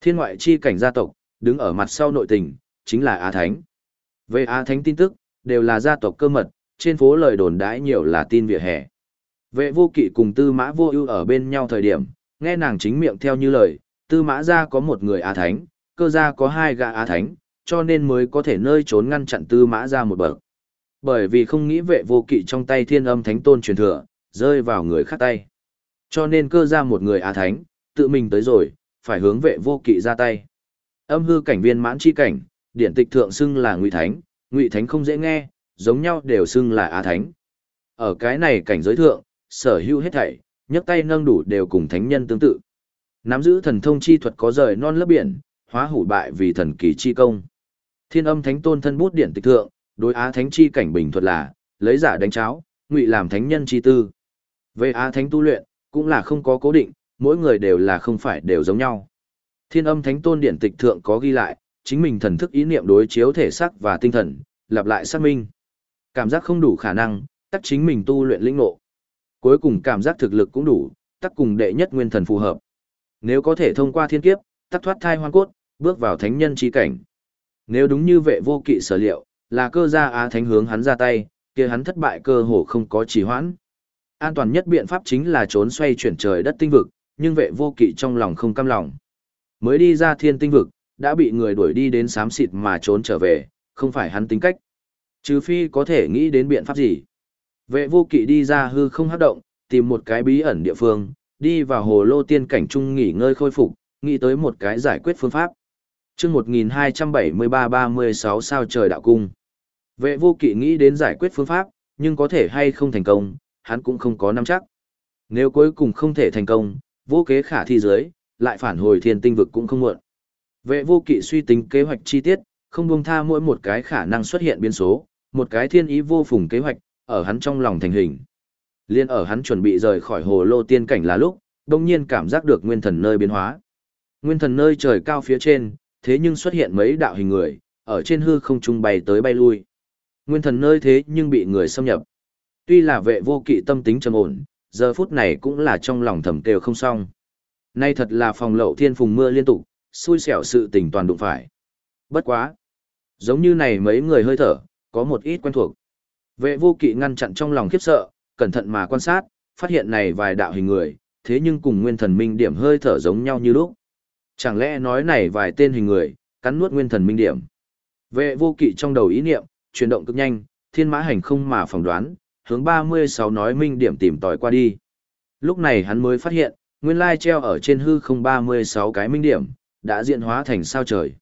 Thiên ngoại chi cảnh gia tộc, đứng ở mặt sau nội tình, chính là Á Thánh. Về Á Thánh tin tức, đều là gia tộc cơ mật, trên phố lời đồn đãi nhiều là tin vỉa hè. Vệ vô kỵ cùng tư mã vô ưu ở bên nhau thời điểm, nghe nàng chính miệng theo như lời, tư mã gia có một người Á Thánh, cơ gia có hai gã Á Thánh, cho nên mới có thể nơi trốn ngăn chặn tư mã gia một bậc. Bởi vì không nghĩ vệ vô kỵ trong tay thiên âm thánh tôn truyền thừa, rơi vào người khác tay. Cho nên cơ gia một người Á Thánh, tự mình tới rồi, phải hướng vệ vô kỵ ra tay. Âm hư cảnh viên mãn chi cảnh, điển tịch thượng xưng là Ngụy Thánh, Ngụy Thánh không dễ nghe, giống nhau đều xưng là Á Thánh. Ở cái này cảnh giới thượng, sở hữu hết thảy, nhấc tay nâng đủ đều cùng thánh nhân tương tự. Nắm giữ thần thông chi thuật có rời non lớp biển, hóa hủ bại vì thần kỳ chi công. Thiên âm thánh tôn thân bút điển tịch thượng, đối Á Thánh chi cảnh bình thuật là, lấy giả đánh cháo, ngụy làm thánh nhân chi tư. Về Á Thánh tu luyện, cũng là không có cố định, mỗi người đều là không phải đều giống nhau. Thiên âm thánh tôn điện tịch thượng có ghi lại, chính mình thần thức ý niệm đối chiếu thể xác và tinh thần, lặp lại xác minh. Cảm giác không đủ khả năng, tắc chính mình tu luyện lĩnh ngộ. Cuối cùng cảm giác thực lực cũng đủ, tắc cùng đệ nhất nguyên thần phù hợp. Nếu có thể thông qua thiên kiếp, tắc thoát thai hoang cốt, bước vào thánh nhân chi cảnh. Nếu đúng như vệ vô kỵ sở liệu, là cơ gia á thánh hướng hắn ra tay, kia hắn thất bại cơ hồ không có trì hoãn. An toàn nhất biện pháp chính là trốn xoay chuyển trời đất tinh vực, nhưng vệ vô kỵ trong lòng không cam lòng. Mới đi ra thiên tinh vực, đã bị người đuổi đi đến xám xịt mà trốn trở về, không phải hắn tính cách. Trừ phi có thể nghĩ đến biện pháp gì. Vệ vô kỵ đi ra hư không hấp động, tìm một cái bí ẩn địa phương, đi vào hồ lô tiên cảnh trung nghỉ ngơi khôi phục, nghĩ tới một cái giải quyết phương pháp. chương 1273-36 sao trời đạo cung. Vệ vô kỵ nghĩ đến giải quyết phương pháp, nhưng có thể hay không thành công, hắn cũng không có nắm chắc. Nếu cuối cùng không thể thành công, vô kế khả thi giới, lại phản hồi thiên tinh vực cũng không muộn. Vệ vô kỵ suy tính kế hoạch chi tiết, không buông tha mỗi một cái khả năng xuất hiện biến số, một cái thiên ý vô phùng kế hoạch, ở hắn trong lòng thành hình. Liên ở hắn chuẩn bị rời khỏi hồ lô tiên cảnh là lúc, đông nhiên cảm giác được nguyên thần nơi biến hóa. Nguyên thần nơi trời cao phía trên, thế nhưng xuất hiện mấy đạo hình người, ở trên hư không trung bay tới bay lui. Nguyên thần nơi thế nhưng bị người xâm nhập. Tuy là vệ vô kỵ tâm tính trầm ổn, giờ phút này cũng là trong lòng thầm kêu không xong. Nay thật là phòng lậu thiên phùng mưa liên tục, xui xẻo sự tình toàn đụng phải. Bất quá. Giống như này mấy người hơi thở, có một ít quen thuộc. Vệ vô kỵ ngăn chặn trong lòng khiếp sợ, cẩn thận mà quan sát, phát hiện này vài đạo hình người, thế nhưng cùng nguyên thần minh điểm hơi thở giống nhau như lúc. Chẳng lẽ nói này vài tên hình người, cắn nuốt nguyên thần minh điểm. Vệ vô kỵ trong đầu ý niệm, chuyển động cực nhanh, thiên mã hành không mà phỏng đoán, hướng 36 nói minh điểm tìm tòi qua đi. Lúc này hắn mới phát hiện, nguyên lai treo ở trên hư không 36 cái minh điểm, đã diễn hóa thành sao trời.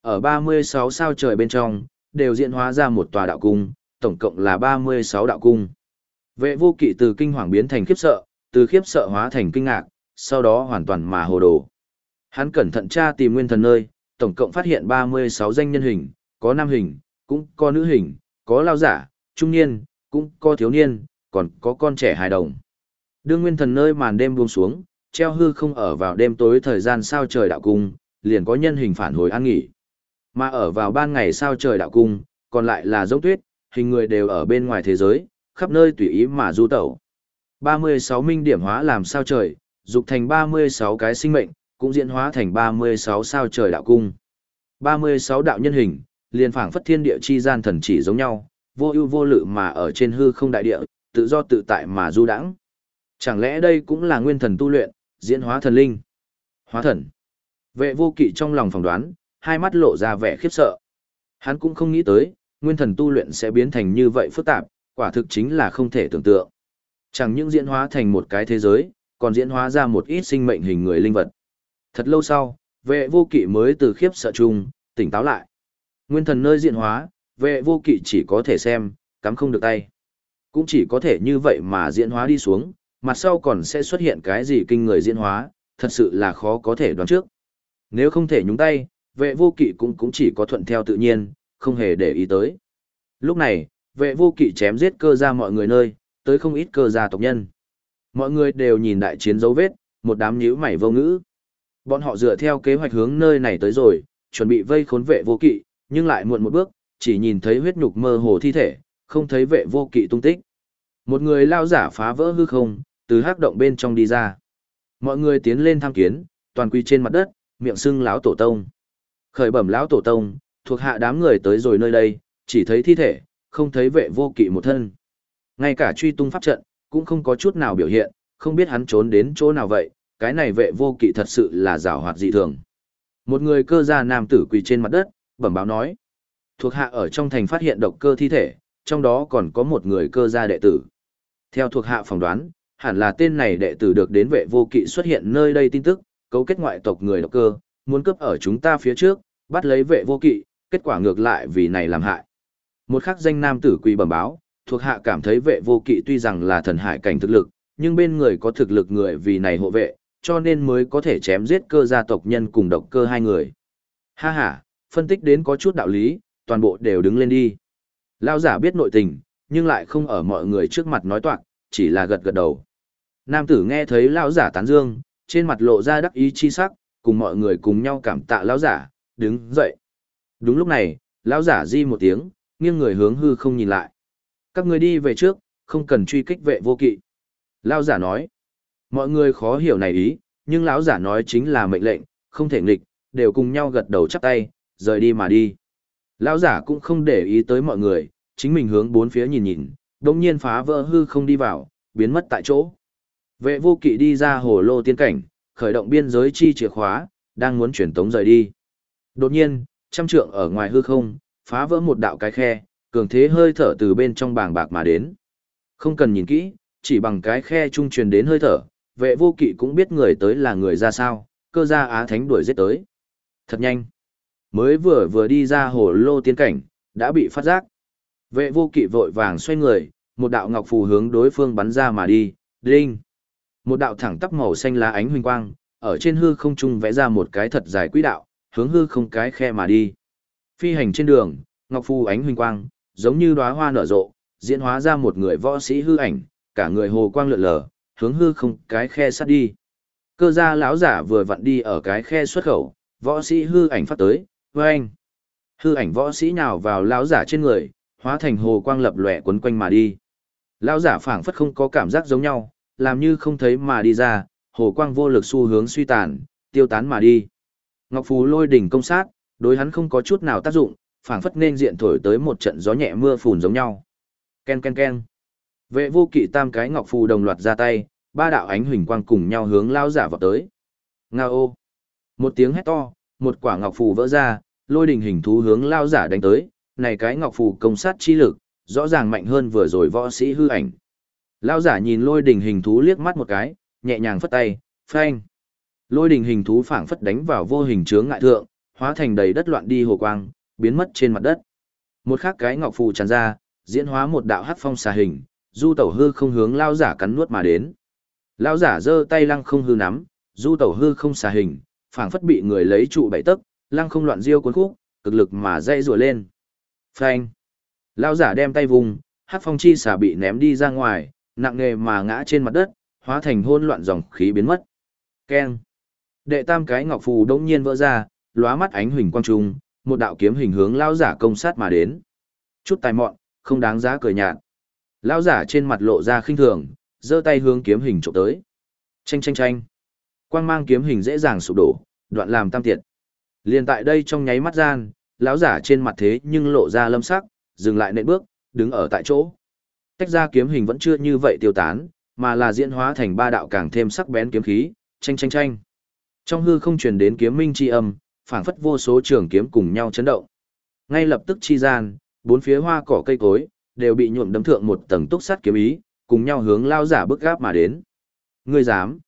Ở 36 sao trời bên trong, đều diễn hóa ra một tòa đạo cung, tổng cộng là 36 đạo cung. Vệ vô kỵ từ kinh hoàng biến thành khiếp sợ, từ khiếp sợ hóa thành kinh ngạc, sau đó hoàn toàn mà hồ đồ. Hắn cẩn thận tra tìm nguyên thần nơi, tổng cộng phát hiện 36 danh nhân hình, có nam hình, cũng có nữ hình, có lao giả, trung niên, cũng có thiếu niên, còn có con trẻ hài đồng. Đương nguyên thần nơi màn đêm buông xuống, treo hư không ở vào đêm tối thời gian sao trời đạo cung, liền có nhân hình phản hồi an nghỉ. Mà ở vào ban ngày sao trời đạo cung, còn lại là giống tuyết, hình người đều ở bên ngoài thế giới, khắp nơi tùy ý mà du tẩu. 36 minh điểm hóa làm sao trời, dục thành 36 cái sinh mệnh, cũng diễn hóa thành 36 sao trời đạo cung. 36 đạo nhân hình, liền phảng phất thiên địa chi gian thần chỉ giống nhau, vô ưu vô lự mà ở trên hư không đại địa, tự do tự tại mà du đãng. Chẳng lẽ đây cũng là nguyên thần tu luyện, diễn hóa thần linh? Hóa thần. Vệ vô kỵ trong lòng phỏng đoán, hai mắt lộ ra vẻ khiếp sợ. Hắn cũng không nghĩ tới, nguyên thần tu luyện sẽ biến thành như vậy phức tạp, quả thực chính là không thể tưởng tượng. Chẳng những diễn hóa thành một cái thế giới, còn diễn hóa ra một ít sinh mệnh hình người linh vật. Thật lâu sau, vệ vô kỵ mới từ khiếp sợ chung, tỉnh táo lại. Nguyên thần nơi diễn hóa, vệ vô kỵ chỉ có thể xem, cắm không được tay. Cũng chỉ có thể như vậy mà diễn hóa đi xuống, mặt sau còn sẽ xuất hiện cái gì kinh người diễn hóa, thật sự là khó có thể đoán trước. Nếu không thể nhúng tay, vệ vô kỵ cũng cũng chỉ có thuận theo tự nhiên, không hề để ý tới. Lúc này, vệ vô kỵ chém giết cơ ra mọi người nơi, tới không ít cơ gia tộc nhân. Mọi người đều nhìn đại chiến dấu vết, một đám nhíu mảy vô ngữ. Bọn họ dựa theo kế hoạch hướng nơi này tới rồi, chuẩn bị vây khốn vệ vô kỵ, nhưng lại muộn một bước, chỉ nhìn thấy huyết nhục mơ hồ thi thể, không thấy vệ vô kỵ tung tích. Một người lao giả phá vỡ hư không, từ hắc động bên trong đi ra. Mọi người tiến lên tham kiến, toàn quy trên mặt đất, miệng xưng lão tổ tông. Khởi bẩm lão tổ tông, thuộc hạ đám người tới rồi nơi đây, chỉ thấy thi thể, không thấy vệ vô kỵ một thân. Ngay cả truy tung pháp trận, cũng không có chút nào biểu hiện, không biết hắn trốn đến chỗ nào vậy, cái này vệ vô kỵ thật sự là rào hoạt dị thường. Một người cơ gia nam tử quỳ trên mặt đất, bẩm báo nói. Thuộc hạ ở trong thành phát hiện độc cơ thi thể, trong đó còn có một người cơ gia đệ tử. Theo thuộc hạ phỏng đoán, hẳn là tên này đệ tử được đến vệ vô kỵ xuất hiện nơi đây tin tức, cấu kết ngoại tộc người độc cơ, muốn cướp ở chúng ta phía trước, bắt lấy vệ vô kỵ, kết quả ngược lại vì này làm hại. Một khắc danh nam tử quỳ bẩm báo, thuộc hạ cảm thấy vệ vô kỵ tuy rằng là thần hải cảnh thực lực, nhưng bên người có thực lực người vì này hộ vệ, cho nên mới có thể chém giết cơ gia tộc nhân cùng độc cơ hai người. Ha ha, phân tích đến có chút đạo lý, toàn bộ đều đứng lên đi. Lao giả biết nội tình, nhưng lại không ở mọi người trước mặt nói toạc, chỉ là gật gật đầu. Nam tử nghe thấy Lao giả tán dương, trên mặt lộ ra đắc ý chi sắc, cùng mọi người cùng nhau cảm tạ Lao giả, đứng dậy. Đúng lúc này, Lao giả di một tiếng, nghiêng người hướng hư không nhìn lại. Các người đi về trước, không cần truy kích vệ vô kỵ. Lao giả nói, mọi người khó hiểu này ý, nhưng lão giả nói chính là mệnh lệnh, không thể nghịch, đều cùng nhau gật đầu chắp tay, rời đi mà đi. Lão giả cũng không để ý tới mọi người, chính mình hướng bốn phía nhìn nhìn, đồng nhiên phá vỡ hư không đi vào, biến mất tại chỗ. Vệ vô kỵ đi ra hồ lô tiên cảnh, khởi động biên giới chi chìa khóa, đang muốn chuyển tống rời đi. Đột nhiên, trăm trượng ở ngoài hư không, phá vỡ một đạo cái khe, cường thế hơi thở từ bên trong bàng bạc mà đến. Không cần nhìn kỹ, chỉ bằng cái khe trung truyền đến hơi thở, vệ vô kỵ cũng biết người tới là người ra sao, cơ gia á thánh đuổi giết tới. Thật nhanh. Mới vừa vừa đi ra hồ lô tiên cảnh, đã bị phát giác. Vệ vô kỵ vội vàng xoay người, một đạo ngọc phù hướng đối phương bắn ra mà đi, đinh. Một đạo thẳng tắp màu xanh lá ánh huỳnh quang, ở trên hư không trung vẽ ra một cái thật dài quỹ đạo, hướng hư không cái khe mà đi. Phi hành trên đường, ngọc phù ánh huỳnh quang, giống như đóa hoa nở rộ, diễn hóa ra một người võ sĩ hư ảnh, cả người hồ quang lượn lờ, hướng hư không cái khe sát đi. Cơ gia lão giả vừa vặn đi ở cái khe xuất khẩu, võ sĩ hư ảnh phát tới, với anh. Hư ảnh võ sĩ nào vào lão giả trên người, hóa thành hồ quang lập lòe quấn quanh mà đi. Lão giả phảng phất không có cảm giác giống nhau, làm như không thấy mà đi ra, hồ quang vô lực xu hướng suy tàn, tiêu tán mà đi. Ngọc Phú lôi đỉnh công sát, đối hắn không có chút nào tác dụng, phảng phất nên diện thổi tới một trận gió nhẹ mưa phùn giống nhau. Ken ken ken. Vệ vô kỵ tam cái ngọc phù đồng loạt ra tay, ba đạo ánh huỳnh quang cùng nhau hướng lao giả vào tới. Nga ô! Một tiếng hét to, một quả ngọc phù vỡ ra, lôi đình hình thú hướng lao giả đánh tới, này cái ngọc phù công sát chi lực, rõ ràng mạnh hơn vừa rồi võ sĩ hư ảnh. Lao giả nhìn lôi đình hình thú liếc mắt một cái, nhẹ nhàng phất tay, phanh. Lôi đình hình thú phảng phất đánh vào vô hình chướng ngại thượng, hóa thành đầy đất loạn đi hồ quang, biến mất trên mặt đất. Một khắc cái ngọc phù tràn ra, diễn hóa một đạo hắc phong xà hình, du tẩu hư không hướng lao giả cắn nuốt mà đến. Lao giả giơ tay lăng không hư nắm, du tẩu hư không xà hình, phảng phất bị người lấy trụ bảy tấc, lăng không loạn diêu cuốn khúc, cực lực mà dây rùa lên. Phanh. Lao giả đem tay vùng, hắc phong chi xà bị ném đi ra ngoài, nặng nghề mà ngã trên mặt đất, hóa thành hôn loạn dòng khí biến mất. Keng. Đệ tam cái ngọc phù đống nhiên vỡ ra, lóa mắt ánh huỳnh quang trung, một đạo kiếm hình hướng lao giả công sát mà đến. Chút tài mọn, không đáng giá cười nhạt. Lão giả trên mặt lộ ra khinh thường, giơ tay hướng kiếm hình chụp tới. Chanh chanh chanh. Quang mang kiếm hình dễ dàng sụp đổ, đoạn làm tam tiệt. Liên tại đây trong nháy mắt gian, lão giả trên mặt thế nhưng lộ ra lâm sắc, dừng lại nện bước, đứng ở tại chỗ. Tách ra kiếm hình vẫn chưa như vậy tiêu tán, mà là diễn hóa thành ba đạo càng thêm sắc bén kiếm khí, chanh chanh chanh. Trong hư không truyền đến kiếm minh chi âm, phảng phất vô số trường kiếm cùng nhau chấn động. Ngay lập tức chi gian, bốn phía hoa cỏ cây cối, đều bị nhuộm đấm thượng một tầng túc sắt kiếm ý, cùng nhau hướng lao giả bước gáp mà đến. Ngươi dám?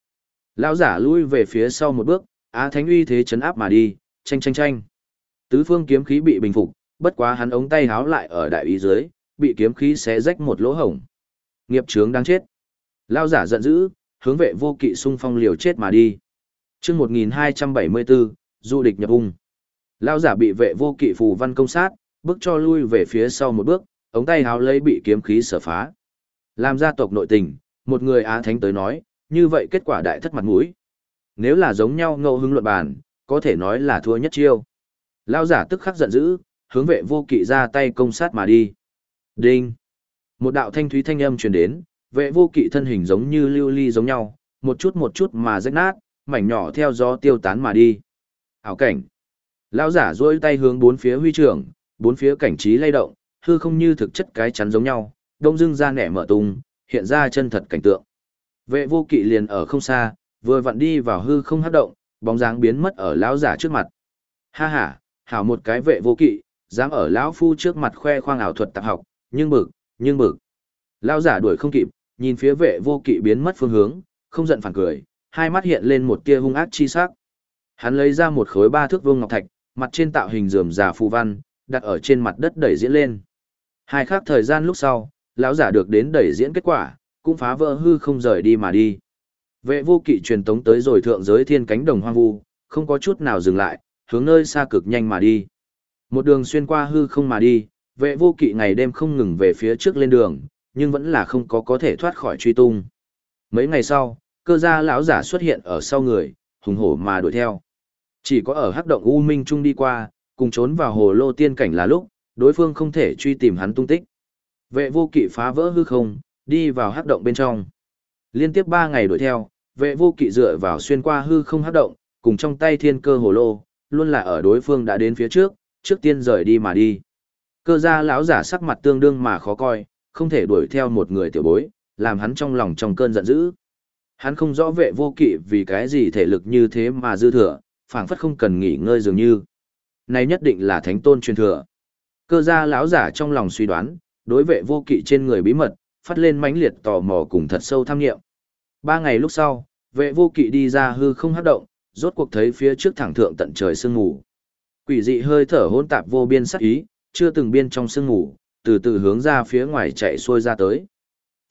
Lao giả lui về phía sau một bước, Á Thánh uy thế chấn áp mà đi, tranh tranh tranh. Tứ phương kiếm khí bị bình phục, bất quá hắn ống tay háo lại ở đại ý dưới, bị kiếm khí xé rách một lỗ hổng. Nghiệp chướng đáng chết. Lao giả giận dữ, hướng vệ vô kỵ xung phong liều chết mà đi. Chương 1274, du địch nhập ung. Lao giả bị vệ vô kỵ phù văn công sát, bước cho lui về phía sau một bước, ống tay háo lấy bị kiếm khí sở phá. Làm gia tộc nội tình, một người Á Thánh tới nói, như vậy kết quả đại thất mặt mũi. Nếu là giống nhau ngẫu hứng luận bàn, có thể nói là thua nhất chiêu. Lao giả tức khắc giận dữ, hướng vệ vô kỵ ra tay công sát mà đi. Đinh! Một đạo thanh thúy thanh âm truyền đến, vệ vô kỵ thân hình giống như lưu ly giống nhau, một chút một chút mà rách nát, mảnh nhỏ theo gió tiêu tán mà đi. Ảo cảnh. Lão giả duỗi tay hướng bốn phía huy trưởng, bốn phía cảnh trí lay động, hư không như thực chất cái chắn giống nhau, đông dưng ra nẻ mở tung, hiện ra chân thật cảnh tượng. Vệ vô kỵ liền ở không xa, vừa vặn đi vào hư không hấp động, bóng dáng biến mất ở lão giả trước mặt. Ha ha, hảo một cái vệ vô kỵ, dám ở lão phu trước mặt khoe khoang ảo thuật tạp học, nhưng bực, nhưng bực. Lão giả đuổi không kịp, nhìn phía vệ vô kỵ biến mất phương hướng, không giận phản cười, hai mắt hiện lên một tia hung ác chi sắc. Hắn lấy ra một khối ba thước vuông ngọc thạch, mặt trên tạo hình rườm rà phù văn, đặt ở trên mặt đất đẩy diễn lên. Hai khắc thời gian lúc sau, lão giả được đến đẩy diễn kết quả, cũng phá vỡ hư không rời đi mà đi. Vệ vô kỵ truyền tống tới rồi thượng giới thiên cánh đồng hoang vu, không có chút nào dừng lại, hướng nơi xa cực nhanh mà đi. Một đường xuyên qua hư không mà đi, vệ vô kỵ ngày đêm không ngừng về phía trước lên đường, nhưng vẫn là không có có thể thoát khỏi truy tung. Mấy ngày sau, cơ gia lão giả xuất hiện ở sau người, hùng hổ mà đuổi theo. Chỉ có ở hắc động U Minh Trung đi qua, cùng trốn vào hồ lô tiên cảnh là lúc, đối phương không thể truy tìm hắn tung tích. Vệ vô kỵ phá vỡ hư không, đi vào hắc động bên trong. Liên tiếp 3 ngày đuổi theo, vệ vô kỵ dựa vào xuyên qua hư không hấp động, cùng trong tay thiên cơ hồ lô, luôn là ở đối phương đã đến phía trước, trước tiên rời đi mà đi. Cơ gia lão giả sắc mặt tương đương mà khó coi, không thể đuổi theo một người tiểu bối, làm hắn trong lòng trong cơn giận dữ. Hắn không rõ vệ vô kỵ vì cái gì thể lực như thế mà dư thừa, phảng phất không cần nghỉ ngơi dường như. Này nhất định là thánh tôn truyền thừa. Cơ gia lão giả trong lòng suy đoán, đối vệ vô kỵ trên người bí mật, phát lên mãnh liệt tò mò cùng thật sâu tham nghiệm. Ba ngày lúc sau, vệ vô kỵ đi ra hư không hấp động, rốt cuộc thấy phía trước thẳng thượng tận trời sương ngủ. Quỷ dị hơi thở hỗn tạp vô biên sắc ý, chưa từng biên trong sương ngủ, từ từ hướng ra phía ngoài chạy xuôi ra tới.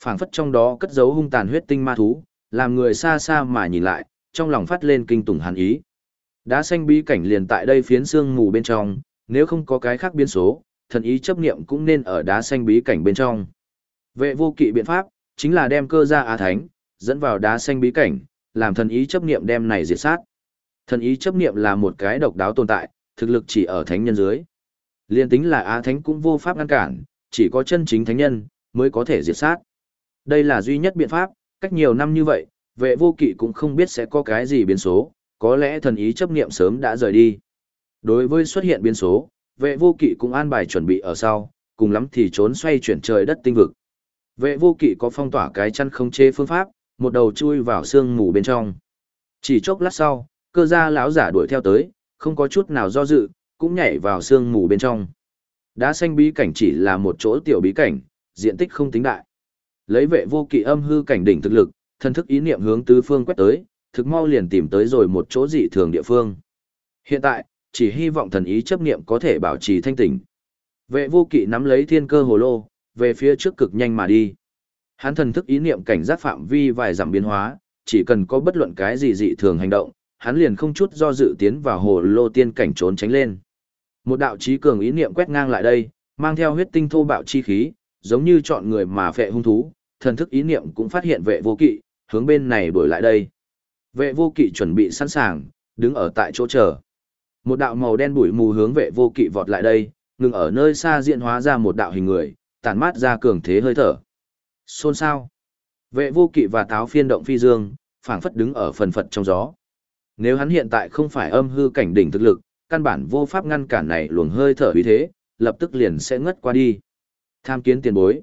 phảng phất trong đó cất giấu hung tàn huyết tinh ma thú, làm người xa xa mà nhìn lại, trong lòng phát lên kinh tủng hàn ý. Đá xanh bí cảnh liền tại đây phiến xương mù bên trong, nếu không có cái khác biến số, thần ý chấp niệm cũng nên ở đá xanh bí cảnh bên trong. Vệ vô kỵ biện pháp, chính là đem cơ ra á thánh, dẫn vào đá xanh bí cảnh, làm thần ý chấp niệm đem này diệt sát. Thần ý chấp niệm là một cái độc đáo tồn tại, thực lực chỉ ở thánh nhân dưới. Liên tính là á thánh cũng vô pháp ngăn cản, chỉ có chân chính thánh nhân mới có thể diệt sát. Đây là duy nhất biện pháp, cách nhiều năm như vậy, vệ vô kỵ cũng không biết sẽ có cái gì biến số, có lẽ thần ý chấp niệm sớm đã rời đi. Đối với xuất hiện biến số, vệ vô kỵ cũng an bài chuẩn bị ở sau, cùng lắm thì trốn xoay chuyển trời đất tinh vực. Vệ vô kỵ có phong tỏa cái chăn không chế phương pháp, một đầu chui vào xương mù bên trong. Chỉ chốc lát sau, cơ gia lão giả đuổi theo tới, không có chút nào do dự, cũng nhảy vào xương mù bên trong. Đá xanh bí cảnh chỉ là một chỗ tiểu bí cảnh, diện tích không tính đại. Lấy vệ vô kỵ âm hư cảnh đỉnh thực lực, thân thức ý niệm hướng tứ phương quét tới, thực mau liền tìm tới rồi một chỗ dị thường địa phương. Hiện tại, chỉ hy vọng thần ý chấp niệm có thể bảo trì thanh tỉnh. Vệ vô kỵ nắm lấy thiên cơ hồ lô, về phía trước cực nhanh mà đi. Hắn thần thức ý niệm cảnh giác phạm vi vài giảm biến hóa, chỉ cần có bất luận cái gì dị thường hành động, hắn liền không chút do dự tiến vào hồ lô tiên cảnh trốn tránh lên. Một đạo trí cường ý niệm quét ngang lại đây, mang theo huyết tinh thô bạo chi khí, giống như chọn người mà phệ hung thú, thần thức ý niệm cũng phát hiện vệ vô kỵ, hướng bên này đuổi lại đây. Vệ vô kỵ chuẩn bị sẵn sàng, đứng ở tại chỗ chờ. Một đạo màu đen bụi mù hướng vệ vô kỵ vọt lại đây, ngừng ở nơi xa diện hóa ra một đạo hình người, tản mát ra cường thế hơi thở. Xôn xao. Vệ vô kỵ và táo phiên động phi dương, phảng phất đứng ở phần phật trong gió. Nếu hắn hiện tại không phải âm hư cảnh đỉnh thực lực, căn bản vô pháp ngăn cản này luồng hơi thở uy thế, lập tức liền sẽ ngất qua đi. Tham kiến tiền bối.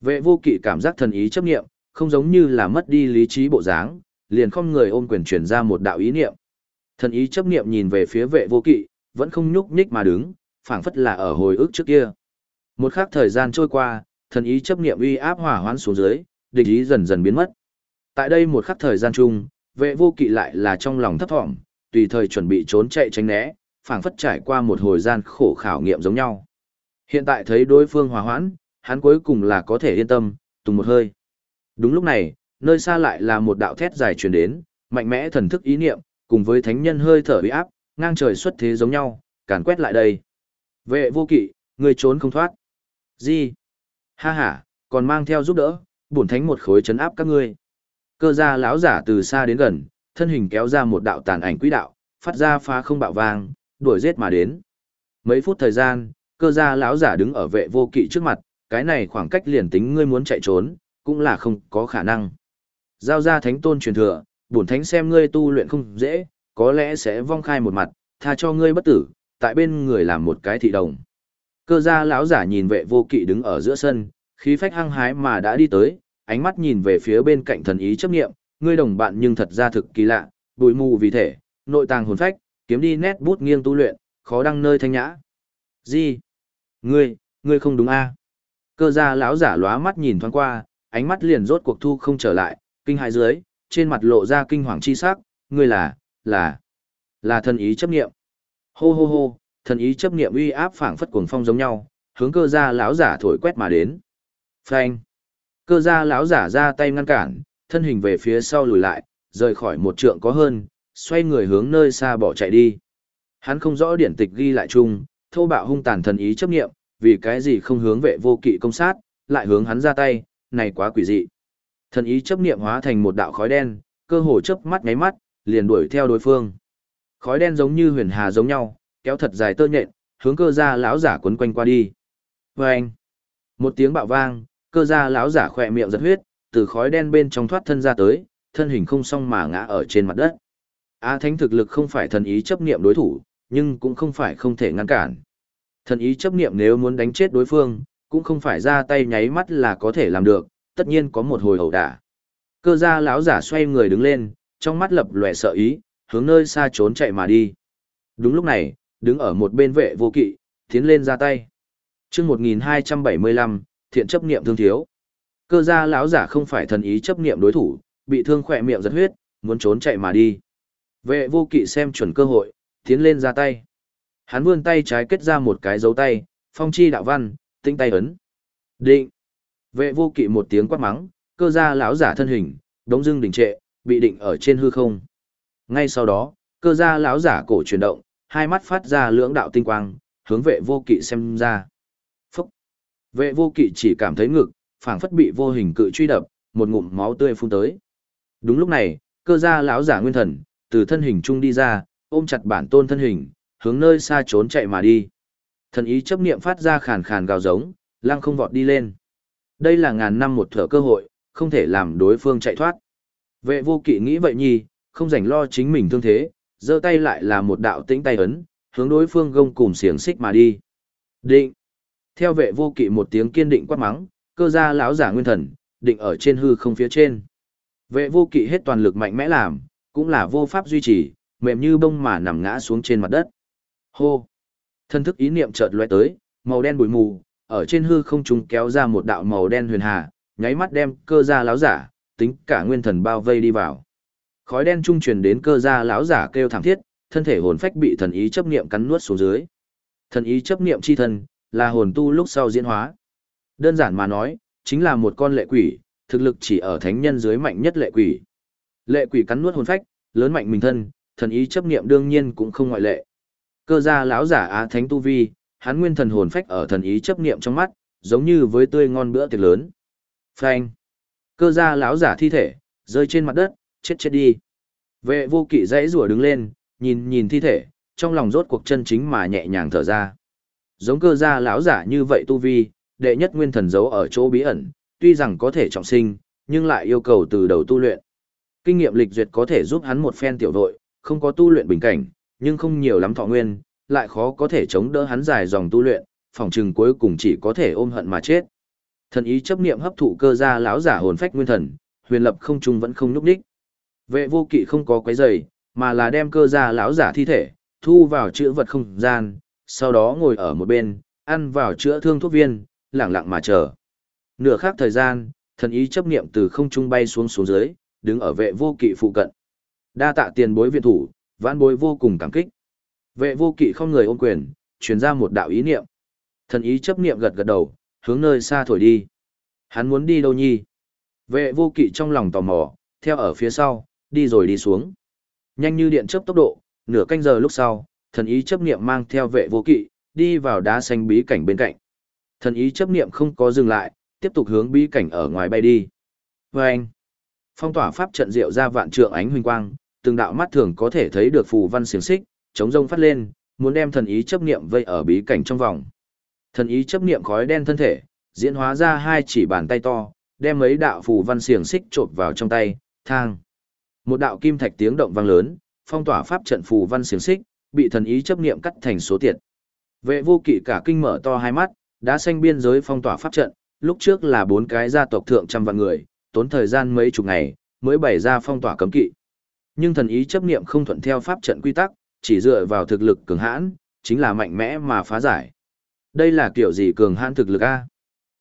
Vệ vô kỵ cảm giác thần ý chấp nghiệm, không giống như là mất đi lý trí bộ dáng, liền không người ôm quyền truyền ra một đạo ý niệm. Thần ý chấp niệm nhìn về phía vệ vô kỵ, vẫn không nhúc nhích mà đứng, phảng phất là ở hồi ức trước kia. Một khắc thời gian trôi qua, thần ý chấp niệm uy áp hỏa hoãn xuống dưới, địch ý dần dần biến mất. Tại đây một khắc thời gian chung, vệ vô kỵ lại là trong lòng thấp thỏm, tùy thời chuẩn bị trốn chạy tránh né, phảng phất trải qua một hồi gian khổ khảo nghiệm giống nhau. Hiện tại thấy đối phương hòa hoãn, hắn cuối cùng là có thể yên tâm, tùng một hơi. Đúng lúc này, nơi xa lại là một đạo thét dài truyền đến, mạnh mẽ thần thức ý niệm, cùng với thánh nhân hơi thở uy áp, ngang trời xuất thế giống nhau, càn quét lại đây. Vệ vô kỵ, người trốn không thoát. Gì? Ha ha, còn mang theo giúp đỡ, bổn thánh một khối chấn áp các ngươi. Cơ gia lão giả từ xa đến gần, thân hình kéo ra một đạo tàn ảnh quỹ đạo, phát ra phá không bạo vang, đuổi giết mà đến. Mấy phút thời gian, cơ gia lão giả đứng ở vệ vô kỵ trước mặt, cái này khoảng cách liền tính ngươi muốn chạy trốn, cũng là không có khả năng. Giao ra thánh tôn truyền thừa, bổn thánh xem ngươi tu luyện không dễ, có lẽ sẽ vong khai một mặt, tha cho ngươi bất tử, tại bên người làm một cái thị đồng. Cơ gia lão giả nhìn vệ vô kỵ đứng ở giữa sân, khí phách hăng hái mà đã đi tới, ánh mắt nhìn về phía bên cạnh thần ý chấp nghiệm, ngươi đồng bạn nhưng thật ra thực kỳ lạ, bụi mù vì thể, nội tàng hồn phách, kiếm đi nét bút nghiêng tu luyện, khó đăng nơi thanh nhã. Gì? Ngươi, ngươi không đúng a? Cơ gia lão giả lóa mắt nhìn thoáng qua, ánh mắt liền rốt cuộc thu không trở lại, kinh hãi dưới, trên mặt lộ ra kinh hoàng chi sắc, ngươi là, là, là thần ý chấp nghiệm. Hô hô hô, thần ý chấp nghiệm uy áp phảng phất cuồng phong giống nhau, hướng cơ gia lão giả thổi quét mà đến. Phanh. Cơ gia lão giả ra tay ngăn cản, thân hình về phía sau lùi lại, rời khỏi một trượng có hơn, xoay người hướng nơi xa bỏ chạy đi. Hắn không rõ điển tịch ghi lại chung, thô bạo hung tàn thần ý chấp nghiệm, vì cái gì không hướng vệ vô kỵ công sát, lại hướng hắn ra tay, này quá quỷ dị. Thần ý chấp nghiệm hóa thành một đạo khói đen, cơ hồ chớp mắt nháy mắt, liền đuổi theo đối phương. Khói đen giống như huyền hà giống nhau, kéo thật dài tơ nhện, hướng cơ gia lão giả quấn quanh qua đi. Vâng! Một tiếng bạo vang, cơ gia lão giả khỏe miệng giật huyết, từ khói đen bên trong thoát thân ra tới, thân hình không song mà ngã ở trên mặt đất. Á thánh thực lực không phải thần ý chấp niệm đối thủ, nhưng cũng không phải không thể ngăn cản. Thần ý chấp niệm nếu muốn đánh chết đối phương, cũng không phải ra tay nháy mắt là có thể làm được, tất nhiên có một hồi ẩu đả. Cơ gia lão giả xoay người đứng lên, trong mắt lập lòe sợ ý, hướng nơi xa trốn chạy mà đi. Đúng lúc này, đứng ở một bên vệ vô kỵ, tiến lên ra tay. chương 1275, thiện chấp niệm thương thiếu. Cơ gia lão giả không phải thần ý chấp niệm đối thủ, bị thương khỏe miệng giật huyết, muốn trốn chạy mà đi. Vệ vô kỵ xem chuẩn cơ hội, tiến lên ra tay. Hắn vươn tay trái kết ra một cái dấu tay, phong chi đạo văn, tinh tay ấn. Định. Vệ vô kỵ một tiếng quát mắng, cơ gia lão giả thân hình, đống dưng đình trệ, bị định ở trên hư không. Ngay sau đó, cơ gia lão giả cổ chuyển động, hai mắt phát ra lưỡng đạo tinh quang, hướng vệ vô kỵ xem ra. Phúc! Vệ vô kỵ chỉ cảm thấy ngực, phảng phất bị vô hình cự truy đập, một ngụm máu tươi phun tới. Đúng lúc này, cơ gia lão giả nguyên thần, từ thân hình trung đi ra, ôm chặt bản tôn thân hình, hướng nơi xa trốn chạy mà đi. Thần ý chấp niệm phát ra khàn khàn gào giống, lăng không vọt đi lên. Đây là ngàn năm một thở cơ hội, không thể làm đối phương chạy thoát. Vệ vô kỵ nghĩ vậy nhi, không rảnh lo chính mình thương thế, giơ tay lại là một đạo tĩnh tay ấn, hướng đối phương gông cùng xiềng xích mà đi. Định. Theo vệ vô kỵ một tiếng kiên định quát mắng, cơ gia lão giả nguyên thần, định ở trên hư không phía trên. Vệ vô kỵ hết toàn lực mạnh mẽ làm, cũng là vô pháp duy trì, mềm như bông mà nằm ngã xuống trên mặt đất. Hô! Thân thức ý niệm chợt lóe tới, màu đen bụi mù, ở trên hư không trùng kéo ra một đạo màu đen huyền hà, nháy mắt đem cơ gia lão giả, tính cả nguyên thần bao vây đi vào. Khói đen trung truyền đến cơ gia lão giả kêu thảm thiết, thân thể hồn phách bị thần ý chấp niệm cắn nuốt xuống dưới. Thần ý chấp niệm chi thân, là hồn tu lúc sau diễn hóa. Đơn giản mà nói, chính là một con lệ quỷ, thực lực chỉ ở thánh nhân dưới mạnh nhất lệ quỷ. Lệ quỷ cắn nuốt hồn phách, lớn mạnh mình thân, thần ý chấp niệm đương nhiên cũng không ngoại lệ. Cơ gia lão giả á thánh tu vi, hắn nguyên thần hồn phách ở thần ý chấp niệm trong mắt, giống như với tươi ngon bữa tiệc lớn. Phanh. Cơ gia lão giả thi thể, rơi trên mặt đất, chết chết đi. Vệ vô kỵ dãy rủa đứng lên, nhìn nhìn thi thể, trong lòng rốt cuộc chân chính mà nhẹ nhàng thở ra. Giống cơ gia lão giả như vậy tu vi, đệ nhất nguyên thần giấu ở chỗ bí ẩn, tuy rằng có thể trọng sinh, nhưng lại yêu cầu từ đầu tu luyện. Kinh nghiệm lịch duyệt có thể giúp hắn một phen tiểu đội, không có tu luyện bình cảnh, nhưng không nhiều lắm thọ nguyên, lại khó có thể chống đỡ hắn dài dòng tu luyện, phòng trừng cuối cùng chỉ có thể ôm hận mà chết. Thần ý chấp niệm hấp thụ cơ gia lão giả hồn phách nguyên thần, huyền lập không trung vẫn không nhúc đích. Vệ vô kỵ không có quấy giày, mà là đem cơ gia lão giả thi thể, thu vào chữa vật không gian, sau đó ngồi ở một bên, ăn vào chữa thương thuốc viên, lặng lặng mà chờ. Nửa khác thời gian, thần ý chấp niệm từ không trung bay xuống xuống dưới, đứng ở vệ vô kỵ phụ cận. Đa tạ tiền bối viện thủ, vãn bối vô cùng cảm kích. Vệ vô kỵ không người ôm quyền, truyền ra một đạo ý niệm. Thần ý chấp niệm gật gật đầu, hướng nơi xa thổi đi. Hắn muốn đi đâu nhi? Vệ vô kỵ trong lòng tò mò, theo ở phía sau, đi rồi đi xuống. Nhanh như điện chớp tốc độ, nửa canh giờ lúc sau, thần ý chấp niệm mang theo vệ vô kỵ, đi vào đá xanh bí cảnh bên cạnh. Thần ý chấp niệm không có dừng lại, tiếp tục hướng bí cảnh ở ngoài bay đi. Và anh, phong tỏa pháp trận diệu ra vạn trượng ánh huỳnh quang, từng đạo mắt thường có thể thấy được phù văn xiềng xích, chống rông phát lên, muốn đem thần ý chấp niệm vây ở bí cảnh trong vòng. Thần ý chấp niệm khói đen thân thể, diễn hóa ra hai chỉ bàn tay to, đem mấy đạo phù văn xiềng xích trộn vào trong tay, thang. Một đạo kim thạch tiếng động vang lớn, phong tỏa pháp trận phù văn xiềng xích, bị thần ý chấp niệm cắt thành số tiệt. Vệ vô kỵ cả kinh mở to hai mắt, đã xanh biên giới phong tỏa pháp trận, lúc trước là bốn cái gia tộc thượng trăm vạn người, tốn thời gian mấy chục ngày, mới bày ra phong tỏa cấm kỵ. Nhưng thần ý chấp niệm không thuận theo pháp trận quy tắc, chỉ dựa vào thực lực cường hãn, chính là mạnh mẽ mà phá giải. Đây là kiểu gì cường hãn thực lực a?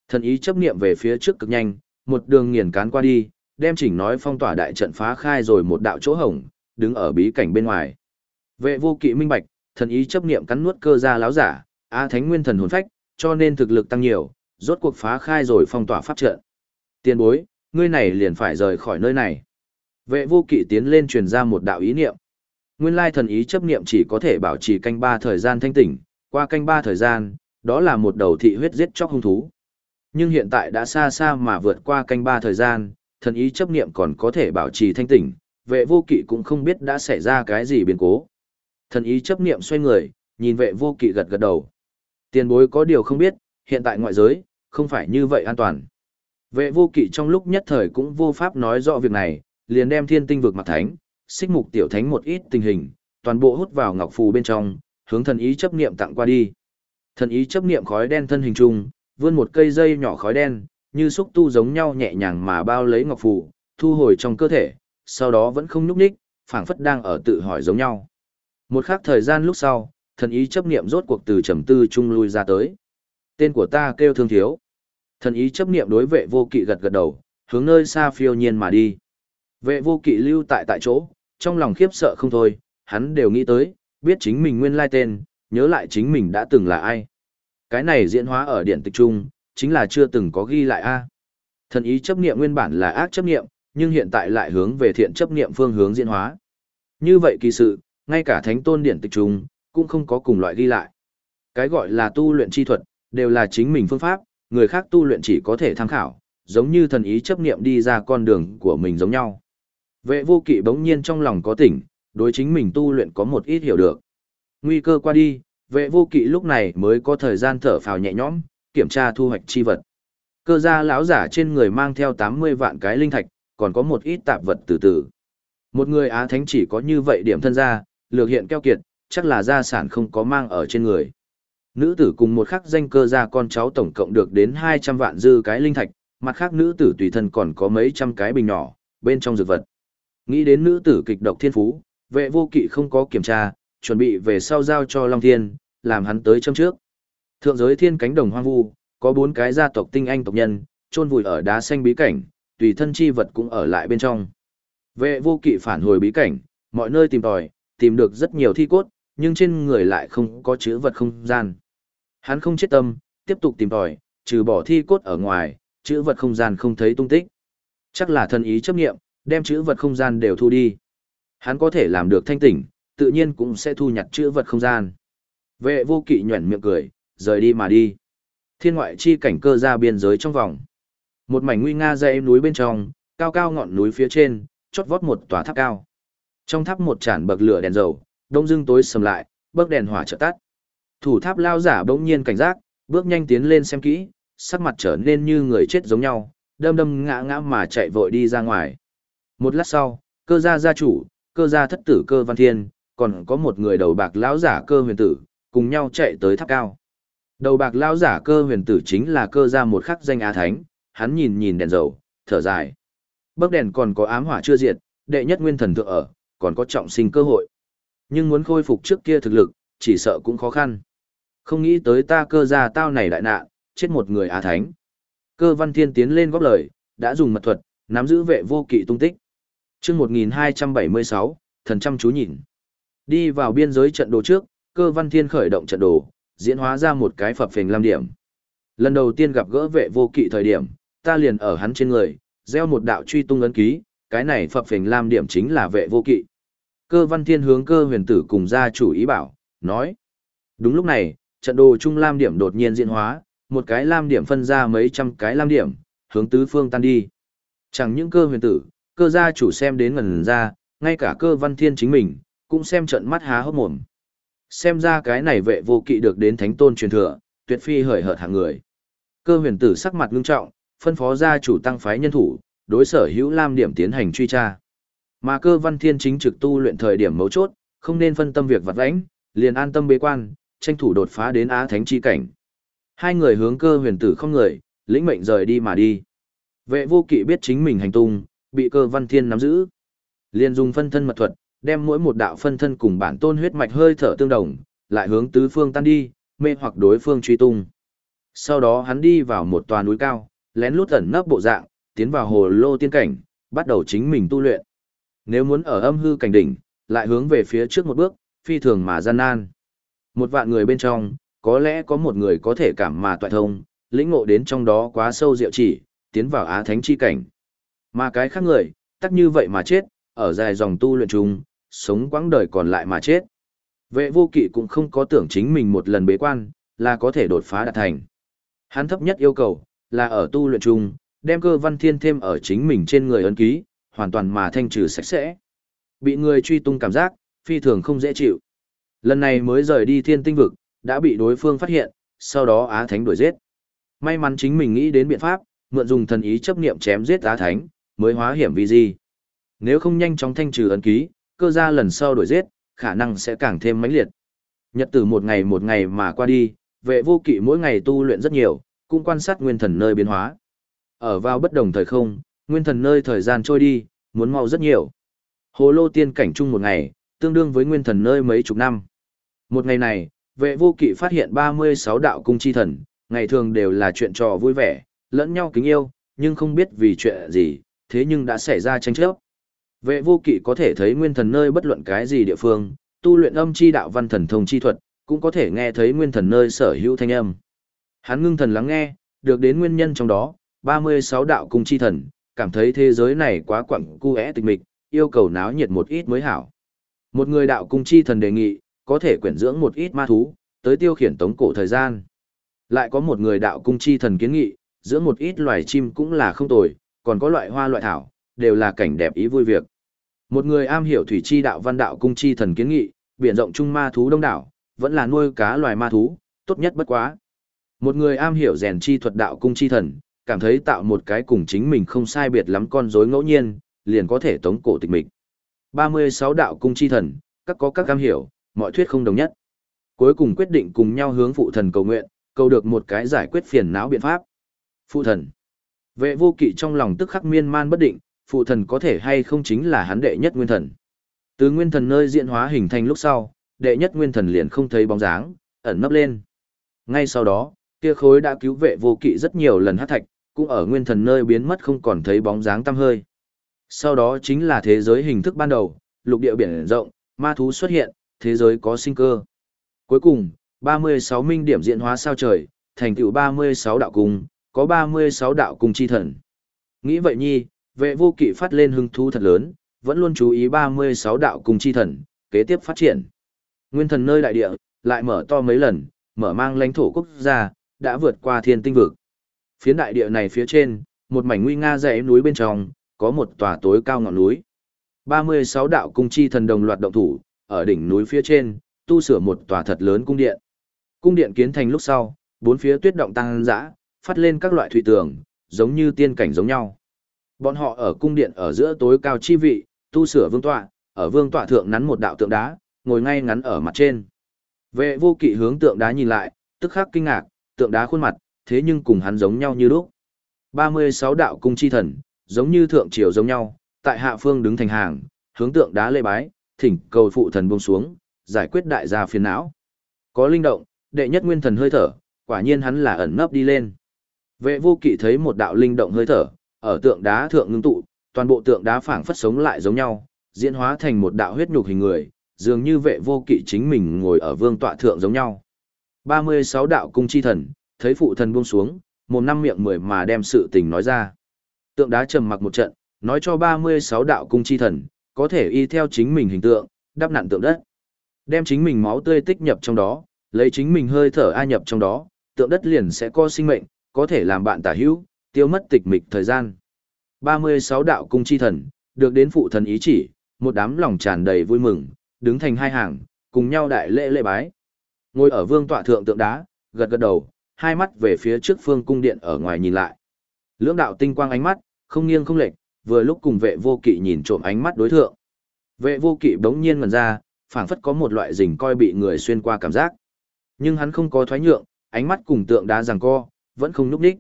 Thần ý chấp niệm về phía trước cực nhanh, một đường nghiền cán qua đi, đem chỉnh nói phong tỏa đại trận phá khai rồi một đạo chỗ hổng, đứng ở bí cảnh bên ngoài. Vệ vô kỵ minh bạch, thần ý chấp niệm cắn nuốt cơ gia láo giả, a thánh nguyên thần hồn phách, cho nên thực lực tăng nhiều, rốt cuộc phá khai rồi phong tỏa pháp trận. Tiền bối, ngươi này liền phải rời khỏi nơi này. Vệ vô kỵ tiến lên truyền ra một đạo ý niệm. Nguyên lai thần ý chấp niệm chỉ có thể bảo trì canh ba thời gian thanh tỉnh, qua canh ba thời gian, đó là một đầu thị huyết giết chóc hung thú. Nhưng hiện tại đã xa xa mà vượt qua canh ba thời gian, thần ý chấp niệm còn có thể bảo trì thanh tỉnh, vệ vô kỵ cũng không biết đã xảy ra cái gì biến cố. Thần ý chấp niệm xoay người, nhìn vệ vô kỵ gật gật đầu. Tiền bối có điều không biết, hiện tại ngoại giới, không phải như vậy an toàn. Vệ vô kỵ trong lúc nhất thời cũng vô pháp nói rõ việc này, liền đem thiên tinh vực mặt thánh, xích mục tiểu thánh một ít tình hình, toàn bộ hút vào ngọc phù bên trong, hướng thần ý chấp niệm tặng qua đi. Thần ý chấp niệm khói đen thân hình trung, vươn một cây dây nhỏ khói đen, như xúc tu giống nhau nhẹ nhàng mà bao lấy ngọc phù, thu hồi trong cơ thể, sau đó vẫn không nhúc nhích, phảng phất đang ở tự hỏi giống nhau. Một khắc thời gian lúc sau, thần ý chấp niệm rốt cuộc từ trầm tư trung lui ra tới. Tên của ta kêu thương thiếu. Thần ý chấp niệm đối vệ vô kỵ gật gật đầu, hướng nơi xa phiêu nhiên mà đi. Vệ vô kỵ lưu tại tại chỗ, trong lòng khiếp sợ không thôi, hắn đều nghĩ tới, biết chính mình nguyên lai tên, nhớ lại chính mình đã từng là ai. Cái này diễn hóa ở điện tịch trung, chính là chưa từng có ghi lại a. Thần ý chấp niệm nguyên bản là ác chấp niệm, nhưng hiện tại lại hướng về thiện chấp niệm phương hướng diễn hóa. Như vậy kỳ sự, ngay cả thánh tôn điển tịch trùng cũng không có cùng loại ghi lại. Cái gọi là tu luyện chi thuật, đều là chính mình phương pháp, người khác tu luyện chỉ có thể tham khảo, giống như thần ý chấp niệm đi ra con đường của mình giống nhau. Vệ vô kỵ bỗng nhiên trong lòng có tỉnh, đối chính mình tu luyện có một ít hiểu được. Nguy cơ qua đi, vệ vô kỵ lúc này mới có thời gian thở phào nhẹ nhõm, kiểm tra thu hoạch chi vật. Cơ gia lão giả trên người mang theo 80 vạn cái linh thạch, còn có một ít tạp vật từ từ. Một người Á Thánh chỉ có như vậy điểm thân gia, lược hiện keo kiệt, chắc là gia sản không có mang ở trên người. Nữ tử cùng một khắc danh cơ gia con cháu tổng cộng được đến 200 vạn dư cái linh thạch, mặt khác nữ tử tùy thân còn có mấy trăm cái bình nhỏ, bên trong dược vật. Nghĩ đến nữ tử kịch độc thiên phú, vệ vô kỵ không có kiểm tra, chuẩn bị về sau giao cho Long Thiên, làm hắn tới châm trước. Thượng giới thiên cánh đồng hoang vu, có bốn cái gia tộc tinh anh tộc nhân, chôn vùi ở đá xanh bí cảnh, tùy thân chi vật cũng ở lại bên trong. Vệ vô kỵ phản hồi bí cảnh, mọi nơi tìm tòi, tìm được rất nhiều thi cốt, nhưng trên người lại không có chữ vật không gian. Hắn không chết tâm, tiếp tục tìm tòi, trừ bỏ thi cốt ở ngoài, chữ vật không gian không thấy tung tích. Chắc là thần ý chấp nghiệm, đem chữ vật không gian đều thu đi. Hắn có thể làm được thanh tỉnh, tự nhiên cũng sẽ thu nhặt chữ vật không gian. Vệ vô kỵ nhuẩn miệng cười, rời đi mà đi. Thiên ngoại chi cảnh cơ ra biên giới trong vòng. Một mảnh nguy nga dãy núi bên trong, cao cao ngọn núi phía trên, chót vót một tòa tháp cao. Trong tháp một tràn bậc lửa đèn dầu, đông dương tối sầm lại, bấc đèn hỏa chợt tắt. Thủ tháp lao giả bỗng nhiên cảnh giác, bước nhanh tiến lên xem kỹ, sắc mặt trở nên như người chết giống nhau, đâm đâm ngã ngã mà chạy vội đi ra ngoài. Một lát sau, cơ gia gia chủ, cơ gia thất tử cơ văn thiên, còn có một người đầu bạc lão giả cơ huyền tử, cùng nhau chạy tới tháp cao. Đầu bạc lao giả cơ huyền tử chính là cơ gia một khắc danh á thánh, hắn nhìn nhìn đèn dầu, thở dài. Bấc đèn còn có ám hỏa chưa diệt, đệ nhất nguyên thần thượng ở, còn có trọng sinh cơ hội. Nhưng muốn khôi phục trước kia thực lực, chỉ sợ cũng khó khăn. Không nghĩ tới ta cơ gia tao này đại nạn, chết một người á thánh. Cơ văn thiên tiến lên góp lời, đã dùng mật thuật, nắm giữ vệ vô kỵ tung tích chương 1276, thần chăm chú nhìn. Đi vào biên giới trận đồ trước, cơ văn thiên khởi động trận đồ, diễn hóa ra một cái phập phình lam điểm. Lần đầu tiên gặp gỡ vệ vô kỵ thời điểm, ta liền ở hắn trên người, gieo một đạo truy tung ấn ký, cái này phập phình lam điểm chính là vệ vô kỵ. Cơ văn thiên hướng cơ huyền tử cùng gia chủ ý bảo, nói. Đúng lúc này, trận đồ trung lam điểm đột nhiên diễn hóa, một cái lam điểm phân ra mấy trăm cái lam điểm, hướng tứ phương tan đi. Chẳng những cơ huyền tử, cơ gia chủ xem đến ngần ra, ngay cả cơ văn thiên chính mình, cũng xem trận mắt há hốc mồm. Xem ra cái này vệ vô kỵ được đến thánh tôn truyền thừa, tuyệt phi hời hợt hạng người. Cơ huyền tử sắc mặt ngưng trọng, phân phó gia chủ tăng phái nhân thủ, đối sở hữu lam điểm tiến hành truy tra. Mà cơ văn thiên chính trực tu luyện thời điểm mấu chốt, không nên phân tâm việc vặt lãnh, liền an tâm bế quan, tranh thủ đột phá đến Á Thánh chi cảnh. Hai người hướng cơ huyền tử không người, lĩnh mệnh rời đi mà đi. Vệ vô kỵ biết chính mình hành tung, bị cơ văn thiên nắm giữ. Liền dùng phân thân mật thuật, đem mỗi một đạo phân thân cùng bản tôn huyết mạch hơi thở tương đồng, lại hướng tứ phương tan đi, mê hoặc đối phương truy tung. Sau đó hắn đi vào một tòa núi cao, lén lút ẩn nấp bộ dạng, tiến vào hồ lô tiên cảnh, bắt đầu chính mình tu luyện. Nếu muốn ở âm hư cảnh đỉnh, lại hướng về phía trước một bước, phi thường mà gian nan. Một vạn người bên trong, có lẽ có một người có thể cảm mà toại thông, lĩnh ngộ đến trong đó quá sâu diệu chỉ, tiến vào á thánh chi cảnh. Mà cái khác người, tắc như vậy mà chết, ở dài dòng tu luyện chung, sống quãng đời còn lại mà chết. Vệ vô kỵ cũng không có tưởng chính mình một lần bế quan, là có thể đột phá đạt thành. Hắn thấp nhất yêu cầu, là ở tu luyện chung, đem cơ văn thiên thêm ở chính mình trên người ấn ký, hoàn toàn mà thanh trừ sạch sẽ. Bị người truy tung cảm giác, phi thường không dễ chịu. Lần này mới rời đi thiên tinh vực, đã bị đối phương phát hiện, sau đó Á Thánh đuổi giết. May mắn chính mình nghĩ đến biện pháp, mượn dùng thần ý chấp niệm chém giết Á Thánh, mới hóa hiểm vì gì. Nếu không nhanh chóng thanh trừ ấn ký, cơ gia lần sau đuổi giết, khả năng sẽ càng thêm mãnh liệt. Nhật tử một ngày một ngày mà qua đi, vệ vô kỵ mỗi ngày tu luyện rất nhiều, cũng quan sát nguyên thần nơi biến hóa. Ở vào bất đồng thời không, nguyên thần nơi thời gian trôi đi, muốn mau rất nhiều. Hồ lô tiên cảnh chung một ngày, tương đương với nguyên thần nơi mấy chục năm. Một ngày này, vệ vô kỵ phát hiện 36 đạo cung chi thần, ngày thường đều là chuyện trò vui vẻ, lẫn nhau kính yêu, nhưng không biết vì chuyện gì, thế nhưng đã xảy ra tranh chấp. Vệ vô kỵ có thể thấy nguyên thần nơi bất luận cái gì địa phương, tu luyện âm chi đạo văn thần thông chi thuật, cũng có thể nghe thấy nguyên thần nơi sở hữu thanh âm. Hắn ngưng thần lắng nghe, được đến nguyên nhân trong đó, 36 đạo cung chi thần, cảm thấy thế giới này quá quặng cu é tịch mịch, yêu cầu náo nhiệt một ít mới hảo. Một người đạo cung chi thần đề nghị, có thể quyển dưỡng một ít ma thú, tới tiêu khiển tống cổ thời gian. Lại có một người đạo cung chi thần kiến nghị, dưỡng một ít loài chim cũng là không tồi, còn có loại hoa loại thảo, đều là cảnh đẹp ý vui việc. Một người am hiểu thủy chi đạo văn đạo cung chi thần kiến nghị, biển rộng trung ma thú đông đảo, vẫn là nuôi cá loài ma thú, tốt nhất bất quá. Một người am hiểu rèn chi thuật đạo cung chi thần, cảm thấy tạo một cái cùng chính mình không sai biệt lắm con rối ngẫu nhiên, liền có thể tống cổ tịch mịch. 36 đạo cung chi thần, các có các am hiểu, mọi thuyết không đồng nhất. Cuối cùng quyết định cùng nhau hướng phụ thần cầu nguyện, cầu được một cái giải quyết phiền não biện pháp. Phụ thần. Vệ vô kỵ trong lòng tức khắc miên man bất định, phụ thần có thể hay không chính là hắn đệ nhất nguyên thần. Từ nguyên thần nơi diễn hóa hình thành lúc sau, đệ nhất nguyên thần liền không thấy bóng dáng, ẩn nấp lên. Ngay sau đó, kia khối đã cứu vệ vô kỵ rất nhiều lần hát thạch, cũng ở nguyên thần nơi biến mất không còn thấy bóng dáng tăm hơi. Sau đó chính là thế giới hình thức ban đầu, lục địa biển rộng, ma thú xuất hiện, thế giới có sinh cơ. Cuối cùng, 36 minh điểm diễn hóa sao trời, thành tựu 36 đạo cung, có 36 đạo cung chi thần. Nghĩ vậy nhi, vệ vô kỵ phát lên hứng thú thật lớn, vẫn luôn chú ý 36 đạo cung chi thần, kế tiếp phát triển. Nguyên thần nơi đại địa, lại mở to mấy lần, mở mang lãnh thổ quốc gia, đã vượt qua thiên tinh vực. Phiến đại địa này phía trên, một mảnh nguy nga dãy núi bên trong, có một tòa tối cao ngọn núi. 36 đạo cung chi thần đồng loạt động thủ, ở đỉnh núi phía trên, tu sửa một tòa thật lớn cung điện. Cung điện kiến thành lúc sau, bốn phía tuyết động tăng dã, phát lên các loại thủy tường, giống như tiên cảnh giống nhau. Bọn họ ở cung điện ở giữa tối cao chi vị, tu sửa vương tọa, ở vương tọa thượng nắn một đạo tượng đá, ngồi ngay ngắn ở mặt trên. Vệ vô kỵ hướng tượng đá nhìn lại, tức khắc kinh ngạc, tượng đá khuôn mặt, thế nhưng cùng hắn giống nhau như lúc. 36 đạo cung chi thần, giống như thượng triều giống nhau, tại hạ phương đứng thành hàng, hướng tượng đá lê bái, thỉnh cầu phụ thần buông xuống, giải quyết đại gia phiền não. Có linh động, đệ nhất nguyên thần hơi thở, quả nhiên hắn là ẩn nấp đi lên. Vệ vô kỵ thấy một đạo linh động hơi thở, ở tượng đá thượng ngưng tụ, toàn bộ tượng đá phảng phất sống lại giống nhau, diễn hóa thành một đạo huyết nhục hình người, dường như vệ vô kỵ chính mình ngồi ở vương tọa thượng giống nhau. 36 đạo cung chi thần, thấy phụ thần buông xuống, một năm miệng mười mà đem sự tình nói ra. Tượng đá trầm mặc một trận, nói cho 36 đạo cung chi thần, có thể y theo chính mình hình tượng, đắp nặn tượng đất. Đem chính mình máu tươi tích nhập trong đó, lấy chính mình hơi thở a nhập trong đó, tượng đất liền sẽ có sinh mệnh, có thể làm bạn tả hữu, tiêu mất tịch mịch thời gian. 36 đạo cung chi thần, được đến phụ thần ý chỉ, một đám lòng tràn đầy vui mừng, đứng thành hai hàng, cùng nhau đại lễ lễ bái. Ngồi ở vương tọa thượng tượng đá, gật gật đầu, hai mắt về phía trước phương cung điện ở ngoài nhìn lại. Lưỡng đạo tinh quang ánh mắt, không nghiêng không lệch, vừa lúc cùng vệ vô kỵ nhìn trộm ánh mắt đối thượng. Vệ vô kỵ bỗng nhiên ngẩn ra, phảng phất có một loại rình coi bị người xuyên qua cảm giác. Nhưng hắn không có thoái nhượng, ánh mắt cùng tượng đá giằng co, vẫn không núp đích.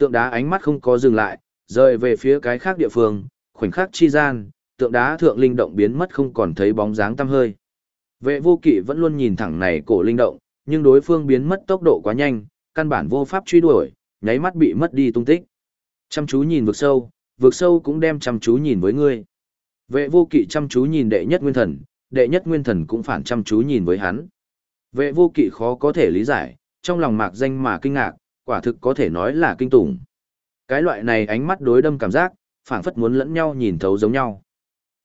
Tượng đá ánh mắt không có dừng lại, rời về phía cái khác địa phương, khoảnh khắc chi gian, tượng đá thượng linh động biến mất không còn thấy bóng dáng tăm hơi. Vệ vô kỵ vẫn luôn nhìn thẳng này cổ linh động, nhưng đối phương biến mất tốc độ quá nhanh, căn bản vô pháp truy đuổi, nháy mắt bị mất đi tung tích. Chăm chú nhìn vực sâu, vực sâu cũng đem chăm chú nhìn với ngươi. Vệ vô kỵ chăm chú nhìn đệ nhất nguyên thần, đệ nhất nguyên thần cũng phản chăm chú nhìn với hắn. Vệ vô kỵ khó có thể lý giải, trong lòng mạc danh mà kinh ngạc, quả thực có thể nói là kinh tủng. Cái loại này ánh mắt đối đâm cảm giác, phản phất muốn lẫn nhau nhìn thấu giống nhau.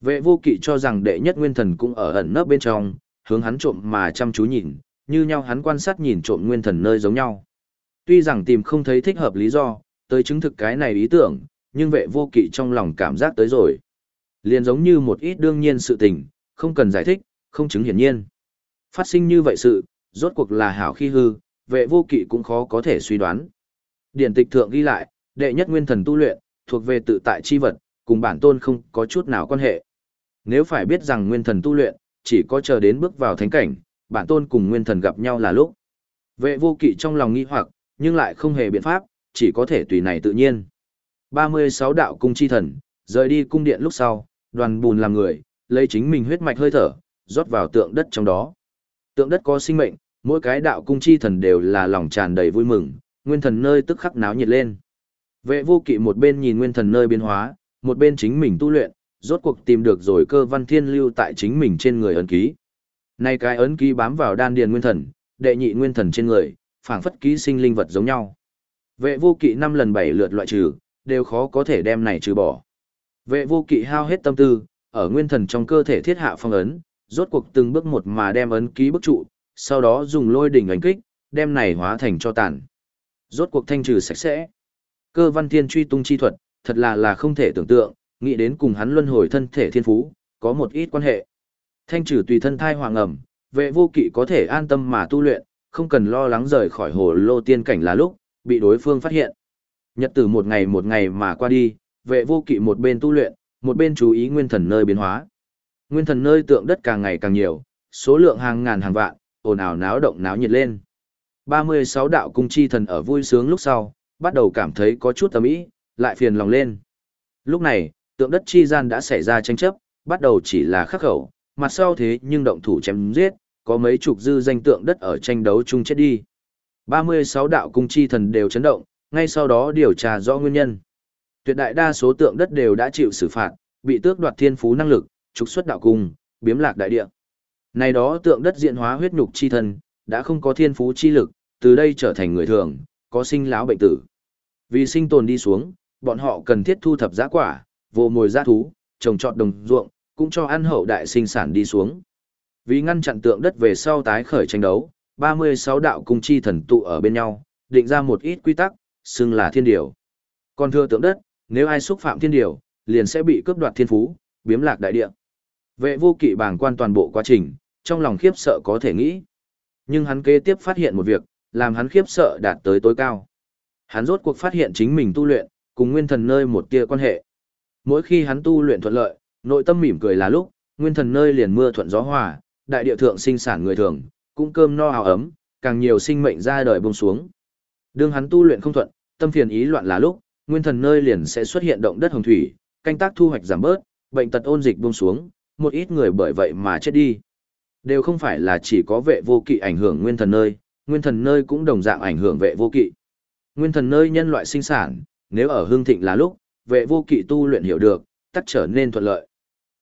Vệ vô kỵ cho rằng đệ nhất nguyên thần cũng ở ẩn nấp bên trong, hướng hắn trộm mà chăm chú nhìn, như nhau hắn quan sát nhìn trộm nguyên thần nơi giống nhau. Tuy rằng tìm không thấy thích hợp lý do, tới chứng thực cái này ý tưởng, nhưng vệ vô kỵ trong lòng cảm giác tới rồi. Liền giống như một ít đương nhiên sự tình, không cần giải thích, không chứng hiển nhiên. Phát sinh như vậy sự, rốt cuộc là hảo khi hư, vệ vô kỵ cũng khó có thể suy đoán. Điển tịch thượng ghi lại, đệ nhất nguyên thần tu luyện, thuộc về tự tại chi vật, cùng bản tôn không có chút nào quan hệ. Nếu phải biết rằng nguyên thần tu luyện, chỉ có chờ đến bước vào thánh cảnh, bản tôn cùng nguyên thần gặp nhau là lúc. Vệ vô kỵ trong lòng nghi hoặc, nhưng lại không hề biện pháp, chỉ có thể tùy này tự nhiên. 36 đạo cung chi thần, rời đi cung điện lúc sau, đoàn bùn làm người, lấy chính mình huyết mạch hơi thở, rót vào tượng đất trong đó. Tượng đất có sinh mệnh, mỗi cái đạo cung chi thần đều là lòng tràn đầy vui mừng, nguyên thần nơi tức khắc náo nhiệt lên. Vệ vô kỵ một bên nhìn nguyên thần nơi biến hóa, một bên chính mình tu luyện, rốt cuộc tìm được rồi cơ văn thiên lưu tại chính mình trên người ấn ký. Nay cái ấn ký bám vào đan điền nguyên thần, đệ nhị nguyên thần trên người, phảng phất ký sinh linh vật giống nhau. Vệ vô kỵ năm lần bảy lượt loại trừ, đều khó có thể đem này trừ bỏ. Vệ vô kỵ hao hết tâm tư, ở nguyên thần trong cơ thể thiết hạ phong ấn, rốt cuộc từng bước một mà đem ấn ký bức trụ, sau đó dùng lôi đỉnh ánh kích, đem này hóa thành cho tàn. Rốt cuộc thanh trừ sạch sẽ. Cơ văn thiên truy tung chi thuật, thật là là không thể tưởng tượng, nghĩ đến cùng hắn luân hồi thân thể thiên phú, có một ít quan hệ. Thanh trừ tùy thân thai hoàng ẩm, vệ vô kỵ có thể an tâm mà tu luyện, không cần lo lắng rời khỏi hồ lô tiên cảnh là lúc, bị đối phương phát hiện. Nhật tử một ngày một ngày mà qua đi, vệ vô kỵ một bên tu luyện, một bên chú ý nguyên thần nơi biến hóa. Nguyên thần nơi tượng đất càng ngày càng nhiều, số lượng hàng ngàn hàng vạn, ồn ào náo động náo nhiệt lên. 36 đạo cung chi thần ở vui sướng lúc sau, bắt đầu cảm thấy có chút tầm ý, lại phiền lòng lên. Lúc này, tượng đất chi gian đã xảy ra tranh chấp, bắt đầu chỉ là khắc khẩu, mặt sau thế nhưng động thủ chém giết, có mấy chục dư danh tượng đất ở tranh đấu chung chết đi. 36 đạo cung chi thần đều chấn động, ngay sau đó điều tra rõ nguyên nhân. Tuyệt đại đa số tượng đất đều đã chịu xử phạt, bị tước đoạt thiên phú năng lực, trục xuất đạo cung, biếm lạc đại địa. Này đó tượng đất diện hóa huyết nhục chi thần, đã không có thiên phú chi lực, từ đây trở thành người thường, có sinh lão bệnh tử. Vì sinh tồn đi xuống, bọn họ cần thiết thu thập giá quả, vô mồi giá thú, trồng trọt đồng ruộng, cũng cho ăn hậu đại sinh sản đi xuống. Vì ngăn chặn tượng đất về sau tái khởi tranh đấu, 36 đạo cung chi thần tụ ở bên nhau, định ra một ít quy tắc, xưng là thiên điều. Còn thưa tượng đất, nếu ai xúc phạm thiên điều, liền sẽ bị cướp đoạt thiên phú, biếm lạc đại địa. Vệ vô kỵ bảng quan toàn bộ quá trình, trong lòng khiếp sợ có thể nghĩ. Nhưng hắn kế tiếp phát hiện một việc, làm hắn khiếp sợ đạt tới tối cao. Hắn rốt cuộc phát hiện chính mình tu luyện, cùng nguyên thần nơi một tia quan hệ. Mỗi khi hắn tu luyện thuận lợi, nội tâm mỉm cười là lúc, nguyên thần nơi liền mưa thuận gió hòa, đại địa thượng sinh sản người thường, cũng cơm no hào ấm, càng nhiều sinh mệnh ra đời bông xuống. Đương hắn tu luyện không thuận, tâm phiền ý loạn là lúc, nguyên thần nơi liền sẽ xuất hiện động đất hồng thủy, canh tác thu hoạch giảm bớt, bệnh tật ôn dịch buông xuống, một ít người bởi vậy mà chết đi. Đều không phải là chỉ có vệ vô kỵ ảnh hưởng nguyên thần nơi, nguyên thần nơi cũng đồng dạng ảnh hưởng vệ vô kỵ. Nguyên thần nơi nhân loại sinh sản, nếu ở hương thịnh là lúc, vệ vô kỵ tu luyện hiểu được, tắc trở nên thuận lợi.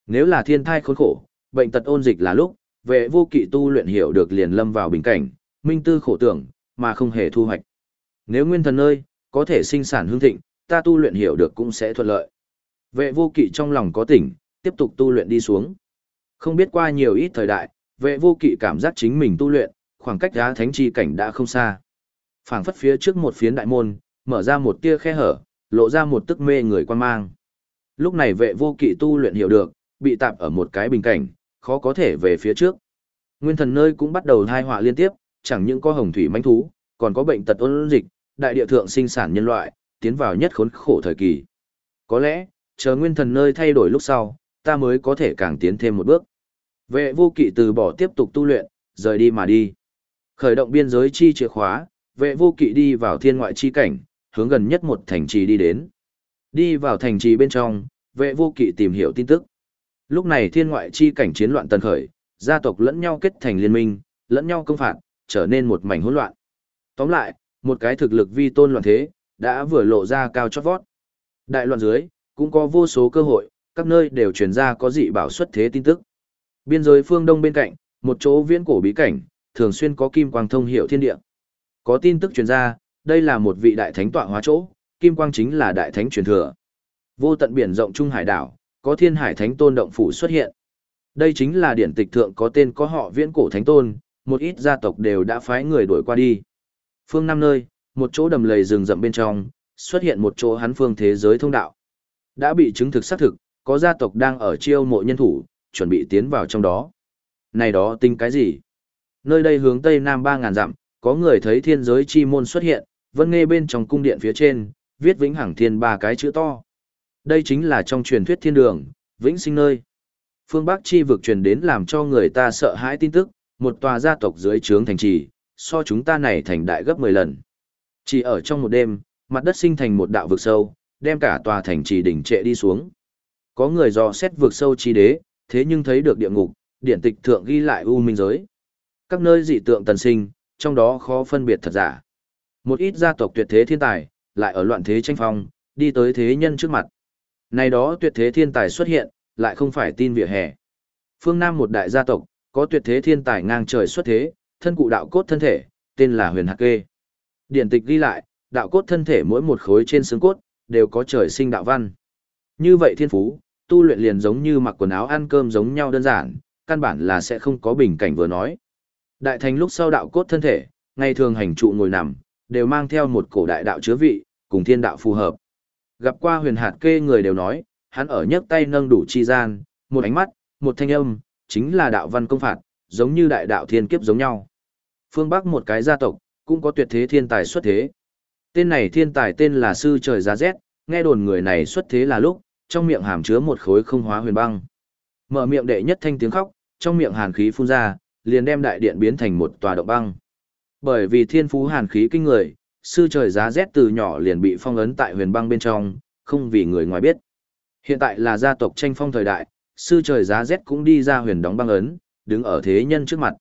Nếu là thiên thai khốn khổ, bệnh tật ôn dịch là lúc, vệ vô kỵ tu luyện hiểu được liền lâm vào bình cảnh, minh tư khổ tưởng, mà không hề thu hoạch. Nếu nguyên thần nơi, có thể sinh sản hương thịnh, ta tu luyện hiểu được cũng sẽ thuận lợi. Vệ vô kỵ trong lòng có tỉnh, tiếp tục tu luyện đi xuống. Không biết qua nhiều ít thời đại, vệ vô kỵ cảm giác chính mình tu luyện, khoảng cách đá thánh chi cảnh đã không xa. phảng phất phía trước một phiến đại môn, mở ra một tia khe hở, lộ ra một tức mê người quan mang. Lúc này vệ vô kỵ tu luyện hiểu được, bị tạp ở một cái bình cảnh, khó có thể về phía trước. Nguyên thần nơi cũng bắt đầu thai họa liên tiếp, chẳng những có hồng thủy manh thú, còn có bệnh tật ôn dịch, đại địa thượng sinh sản nhân loại, tiến vào nhất khốn khổ thời kỳ. Có lẽ, chờ nguyên thần nơi thay đổi lúc sau, ta mới có thể càng tiến thêm một bước. Vệ vô kỵ từ bỏ tiếp tục tu luyện, rời đi mà đi. Khởi động biên giới chi chìa khóa, vệ vô kỵ đi vào thiên ngoại chi cảnh, hướng gần nhất một thành trì đi đến. Đi vào thành trì bên trong, vệ vô kỵ tìm hiểu tin tức. Lúc này thiên ngoại chi cảnh chiến loạn tần khởi, gia tộc lẫn nhau kết thành liên minh, lẫn nhau công phạt, trở nên một mảnh hỗn loạn. Tóm lại, một cái thực lực vi tôn loạn thế, đã vừa lộ ra cao chót vót. Đại loạn dưới, cũng có vô số cơ hội, các nơi đều truyền ra có dị bảo xuất thế tin tức. Biên giới phương đông bên cạnh, một chỗ viễn cổ bí cảnh, thường xuyên có kim quang thông hiệu thiên địa. Có tin tức truyền ra, đây là một vị đại thánh tọa hóa chỗ, kim quang chính là đại thánh truyền thừa. Vô tận biển rộng trung hải đảo, có thiên hải thánh tôn động phủ xuất hiện. Đây chính là điển tịch thượng có tên có họ viễn cổ thánh tôn, một ít gia tộc đều đã phái người đuổi qua đi. Phương Nam nơi, một chỗ đầm lầy rừng rậm bên trong, xuất hiện một chỗ hắn phương thế giới thông đạo. Đã bị chứng thực xác thực, có gia tộc đang ở chiêu mộ nhân thủ, chuẩn bị tiến vào trong đó. Này đó tính cái gì? Nơi đây hướng tây nam 3.000 dặm, có người thấy thiên giới chi môn xuất hiện, vân nghe bên trong cung điện phía trên, viết vĩnh hằng thiên ba cái chữ to. Đây chính là trong truyền thuyết thiên đường, vĩnh sinh nơi. Phương Bắc chi vực truyền đến làm cho người ta sợ hãi tin tức, một tòa gia tộc dưới trướng thành trì, so chúng ta này thành đại gấp 10 lần. Chỉ ở trong một đêm, mặt đất sinh thành một đạo vực sâu, đem cả tòa thành trì đỉnh trệ đi xuống. Có người dò xét vực sâu chi đế, thế nhưng thấy được địa ngục, điện tịch thượng ghi lại u minh giới. Các nơi dị tượng tần sinh, trong đó khó phân biệt thật giả. Một ít gia tộc tuyệt thế thiên tài, lại ở loạn thế tranh phong, đi tới thế nhân trước mặt. Này đó tuyệt thế thiên tài xuất hiện, lại không phải tin vỉa hè. Phương Nam một đại gia tộc, có tuyệt thế thiên tài ngang trời xuất thế, thân cụ đạo cốt thân thể, tên là huyền hạc kê. Điển tịch ghi lại, đạo cốt thân thể mỗi một khối trên xương cốt, đều có trời sinh đạo văn. Như vậy thiên phú, tu luyện liền giống như mặc quần áo ăn cơm giống nhau đơn giản, căn bản là sẽ không có bình cảnh vừa nói. Đại thành lúc sau đạo cốt thân thể, ngày thường hành trụ ngồi nằm, đều mang theo một cổ đại đạo chứa vị, cùng thiên đạo phù hợp. Gặp qua huyền hạt kê người đều nói, hắn ở nhấc tay nâng đủ chi gian, một ánh mắt, một thanh âm, chính là đạo văn công phạt, giống như đại đạo thiên kiếp giống nhau. Phương Bắc một cái gia tộc, cũng có tuyệt thế thiên tài xuất thế. Tên này thiên tài tên là Sư Trời Giá Rét, nghe đồn người này xuất thế là lúc, trong miệng hàm chứa một khối không hóa huyền băng. Mở miệng đệ nhất thanh tiếng khóc, trong miệng hàn khí phun ra, liền đem đại điện biến thành một tòa động băng. Bởi vì thiên phú hàn khí kinh người, sư trời giá rét từ nhỏ liền bị phong ấn tại huyền băng bên trong, không vì người ngoài biết. Hiện tại là gia tộc tranh phong thời đại, sư trời giá rét cũng đi ra huyền đóng băng ấn, đứng ở thế nhân trước mặt.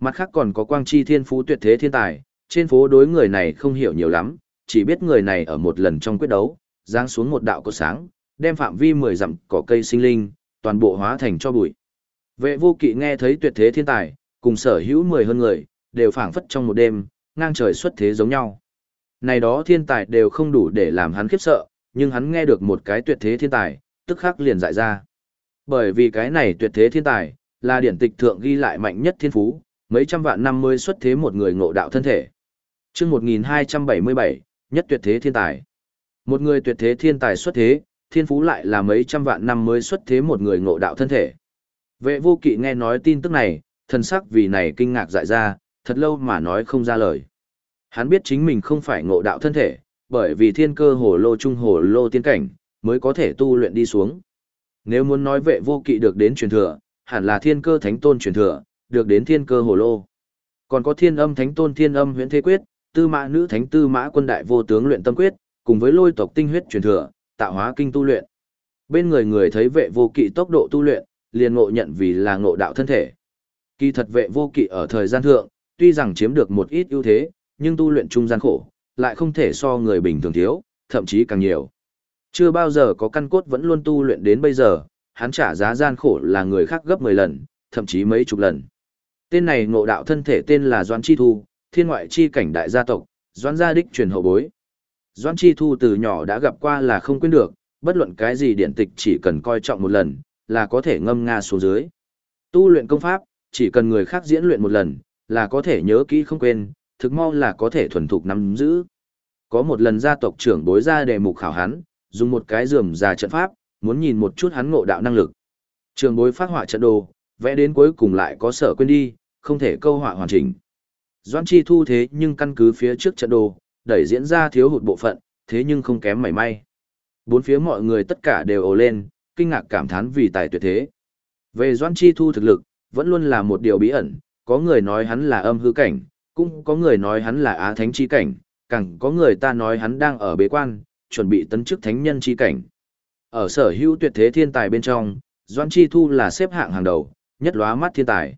Mặt khác còn có quang chi thiên phú tuyệt thế thiên tài, trên phố đối người này không hiểu nhiều lắm, chỉ biết người này ở một lần trong quyết đấu, giáng xuống một đạo cột sáng, đem phạm vi mười dặm cỏ cây sinh linh, toàn bộ hóa thành cho bụi. Vệ vô kỵ nghe thấy tuyệt thế thiên tài, cùng sở hữu mười hơn người, đều phảng phất trong một đêm, ngang trời xuất thế giống nhau. Này đó thiên tài đều không đủ để làm hắn khiếp sợ, nhưng hắn nghe được một cái tuyệt thế thiên tài, tức khắc liền dại ra. Bởi vì cái này tuyệt thế thiên tài, là điển tịch thượng ghi lại mạnh nhất thiên phú, mấy trăm vạn năm mới xuất thế một người ngộ đạo thân thể. chương 1277, nhất tuyệt thế thiên tài. Một người tuyệt thế thiên tài xuất thế, thiên phú lại là mấy trăm vạn năm mới xuất thế một người ngộ đạo thân thể. Vệ vô kỵ nghe nói tin tức này, thần sắc vì này kinh ngạc dại ra, thật lâu mà nói không ra lời. Hắn biết chính mình không phải ngộ đạo thân thể, bởi vì thiên cơ hồ lô trung hồ lô tiên cảnh, mới có thể tu luyện đi xuống. Nếu muốn nói vệ vô kỵ được đến truyền thừa, hẳn là thiên cơ thánh tôn truyền thừa, được đến thiên cơ hồ lô. Còn có thiên âm thánh tôn thiên âm huyễn thế quyết, tư mã nữ thánh tư mã quân đại vô tướng luyện tâm quyết, cùng với lôi tộc tinh huyết truyền thừa, tạo hóa kinh tu luyện. Bên người người thấy vệ vô kỵ tốc độ tu luyện, liền ngộ nhận vì là ngộ đạo thân thể. Kỳ thật vệ vô kỵ ở thời gian thượng, tuy rằng chiếm được một ít ưu thế, nhưng tu luyện trung gian khổ, lại không thể so người bình thường thiếu, thậm chí càng nhiều. Chưa bao giờ có căn cốt vẫn luôn tu luyện đến bây giờ, hắn trả giá gian khổ là người khác gấp 10 lần, thậm chí mấy chục lần. Tên này ngộ đạo thân thể tên là Doan Chi Thu, thiên ngoại chi cảnh đại gia tộc, Doan gia đích truyền hậu bối. Doan Chi Thu từ nhỏ đã gặp qua là không quên được, bất luận cái gì điện tịch chỉ cần coi trọng một lần, là có thể ngâm nga xuống dưới. Tu luyện công pháp, chỉ cần người khác diễn luyện một lần, là có thể nhớ kỹ không quên, thực mau là có thể thuần thục nắm giữ. Có một lần gia tộc trưởng bối ra đề mục khảo hắn, dùng một cái rườm già trận pháp, muốn nhìn một chút hắn ngộ đạo năng lực. Trường bối phát họa trận đồ, vẽ đến cuối cùng lại có sở quên đi, không thể câu họa hoàn chỉnh. Doan Chi thu thế nhưng căn cứ phía trước trận đồ, đẩy diễn ra thiếu hụt bộ phận, thế nhưng không kém mảy may. Bốn phía mọi người tất cả đều ồ lên, kinh ngạc cảm thán vì tài tuyệt thế. Về Doan Chi thu thực lực, vẫn luôn là một điều bí ẩn, có người nói hắn là âm hư cảnh, cũng có người nói hắn là á thánh chi cảnh, càng có người ta nói hắn đang ở bế quan, chuẩn bị tấn chức thánh nhân chi cảnh. Ở sở hữu tuyệt thế thiên tài bên trong, Doan Chi Thu là xếp hạng hàng đầu, nhất lóa mắt thiên tài.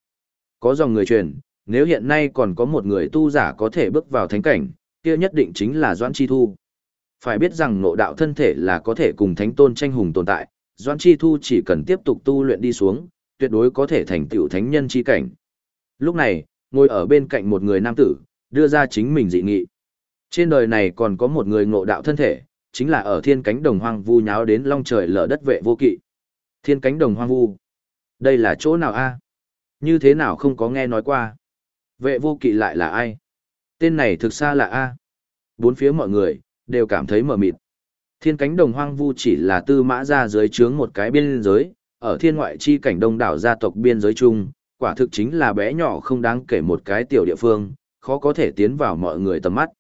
Có dòng người truyền, nếu hiện nay còn có một người tu giả có thể bước vào thánh cảnh, kia nhất định chính là Doãn Chi Thu. Phải biết rằng ngộ đạo thân thể là có thể cùng thánh tôn tranh hùng tồn tại, Doãn Chi Thu chỉ cần tiếp tục tu luyện đi xuống, tuyệt đối có thể thành tựu thánh nhân chi cảnh. Lúc này, ngồi ở bên cạnh một người nam tử, đưa ra chính mình dị nghị. Trên đời này còn có một người ngộ đạo thân thể, chính là ở thiên cánh đồng hoang vu nháo đến long trời lở đất vệ vô kỵ. Thiên cánh đồng hoang vu. Đây là chỗ nào a? Như thế nào không có nghe nói qua? Vệ vô kỵ lại là ai? Tên này thực xa là a. Bốn phía mọi người, đều cảm thấy mờ mịt. Thiên cánh đồng hoang vu chỉ là tư mã ra dưới trướng một cái biên giới, ở thiên ngoại chi cảnh đông đảo gia tộc biên giới chung, quả thực chính là bé nhỏ không đáng kể một cái tiểu địa phương, khó có thể tiến vào mọi người tầm mắt.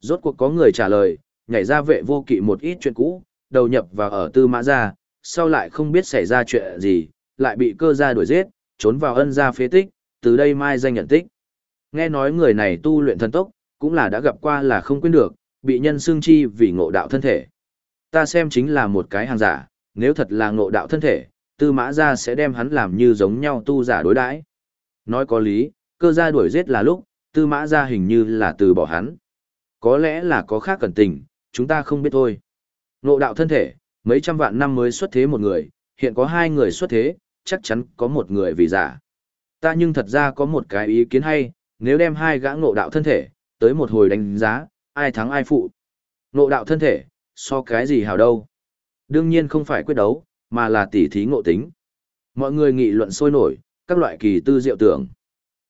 Rốt cuộc có người trả lời, nhảy ra vệ vô kỵ một ít chuyện cũ, đầu nhập vào ở tư mã gia, sau lại không biết xảy ra chuyện gì, lại bị cơ gia đuổi giết, trốn vào ân gia phế tích, từ đây mai danh nhận tích. Nghe nói người này tu luyện thần tốc, cũng là đã gặp qua là không quên được, bị nhân xương chi vì ngộ đạo thân thể. Ta xem chính là một cái hàng giả, nếu thật là ngộ đạo thân thể, tư mã gia sẽ đem hắn làm như giống nhau tu giả đối đãi. Nói có lý, cơ gia đuổi giết là lúc, tư mã gia hình như là từ bỏ hắn. Có lẽ là có khác cẩn tình, chúng ta không biết thôi. Ngộ đạo thân thể, mấy trăm vạn năm mới xuất thế một người, hiện có hai người xuất thế, chắc chắn có một người vì giả. Ta nhưng thật ra có một cái ý kiến hay, nếu đem hai gã ngộ đạo thân thể, tới một hồi đánh giá, ai thắng ai phụ. Ngộ đạo thân thể, so cái gì hào đâu. Đương nhiên không phải quyết đấu, mà là tỉ thí ngộ tính. Mọi người nghị luận sôi nổi, các loại kỳ tư diệu tưởng.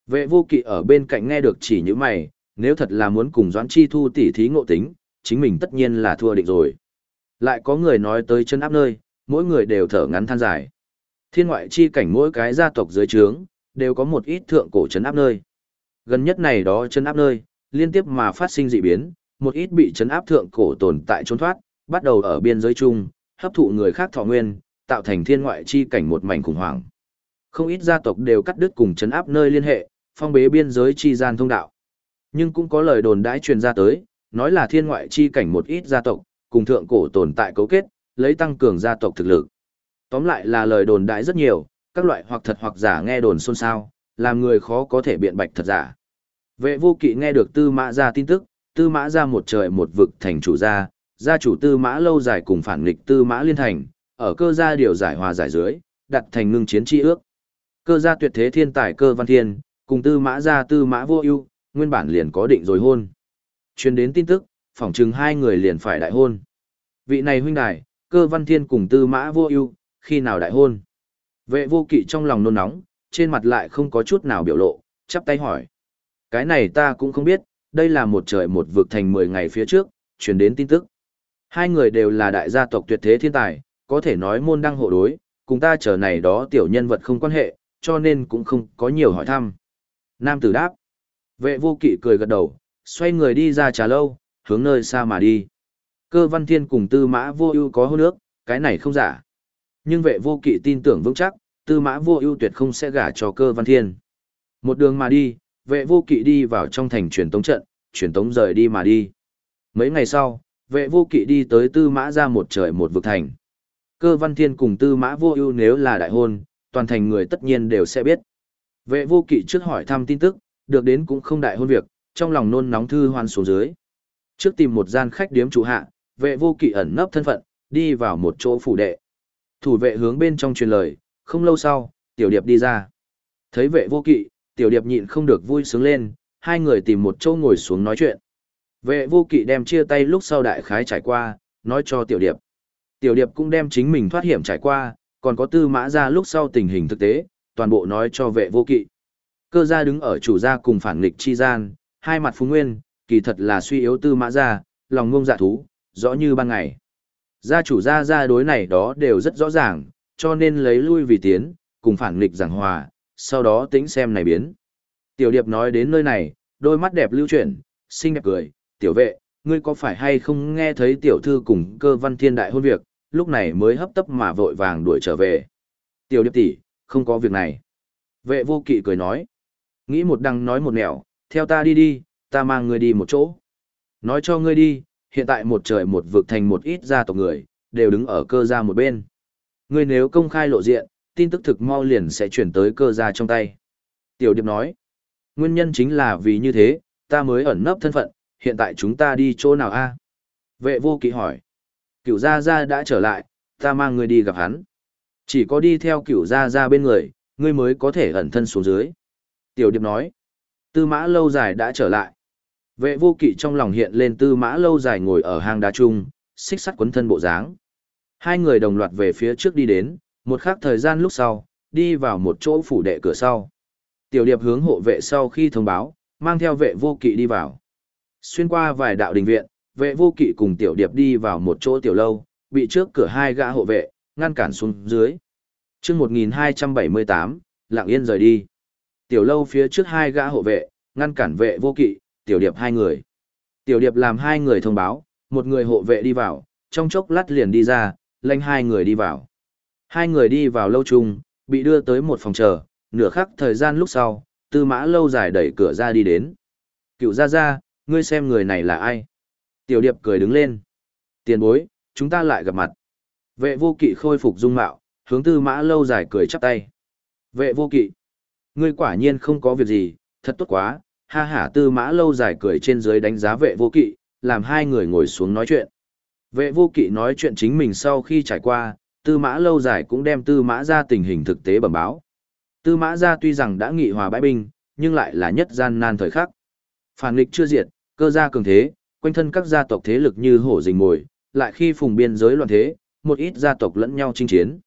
Vệ vô kỵ ở bên cạnh nghe được chỉ như mày, nếu thật là muốn cùng Doãn Chi Thu tỉ thí ngộ tính, chính mình tất nhiên là thua định rồi. Lại có người nói tới chân áp nơi, mỗi người đều thở ngắn than dài. Thiên ngoại chi cảnh mỗi cái gia tộc dưới trướng, đều có một ít thượng cổ chấn áp nơi. Gần nhất này đó chấn áp nơi, liên tiếp mà phát sinh dị biến, một ít bị chấn áp thượng cổ tồn tại trốn thoát, bắt đầu ở biên giới chung, hấp thụ người khác thọ nguyên, tạo thành thiên ngoại chi cảnh một mảnh khủng hoảng. Không ít gia tộc đều cắt đứt cùng chấn áp nơi liên hệ, phong bế biên giới chi gian thông đạo. Nhưng cũng có lời đồn đãi truyền ra tới, nói là thiên ngoại chi cảnh một ít gia tộc, cùng thượng cổ tồn tại cấu kết, lấy tăng cường gia tộc thực lực. Tóm lại là lời đồn đãi rất nhiều, các loại hoặc thật hoặc giả nghe đồn xôn xao, làm người khó có thể biện bạch thật giả. Vệ vô kỵ nghe được tư mã ra tin tức, tư mã ra một trời một vực thành chủ gia, gia chủ tư mã lâu dài cùng phản nghịch tư mã liên thành, ở cơ gia điều giải hòa giải dưới, đặt thành ngưng chiến chi ước. Cơ gia tuyệt thế thiên tài cơ văn thiên, cùng tư mã gia tư mã vô ưu, nguyên bản liền có định rồi hôn. Truyền đến tin tức, phỏng chừng hai người liền phải đại hôn. Vị này huynh đài, cơ văn thiên cùng tư mã vô ưu, khi nào đại hôn? Vệ vô kỵ trong lòng nôn nóng, trên mặt lại không có chút nào biểu lộ, chắp tay hỏi. Cái này ta cũng không biết, đây là một trời một vực thành 10 ngày phía trước, truyền đến tin tức. Hai người đều là đại gia tộc tuyệt thế thiên tài, có thể nói môn đăng hộ đối, cùng ta chờ này đó tiểu nhân vật không quan hệ, cho nên cũng không có nhiều hỏi thăm. Nam tử đáp. Vệ vô kỵ cười gật đầu, xoay người đi ra trà lâu, hướng nơi xa mà đi. Cơ văn thiên cùng tư mã vô ưu có hôn nước, cái này không giả. Nhưng vệ vô kỵ tin tưởng vững chắc, tư mã vô ưu tuyệt không sẽ gả cho cơ văn thiên. Một đường mà đi, vệ vô kỵ đi vào trong thành truyền tống trận, truyền tống rời đi mà đi. Mấy ngày sau, vệ vô kỵ đi tới tư mã ra một trời một vực thành. Cơ văn thiên cùng tư mã vô ưu nếu là đại hôn, toàn thành người tất nhiên đều sẽ biết. Vệ vô kỵ trước hỏi thăm tin tức, được đến cũng không đại hôn việc, trong lòng nôn nóng thư hoan xuống dưới. Trước tìm một gian khách điếm chủ hạ, vệ vô kỵ ẩn nấp thân phận, đi vào một chỗ phủ đệ. Thủ vệ hướng bên trong truyền lời, không lâu sau, tiểu điệp đi ra. Thấy vệ vô kỵ, tiểu điệp nhịn không được vui sướng lên, hai người tìm một chỗ ngồi xuống nói chuyện. Vệ vô kỵ đem chia tay lúc sau đại khái trải qua, nói cho tiểu điệp. Tiểu điệp cũng đem chính mình thoát hiểm trải qua, còn có tư mã ra lúc sau tình hình thực tế, toàn bộ nói cho vệ vô kỵ. Cơ gia đứng ở chủ gia cùng phản nghịch chi gian, hai mặt phú nguyên, kỳ thật là suy yếu tư mã gia, lòng ngông dạ thú, rõ như ban ngày. Gia chủ gia gia đối này đó đều rất rõ ràng, cho nên lấy lui vì tiến, cùng phản nghịch giảng hòa, sau đó tính xem này biến. Tiểu điệp nói đến nơi này, đôi mắt đẹp lưu chuyển, xinh đẹp cười, tiểu vệ, ngươi có phải hay không nghe thấy tiểu thư cùng cơ văn thiên đại hôn việc, lúc này mới hấp tấp mà vội vàng đuổi trở về. Tiểu điệp tỷ, không có việc này. Vệ vô kỵ cười nói. Nghĩ một đằng nói một nẻo, theo ta đi đi, ta mang ngươi đi một chỗ. Nói cho ngươi đi, hiện tại một trời một vực thành một ít gia tộc người, đều đứng ở cơ gia một bên. Ngươi nếu công khai lộ diện, tin tức thực mau liền sẽ chuyển tới cơ gia trong tay. Tiểu Điệp nói, nguyên nhân chính là vì như thế, ta mới ẩn nấp thân phận, hiện tại chúng ta đi chỗ nào a? Vệ vô kỵ hỏi, cửu gia gia đã trở lại, ta mang ngươi đi gặp hắn. Chỉ có đi theo cửu gia gia bên người, ngươi mới có thể ẩn thân xuống dưới. Tiểu Điệp nói, tư mã lâu dài đã trở lại. Vệ vô kỵ trong lòng hiện lên tư mã lâu dài ngồi ở hang đá trung, xích sắt quấn thân bộ dáng. Hai người đồng loạt về phía trước đi đến, một khắc thời gian lúc sau, đi vào một chỗ phủ đệ cửa sau. Tiểu điệp hướng hộ vệ sau khi thông báo, mang theo vệ vô kỵ đi vào. Xuyên qua vài đạo đình viện, vệ vô kỵ cùng tiểu điệp đi vào một chỗ tiểu lâu, bị trước cửa hai gã hộ vệ, ngăn cản xuống dưới. chương 1278, lặng yên rời đi. Tiểu lâu phía trước hai gã hộ vệ, ngăn cản vệ vô kỵ, tiểu điệp hai người. Tiểu điệp làm hai người thông báo, một người hộ vệ đi vào, trong chốc lát liền đi ra, lanh hai người đi vào. Hai người đi vào lâu chung, bị đưa tới một phòng chờ, nửa khắc thời gian lúc sau, tư mã lâu dài đẩy cửa ra đi đến. Cựu ra ra, ngươi xem người này là ai? Tiểu điệp cười đứng lên. Tiền bối, chúng ta lại gặp mặt. Vệ vô kỵ khôi phục dung mạo, hướng tư mã lâu dài cười chắp tay. Vệ vô kỵ, ngươi quả nhiên không có việc gì, thật tốt quá, ha hả tư mã lâu dài cười trên dưới đánh giá vệ vô kỵ, làm hai người ngồi xuống nói chuyện. Vệ vô kỵ nói chuyện chính mình sau khi trải qua, tư mã lâu dài cũng đem tư mã ra tình hình thực tế bẩm báo. Tư mã ra tuy rằng đã nghị hòa bãi binh, nhưng lại là nhất gian nan thời khắc. Phản nghịch chưa diệt, cơ gia cường thế, quanh thân các gia tộc thế lực như hổ rình mồi, lại khi phùng biên giới loạn thế, một ít gia tộc lẫn nhau chinh chiến.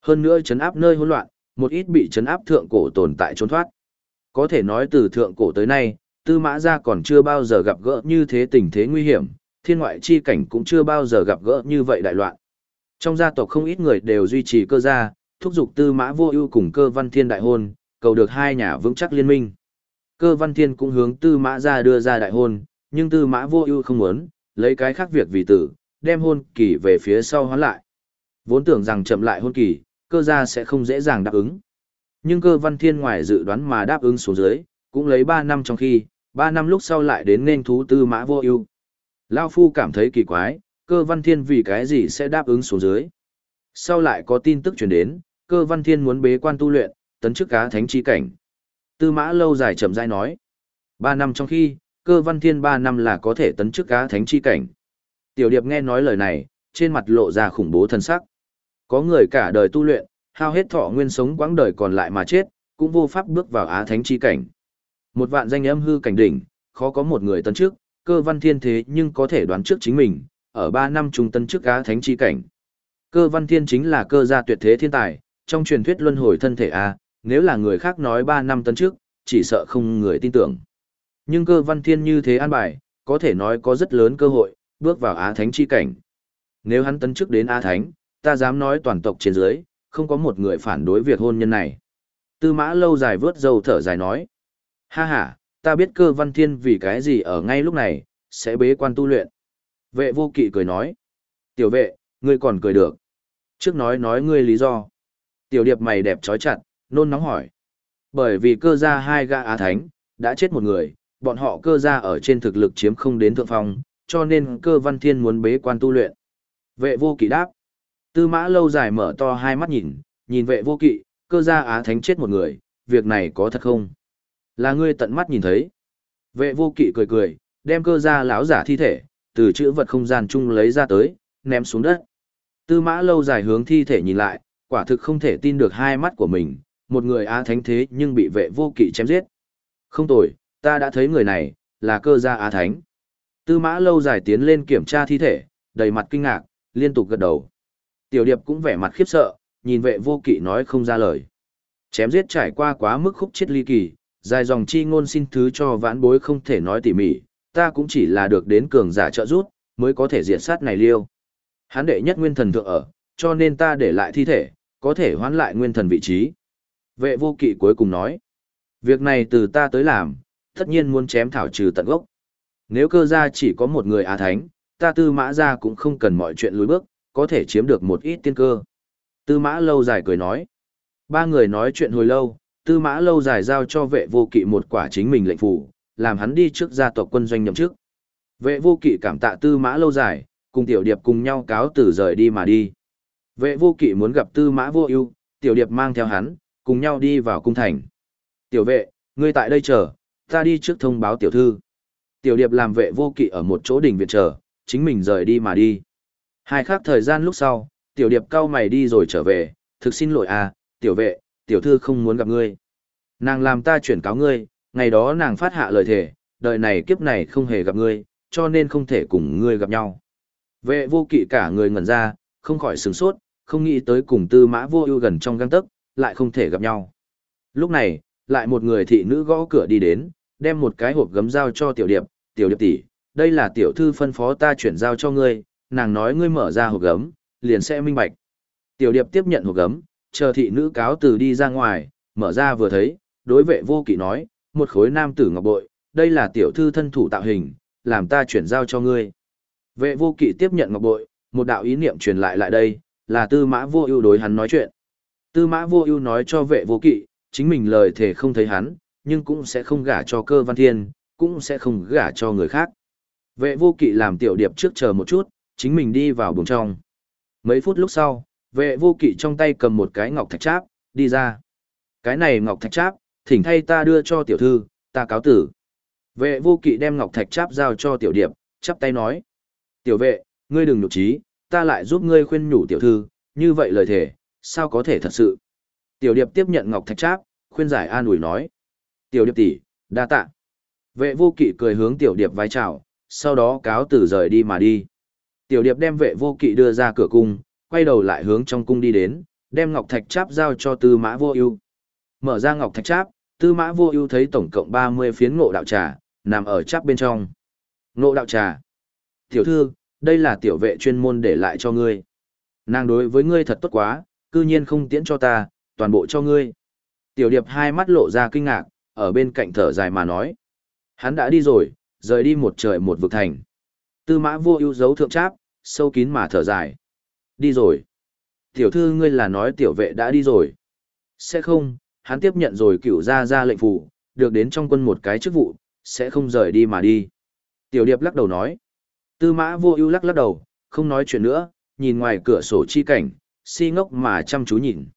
Hơn nữa chấn áp nơi hỗn loạn, một ít bị chấn áp thượng cổ tồn tại trốn thoát. Có thể nói từ thượng cổ tới nay, tư mã gia còn chưa bao giờ gặp gỡ như thế tình thế nguy hiểm, thiên ngoại chi cảnh cũng chưa bao giờ gặp gỡ như vậy đại loạn. Trong gia tộc không ít người đều duy trì cơ gia, thúc giục tư mã vô ưu cùng cơ văn thiên đại hôn, cầu được hai nhà vững chắc liên minh. Cơ văn thiên cũng hướng tư mã gia đưa ra đại hôn, nhưng tư mã vô ưu không muốn, lấy cái khác việc vì tử, đem hôn kỳ về phía sau hoán lại. Vốn tưởng rằng chậm lại hôn kỳ, cơ gia sẽ không dễ dàng đáp ứng. Nhưng cơ văn thiên ngoài dự đoán mà đáp ứng xuống dưới, cũng lấy 3 năm trong khi, 3 năm lúc sau lại đến nên thú tư mã vô ưu. Lao Phu cảm thấy kỳ quái, cơ văn thiên vì cái gì sẽ đáp ứng xuống dưới. Sau lại có tin tức truyền đến, cơ văn thiên muốn bế quan tu luyện, tấn chức cá thánh chi cảnh. Tư mã lâu dài chậm rãi nói. 3 năm trong khi, cơ văn thiên 3 năm là có thể tấn chức cá thánh chi cảnh. Tiểu điệp nghe nói lời này, trên mặt lộ ra khủng bố thân sắc. Có người cả đời tu luyện, hao hết thọ nguyên sống quãng đời còn lại mà chết, cũng vô pháp bước vào á thánh chi cảnh. Một vạn danh âm hư cảnh đỉnh, khó có một người tấn trước, cơ văn thiên thế nhưng có thể đoán trước chính mình, ở 3 năm trung tân trước á thánh chi cảnh. Cơ văn thiên chính là cơ gia tuyệt thế thiên tài, trong truyền thuyết luân hồi thân thể A, nếu là người khác nói 3 năm tân trước, chỉ sợ không người tin tưởng. Nhưng cơ văn thiên như thế an bài, có thể nói có rất lớn cơ hội, bước vào á thánh chi cảnh. Nếu hắn tấn chức đến á thánh, ta dám nói toàn tộc trên dưới, không có một người phản đối việc hôn nhân này. Tư mã lâu dài vớt dầu thở dài nói. Ha ha, ta biết cơ văn thiên vì cái gì ở ngay lúc này, sẽ bế quan tu luyện. Vệ vô kỵ cười nói. Tiểu vệ, ngươi còn cười được. Trước nói nói ngươi lý do. Tiểu điệp mày đẹp trói chặt, nôn nóng hỏi. Bởi vì cơ gia hai gã á thánh, đã chết một người, bọn họ cơ gia ở trên thực lực chiếm không đến thượng phong, cho nên cơ văn thiên muốn bế quan tu luyện. Vệ vô kỵ đáp. Tư mã lâu dài mở to hai mắt nhìn, nhìn vệ vô kỵ, cơ gia á thánh chết một người, việc này có thật không? Là ngươi tận mắt nhìn thấy. Vệ vô kỵ cười cười, đem cơ gia lão giả thi thể, từ chữ vật không gian chung lấy ra tới, ném xuống đất. Tư mã lâu dài hướng thi thể nhìn lại, quả thực không thể tin được hai mắt của mình, một người á thánh thế nhưng bị vệ vô kỵ chém giết. Không tồi, ta đã thấy người này, là cơ gia á thánh. Tư mã lâu dài tiến lên kiểm tra thi thể, đầy mặt kinh ngạc, liên tục gật đầu. Tiểu điệp cũng vẻ mặt khiếp sợ, nhìn vệ vô kỵ nói không ra lời. Chém giết trải qua quá mức khúc chết ly kỳ, dài dòng chi ngôn xin thứ cho vãn bối không thể nói tỉ mỉ, ta cũng chỉ là được đến cường giả trợ rút, mới có thể diệt sát này liêu. Hán đệ nhất nguyên thần thượng ở, cho nên ta để lại thi thể, có thể hoán lại nguyên thần vị trí. Vệ vô kỵ cuối cùng nói, việc này từ ta tới làm, tất nhiên muốn chém thảo trừ tận gốc. Nếu cơ gia chỉ có một người á thánh, ta tư mã gia cũng không cần mọi chuyện lùi bước, có thể chiếm được một ít tiên cơ. Tư mã lâu dài cười nói. Ba người nói chuyện hồi lâu, Tư mã lâu dài giao cho vệ vô kỵ một quả chính mình lệnh phủ, làm hắn đi trước gia tộc quân doanh nhậm chức. Vệ vô kỵ cảm tạ tư mã lâu dài, cùng tiểu điệp cùng nhau cáo từ rời đi mà đi. Vệ vô kỵ muốn gặp tư mã vô ưu, tiểu điệp mang theo hắn, cùng nhau đi vào cung thành. Tiểu vệ, ngươi tại đây chờ, ta đi trước thông báo tiểu thư. Tiểu điệp làm vệ vô kỵ ở một chỗ đỉnh viện chờ, chính mình rời đi mà đi. Hai khác thời gian lúc sau, tiểu điệp cau mày đi rồi trở về, thực xin lỗi à, tiểu vệ, tiểu thư không muốn gặp ngươi. Nàng làm ta chuyển cáo ngươi, ngày đó nàng phát hạ lời thề, đời này kiếp này không hề gặp ngươi, cho nên không thể cùng ngươi gặp nhau. Vệ vô kỵ cả người ngẩn ra, không khỏi sửng sốt, không nghĩ tới cùng tư mã vô ưu gần trong găng tấc, lại không thể gặp nhau. Lúc này, lại một người thị nữ gõ cửa đi đến, đem một cái hộp gấm giao cho tiểu điệp, tiểu điệp tỷ, đây là tiểu thư phân phó ta chuyển giao cho ngươi, nàng nói ngươi mở ra hộp gấm, liền sẽ minh bạch. Tiểu điệp tiếp nhận hộp gấm, chờ thị nữ cáo từ đi ra ngoài, mở ra vừa thấy, đối vệ vô kỵ nói, một khối nam tử ngọc bội, đây là tiểu thư thân thủ tạo hình, làm ta chuyển giao cho ngươi. Vệ vô kỵ tiếp nhận ngọc bội, một đạo ý niệm truyền lại lại đây, là tư mã vô ưu đối hắn nói chuyện. Tư mã vô ưu nói cho vệ vô kỵ, chính mình lời thể không thấy hắn, nhưng cũng sẽ không gả cho cơ văn thiên, cũng sẽ không gả cho người khác. Vệ vô kỵ làm tiểu điệp trước chờ một chút, chính mình đi vào buồng trong. Mấy phút lúc sau, vệ vô kỵ trong tay cầm một cái ngọc thạch cháp, đi ra. Cái này ngọc thạch cháp, thỉnh thay ta đưa cho tiểu thư, ta cáo tử. Vệ vô kỵ đem ngọc thạch cháp giao cho tiểu điệp, chắp tay nói. Tiểu vệ, ngươi đừng nhục trí, ta lại giúp ngươi khuyên nhủ tiểu thư, như vậy lời thể, sao có thể thật sự. Tiểu điệp tiếp nhận ngọc thạch cháp, khuyên giải an ủi nói. Tiểu điệp tỷ, đa tạ. Vệ vô kỵ cười hướng tiểu điệp vái chào, sau đó cáo tử rời đi mà đi. Tiểu điệp đem vệ vô kỵ đưa ra cửa cung, quay đầu lại hướng trong cung đi đến, đem ngọc thạch cháp giao cho tư mã vô ưu. Mở ra ngọc thạch cháp, tư mã vô ưu thấy tổng cộng 30 phiến ngộ đạo trà, nằm ở chắp bên trong. Ngộ đạo trà. Tiểu thư, đây là tiểu vệ chuyên môn để lại cho ngươi. Nàng đối với ngươi thật tốt quá, cư nhiên không tiễn cho ta, toàn bộ cho ngươi. Tiểu điệp hai mắt lộ ra kinh ngạc, ở bên cạnh thở dài mà nói. Hắn đã đi rồi, rời đi một trời một vực thành. Tư mã vô ưu dấu thượng tráp, sâu kín mà thở dài. Đi rồi. Tiểu thư ngươi là nói tiểu vệ đã đi rồi. Sẽ không, hắn tiếp nhận rồi cửu ra ra lệnh phủ, được đến trong quân một cái chức vụ, sẽ không rời đi mà đi. Tiểu điệp lắc đầu nói. Tư mã vô ưu lắc lắc đầu, không nói chuyện nữa, nhìn ngoài cửa sổ chi cảnh, si ngốc mà chăm chú nhìn.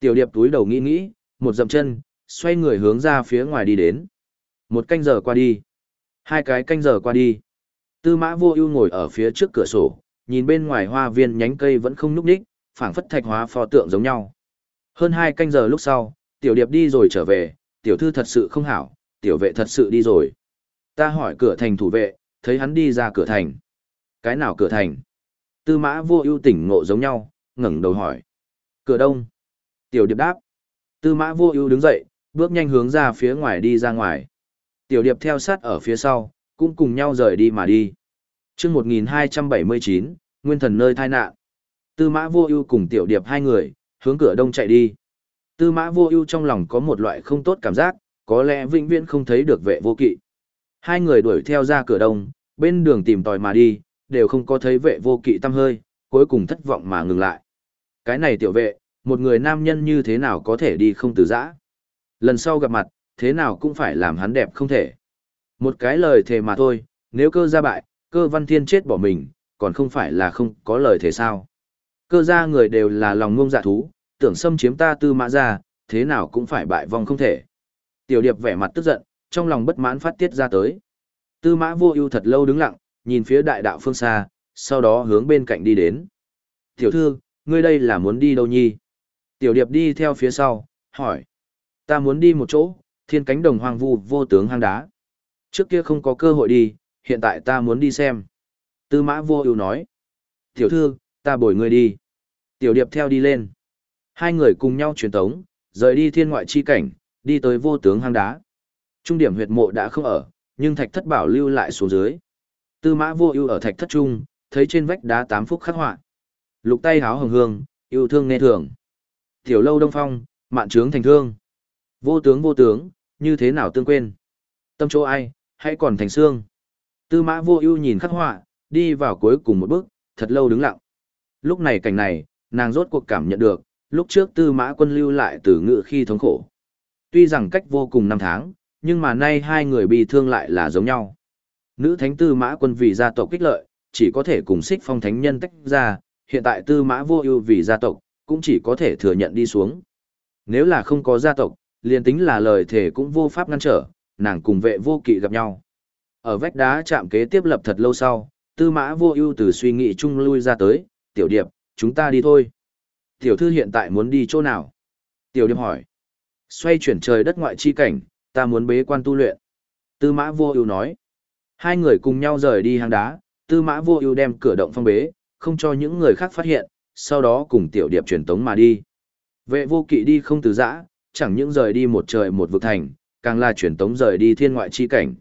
Tiểu điệp túi đầu nghĩ nghĩ, một dậm chân, xoay người hướng ra phía ngoài đi đến. Một canh giờ qua đi. Hai cái canh giờ qua đi. Tư mã vô ưu ngồi ở phía trước cửa sổ, nhìn bên ngoài hoa viên nhánh cây vẫn không núp đích, phảng phất thạch hóa pho tượng giống nhau. Hơn hai canh giờ lúc sau, tiểu điệp đi rồi trở về, tiểu thư thật sự không hảo, tiểu vệ thật sự đi rồi. Ta hỏi cửa thành thủ vệ, thấy hắn đi ra cửa thành. Cái nào cửa thành? Tư mã vô ưu tỉnh ngộ giống nhau, ngẩng đầu hỏi. Cửa đông. Tiểu điệp đáp. Tư mã vô ưu đứng dậy, bước nhanh hướng ra phía ngoài đi ra ngoài. Tiểu điệp theo sát ở phía sau, cũng cùng nhau rời đi mà đi. chương 1279, nguyên thần nơi thai nạn. Tư mã vô ưu cùng tiểu điệp hai người, hướng cửa đông chạy đi. Tư mã vô ưu trong lòng có một loại không tốt cảm giác, có lẽ vĩnh viễn không thấy được vệ vô kỵ. Hai người đuổi theo ra cửa đông, bên đường tìm tòi mà đi, đều không có thấy vệ vô kỵ tâm hơi, cuối cùng thất vọng mà ngừng lại. Cái này tiểu vệ, một người nam nhân như thế nào có thể đi không từ giã. Lần sau gặp mặt, thế nào cũng phải làm hắn đẹp không thể. Một cái lời thề mà thôi, nếu cơ ra bại, cơ văn thiên chết bỏ mình, còn không phải là không có lời thề sao. Cơ ra người đều là lòng ngông dạ thú, tưởng xâm chiếm ta tư mã ra, thế nào cũng phải bại vong không thể. Tiểu điệp vẻ mặt tức giận, trong lòng bất mãn phát tiết ra tới. Tư mã vô ưu thật lâu đứng lặng, nhìn phía đại đạo phương xa, sau đó hướng bên cạnh đi đến. Tiểu thư, ngươi đây là muốn đi đâu nhi? Tiểu điệp đi theo phía sau, hỏi. Ta muốn đi một chỗ, thiên cánh đồng hoang vu vô tướng hang đá. Trước kia không có cơ hội đi, hiện tại ta muốn đi xem. Tư mã vô ưu nói. Tiểu thư, ta bồi ngươi đi. Tiểu điệp theo đi lên. Hai người cùng nhau truyền tống, rời đi thiên ngoại chi cảnh, đi tới vô tướng hang đá. Trung điểm huyệt mộ đã không ở, nhưng thạch thất bảo lưu lại xuống dưới. Tư mã vô ưu ở thạch thất trung, thấy trên vách đá tám phúc khắc họa. Lục tay háo hồng hương, yêu thương nghe thường. Tiểu lâu đông phong, mạn trướng thành thương. Vô tướng vô tướng, như thế nào tương quên. Tâm chỗ ai, hay còn thành xương. Tư mã vô ưu nhìn khắc họa, đi vào cuối cùng một bước, thật lâu đứng lặng. Lúc này cảnh này, nàng rốt cuộc cảm nhận được, lúc trước tư mã quân lưu lại từ ngự khi thống khổ. Tuy rằng cách vô cùng năm tháng, nhưng mà nay hai người bị thương lại là giống nhau. Nữ thánh tư mã quân vì gia tộc kích lợi, chỉ có thể cùng xích phong thánh nhân tách ra, hiện tại tư mã vô ưu vì gia tộc, cũng chỉ có thể thừa nhận đi xuống. Nếu là không có gia tộc, liền tính là lời thể cũng vô pháp ngăn trở, nàng cùng vệ vô kỵ gặp nhau. Ở vách đá chạm kế tiếp lập thật lâu sau, tư mã vô ưu từ suy nghĩ chung lui ra tới, tiểu điệp, chúng ta đi thôi. Tiểu thư hiện tại muốn đi chỗ nào? Tiểu điệp hỏi. Xoay chuyển trời đất ngoại chi cảnh, ta muốn bế quan tu luyện. Tư mã vô ưu nói. Hai người cùng nhau rời đi hang đá, tư mã vô ưu đem cửa động phong bế, không cho những người khác phát hiện, sau đó cùng tiểu điệp truyền tống mà đi. Vệ vô kỵ đi không từ giã, chẳng những rời đi một trời một vực thành, càng là truyền tống rời đi thiên ngoại chi cảnh.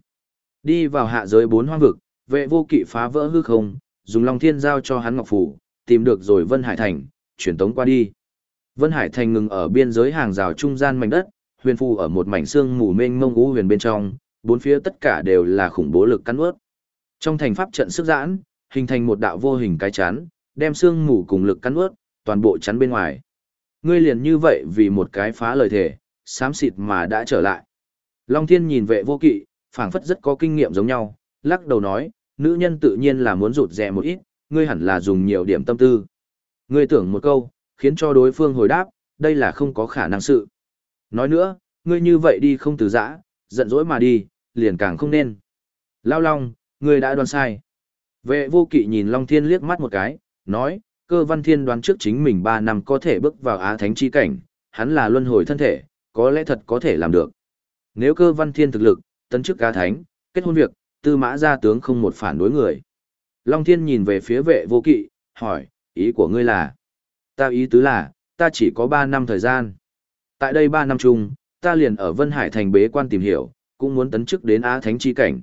Đi vào hạ giới bốn hoang vực, vệ vô kỵ phá vỡ hư không, dùng Long Thiên giao cho hắn Ngọc Phủ, tìm được rồi Vân Hải Thành, truyền tống qua đi. Vân Hải Thành ngừng ở biên giới hàng rào trung gian mảnh đất, huyền phù ở một mảnh xương mù mênh mông u huyền bên trong, bốn phía tất cả đều là khủng bố lực cắn ướt. Trong thành pháp trận sức giãn, hình thành một đạo vô hình cái chắn, đem xương mù cùng lực cắn ướt, toàn bộ chắn bên ngoài. Ngươi liền như vậy vì một cái phá lời thể, xám xịt mà đã trở lại. Long Thiên nhìn vệ vô kỵ, phảng phất rất có kinh nghiệm giống nhau, lắc đầu nói, nữ nhân tự nhiên là muốn rụt rè một ít, ngươi hẳn là dùng nhiều điểm tâm tư. Ngươi tưởng một câu, khiến cho đối phương hồi đáp, đây là không có khả năng sự. Nói nữa, ngươi như vậy đi không từ giã, giận dỗi mà đi, liền càng không nên. Lao Long, ngươi đã đoán sai. Vệ vô kỵ nhìn Long Thiên liếc mắt một cái, nói, cơ văn thiên đoán trước chính mình 3 năm có thể bước vào Á Thánh chi cảnh, hắn là luân hồi thân thể, có lẽ thật có thể làm được. Nếu cơ văn thiên thực lực, tấn chức Á Thánh, kết hôn việc, tư mã gia tướng không một phản đối người. Long Thiên nhìn về phía vệ vô kỵ, hỏi, ý của ngươi là? Ta ý tứ là, ta chỉ có 3 năm thời gian. Tại đây 3 năm chung, ta liền ở Vân Hải thành bế quan tìm hiểu, cũng muốn tấn chức đến Á Thánh chi cảnh.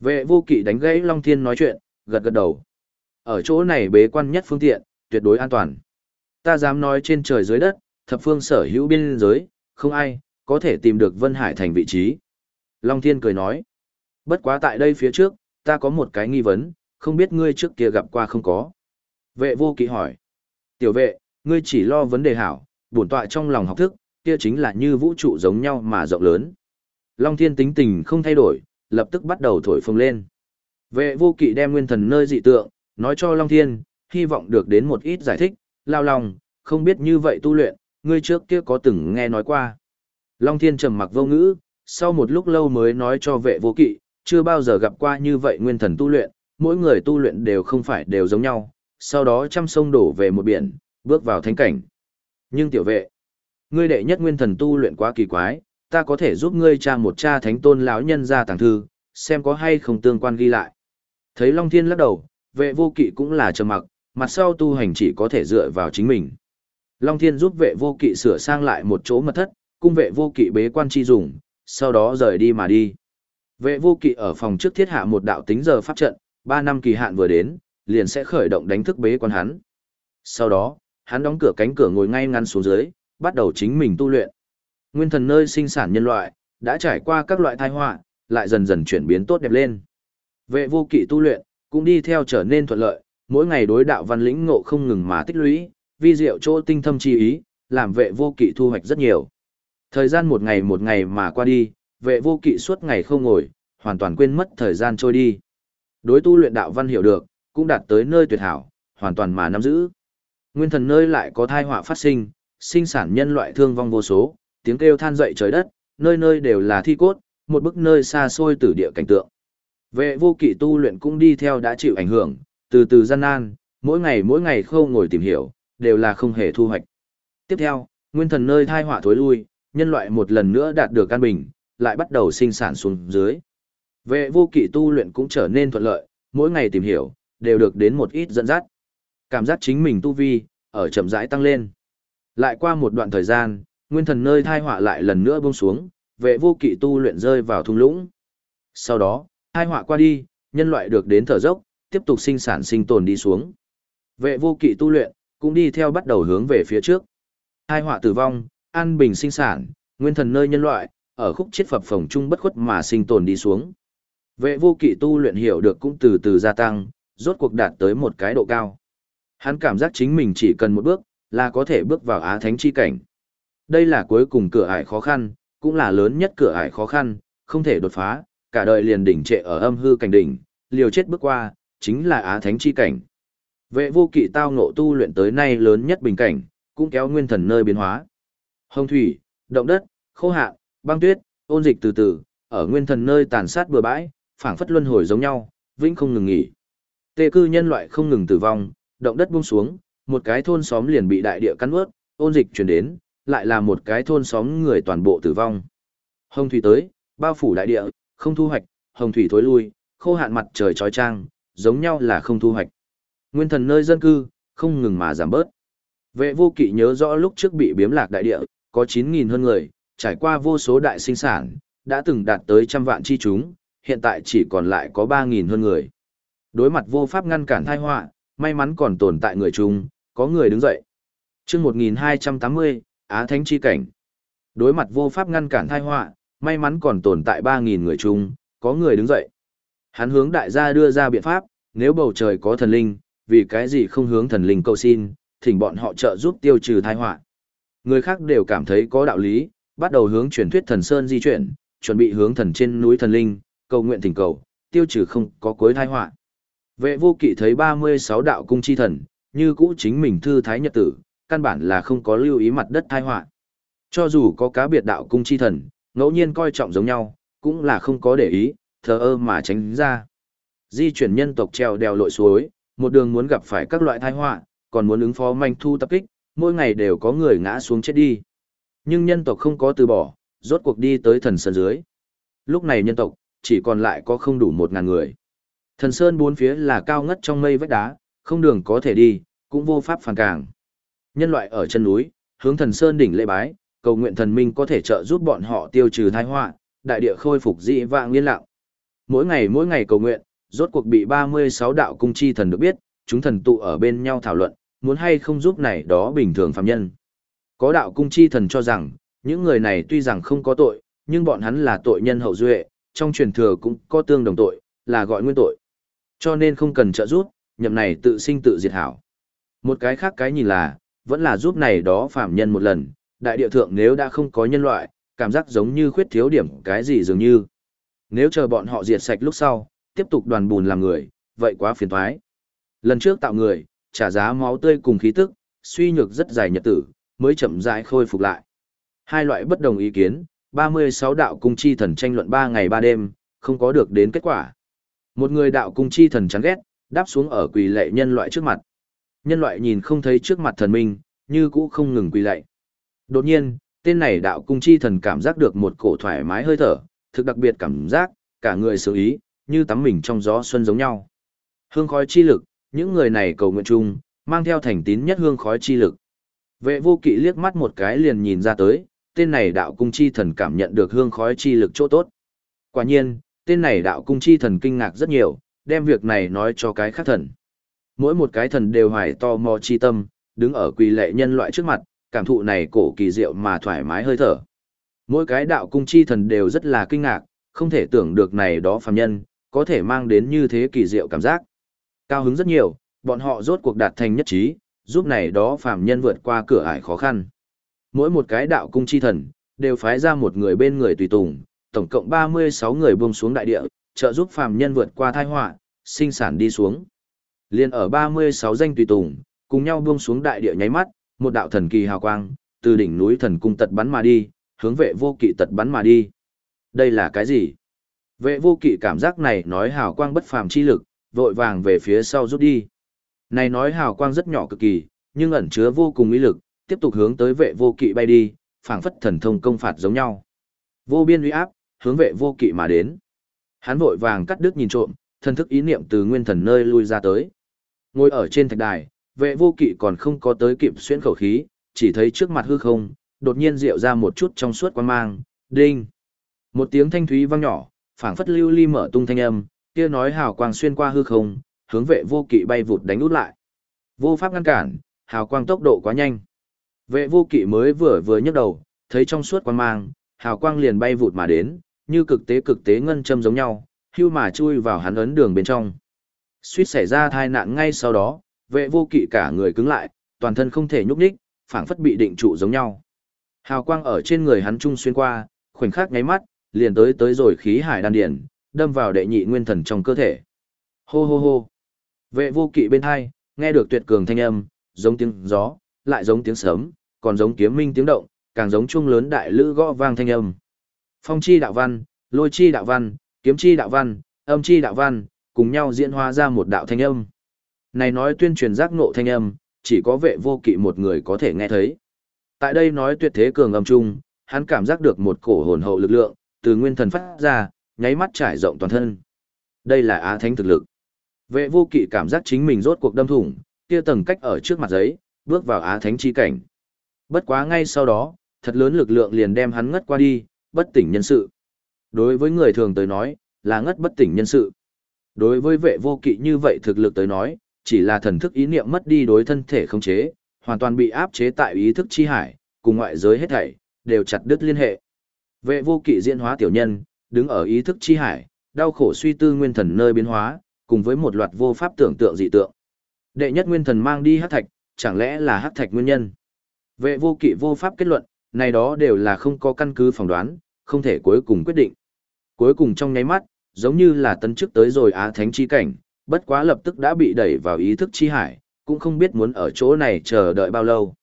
Vệ vô kỵ đánh gãy Long Thiên nói chuyện, gật gật đầu. Ở chỗ này bế quan nhất phương tiện, tuyệt đối an toàn. Ta dám nói trên trời dưới đất, thập phương sở hữu biên giới, không ai, có thể tìm được Vân Hải thành vị trí. Long Thiên cười nói. Bất quá tại đây phía trước, ta có một cái nghi vấn, không biết ngươi trước kia gặp qua không có. Vệ vô kỵ hỏi. Tiểu vệ, ngươi chỉ lo vấn đề hảo, bổn tọa trong lòng học thức, kia chính là như vũ trụ giống nhau mà rộng lớn. Long Thiên tính tình không thay đổi, lập tức bắt đầu thổi phồng lên. Vệ vô kỵ đem nguyên thần nơi dị tượng, nói cho Long Thiên, hy vọng được đến một ít giải thích, lao lòng, không biết như vậy tu luyện, ngươi trước kia có từng nghe nói qua. Long Thiên trầm mặc vô ngữ, sau một lúc lâu mới nói cho vệ vô kỵ, chưa bao giờ gặp qua như vậy nguyên thần tu luyện, mỗi người tu luyện đều không phải đều giống nhau, sau đó trăm sông đổ về một biển, bước vào thánh cảnh. Nhưng tiểu vệ, ngươi đệ nhất nguyên thần tu luyện quá kỳ quái, ta có thể giúp ngươi tra một cha thánh tôn lão nhân ra tàng thư, xem có hay không tương quan ghi lại. Thấy Long Thiên lắc đầu, vệ vô kỵ cũng là trầm mặc, mặt sau tu hành chỉ có thể dựa vào chính mình. Long Thiên giúp vệ vô kỵ sửa sang lại một chỗ mật thất, cung vệ vô kỵ bế quan chi dùng, sau đó rời đi mà đi. Vệ vô kỵ ở phòng trước thiết hạ một đạo tính giờ pháp trận, 3 năm kỳ hạn vừa đến, liền sẽ khởi động đánh thức bế quan hắn. Sau đó, hắn đóng cửa cánh cửa ngồi ngay ngắn xuống dưới, bắt đầu chính mình tu luyện. Nguyên thần nơi sinh sản nhân loại, đã trải qua các loại tai họa, lại dần dần chuyển biến tốt đẹp lên. Vệ vô kỵ tu luyện, cũng đi theo trở nên thuận lợi, mỗi ngày đối đạo văn lĩnh ngộ không ngừng mà tích lũy, vi diệu chỗ tinh thâm chi ý, làm vệ vô kỵ thu hoạch rất nhiều. Thời gian một ngày một ngày mà qua đi, vệ vô kỵ suốt ngày không ngồi, hoàn toàn quên mất thời gian trôi đi. Đối tu luyện đạo văn hiểu được, cũng đạt tới nơi tuyệt hảo, hoàn toàn mà nắm giữ. Nguyên thần nơi lại có thai họa phát sinh, sinh sản nhân loại thương vong vô số, tiếng kêu than dậy trời đất, nơi nơi đều là thi cốt, một bức nơi xa xôi tử địa cảnh tượng. Vệ vô kỵ tu luyện cũng đi theo đã chịu ảnh hưởng, từ từ gian nan, mỗi ngày mỗi ngày khâu ngồi tìm hiểu, đều là không hề thu hoạch. Tiếp theo, nguyên thần nơi thai họa thối lui, nhân loại một lần nữa đạt được căn bình, lại bắt đầu sinh sản xuống dưới. Vệ vô kỵ tu luyện cũng trở nên thuận lợi, mỗi ngày tìm hiểu, đều được đến một ít dẫn dắt. Cảm giác chính mình tu vi, ở chậm rãi tăng lên. Lại qua một đoạn thời gian, nguyên thần nơi thai họa lại lần nữa buông xuống, vệ vô kỵ tu luyện rơi vào thung lũng. Sau đó, thai họa qua đi, nhân loại được đến thở dốc, tiếp tục sinh sản sinh tồn đi xuống. Vệ vô kỵ tu luyện, cũng đi theo bắt đầu hướng về phía trước. Hai họa tử vong, an bình sinh sản, nguyên thần nơi nhân loại, ở khúc chết phập phồng chung bất khuất mà sinh tồn đi xuống. Vệ vô kỵ tu luyện hiểu được cũng từ từ gia tăng, rốt cuộc đạt tới một cái độ cao. Hắn cảm giác chính mình chỉ cần một bước, là có thể bước vào Á Thánh chi cảnh. Đây là cuối cùng cửa ải khó khăn, cũng là lớn nhất cửa ải khó khăn, không thể đột phá, cả đời liền đỉnh trệ ở âm hư cảnh đỉnh, liều chết bước qua, chính là Á Thánh chi cảnh. Vệ vô kỵ tao ngộ tu luyện tới nay lớn nhất bình cảnh, cũng kéo nguyên thần nơi biến hóa. Hồng thủy, động đất, khô hạn, băng tuyết, ôn dịch từ từ, ở nguyên thần nơi tàn sát bừa bãi, phảng phất luân hồi giống nhau, vĩnh không ngừng nghỉ. Tê cư nhân loại không ngừng tử vong, động đất buông xuống, một cái thôn xóm liền bị đại địa cắn ướt, ôn dịch truyền đến, lại là một cái thôn xóm người toàn bộ tử vong. Hồng thủy tới, bao phủ đại địa, không thu hoạch, hồng thủy thối lui, khô hạn mặt trời trói trang, giống nhau là không thu hoạch. Nguyên thần nơi dân cư, không ngừng mà giảm bớt. Vệ vô kỵ nhớ rõ lúc trước bị biếm lạc đại địa, có 9.000 hơn người, trải qua vô số đại sinh sản, đã từng đạt tới trăm vạn chi chúng, hiện tại chỉ còn lại có 3.000 hơn người. Đối mặt vô pháp ngăn cản thai họa, may mắn còn tồn tại người chung, có người đứng dậy. chương 1280, Á Thánh Chi Cảnh. Đối mặt vô pháp ngăn cản thai họa, may mắn còn tồn tại 3.000 người chung, có người đứng dậy. Hắn hướng đại gia đưa ra biện pháp, nếu bầu trời có thần linh, vì cái gì không hướng thần linh cầu xin, thỉnh bọn họ trợ giúp tiêu trừ tai họa. Người khác đều cảm thấy có đạo lý, bắt đầu hướng truyền thuyết thần sơn di chuyển, chuẩn bị hướng thần trên núi thần linh, cầu nguyện thỉnh cầu, tiêu trừ không có cuối tai họa. Vệ vô kỵ thấy 36 đạo cung chi thần, như cũ chính mình thư thái nhật tử, căn bản là không có lưu ý mặt đất tai họa. Cho dù có cá biệt đạo cung chi thần, ngẫu nhiên coi trọng giống nhau, cũng là không có để ý, thờ ơ mà tránh ra. Di chuyển nhân tộc treo đèo lội suối, một đường muốn gặp phải các loại tai họa, còn muốn ứng phó manh thu tập kích, mỗi ngày đều có người ngã xuống chết đi. Nhưng nhân tộc không có từ bỏ, rốt cuộc đi tới thần sơn dưới. Lúc này nhân tộc, chỉ còn lại có không đủ một ngàn người. Thần sơn bốn phía là cao ngất trong mây vách đá, không đường có thể đi, cũng vô pháp phản cảng. Nhân loại ở chân núi, hướng thần sơn đỉnh lễ bái, cầu nguyện thần minh có thể trợ giúp bọn họ tiêu trừ tai họa, đại địa khôi phục dị vạng yên lặng. Mỗi ngày mỗi ngày cầu nguyện, rốt cuộc bị 36 đạo cung chi thần được biết, chúng thần tụ ở bên nhau thảo luận, muốn hay không giúp này đó bình thường phạm nhân. Có đạo cung chi thần cho rằng, những người này tuy rằng không có tội, nhưng bọn hắn là tội nhân hậu duệ, trong truyền thừa cũng có tương đồng tội, là gọi nguyên tội. Cho nên không cần trợ giúp, nhậm này tự sinh tự diệt hảo. Một cái khác cái nhìn là, vẫn là giúp này đó phạm nhân một lần, đại địa thượng nếu đã không có nhân loại, cảm giác giống như khuyết thiếu điểm cái gì dường như. Nếu chờ bọn họ diệt sạch lúc sau, tiếp tục đoàn bùn làm người, vậy quá phiền toái. Lần trước tạo người, trả giá máu tươi cùng khí tức, suy nhược rất dài nhật tử, mới chậm rãi khôi phục lại. Hai loại bất đồng ý kiến, 36 đạo cung chi thần tranh luận 3 ngày 3 đêm, không có được đến kết quả. Một người đạo cung chi thần chán ghét, đáp xuống ở quỳ lệ nhân loại trước mặt. Nhân loại nhìn không thấy trước mặt thần minh, như cũ không ngừng quỳ lệ. Đột nhiên, tên này đạo cung chi thần cảm giác được một cổ thoải mái hơi thở, thực đặc biệt cảm giác, cả người xử ý, như tắm mình trong gió xuân giống nhau. Hương khói chi lực, những người này cầu nguyện chung, mang theo thành tín nhất hương khói chi lực. Vệ vô kỵ liếc mắt một cái liền nhìn ra tới, tên này đạo cung chi thần cảm nhận được hương khói chi lực chỗ tốt. Quả nhiên, tên này đạo cung chi thần kinh ngạc rất nhiều, đem việc này nói cho cái khác thần. Mỗi một cái thần đều hoài to mò chi tâm, đứng ở quỳ lệ nhân loại trước mặt, cảm thụ này cổ kỳ diệu mà thoải mái hơi thở. Mỗi cái đạo cung chi thần đều rất là kinh ngạc, không thể tưởng được này đó phàm nhân, có thể mang đến như thế kỳ diệu cảm giác. Cao hứng rất nhiều, bọn họ rốt cuộc đạt thành nhất trí, giúp này đó phàm nhân vượt qua cửa ải khó khăn. Mỗi một cái đạo cung chi thần, đều phái ra một người bên người tùy tùng, tổng cộng 36 người buông xuống đại địa, trợ giúp phàm nhân vượt qua tai họa, sinh sản đi xuống. Liên ở 36 danh tùy tùng, cùng nhau buông xuống đại địa nháy mắt, một đạo thần kỳ hào quang, từ đỉnh núi thần cung tật bắn mà đi, hướng vệ vô kỵ tật bắn mà đi. Đây là cái gì? Vệ vô kỵ cảm giác này nói hào quang bất phàm chi lực, vội vàng về phía sau rút đi. Này nói hào quang rất nhỏ cực kỳ, nhưng ẩn chứa vô cùng ý lực, tiếp tục hướng tới vệ vô kỵ bay đi, phảng phất thần thông công phạt giống nhau. Vô biên uy áp, hướng vệ vô kỵ mà đến. Hắn vội vàng cắt đứt nhìn trộm, thân thức ý niệm từ nguyên thần nơi lui ra tới. Ngồi ở trên thạch đài, vệ vô kỵ còn không có tới kịp xuyên khẩu khí, chỉ thấy trước mặt hư không, đột nhiên rượu ra một chút trong suốt quan mang, đinh. Một tiếng thanh thúy vang nhỏ, phảng phất lưu ly mở tung thanh âm, kia nói hào quang xuyên qua hư không, hướng vệ vô kỵ bay vụt đánh út lại. Vô pháp ngăn cản, hào quang tốc độ quá nhanh. Vệ vô kỵ mới vừa vừa nhấc đầu, thấy trong suốt quang mang, hào quang liền bay vụt mà đến, như cực tế cực tế ngân châm giống nhau, hưu mà chui vào hắn ấn đường bên trong. Suýt xảy ra tai nạn ngay sau đó, vệ vô kỵ cả người cứng lại, toàn thân không thể nhúc nhích, phảng phất bị định trụ giống nhau. Hào quang ở trên người hắn trung xuyên qua, khoảnh khắc nháy mắt, liền tới tới rồi khí hải đan điển, đâm vào đệ nhị nguyên thần trong cơ thể. Hô hô hô. Vệ vô kỵ bên hai, nghe được tuyệt cường thanh âm, giống tiếng gió, lại giống tiếng sấm, còn giống kiếm minh tiếng động, càng giống chuông lớn đại lữ gõ vang thanh âm. Phong chi đạo văn, lôi chi đạo văn, kiếm chi đạo văn, âm chi đạo văn, cùng nhau diễn hóa ra một đạo thanh âm. Này nói tuyên truyền giác ngộ thanh âm, chỉ có vệ vô kỵ một người có thể nghe thấy. Tại đây nói tuyệt thế cường âm trung, hắn cảm giác được một cổ hồn hậu lực lượng, từ nguyên thần phát ra, nháy mắt trải rộng toàn thân. Đây là á thánh thực lực. Vệ vô kỵ cảm giác chính mình rốt cuộc đâm thủng, kia tầng cách ở trước mặt giấy, bước vào á thánh chi cảnh. Bất quá ngay sau đó, thật lớn lực lượng liền đem hắn ngất qua đi, bất tỉnh nhân sự. Đối với người thường tới nói, là ngất bất tỉnh nhân sự. Đối với vệ vô kỵ như vậy thực lực tới nói, chỉ là thần thức ý niệm mất đi đối thân thể không chế, hoàn toàn bị áp chế tại ý thức chi hải, cùng ngoại giới hết thảy, đều chặt đứt liên hệ. Vệ vô kỵ diễn hóa tiểu nhân, đứng ở ý thức chi hải, đau khổ suy tư nguyên thần nơi biến hóa, cùng với một loạt vô pháp tưởng tượng dị tượng. Đệ nhất nguyên thần mang đi hắc thạch, chẳng lẽ là hắc thạch nguyên nhân? Vệ vô kỵ vô pháp kết luận, này đó đều là không có căn cứ phỏng đoán, không thể cuối cùng quyết định. Cuối cùng trong nháy mắt, giống như là tấn chức tới rồi á thánh chi cảnh, bất quá lập tức đã bị đẩy vào ý thức chi hải, cũng không biết muốn ở chỗ này chờ đợi bao lâu.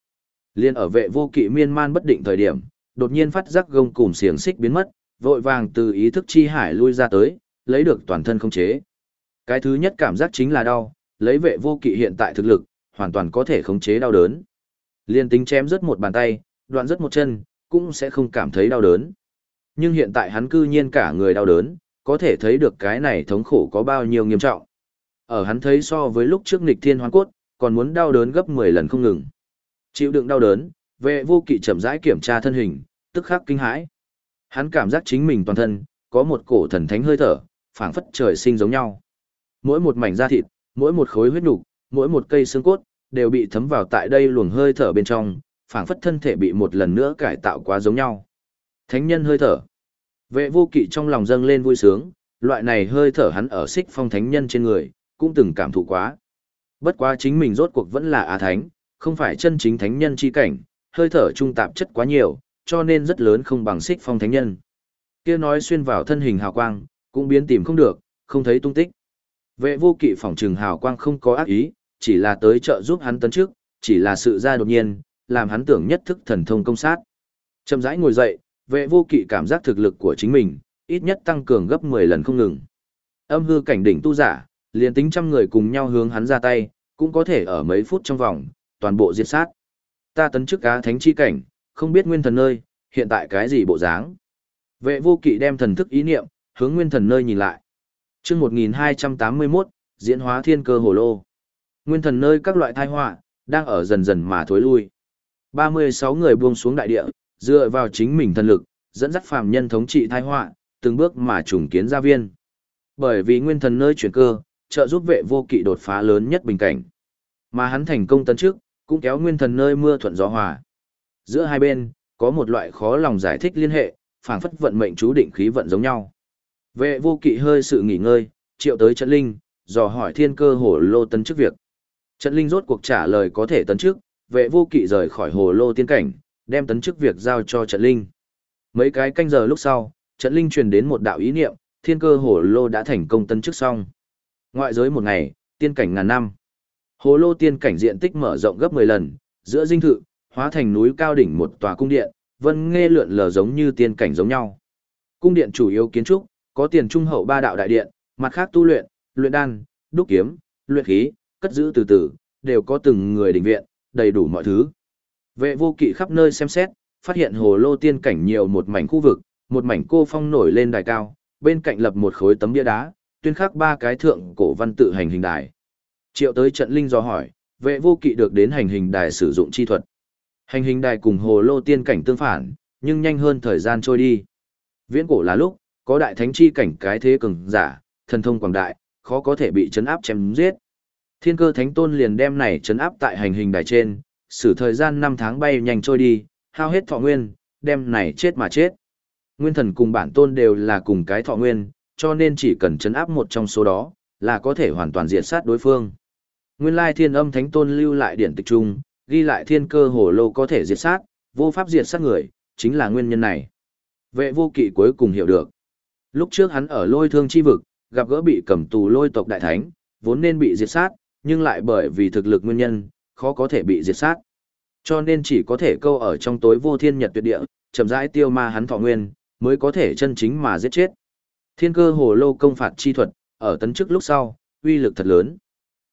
Liên ở vệ vô kỵ miên man bất định thời điểm, đột nhiên phát giác gông cùm xiềng xích biến mất, vội vàng từ ý thức chi hải lui ra tới, lấy được toàn thân không chế. Cái thứ nhất cảm giác chính là đau, lấy vệ vô kỵ hiện tại thực lực, hoàn toàn có thể khống chế đau đớn. Liên tính chém rớt một bàn tay, đoạn rất một chân, cũng sẽ không cảm thấy đau đớn. Nhưng hiện tại hắn cư nhiên cả người đau đớn, có thể thấy được cái này thống khổ có bao nhiêu nghiêm trọng. Ở hắn thấy so với lúc trước nghịch thiên hoang cốt, còn muốn đau đớn gấp 10 lần không ngừng. Chịu đựng đau đớn, vệ vô kỵ chậm rãi kiểm tra thân hình, tức khắc kinh hãi. Hắn cảm giác chính mình toàn thân, có một cổ thần thánh hơi thở, phảng phất trời sinh giống nhau. Mỗi một mảnh da thịt, mỗi một khối huyết nục, mỗi một cây xương cốt, đều bị thấm vào tại đây luồng hơi thở bên trong, phảng phất thân thể bị một lần nữa cải tạo quá giống nhau. Thánh nhân hơi thở. Vệ vô kỵ trong lòng dâng lên vui sướng, loại này hơi thở hắn ở xích phong thánh nhân trên người, cũng từng cảm thụ quá. Bất quá chính mình rốt cuộc vẫn là á thánh, không phải chân chính thánh nhân chi cảnh, hơi thở trung tạp chất quá nhiều, cho nên rất lớn không bằng xích phong thánh nhân. Kia nói xuyên vào thân hình hào quang, cũng biến tìm không được, không thấy tung tích. Vệ vô kỵ phỏng trừng hào quang không có ác ý, chỉ là tới trợ giúp hắn tấn trước, chỉ là sự ra đột nhiên, làm hắn tưởng nhất thức thần thông công sát. Chậm rãi ngồi dậy, vệ vô kỵ cảm giác thực lực của chính mình, ít nhất tăng cường gấp 10 lần không ngừng. Âm hư cảnh đỉnh tu giả, liền tính trăm người cùng nhau hướng hắn ra tay, cũng có thể ở mấy phút trong vòng, toàn bộ diệt sát. Ta tấn chức cá thánh chi cảnh, không biết nguyên thần nơi, hiện tại cái gì bộ dáng. Vệ vô kỵ đem thần thức ý niệm, hướng nguyên thần nơi nhìn lại. chương 1281, diễn hóa thiên cơ hồ lô. Nguyên thần nơi các loại thai họa đang ở dần dần mà thối lui. 36 người buông xuống đại địa, dựa vào chính mình thần lực, dẫn dắt phàm nhân thống trị thai họa từng bước mà trùng kiến gia viên. Bởi vì nguyên thần nơi chuyển cơ, trợ giúp vệ vô kỵ đột phá lớn nhất bình cảnh. Mà hắn thành công tấn trước, cũng kéo nguyên thần nơi mưa thuận gió hòa. Giữa hai bên, có một loại khó lòng giải thích liên hệ, phảng phất vận mệnh chú định khí vận giống nhau. Vệ vô kỵ hơi sự nghỉ ngơi, triệu tới trận linh, dò hỏi thiên cơ hổ lô tấn trước việc. Trận linh rốt cuộc trả lời có thể tấn trước vệ vô kỵ rời khỏi hồ lô tiên cảnh, đem tấn chức việc giao cho trận linh. Mấy cái canh giờ lúc sau, trận linh truyền đến một đạo ý niệm, thiên cơ hồ lô đã thành công tấn chức xong. Ngoại giới một ngày, tiên cảnh ngàn năm. Hồ lô tiên cảnh diện tích mở rộng gấp 10 lần, giữa dinh thự, hóa thành núi cao đỉnh một tòa cung điện, vân nghe lượn lờ giống như tiên cảnh giống nhau. Cung điện chủ yếu kiến trúc, có tiền trung hậu ba đạo đại điện, mặt khác tu luyện, luyện đan, đúc kiếm, luyện khí, cất giữ từ từ, đều có từng người đỉnh viện, đầy đủ mọi thứ. Vệ vô kỵ khắp nơi xem xét, phát hiện hồ lô tiên cảnh nhiều một mảnh khu vực, một mảnh cô phong nổi lên đài cao, bên cạnh lập một khối tấm bia đá, tuyên khắc ba cái thượng cổ văn tự hành hình đài. Triệu tới trận linh do hỏi, vệ vô kỵ được đến hành hình đài sử dụng chi thuật. Hành hình đài cùng hồ lô tiên cảnh tương phản, nhưng nhanh hơn thời gian trôi đi. Viễn cổ là lúc, có đại thánh chi cảnh cái thế cường giả, thần thông quảng đại, khó có thể bị chấn áp chém giết. Thiên cơ thánh tôn liền đem này chấn áp tại hành hình đài trên, sử thời gian 5 tháng bay nhanh trôi đi, hao hết thọ nguyên, đem này chết mà chết. Nguyên thần cùng bản tôn đều là cùng cái thọ nguyên, cho nên chỉ cần chấn áp một trong số đó, là có thể hoàn toàn diệt sát đối phương. Nguyên lai thiên âm thánh tôn lưu lại điển tịch trung, ghi lại thiên cơ hồ lô có thể diệt sát, vô pháp diệt sát người, chính là nguyên nhân này. Vệ vô kỵ cuối cùng hiểu được. Lúc trước hắn ở lôi thương chi vực, gặp gỡ bị cầm tù lôi tộc đại thánh, vốn nên bị diệt sát, nhưng lại bởi vì thực lực nguyên nhân, khó có thể bị diệt sát. Cho nên chỉ có thể câu ở trong tối vô thiên nhật tuyệt địa, chậm rãi tiêu ma hắn thọ nguyên, mới có thể chân chính mà giết chết. Thiên cơ hồ lô công phạt chi thuật, ở tấn chức lúc sau, uy lực thật lớn.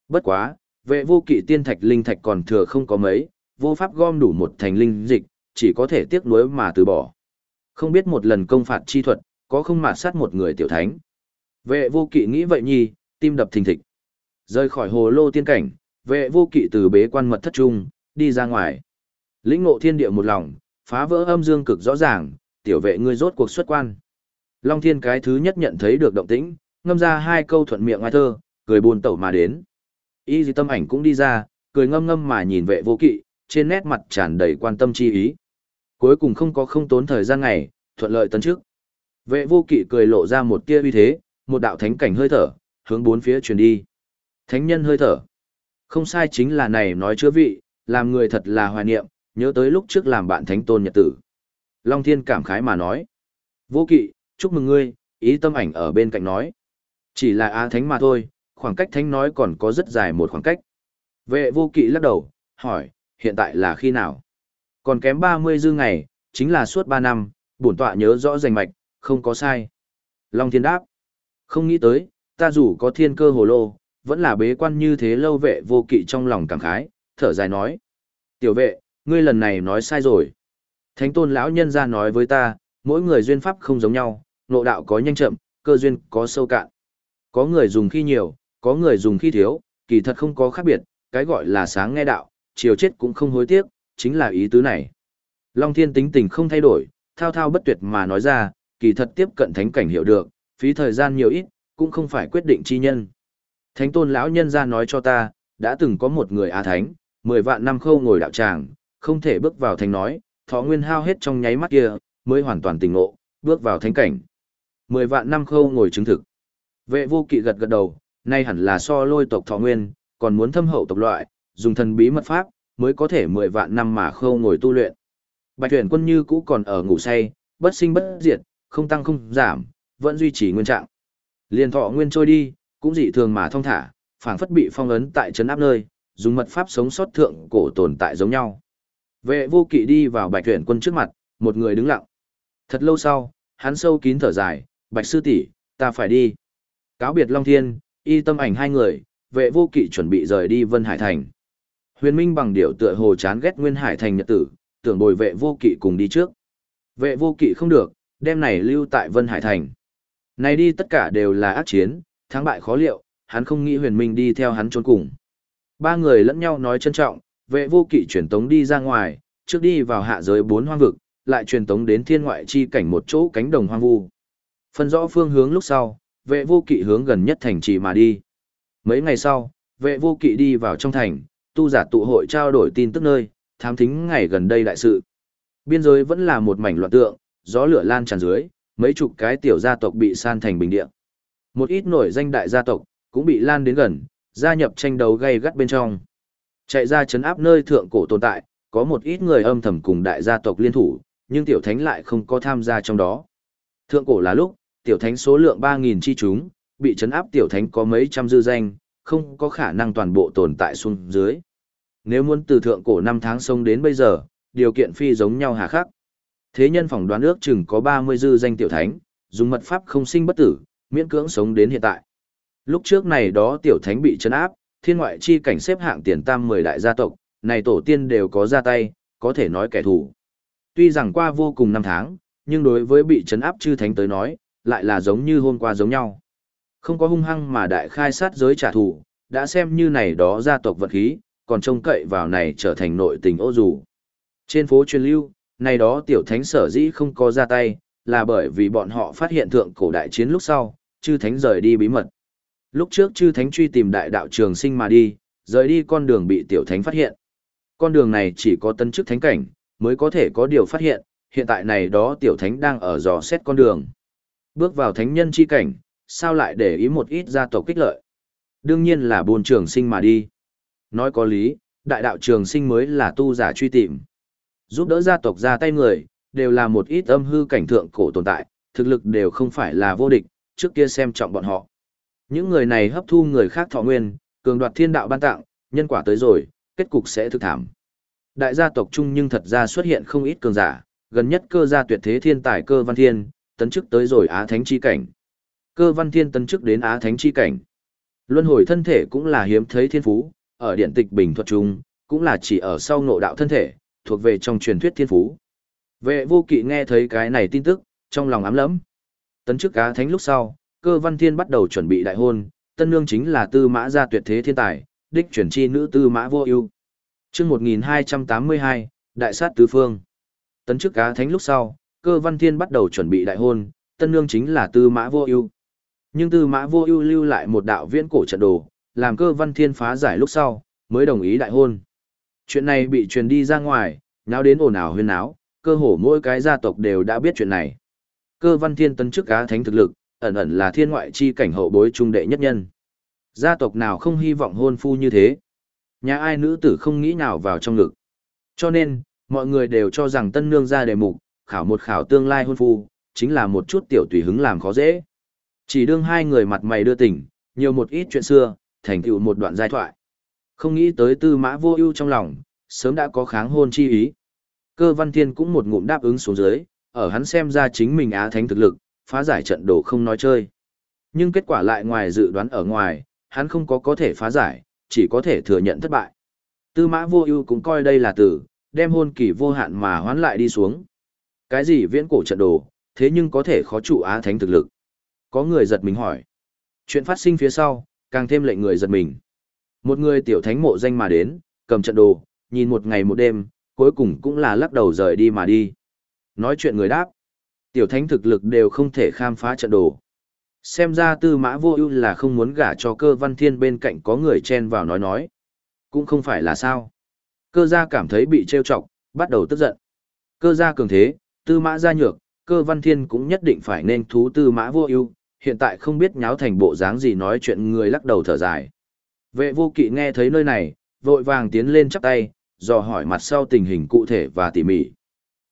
Bất quá, vệ vô kỵ tiên thạch linh thạch còn thừa không có mấy, vô pháp gom đủ một thành linh dịch, chỉ có thể tiếc nuối mà từ bỏ. Không biết một lần công phạt chi thuật, có không mà sát một người tiểu thánh. Vệ vô kỵ nghĩ vậy nhi, tim đập thình thịch. Rời khỏi hồ lô tiên cảnh, vệ vô kỵ từ bế quan mật thất trung, đi ra ngoài. Lĩnh ngộ thiên địa một lòng, phá vỡ âm dương cực rõ ràng, tiểu vệ ngươi rốt cuộc xuất quan. Long thiên cái thứ nhất nhận thấy được động tĩnh, ngâm ra hai câu thuận miệng ai thơ, cười buồn tẩu mà đến. Y dì tâm ảnh cũng đi ra, cười ngâm ngâm mà nhìn vệ vô kỵ, trên nét mặt tràn đầy quan tâm chi ý. Cuối cùng không có không tốn thời gian ngày, thuận lợi tấn trước. Vệ vô kỵ cười lộ ra một tia uy thế, một đạo thánh cảnh hơi thở, hướng bốn phía truyền đi. Thánh nhân hơi thở. Không sai chính là này nói chứa vị, làm người thật là hoài niệm, nhớ tới lúc trước làm bạn thánh tôn nhật tử. Long Thiên cảm khái mà nói. Vô kỵ, chúc mừng ngươi, ý tâm ảnh ở bên cạnh nói. Chỉ là á thánh mà thôi, khoảng cách thánh nói còn có rất dài một khoảng cách. Vệ vô kỵ lắc đầu, hỏi, hiện tại là khi nào? Còn kém 30 dư ngày, chính là suốt 3 năm, bổn tọa nhớ rõ rành mạch, không có sai. Long thiên đáp, không nghĩ tới, ta dù có thiên cơ hồ lô, vẫn là bế quan như thế lâu vệ vô kỵ trong lòng cảm khái, thở dài nói. Tiểu vệ, ngươi lần này nói sai rồi. Thánh tôn lão nhân ra nói với ta, mỗi người duyên pháp không giống nhau, nộ đạo có nhanh chậm, cơ duyên có sâu cạn. Có người dùng khi nhiều, có người dùng khi thiếu, kỳ thật không có khác biệt, cái gọi là sáng nghe đạo, chiều chết cũng không hối tiếc, chính là ý tứ này. Long thiên tính tình không thay đổi, thao thao bất tuyệt mà nói ra, kỳ thật tiếp cận thánh cảnh hiểu được, phí thời gian nhiều ít, cũng không phải quyết định chi nhân. Thánh tôn lão nhân ra nói cho ta, đã từng có một người á thánh, mười vạn năm khâu ngồi đạo tràng, không thể bước vào thánh nói, thọ nguyên hao hết trong nháy mắt kia, mới hoàn toàn tỉnh ngộ, bước vào thánh cảnh. Mười vạn năm khâu ngồi chứng thực. Vệ vô kỵ gật gật đầu, nay hẳn là so lôi tộc thọ nguyên, còn muốn thâm hậu tộc loại, dùng thần bí mật pháp, mới có thể mười vạn năm mà khâu ngồi tu luyện. Bạch tuyển quân như cũ còn ở ngủ say, bất sinh bất diệt, không tăng không giảm, vẫn duy trì nguyên trạng. Liên thọ nguyên trôi đi, cũng dị thường mà thông thả, phảng phất bị phong ấn tại trấn áp nơi, dùng mật pháp sống sót thượng cổ tồn tại giống nhau. Vệ vô kỵ đi vào bạch tuyển quân trước mặt, một người đứng lặng. Thật lâu sau, hắn sâu kín thở dài, bạch sư tỷ, ta phải đi. Cáo biệt Long Thiên, y tâm ảnh hai người, vệ vô kỵ chuẩn bị rời đi Vân Hải Thành. Huyền Minh bằng điệu tựa hồ chán ghét Nguyên Hải Thành nhật tử, tưởng bồi vệ vô kỵ cùng đi trước. Vệ vô kỵ không được, đêm này lưu tại Vân Hải Thành. Này đi tất cả đều là ác chiến, thắng bại khó liệu, hắn không nghĩ huyền minh đi theo hắn trốn cùng. Ba người lẫn nhau nói trân trọng, vệ vô kỵ truyền tống đi ra ngoài, trước đi vào hạ giới bốn hoang vực, lại truyền tống đến thiên ngoại chi cảnh một chỗ cánh đồng hoang vu. Phân rõ phương hướng lúc sau, vệ vô kỵ hướng gần nhất thành trì mà đi. Mấy ngày sau, vệ vô kỵ đi vào trong thành, tu giả tụ hội trao đổi tin tức nơi, thám thính ngày gần đây đại sự. Biên giới vẫn là một mảnh loạn tượng, gió lửa lan tràn dưới, mấy chục cái tiểu gia tộc bị san thành bình địa. Một ít nổi danh đại gia tộc cũng bị lan đến gần, gia nhập tranh đấu gay gắt bên trong. Chạy ra chấn áp nơi thượng cổ tồn tại, có một ít người âm thầm cùng đại gia tộc liên thủ, nhưng tiểu thánh lại không có tham gia trong đó. Thượng cổ là lúc, tiểu thánh số lượng 3.000 chi chúng, bị chấn áp tiểu thánh có mấy trăm dư danh, không có khả năng toàn bộ tồn tại xuống dưới. Nếu muốn từ thượng cổ năm tháng sông đến bây giờ, điều kiện phi giống nhau hà khắc. Thế nhân phỏng đoán ước chừng có 30 dư danh tiểu thánh, dùng mật pháp không sinh bất tử, miễn cưỡng sống đến hiện tại. Lúc trước này đó tiểu thánh bị chấn áp, thiên ngoại chi cảnh xếp hạng tiền tam 10 đại gia tộc, này tổ tiên đều có ra tay, có thể nói kẻ thù. Tuy rằng qua vô cùng năm tháng, nhưng đối với bị chấn áp chư thánh tới nói, lại là giống như hôm qua giống nhau. Không có hung hăng mà đại khai sát giới trả thù, đã xem như này đó gia tộc vật khí, còn trông cậy vào này trở thành nội tình ô dù. Trên phố truyền lưu, này đó tiểu thánh sở dĩ không có ra tay, là bởi vì bọn họ phát hiện thượng cổ đại chiến lúc sau, chư thánh rời đi bí mật. Lúc trước chư thánh truy tìm đại đạo trường sinh mà đi, rời đi con đường bị tiểu thánh phát hiện. Con đường này chỉ có tân chức thánh cảnh, mới có thể có điều phát hiện, hiện tại này đó tiểu thánh đang ở dò xét con đường. Bước vào thánh nhân chi cảnh, sao lại để ý một ít gia tộc kích lợi? Đương nhiên là buồn trường sinh mà đi. Nói có lý, đại đạo trường sinh mới là tu giả truy tìm. Giúp đỡ gia tộc ra tay người, đều là một ít âm hư cảnh thượng cổ tồn tại, thực lực đều không phải là vô địch, trước kia xem trọng bọn họ. Những người này hấp thu người khác thọ nguyên, cường đoạt thiên đạo ban tặng, nhân quả tới rồi, kết cục sẽ thực thảm. Đại gia tộc chung nhưng thật ra xuất hiện không ít cường giả, gần nhất cơ gia tuyệt thế thiên tài cơ văn thiên, tấn chức tới rồi Á Thánh chi cảnh. Cơ văn thiên tấn chức đến Á Thánh chi cảnh. Luân hồi thân thể cũng là hiếm thấy thiên phú, ở điện tịch bình thuật chung, cũng là chỉ ở sau ngộ đạo thân thể, thuộc về trong truyền thuyết thiên phú. Vệ vô kỵ nghe thấy cái này tin tức, trong lòng ám lẫm. Tấn chức cá Thánh lúc sau, cơ văn thiên bắt đầu chuẩn bị đại hôn, tân nương chính là tư mã gia tuyệt thế thiên tài, đích chuyển chi nữ tư mã vô ưu. Chương 1282, Đại sát tứ phương. Tấn chức cá thánh lúc sau, cơ văn thiên bắt đầu chuẩn bị đại hôn, tân nương chính là tư mã vô ưu. Nhưng tư mã vô ưu lưu lại một đạo viễn cổ trận đồ, làm cơ văn thiên phá giải lúc sau, mới đồng ý đại hôn. Chuyện này bị truyền đi ra ngoài, náo đến ồn ào huyên náo, cơ hồ mỗi cái gia tộc đều đã biết chuyện này. Cơ văn thiên tấn chức cá thánh thực lực, ẩn ẩn là thiên ngoại chi cảnh hậu bối trung đệ nhất nhân. Gia tộc nào không hy vọng hôn phu như thế? Nhà ai nữ tử không nghĩ nào vào trong ngực. Cho nên, mọi người đều cho rằng tân nương ra đề mục, khảo một khảo tương lai hôn phu, chính là một chút tiểu tùy hứng làm khó dễ. Chỉ đương hai người mặt mày đưa tình, nhiều một ít chuyện xưa, thành tựu một đoạn giai thoại. Không nghĩ tới tư mã vô ưu trong lòng, sớm đã có kháng hôn chi ý. Cơ văn thiên cũng một ngụm đáp ứng xuống dưới, ở hắn xem ra chính mình á thánh thực lực, phá giải trận đồ không nói chơi. Nhưng kết quả lại ngoài dự đoán ở ngoài, hắn không có có thể phá giải, chỉ có thể thừa nhận thất bại. Tư mã vô ưu cũng coi đây là từ, đem hôn kỳ vô hạn mà hoán lại đi xuống. Cái gì viễn cổ trận đồ, thế nhưng có thể khó trụ á thánh thực lực. Có người giật mình hỏi. Chuyện phát sinh phía sau, càng thêm lệnh người giật mình. Một người tiểu thánh mộ danh mà đến, cầm trận đồ, nhìn một ngày một đêm, cuối cùng cũng là lắc đầu rời đi mà đi. Nói chuyện người đáp. Tiểu thánh thực lực đều không thể khám phá trận đồ. Xem ra tư mã vô ưu là không muốn gả cho cơ văn thiên bên cạnh có người chen vào nói nói. Cũng không phải là sao. Cơ gia cảm thấy bị trêu chọc, bắt đầu tức giận. Cơ gia cường thế, tư mã gia nhược, cơ văn thiên cũng nhất định phải nên thú tư mã vô ưu hiện tại không biết nháo thành bộ dáng gì nói chuyện người lắc đầu thở dài. Vệ vô kỵ nghe thấy nơi này, vội vàng tiến lên chắp tay, dò hỏi mặt sau tình hình cụ thể và tỉ mỉ.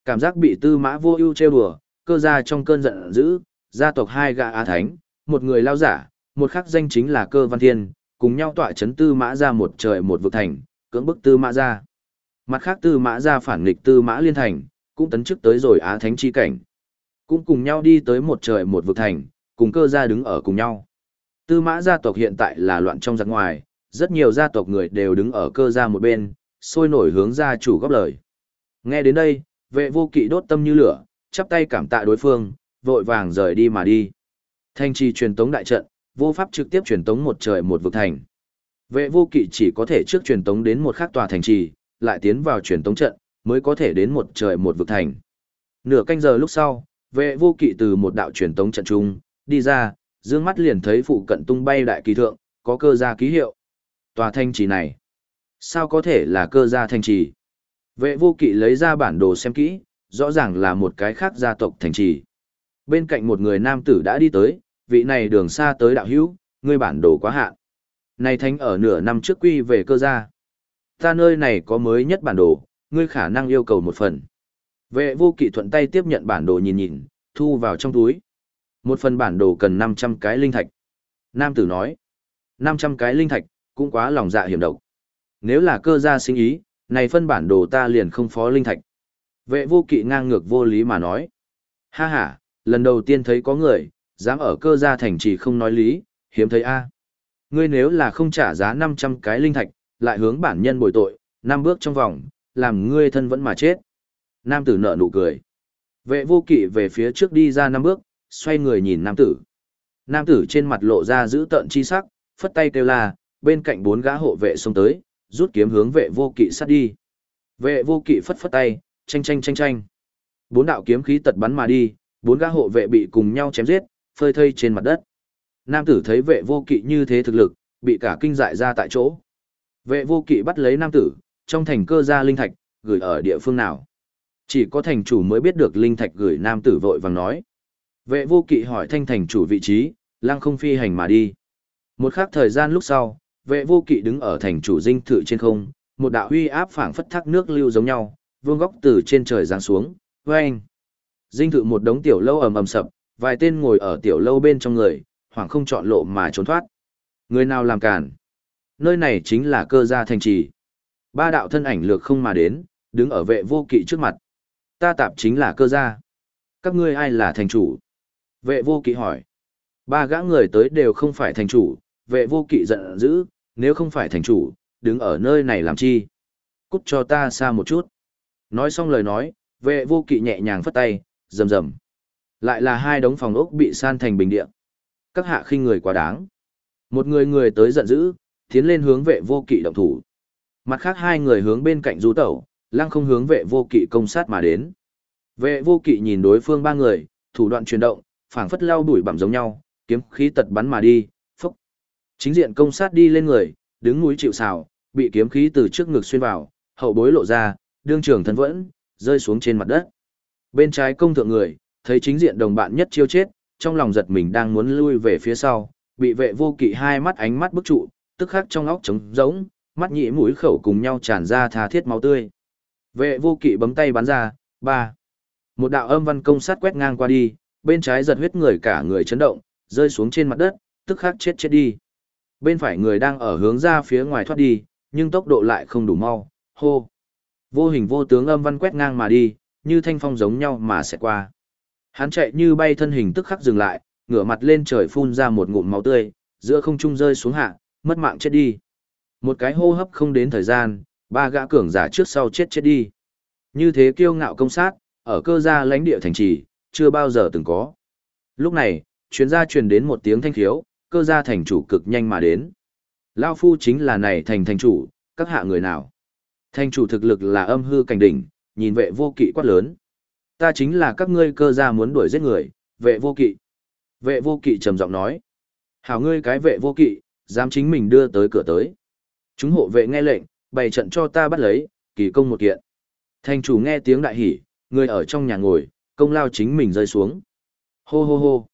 Cảm giác bị tư mã vô ưu trêu đùa, cơ gia trong cơn giận dữ, gia tộc hai gã á thánh, một người lao giả, một khắc danh chính là cơ văn thiên, cùng nhau tọa chấn tư mã ra một trời một vực thành, cưỡng bức tư mã ra. Mặt khác tư mã ra phản nghịch tư mã liên thành, cũng tấn chức tới rồi á thánh chi cảnh. Cũng cùng nhau đi tới một trời một vực thành, cùng cơ gia đứng ở cùng nhau. Tư mã gia tộc hiện tại là loạn trong giặc ngoài, rất nhiều gia tộc người đều đứng ở cơ gia một bên, sôi nổi hướng gia chủ góp lời. Nghe đến đây, vệ vô kỵ đốt tâm như lửa, chắp tay cảm tạ đối phương, vội vàng rời đi mà đi. Thanh trì truyền tống đại trận, vô pháp trực tiếp truyền tống một trời một vực thành. Vệ vô kỵ chỉ có thể trước truyền tống đến một khác tòa thành trì, lại tiến vào truyền tống trận, mới có thể đến một trời một vực thành. Nửa canh giờ lúc sau, vệ vô kỵ từ một đạo truyền tống trận trung, đi ra, dương mắt liền thấy phụ cận tung bay đại kỳ thượng, có cơ gia ký hiệu. Tòa thanh trì này, sao có thể là cơ gia thành trì? Vệ vô kỵ lấy ra bản đồ xem kỹ, rõ ràng là một cái khác gia tộc thành trì. Bên cạnh một người nam tử đã đi tới, vị này đường xa tới đạo hữu, ngươi bản đồ quá hạn. Này thánh ở nửa năm trước quy về cơ gia. Ta nơi này có mới nhất bản đồ, ngươi khả năng yêu cầu một phần. Vệ vô kỵ thuận tay tiếp nhận bản đồ nhìn nhìn, thu vào trong túi. Một phần bản đồ cần 500 cái linh thạch. Nam tử nói, 500 cái linh thạch, cũng quá lòng dạ hiểm độc. Nếu là cơ gia sinh ý, này phân bản đồ ta liền không phó linh thạch. Vệ vô kỵ ngang ngược vô lý mà nói. Ha ha, lần đầu tiên thấy có người, dám ở cơ gia thành trì không nói lý, hiếm thấy a. Ngươi nếu là không trả giá 500 cái linh thạch, lại hướng bản nhân bồi tội, năm bước trong vòng, làm ngươi thân vẫn mà chết. Nam tử nợ nụ cười. Vệ vô kỵ về phía trước đi ra năm bước, xoay người nhìn nam tử. Nam tử trên mặt lộ ra giữ tợn chi sắc, phất tay kêu là, bên cạnh bốn gã hộ vệ xông tới, rút kiếm hướng vệ vô kỵ sát đi. Vệ vô kỵ phất phất tay, tranh tranh tranh tranh. Bốn đạo kiếm khí tật bắn mà đi, bốn gã hộ vệ bị cùng nhau chém giết, phơi thây trên mặt đất. Nam tử thấy vệ vô kỵ như thế thực lực, bị cả kinh dại ra tại chỗ. Vệ vô kỵ bắt lấy nam tử, trong thành cơ gia linh thạch, gửi ở địa phương nào. Chỉ có thành chủ mới biết được linh thạch gửi nam tử vội vàng nói. Vệ vô kỵ hỏi thanh thành chủ vị trí, lăng không phi hành mà đi. Một khắc thời gian lúc sau, vệ vô kỵ đứng ở thành chủ dinh thự trên không, một đạo huy áp phảng phất thác nước lưu giống nhau, vương góc từ trên trời giáng xuống, Vâng! Dinh thự một đống tiểu lâu ầm ầm sập, vài tên ngồi ở tiểu lâu bên trong người, hoảng không chọn lộ mà trốn thoát. Người nào làm cản? Nơi này chính là cơ gia thành trì. Ba đạo thân ảnh lược không mà đến, đứng ở vệ vô kỵ trước mặt. Ta tạp chính là cơ gia. Các ngươi ai là thành chủ? Vệ vô kỵ hỏi. Ba gã người tới đều không phải thành chủ, vệ vô kỵ giận dữ, nếu không phải thành chủ, đứng ở nơi này làm chi? Cút cho ta xa một chút. Nói xong lời nói, vệ vô kỵ nhẹ nhàng phất tay, rầm rầm. Lại là hai đống phòng ốc bị san thành bình địa. Các hạ khinh người quá đáng. Một người người tới giận dữ, tiến lên hướng vệ vô kỵ động thủ. Mặt khác hai người hướng bên cạnh du tẩu, lăng không hướng vệ vô kỵ công sát mà đến. Vệ vô kỵ nhìn đối phương ba người, thủ đoạn chuyển động, phảng phất lao đuổi bẩm giống nhau, kiếm khí tật bắn mà đi. Chính diện công sát đi lên người, đứng núi chịu sào, bị kiếm khí từ trước ngực xuyên vào, hậu bối lộ ra, đương trường thân vẫn, rơi xuống trên mặt đất. Bên trái công thượng người, thấy chính diện đồng bạn nhất chiêu chết, trong lòng giật mình đang muốn lui về phía sau, bị vệ vô kỵ hai mắt ánh mắt bức trụ, tức khắc trong óc trống rỗng, mắt nhĩ mũi khẩu cùng nhau tràn ra tha thiết máu tươi. Vệ vô kỵ bấm tay bắn ra, ba. Một đạo âm văn công sát quét ngang qua đi, bên trái giật huyết người cả người chấn động, rơi xuống trên mặt đất, tức khắc chết chết đi. Bên phải người đang ở hướng ra phía ngoài thoát đi, nhưng tốc độ lại không đủ mau, hô. Vô hình vô tướng âm văn quét ngang mà đi, như thanh phong giống nhau mà sẽ qua. Hắn chạy như bay thân hình tức khắc dừng lại, ngửa mặt lên trời phun ra một ngụm máu tươi, giữa không trung rơi xuống hạ, mất mạng chết đi. Một cái hô hấp không đến thời gian, ba gã cường giả trước sau chết chết đi. Như thế kiêu ngạo công sát, ở cơ gia lãnh địa thành trì, chưa bao giờ từng có. Lúc này, chuyến gia truyền đến một tiếng thanh khiếu, cơ gia thành chủ cực nhanh mà đến. Lao phu chính là này thành thành chủ, các hạ người nào. Thành chủ thực lực là âm hư cảnh đỉnh, nhìn vệ vô kỵ quát lớn. Ta chính là các ngươi cơ gia muốn đuổi giết người, vệ vô kỵ. Vệ vô kỵ trầm giọng nói. Hảo ngươi cái vệ vô kỵ, dám chính mình đưa tới cửa tới. Chúng hộ vệ nghe lệnh, bày trận cho ta bắt lấy, kỳ công một kiện. Thành chủ nghe tiếng đại hỉ, người ở trong nhà ngồi, công lao chính mình rơi xuống. Hô hô hô.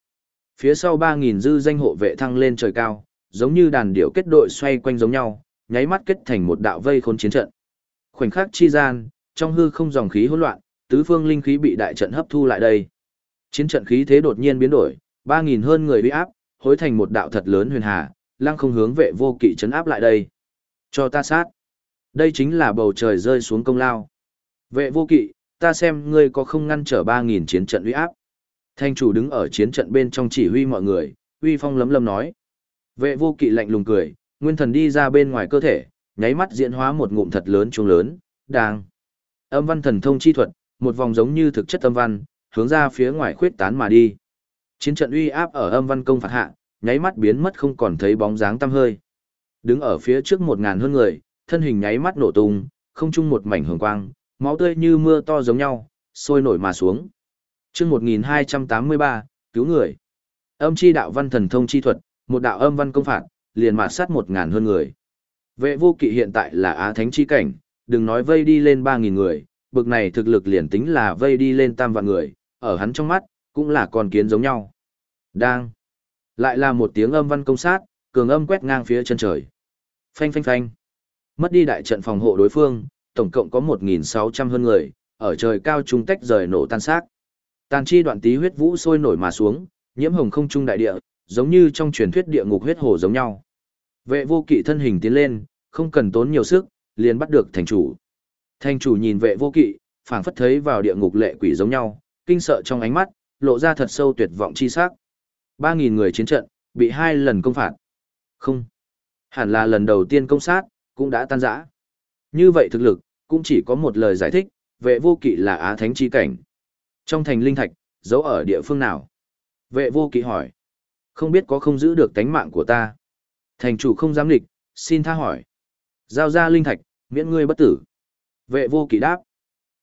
Phía sau 3.000 dư danh hộ vệ thăng lên trời cao, giống như đàn điểu kết đội xoay quanh giống nhau, nháy mắt kết thành một đạo vây khốn chiến trận. Khoảnh khắc chi gian, trong hư không dòng khí hỗn loạn, tứ phương linh khí bị đại trận hấp thu lại đây. Chiến trận khí thế đột nhiên biến đổi, 3.000 hơn người bị áp, hối thành một đạo thật lớn huyền hà, lăng không hướng vệ vô kỵ chấn áp lại đây. Cho ta sát. Đây chính là bầu trời rơi xuống công lao. Vệ vô kỵ, ta xem ngươi có không ngăn trở 3.000 chiến trận uy áp. Thanh chủ đứng ở chiến trận bên trong chỉ huy mọi người, uy phong lấm lấm nói. Vệ vô kỵ lạnh lùng cười, nguyên thần đi ra bên ngoài cơ thể, nháy mắt diễn hóa một ngụm thật lớn trung lớn, đang. Âm văn thần thông chi thuật, một vòng giống như thực chất âm văn, hướng ra phía ngoài khuyết tán mà đi. Chiến trận uy áp ở âm văn công phạt hạ, nháy mắt biến mất không còn thấy bóng dáng tăm hơi. Đứng ở phía trước một ngàn hơn người, thân hình nháy mắt nổ tung, không chung một mảnh hường quang, máu tươi như mưa to giống nhau, sôi nổi mà xuống. Chương 1283, cứu người. Âm chi đạo văn thần thông chi thuật, một đạo âm văn công phạt, liền mạt sát một ngàn hơn người. Vệ vô kỵ hiện tại là á thánh chi cảnh, đừng nói vây đi lên ba nghìn người, bực này thực lực liền tính là vây đi lên tam vạn người, ở hắn trong mắt, cũng là con kiến giống nhau. Đang. Lại là một tiếng âm văn công sát, cường âm quét ngang phía chân trời. Phanh phanh phanh. Mất đi đại trận phòng hộ đối phương, tổng cộng có 1.600 hơn người, ở trời cao trung tách rời nổ tan xác. Tàn chi đoạn tí huyết vũ sôi nổi mà xuống, nhiễm hồng không trung đại địa, giống như trong truyền thuyết địa ngục huyết hồ giống nhau. Vệ vô kỵ thân hình tiến lên, không cần tốn nhiều sức, liền bắt được thành chủ. Thành chủ nhìn vệ vô kỵ, phảng phất thấy vào địa ngục lệ quỷ giống nhau, kinh sợ trong ánh mắt, lộ ra thật sâu tuyệt vọng chi sắc. 3.000 người chiến trận, bị hai lần công phạt. Không. Hẳn là lần đầu tiên công sát, cũng đã tan rã. Như vậy thực lực, cũng chỉ có một lời giải thích, vệ vô kỵ là á thánh chi cảnh. Trong thành linh thạch, giấu ở địa phương nào? Vệ vô kỵ hỏi. Không biết có không giữ được tánh mạng của ta. Thành chủ không dám địch, xin tha hỏi. Giao ra linh thạch, miễn ngươi bất tử. Vệ vô kỵ đáp.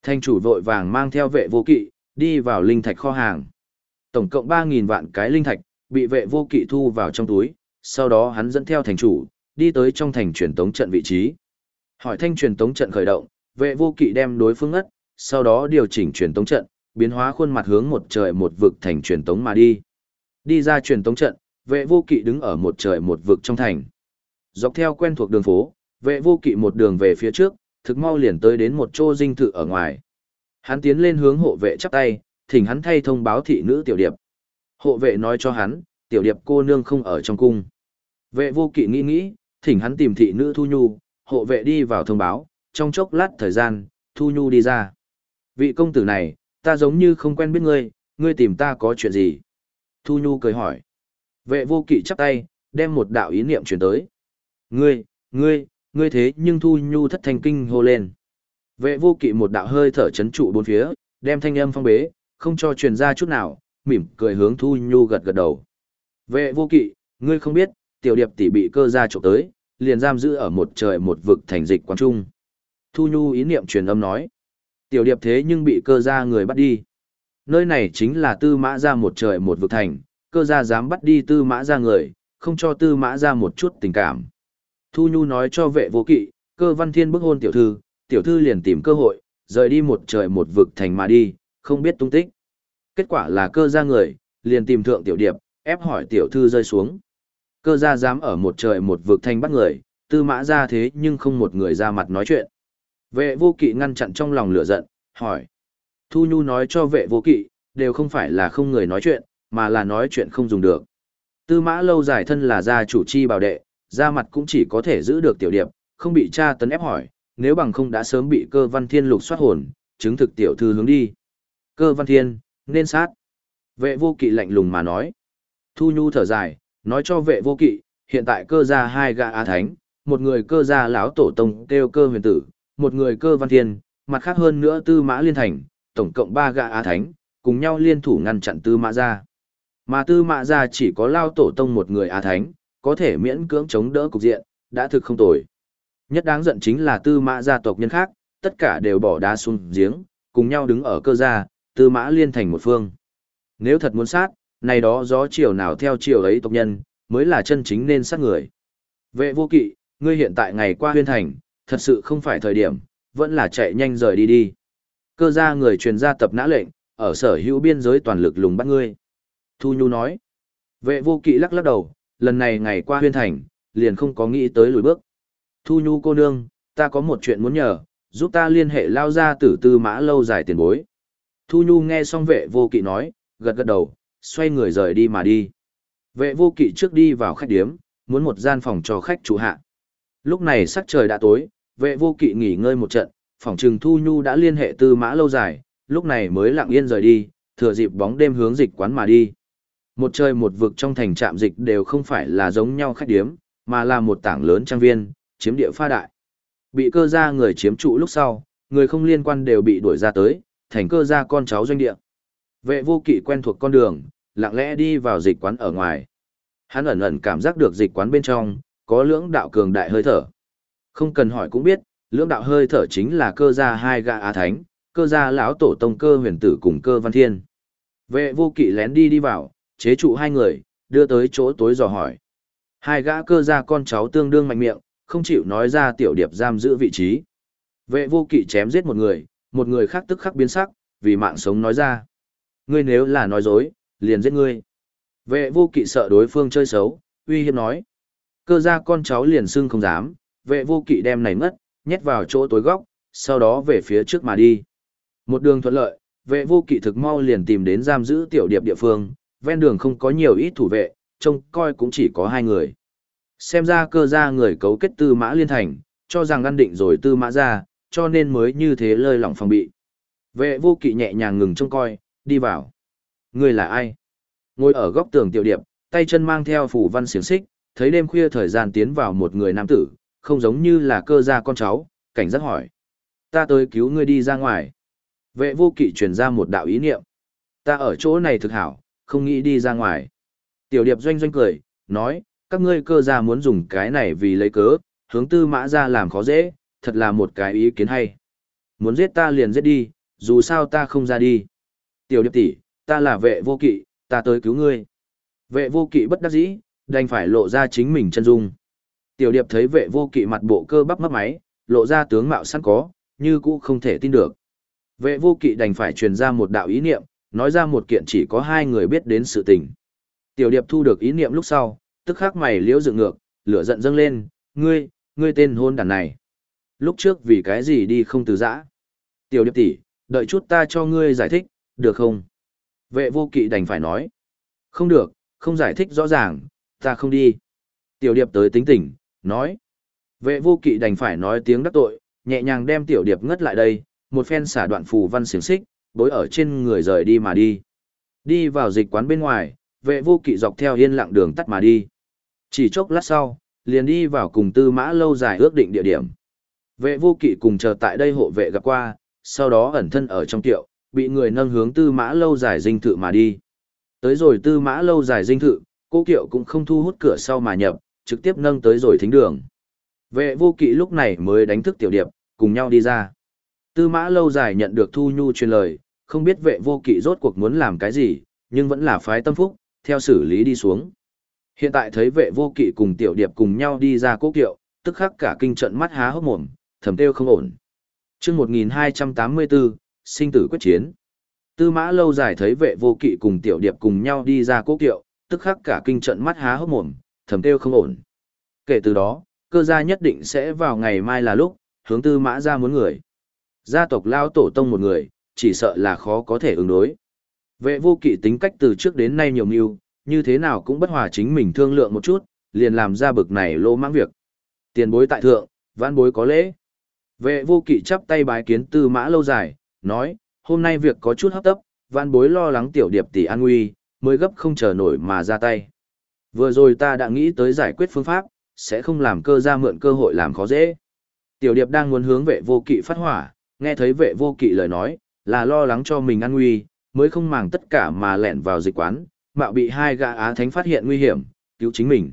Thành chủ vội vàng mang theo vệ vô kỵ, đi vào linh thạch kho hàng. Tổng cộng 3.000 vạn cái linh thạch, bị vệ vô kỵ thu vào trong túi, sau đó hắn dẫn theo thành chủ, đi tới trong thành truyền tống trận vị trí. Hỏi thanh truyền tống trận khởi động, vệ vô kỵ đem đối phương ất, sau đó điều chỉnh truyền tống trận, biến hóa khuôn mặt hướng một trời một vực thành truyền tống mà đi. Đi ra truyền tống trận, vệ vô kỵ đứng ở một trời một vực trong thành. Dọc theo quen thuộc đường phố, vệ vô kỵ một đường về phía trước, thực mau liền tới đến một chỗ dinh thự ở ngoài. Hắn tiến lên hướng hộ vệ chắp tay, thỉnh hắn thay thông báo thị nữ tiểu điệp. Hộ vệ nói cho hắn, tiểu điệp cô nương không ở trong cung. Vệ vô kỵ nghĩ nghĩ, thỉnh hắn tìm thị nữ Thu Nhu, hộ vệ đi vào thông báo, trong chốc lát thời gian, Thu Nhu đi ra. Vị công tử này, ta giống như không quen biết ngươi, ngươi tìm ta có chuyện gì? Thu Nhu cười hỏi. Vệ vô kỵ chắp tay, đem một đạo ý niệm truyền tới. Ngươi, ngươi, ngươi thế nhưng Thu Nhu thất thanh kinh hô lên. Vệ vô kỵ một đạo hơi thở chấn trụ bốn phía, đem thanh âm phong bế, không cho truyền ra chút nào, mỉm cười hướng Thu Nhu gật gật đầu. Vệ vô kỵ, ngươi không biết, tiểu điệp tỷ bị cơ gia trộm tới, liền giam giữ ở một trời một vực thành dịch quán trung. Thu Nhu ý niệm truyền âm nói. Tiểu điệp thế nhưng bị cơ gia người bắt đi. Nơi này chính là tư mã ra một trời một vực thành, cơ gia dám bắt đi tư mã ra người, không cho tư mã ra một chút tình cảm. Thu Nhu nói cho vệ vô kỵ, cơ văn thiên bức hôn tiểu thư, tiểu thư liền tìm cơ hội, rời đi một trời một vực thành mà đi, không biết tung tích. Kết quả là cơ gia người, liền tìm thượng tiểu điệp, ép hỏi tiểu thư rơi xuống. Cơ gia dám ở một trời một vực thành bắt người, tư mã ra thế nhưng không một người ra mặt nói chuyện. Vệ vô kỵ ngăn chặn trong lòng lửa giận, hỏi. Thu Nhu nói cho vệ vô kỵ, đều không phải là không người nói chuyện, mà là nói chuyện không dùng được. Tư mã lâu dài thân là gia chủ chi bảo đệ, ra mặt cũng chỉ có thể giữ được tiểu điệp, không bị cha tấn ép hỏi, nếu bằng không đã sớm bị cơ văn thiên lục soát hồn, chứng thực tiểu thư hướng đi. Cơ văn thiên, nên sát. Vệ vô kỵ lạnh lùng mà nói. Thu Nhu thở dài, nói cho vệ vô kỵ, hiện tại cơ gia hai gã á thánh, một người cơ gia lão tổ tông kêu cơ huyền tử, một người cơ văn thiên, mặt khác hơn nữa tư mã liên thành, tổng cộng ba gã á thánh, cùng nhau liên thủ ngăn chặn tư mã gia. Mà tư mã gia chỉ có lao tổ tông một người á thánh, có thể miễn cưỡng chống đỡ cục diện, đã thực không tồi. Nhất đáng giận chính là tư mã gia tộc nhân khác, tất cả đều bỏ đá xuống giếng, cùng nhau đứng ở cơ gia, tư mã liên thành một phương. Nếu thật muốn sát, này đó gió chiều nào theo chiều ấy tộc nhân, mới là chân chính nên sát người. Vệ vô kỵ, ngươi hiện tại ngày qua huyên thành, thật sự không phải thời điểm, vẫn là chạy nhanh rời đi đi. Cơ gia người truyền ra tập nã lệnh, ở sở hữu biên giới toàn lực lùng bắt ngươi. Thu Nhu nói, vệ vô kỵ lắc lắc đầu, lần này ngày qua huyên thành, liền không có nghĩ tới lùi bước. Thu Nhu cô nương, ta có một chuyện muốn nhờ, giúp ta liên hệ lao ra tử tư mã lâu dài tiền bối. Thu Nhu nghe xong vệ vô kỵ nói, gật gật đầu, xoay người rời đi mà đi. Vệ vô kỵ trước đi vào khách điếm, muốn một gian phòng cho khách chủ hạ. Lúc này sắc trời đã tối, vệ vô kỵ nghỉ ngơi một trận, phòng trừng Thu Nhu đã liên hệ tư mã lâu dài, lúc này mới lặng yên rời đi, thừa dịp bóng đêm hướng dịch quán mà đi. Một trời một vực trong thành trạm dịch đều không phải là giống nhau khách điếm, mà là một tảng lớn trang viên, chiếm địa pha đại. Bị cơ gia người chiếm trụ lúc sau, người không liên quan đều bị đuổi ra tới, thành cơ gia con cháu doanh địa. Vệ vô kỵ quen thuộc con đường, lặng lẽ đi vào dịch quán ở ngoài. Hắn ẩn ẩn cảm giác được dịch quán bên trong, có lưỡng đạo cường đại hơi thở. Không cần hỏi cũng biết, lưỡng đạo hơi thở chính là cơ gia hai gã á thánh, cơ gia lão tổ tông cơ huyền tử cùng cơ văn thiên. Vệ vô kỵ lén đi đi vào, chế trụ hai người, đưa tới chỗ tối dò hỏi. Hai gã cơ gia con cháu tương đương mạnh miệng, không chịu nói ra tiểu điệp giam giữ vị trí. Vệ vô kỵ chém giết một người, một người khác tức khắc biến sắc, vì mạng sống nói ra. Ngươi nếu là nói dối, liền giết ngươi. Vệ vô kỵ sợ đối phương chơi xấu, uy hiếp nói. Cơ gia con cháu liền xưng không dám, vệ vô kỵ đem này ngất, nhét vào chỗ tối góc, sau đó về phía trước mà đi. Một đường thuận lợi, vệ vô kỵ thực mau liền tìm đến giam giữ tiểu điệp địa phương, ven đường không có nhiều ít thủ vệ, trông coi cũng chỉ có hai người. Xem ra cơ gia người cấu kết tư mã liên thành, cho rằng ngăn định rồi tư mã ra, cho nên mới như thế lơi lỏng phòng bị. Vệ vô kỵ nhẹ nhàng ngừng trông coi, đi vào. Người là ai? Ngồi ở góc tường tiểu điệp, tay chân mang theo phủ văn xiềng xích, thấy đêm khuya thời gian tiến vào một người nam tử, không giống như là cơ gia con cháu, cảnh giác hỏi. Ta tới cứu ngươi đi ra ngoài. Vệ vô kỵ truyền ra một đạo ý niệm. Ta ở chỗ này thực hảo, không nghĩ đi ra ngoài. Tiểu điệp doanh doanh cười, nói, các ngươi cơ gia muốn dùng cái này vì lấy cớ, hướng tư mã ra làm khó dễ, thật là một cái ý kiến hay. Muốn giết ta liền giết đi, dù sao ta không ra đi. Tiểu điệp tỷ, ta là vệ vô kỵ, ta tới cứu ngươi. Vệ vô kỵ bất đắc dĩ, đành phải lộ ra chính mình chân dung. Tiểu điệp thấy vệ vô kỵ mặt bộ cơ bắp mất máy, lộ ra tướng mạo sẵn có, như cũ không thể tin được. Vệ vô kỵ đành phải truyền ra một đạo ý niệm, nói ra một kiện chỉ có hai người biết đến sự tình. Tiểu điệp thu được ý niệm lúc sau, tức khắc mày liễu dựng ngược, lửa giận dâng lên, ngươi, ngươi tên hôn đàn này. Lúc trước vì cái gì đi không từ giã. Tiểu điệp tỷ, Đợi chút ta cho ngươi giải thích, được không? Vệ vô kỵ đành phải nói. Không được, không giải thích rõ ràng, ta không đi. Tiểu điệp tới tính tỉnh, nói. Vệ vô kỵ đành phải nói tiếng đắc tội, nhẹ nhàng đem tiểu điệp ngất lại đây, một phen xả đoạn phù văn xiềng xích, bối ở trên người rời đi mà đi. Đi vào dịch quán bên ngoài, vệ vô kỵ dọc theo yên lặng đường tắt mà đi. Chỉ chốc lát sau, liền đi vào cùng tư mã lâu dài ước định địa điểm. Vệ vô kỵ cùng chờ tại đây hộ vệ gặp qua, sau đó ẩn thân ở trong tiệu, bị người nâng hướng tư mã lâu dài dinh thự mà đi. Tới rồi tư mã lâu dài dinh thự, cô kiệu cũng không thu hút cửa sau mà nhập, trực tiếp nâng tới rồi thính đường. Vệ vô kỵ lúc này mới đánh thức tiểu điệp, cùng nhau đi ra. Tư mã lâu dài nhận được thu nhu truyền lời, không biết vệ vô kỵ rốt cuộc muốn làm cái gì, nhưng vẫn là phái tâm phúc, theo xử lý đi xuống. Hiện tại thấy vệ vô kỵ cùng tiểu điệp cùng nhau đi ra cố kiệu, tức khắc cả kinh trận mắt há hốc mồm, thầm tiêu không ổn. chương 1284, sinh tử quyết chiến. Tư mã lâu dài thấy vệ vô kỵ cùng tiểu điệp cùng nhau đi ra cố kiệu, tức khắc cả kinh trận mắt há hốc mồm, thầm tiêu không ổn. Kể từ đó, cơ gia nhất định sẽ vào ngày mai là lúc, hướng tư mã ra muốn người. Gia tộc lao tổ tông một người, chỉ sợ là khó có thể ứng đối. Vệ vô kỵ tính cách từ trước đến nay nhiều mưu, như thế nào cũng bất hòa chính mình thương lượng một chút, liền làm ra bực này lô mang việc. Tiền bối tại thượng, vãn bối có lễ. Vệ vô kỵ chắp tay bái kiến tư mã lâu dài, nói, hôm nay việc có chút hấp tấp, vãn bối lo lắng tiểu điệp tỷ an nguy, mới gấp không chờ nổi mà ra tay. Vừa rồi ta đã nghĩ tới giải quyết phương pháp, sẽ không làm cơ ra mượn cơ hội làm khó dễ. Tiểu điệp đang muốn hướng vệ vô kỵ phát hỏa, nghe thấy vệ vô kỵ lời nói, là lo lắng cho mình an nguy, mới không màng tất cả mà lẻn vào dịch quán, mạo bị hai gã á thánh phát hiện nguy hiểm, cứu chính mình.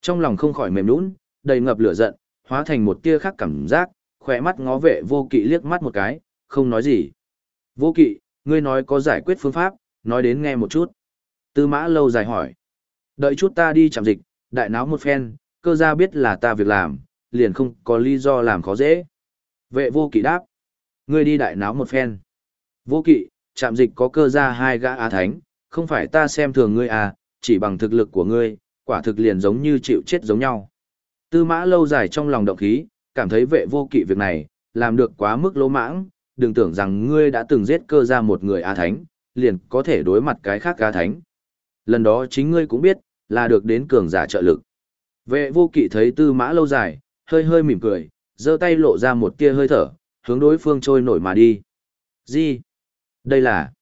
Trong lòng không khỏi mềm nũng, đầy ngập lửa giận, hóa thành một tia khác cảm giác, khỏe mắt ngó vệ vô kỵ liếc mắt một cái, không nói gì. Vô kỵ, ngươi nói có giải quyết phương pháp, nói đến nghe một chút. Tư mã lâu dài hỏi. Đợi chút ta đi chạm dịch, đại náo một phen, cơ gia biết là ta việc làm, liền không có lý do làm khó dễ. Vệ vô kỵ đáp. Ngươi đi đại náo một phen. Vô kỵ, chạm dịch có cơ gia hai gã á thánh, không phải ta xem thường ngươi à, chỉ bằng thực lực của ngươi, quả thực liền giống như chịu chết giống nhau. Tư mã lâu dài trong lòng động khí, cảm thấy vệ vô kỵ việc này, làm được quá mức lỗ mãng, đừng tưởng rằng ngươi đã từng giết cơ ra một người á thánh, liền có thể đối mặt cái khác á thánh. Lần đó chính ngươi cũng biết, là được đến cường giả trợ lực. Vệ vô kỵ thấy tư mã lâu dài, hơi hơi mỉm cười, giơ tay lộ ra một tia hơi thở, hướng đối phương trôi nổi mà đi. Gì? Đây là...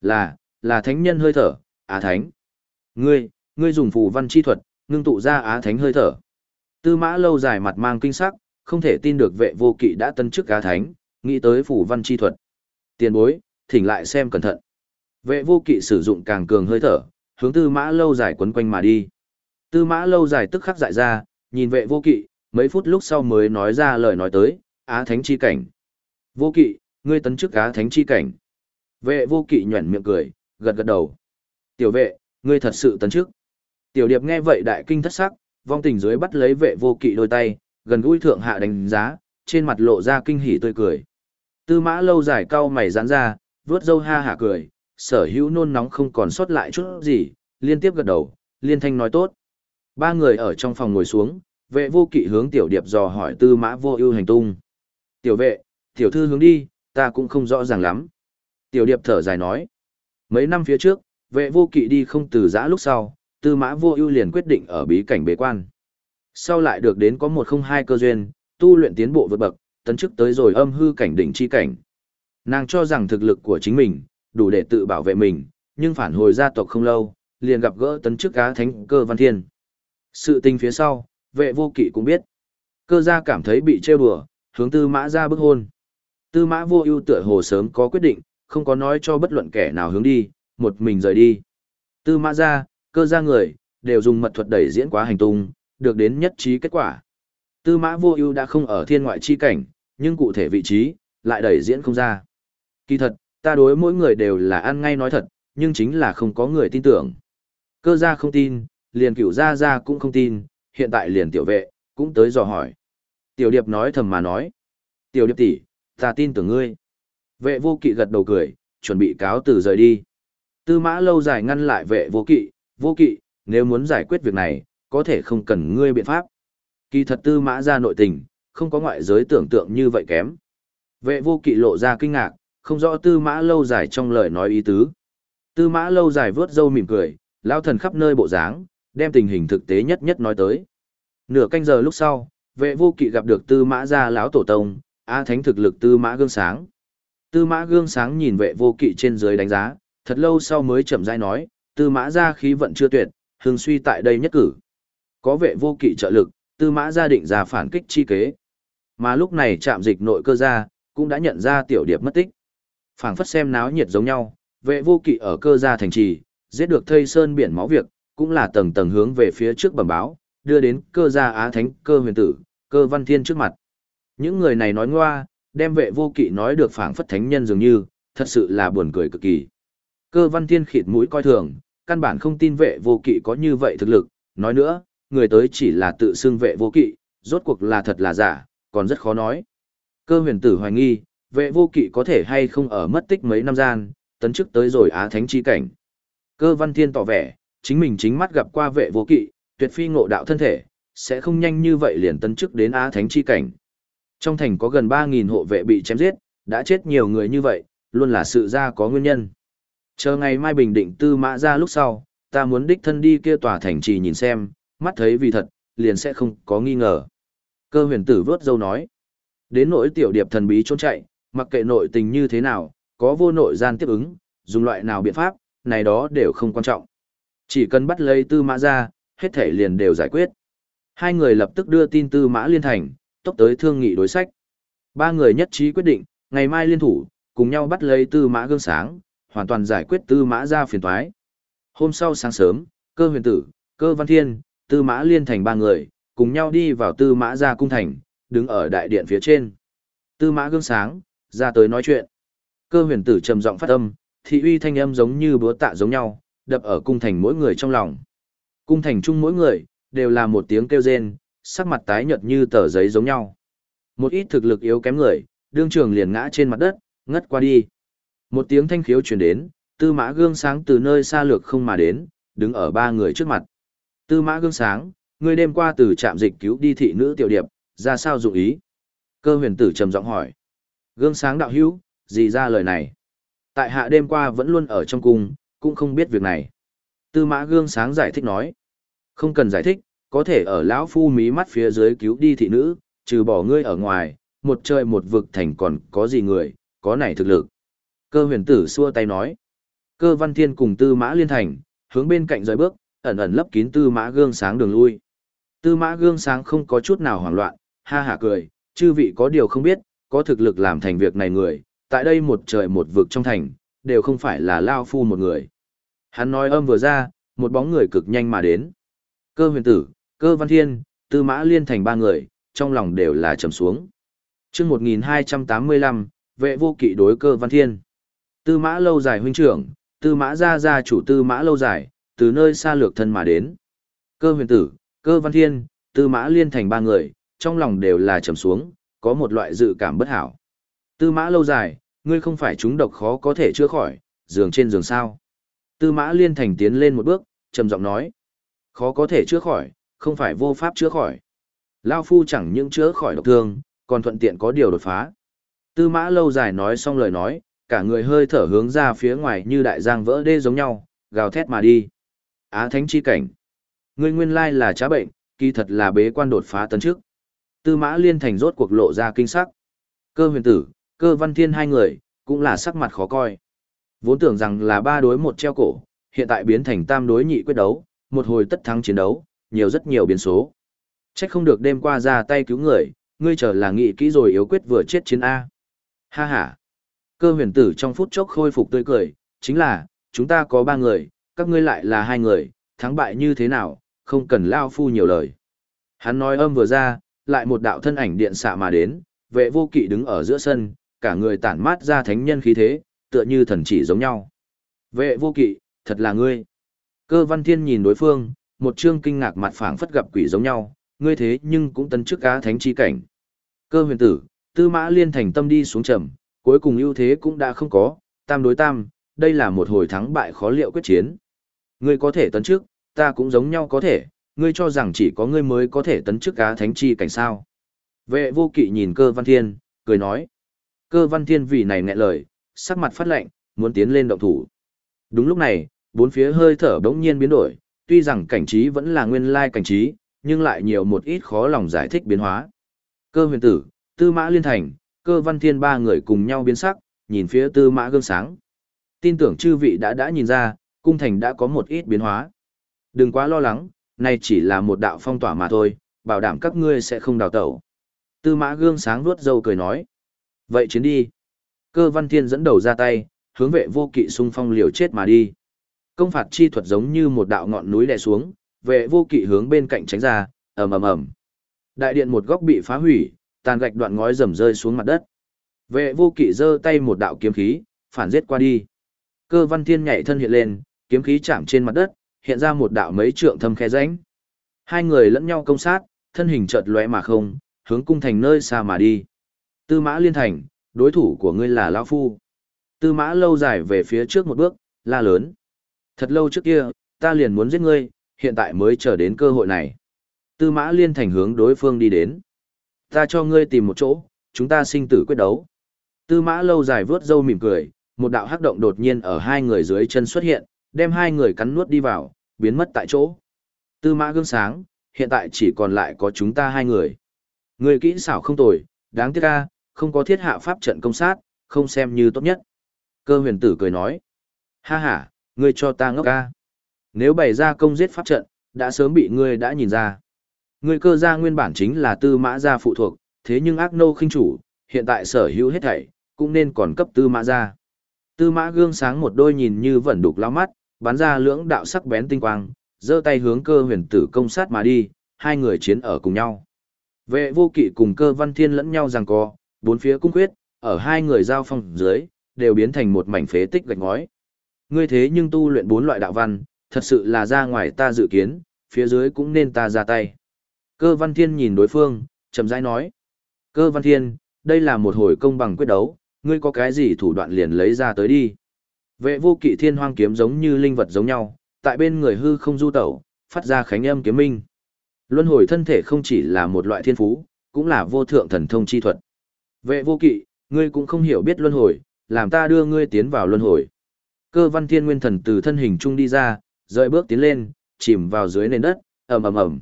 Là, là thánh nhân hơi thở, á thánh. Ngươi, ngươi dùng phù văn chi thuật, ngưng tụ ra á thánh hơi thở. Tư mã lâu dài mặt mang kinh sắc, không thể tin được vệ vô kỵ đã tân chức á thánh, nghĩ tới phù văn chi thuật. Tiền bối, thỉnh lại xem cẩn thận. Vệ vô kỵ sử dụng càng cường hơi thở, hướng tư mã lâu dài quấn quanh mà đi. Tư mã lâu dài tức khắc dại ra, nhìn vệ vô kỵ, mấy phút lúc sau mới nói ra lời nói tới, á thánh chi cảnh. Vô kỵ, ngươi tấn chức á thánh chi cảnh. Vệ vô kỵ nhuẩn miệng cười, gật gật đầu. Tiểu vệ, ngươi thật sự tấn chức. Tiểu điệp nghe vậy đại kinh thất sắc, vong tình dưới bắt lấy vệ vô kỵ đôi tay, gần gũi thượng hạ đánh giá, trên mặt lộ ra kinh hỉ tươi cười. Tư mã lâu dài cau mày giãn ra, vớt dâu ha hả cười, sở hữu nôn nóng không còn sót lại chút gì, liên tiếp gật đầu, liên thanh nói tốt. Ba người ở trong phòng ngồi xuống, vệ vô kỵ hướng tiểu điệp dò hỏi tư mã vô ưu hành tung. Tiểu vệ, tiểu thư hướng đi, ta cũng không rõ ràng lắm. Tiểu điệp thở dài nói. Mấy năm phía trước, vệ vô kỵ đi không từ giã lúc sau, tư mã vô ưu liền quyết định ở bí cảnh bế quan. Sau lại được đến có một không hai cơ duyên, tu luyện tiến bộ vượt bậc, tấn chức tới rồi âm hư cảnh đỉnh chi cảnh. Nàng cho rằng thực lực của chính mình, đủ để tự bảo vệ mình, nhưng phản hồi gia tộc không lâu, liền gặp gỡ tấn chức cá thánh cơ văn thiên. Sự tình phía sau, vệ vô kỵ cũng biết. Cơ gia cảm thấy bị trêu đùa, hướng tư mã ra bức hôn. Tư mã vô ưu tựa hồ sớm có quyết định, không có nói cho bất luận kẻ nào hướng đi, một mình rời đi. Tư mã ra, cơ Gia người, đều dùng mật thuật đẩy diễn quá hành tung, được đến nhất trí kết quả. Tư mã vô ưu đã không ở thiên ngoại chi cảnh, nhưng cụ thể vị trí, lại đẩy diễn không ra. Kỳ thật, ta đối mỗi người đều là ăn ngay nói thật, nhưng chính là không có người tin tưởng. Cơ gia không tin, liền cửu gia gia cũng không tin, hiện tại liền tiểu vệ, cũng tới dò hỏi. Tiểu điệp nói thầm mà nói. Tiểu điệp tỷ, ta tin tưởng ngươi. Vệ vô kỵ gật đầu cười, chuẩn bị cáo từ rời đi. Tư mã lâu dài ngăn lại vệ vô kỵ, vô kỵ, nếu muốn giải quyết việc này, có thể không cần ngươi biện pháp. Kỳ thật tư mã ra nội tình, không có ngoại giới tưởng tượng như vậy kém. Vệ vô kỵ lộ ra kinh ngạc, không rõ tư mã lâu dài trong lời nói ý tứ. Tư mã lâu dài vớt râu mỉm cười, lao thần khắp nơi bộ dáng, đem tình hình thực tế nhất nhất nói tới. Nửa canh giờ lúc sau, vệ vô kỵ gặp được tư mã gia lão tổ tông, A thánh thực lực tư mã gương sáng. Tư mã gương sáng nhìn vệ vô kỵ trên dưới đánh giá, thật lâu sau mới chậm rãi nói, tư mã gia khí vận chưa tuyệt, hương suy tại đây nhất cử. Có vệ vô kỵ trợ lực, tư mã gia định ra phản kích chi kế. Mà lúc này trạm dịch nội cơ gia, cũng đã nhận ra tiểu điệp mất tích phảng phất xem náo nhiệt giống nhau, vệ vô kỵ ở cơ gia thành trì, giết được thây sơn biển máu việc, cũng là tầng tầng hướng về phía trước bẩm báo, đưa đến cơ gia á thánh cơ huyền tử, cơ văn thiên trước mặt. Những người này nói ngoa, đem vệ vô kỵ nói được phảng phất thánh nhân dường như, thật sự là buồn cười cực kỳ. Cơ văn thiên khịt mũi coi thường, căn bản không tin vệ vô kỵ có như vậy thực lực, nói nữa, người tới chỉ là tự xưng vệ vô kỵ, rốt cuộc là thật là giả, còn rất khó nói. Cơ huyền tử hoài nghi, vệ vô kỵ có thể hay không ở mất tích mấy năm gian, tấn chức tới rồi á thánh chi cảnh. Cơ văn thiên tỏ vẻ, chính mình chính mắt gặp qua vệ vô kỵ, tuyệt phi ngộ đạo thân thể, sẽ không nhanh như vậy liền tấn chức đến á thánh chi cảnh. Trong thành có gần 3.000 hộ vệ bị chém giết, đã chết nhiều người như vậy, luôn là sự ra có nguyên nhân. Chờ ngày mai bình định tư mã ra lúc sau, ta muốn đích thân đi kia tòa thành trì nhìn xem, mắt thấy vì thật, liền sẽ không có nghi ngờ. Cơ huyền tử vớt dâu nói. Đến nỗi tiểu điệp thần bí trốn chạy, mặc kệ nội tình như thế nào, có vô nội gian tiếp ứng, dùng loại nào biện pháp, này đó đều không quan trọng. Chỉ cần bắt lấy tư mã ra, hết thể liền đều giải quyết. Hai người lập tức đưa tin tư mã liên thành, tốc tới thương nghị đối sách. Ba người nhất trí quyết định, ngày mai liên thủ, cùng nhau bắt lấy tư mã gương sáng, hoàn toàn giải quyết tư mã ra phiền toái. Hôm sau sáng sớm, cơ huyền tử, cơ văn thiên, tư mã liên thành ba người, cùng nhau đi vào tư mã ra cung thành, đứng ở đại điện phía trên. Tư mã gương sáng, ra tới nói chuyện. Cơ huyền tử trầm giọng phát âm, thị uy thanh âm giống như búa tạ giống nhau, đập ở cung thành mỗi người trong lòng. Cung thành chung mỗi người, đều là một tiếng kêu rên, sắc mặt tái nhợt như tờ giấy giống nhau. Một ít thực lực yếu kém người, đương trường liền ngã trên mặt đất, ngất qua đi. Một tiếng thanh khiếu truyền đến, tư mã gương sáng từ nơi xa lược không mà đến, đứng ở ba người trước mặt. Tư mã gương sáng, người đêm qua từ trạm dịch cứu đi thị nữ tiểu điệp, ra sao dụng ý? Cơ huyền tử trầm giọng hỏi. Gương sáng đạo hữu, gì ra lời này? Tại hạ đêm qua vẫn luôn ở trong cung, cũng không biết việc này. Tư mã gương sáng giải thích nói. Không cần giải thích, có thể ở lão phu mí mắt phía dưới cứu đi thị nữ, trừ bỏ ngươi ở ngoài, một trời một vực thành còn có gì người, có này thực lực. Cơ huyền tử xua tay nói. Cơ văn thiên cùng tư mã liên thành, hướng bên cạnh rời bước, ẩn ẩn lấp kín tư mã gương sáng đường lui. Tư mã gương sáng không có chút nào hoảng loạn, ha hả cười, chư vị có điều không biết, có thực lực làm thành việc này người, tại đây một trời một vực trong thành, đều không phải là lao phu một người. Hắn nói âm vừa ra, một bóng người cực nhanh mà đến. Cơ huyền tử, cơ văn thiên, tư mã liên thành ba người, trong lòng đều là trầm xuống. chương 1285, vệ vô kỵ đối cơ văn thiên. Tư mã lâu dài huynh trưởng, tư mã gia gia chủ tư mã lâu dài, từ nơi xa lược thân mà đến. Cơ huyền tử, cơ văn thiên, tư mã liên thành ba người, trong lòng đều là trầm xuống, có một loại dự cảm bất hảo. Tư mã lâu dài, ngươi không phải chúng độc khó có thể chữa khỏi, giường trên giường sao. Tư mã liên thành tiến lên một bước, trầm giọng nói. Khó có thể chữa khỏi, không phải vô pháp chữa khỏi. Lao phu chẳng những chữa khỏi độc thương, còn thuận tiện có điều đột phá. Tư mã lâu dài nói xong lời nói, cả người hơi thở hướng ra phía ngoài như đại giang vỡ đê giống nhau, gào thét mà đi. Á thánh chi cảnh. Ngươi nguyên lai là trá bệnh, kỳ thật là bế quan đột phá tấn trước. Tư mã liên thành rốt cuộc lộ ra kinh sắc. Cơ huyền tử, cơ văn thiên hai người, cũng là sắc mặt khó coi. Vốn tưởng rằng là ba đối một treo cổ, hiện tại biến thành tam đối nhị quyết đấu, một hồi tất thắng chiến đấu, nhiều rất nhiều biến số. Trách không được đêm qua ra tay cứu người, ngươi chờ là nghị kỹ rồi yếu quyết vừa chết chiến A. Ha ha. Cơ huyền tử trong phút chốc khôi phục tươi cười, chính là, chúng ta có ba người, các ngươi lại là hai người, thắng bại như thế nào, không cần lao phu nhiều lời. Hắn nói âm vừa ra, lại một đạo thân ảnh điện xạ mà đến, vệ vô kỵ đứng ở giữa sân, cả người tản mát ra thánh nhân khí thế, tựa như thần chỉ giống nhau. Vệ vô kỵ, thật là ngươi. Cơ văn thiên nhìn đối phương, một trương kinh ngạc mặt phảng phất gặp quỷ giống nhau, ngươi thế nhưng cũng tấn chức cá thánh chi cảnh. Cơ huyền tử, tư mã liên thành tâm đi xuống trầm, cuối cùng ưu thế cũng đã không có, tam đối tam, đây là một hồi thắng bại khó liệu quyết chiến. Ngươi có thể tấn trước, ta cũng giống nhau có thể, ngươi cho rằng chỉ có ngươi mới có thể tấn chức cá thánh chi cảnh sao. Vệ vô kỵ nhìn cơ văn thiên, cười nói. Cơ văn thiên vì này nghẹn lời, sắc mặt phát lạnh, muốn tiến lên động thủ. Đúng lúc này, bốn phía hơi thở bỗng nhiên biến đổi, tuy rằng cảnh trí vẫn là nguyên lai cảnh trí, nhưng lại nhiều một ít khó lòng giải thích biến hóa. Cơ huyền tử, tư mã liên thành, cơ văn thiên ba người cùng nhau biến sắc, nhìn phía tư mã gương sáng. Tin tưởng chư vị đã đã nhìn ra, cung thành đã có một ít biến hóa. Đừng quá lo lắng, nay chỉ là một đạo phong tỏa mà thôi, bảo đảm các ngươi sẽ không đào tẩu. Tư mã gương sáng nuốt dâu cười nói. Vậy chiến đi. Cơ văn thiên dẫn đầu ra tay, hướng vệ vô kỵ xung phong liều chết mà đi. Công phạt chi thuật giống như một đạo ngọn núi đè xuống, vệ vô kỵ hướng bên cạnh tránh ra, ầm ầm ầm. Đại điện một góc bị phá hủy, tàn gạch đoạn ngói rầm rơi xuống mặt đất. Vệ vô kỵ giơ tay một đạo kiếm khí, phản giết qua đi. Cơ văn thiên nhảy thân hiện lên, kiếm khí chạm trên mặt đất, hiện ra một đạo mấy trượng thâm khe rãnh. Hai người lẫn nhau công sát, thân hình chợt lóe mà không, hướng cung thành nơi xa mà đi. Tư mã liên thành, đối thủ của ngươi là Lão Phu. Tư mã lâu dài về phía trước một bước, la lớn. Thật lâu trước kia, ta liền muốn giết ngươi, hiện tại mới chờ đến cơ hội này. Tư mã liên thành hướng đối phương đi đến. Ta cho ngươi tìm một chỗ, chúng ta sinh tử quyết đấu. Tư mã lâu dài vướt râu mỉm cười, một đạo hắc động đột nhiên ở hai người dưới chân xuất hiện, đem hai người cắn nuốt đi vào, biến mất tại chỗ. Tư mã gương sáng, hiện tại chỉ còn lại có chúng ta hai người. Người kỹ xảo không tồi, đáng tiếc ca, không có thiết hạ pháp trận công sát, không xem như tốt nhất. Cơ huyền tử cười nói. Ha ha, ngươi cho ta ngốc ca. Nếu bày ra công giết pháp trận, đã sớm bị ngươi đã nhìn ra. Ngươi cơ gia nguyên bản chính là tư mã gia phụ thuộc, thế nhưng ác nô khinh chủ, hiện tại sở hữu hết thảy, cũng nên còn cấp tư mã gia. Tư mã gương sáng một đôi nhìn như vẫn đục lao mắt, bắn ra lưỡng đạo sắc bén tinh quang, giơ tay hướng cơ huyền tử công sát mà đi, hai người chiến ở cùng nhau. Vệ vô kỵ cùng cơ văn thiên lẫn nhau giằng co, bốn phía cung quyết, ở hai người giao phong dưới, đều biến thành một mảnh phế tích gạch ngói. Ngươi thế nhưng tu luyện bốn loại đạo văn, thật sự là ra ngoài ta dự kiến, phía dưới cũng nên ta ra tay. Cơ văn thiên nhìn đối phương, chậm rãi nói. Cơ văn thiên, đây là một hồi công bằng quyết đấu, ngươi có cái gì thủ đoạn liền lấy ra tới đi. Vệ vô kỵ thiên hoang kiếm giống như linh vật giống nhau, tại bên người hư không du tẩu, phát ra khánh âm kiếm minh. Luân hồi thân thể không chỉ là một loại thiên phú, cũng là vô thượng thần thông chi thuật. Vệ vô kỵ, ngươi cũng không hiểu biết luân hồi, làm ta đưa ngươi tiến vào luân hồi. Cơ văn thiên nguyên thần từ thân hình trung đi ra, rời bước tiến lên, chìm vào dưới nền đất, ầm ầm ầm.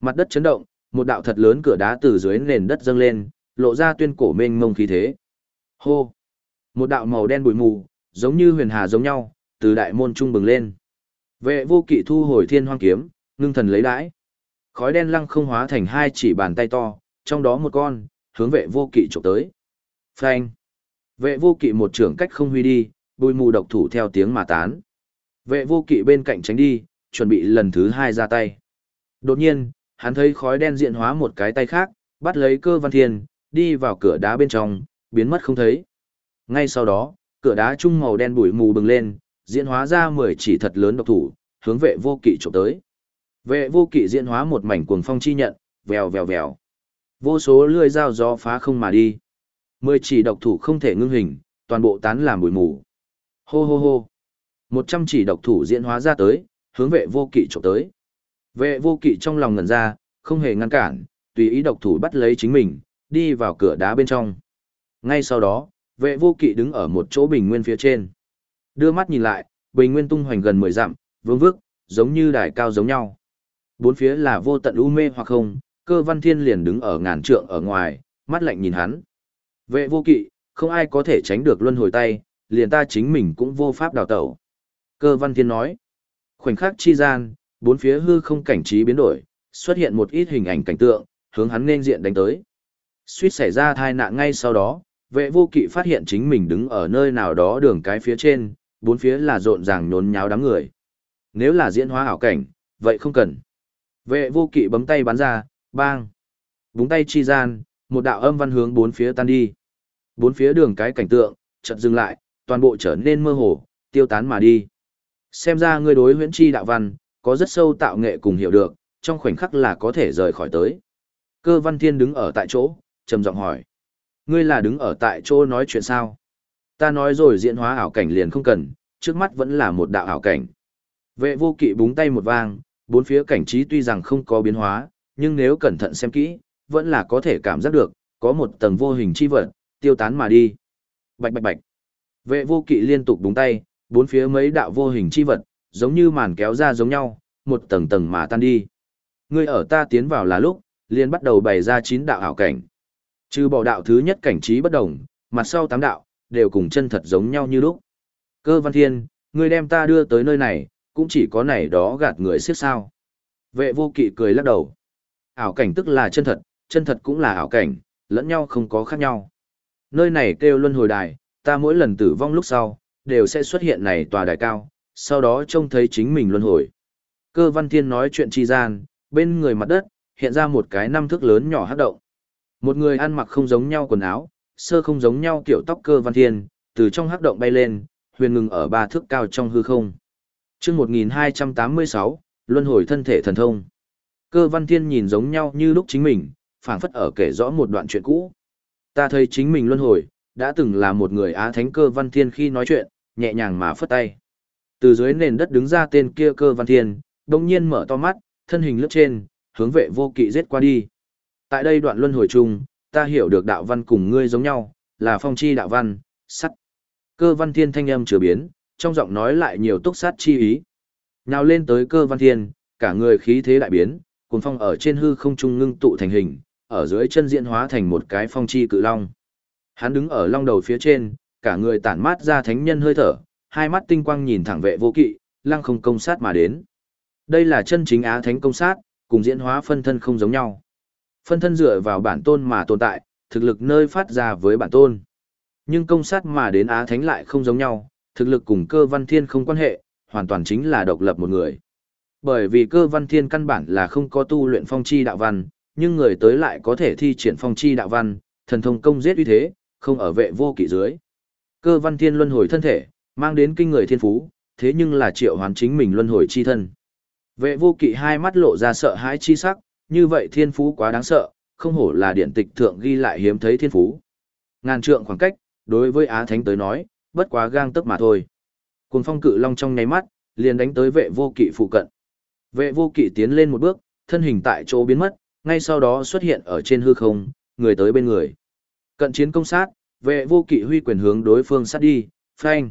Mặt đất chấn động, một đạo thật lớn cửa đá từ dưới nền đất dâng lên, lộ ra tuyên cổ mênh mông khí thế. Hô! Một đạo màu đen bụi mù, giống như huyền hà giống nhau, từ đại môn trung bừng lên. Vệ vô kỵ thu hồi thiên hoang kiếm, ngưng thần lấy đãi. Khói đen lăng không hóa thành hai chỉ bàn tay to, trong đó một con, hướng vệ vô kỵ chụp tới. Phanh! Vệ vô kỵ một trưởng cách không huy đi, bùi mù độc thủ theo tiếng mà tán. Vệ vô kỵ bên cạnh tránh đi, chuẩn bị lần thứ hai ra tay. Đột nhiên, hắn thấy khói đen diện hóa một cái tay khác, bắt lấy cơ văn thiên, đi vào cửa đá bên trong, biến mất không thấy. Ngay sau đó, cửa đá trung màu đen bụi mù bừng lên, diễn hóa ra 10 chỉ thật lớn độc thủ, hướng vệ vô kỵ chụp tới. Vệ vô kỵ diễn hóa một mảnh cuồng phong chi nhận, vèo vèo vèo. Vô số lưỡi dao gió phá không mà đi. 10 chỉ độc thủ không thể ngưng hình, toàn bộ tán làm bụi mù. Hô hô hô. 100 chỉ độc thủ diễn hóa ra tới, hướng vệ vô kỵ chụp tới. Vệ vô kỵ trong lòng ngẩn ra, không hề ngăn cản, tùy ý độc thủ bắt lấy chính mình, đi vào cửa đá bên trong. Ngay sau đó, vệ vô kỵ đứng ở một chỗ bình nguyên phía trên. Đưa mắt nhìn lại, bình nguyên tung hoành gần 10 dặm, vương vức, giống như đài cao giống nhau. Bốn phía là vô tận u mê hoặc không, cơ văn thiên liền đứng ở ngàn trượng ở ngoài, mắt lạnh nhìn hắn. Vệ vô kỵ, không ai có thể tránh được luân hồi tay, liền ta chính mình cũng vô pháp đào tẩu. Cơ văn thiên nói. Khoảnh khắc chi gian, bốn phía hư không cảnh trí biến đổi, xuất hiện một ít hình ảnh cảnh tượng, hướng hắn nên diện đánh tới. Suýt xảy ra tai nạn ngay sau đó, vệ vô kỵ phát hiện chính mình đứng ở nơi nào đó đường cái phía trên, bốn phía là rộn ràng nhốn nháo đám người. Nếu là diễn hóa ảo cảnh, vậy không cần. Vệ vô kỵ bấm tay bắn ra, bang. Búng tay chi gian, một đạo âm văn hướng bốn phía tan đi. Bốn phía đường cái cảnh tượng, chợt dừng lại, toàn bộ trở nên mơ hồ, tiêu tán mà đi. Xem ra ngươi đối huyễn chi đạo văn, có rất sâu tạo nghệ cùng hiểu được, trong khoảnh khắc là có thể rời khỏi tới. Cơ văn thiên đứng ở tại chỗ, trầm giọng hỏi. Ngươi là đứng ở tại chỗ nói chuyện sao? Ta nói rồi diễn hóa ảo cảnh liền không cần, trước mắt vẫn là một đạo ảo cảnh. Vệ vô kỵ búng tay một vang, bốn phía cảnh trí tuy rằng không có biến hóa, nhưng nếu cẩn thận xem kỹ, vẫn là có thể cảm giác được, có một tầng vô hình chi vật, tiêu tán mà đi. Bạch bạch bạch. Vệ vô kỵ liên tục búng tay, bốn phía mấy đạo vô hình chi vật, giống như màn kéo ra giống nhau, một tầng tầng mà tan đi. Ngươi ở ta tiến vào là lúc, liền bắt đầu bày ra chín đạo ảo cảnh. Trừ bỏ đạo thứ nhất cảnh trí bất đồng, mặt sau tám đạo, đều cùng chân thật giống nhau như lúc. Cơ văn thiên, người đem ta đưa tới nơi này, cũng chỉ có này đó gạt người siết sao. Vệ vô kỵ cười lắc đầu. Ảo cảnh tức là chân thật, chân thật cũng là ảo cảnh, lẫn nhau không có khác nhau. Nơi này kêu luân hồi đài, ta mỗi lần tử vong lúc sau, đều sẽ xuất hiện này tòa đài cao, sau đó trông thấy chính mình luân hồi. Cơ văn thiên nói chuyện chi gian, bên người mặt đất, hiện ra một cái năm thước lớn nhỏ hát động. Một người ăn mặc không giống nhau quần áo, sơ không giống nhau kiểu tóc cơ văn thiên, từ trong hắc động bay lên, huyền ngừng ở ba thước cao trong hư không. Trước 1286, luân hồi thân thể thần thông. Cơ văn thiên nhìn giống nhau như lúc chính mình, phảng phất ở kể rõ một đoạn chuyện cũ. Ta thấy chính mình luân hồi, đã từng là một người á thánh cơ văn thiên khi nói chuyện, nhẹ nhàng mà phất tay. Từ dưới nền đất đứng ra tên kia cơ văn thiên, đồng nhiên mở to mắt, thân hình lướt trên, hướng vệ vô kỵ giết qua đi. Tại đây đoạn luân hồi chung, ta hiểu được đạo văn cùng ngươi giống nhau, là phong chi đạo văn, sắt. Cơ văn thiên thanh âm chứa biến, trong giọng nói lại nhiều túc sát chi ý. Nào lên tới cơ văn thiên, cả người khí thế đại biến, cuồng phong ở trên hư không trung ngưng tụ thành hình, ở dưới chân diễn hóa thành một cái phong chi cự long. Hắn đứng ở long đầu phía trên, cả người tản mát ra thánh nhân hơi thở, hai mắt tinh quang nhìn thẳng vệ vô kỵ, lăng không công sát mà đến. Đây là chân chính á thánh công sát, cùng diễn hóa phân thân không giống nhau. Phân thân dựa vào bản tôn mà tồn tại, thực lực nơi phát ra với bản tôn. Nhưng công sát mà đến á thánh lại không giống nhau, thực lực cùng cơ văn thiên không quan hệ, hoàn toàn chính là độc lập một người. Bởi vì cơ văn thiên căn bản là không có tu luyện phong chi đạo văn, nhưng người tới lại có thể thi triển phong chi đạo văn, thần thông công giết uy thế, không ở vệ vô kỵ dưới. Cơ văn thiên luân hồi thân thể, mang đến kinh người thiên phú, thế nhưng là triệu hoàn chính mình luân hồi chi thân. Vệ vô kỵ hai mắt lộ ra sợ hãi chi sắc, như vậy thiên phú quá đáng sợ, không hổ là điện tịch thượng ghi lại hiếm thấy thiên phú. Ngàn trượng khoảng cách, đối với Á Thánh tới nói, bất quá gang tấc mà thôi. Cuồng phong cự long trong nháy mắt, liền đánh tới vệ vô kỵ phụ cận. Vệ vô kỵ tiến lên một bước, thân hình tại chỗ biến mất, ngay sau đó xuất hiện ở trên hư không, người tới bên người. Cận chiến công sát, vệ vô kỵ huy quyền hướng đối phương sát đi, phanh.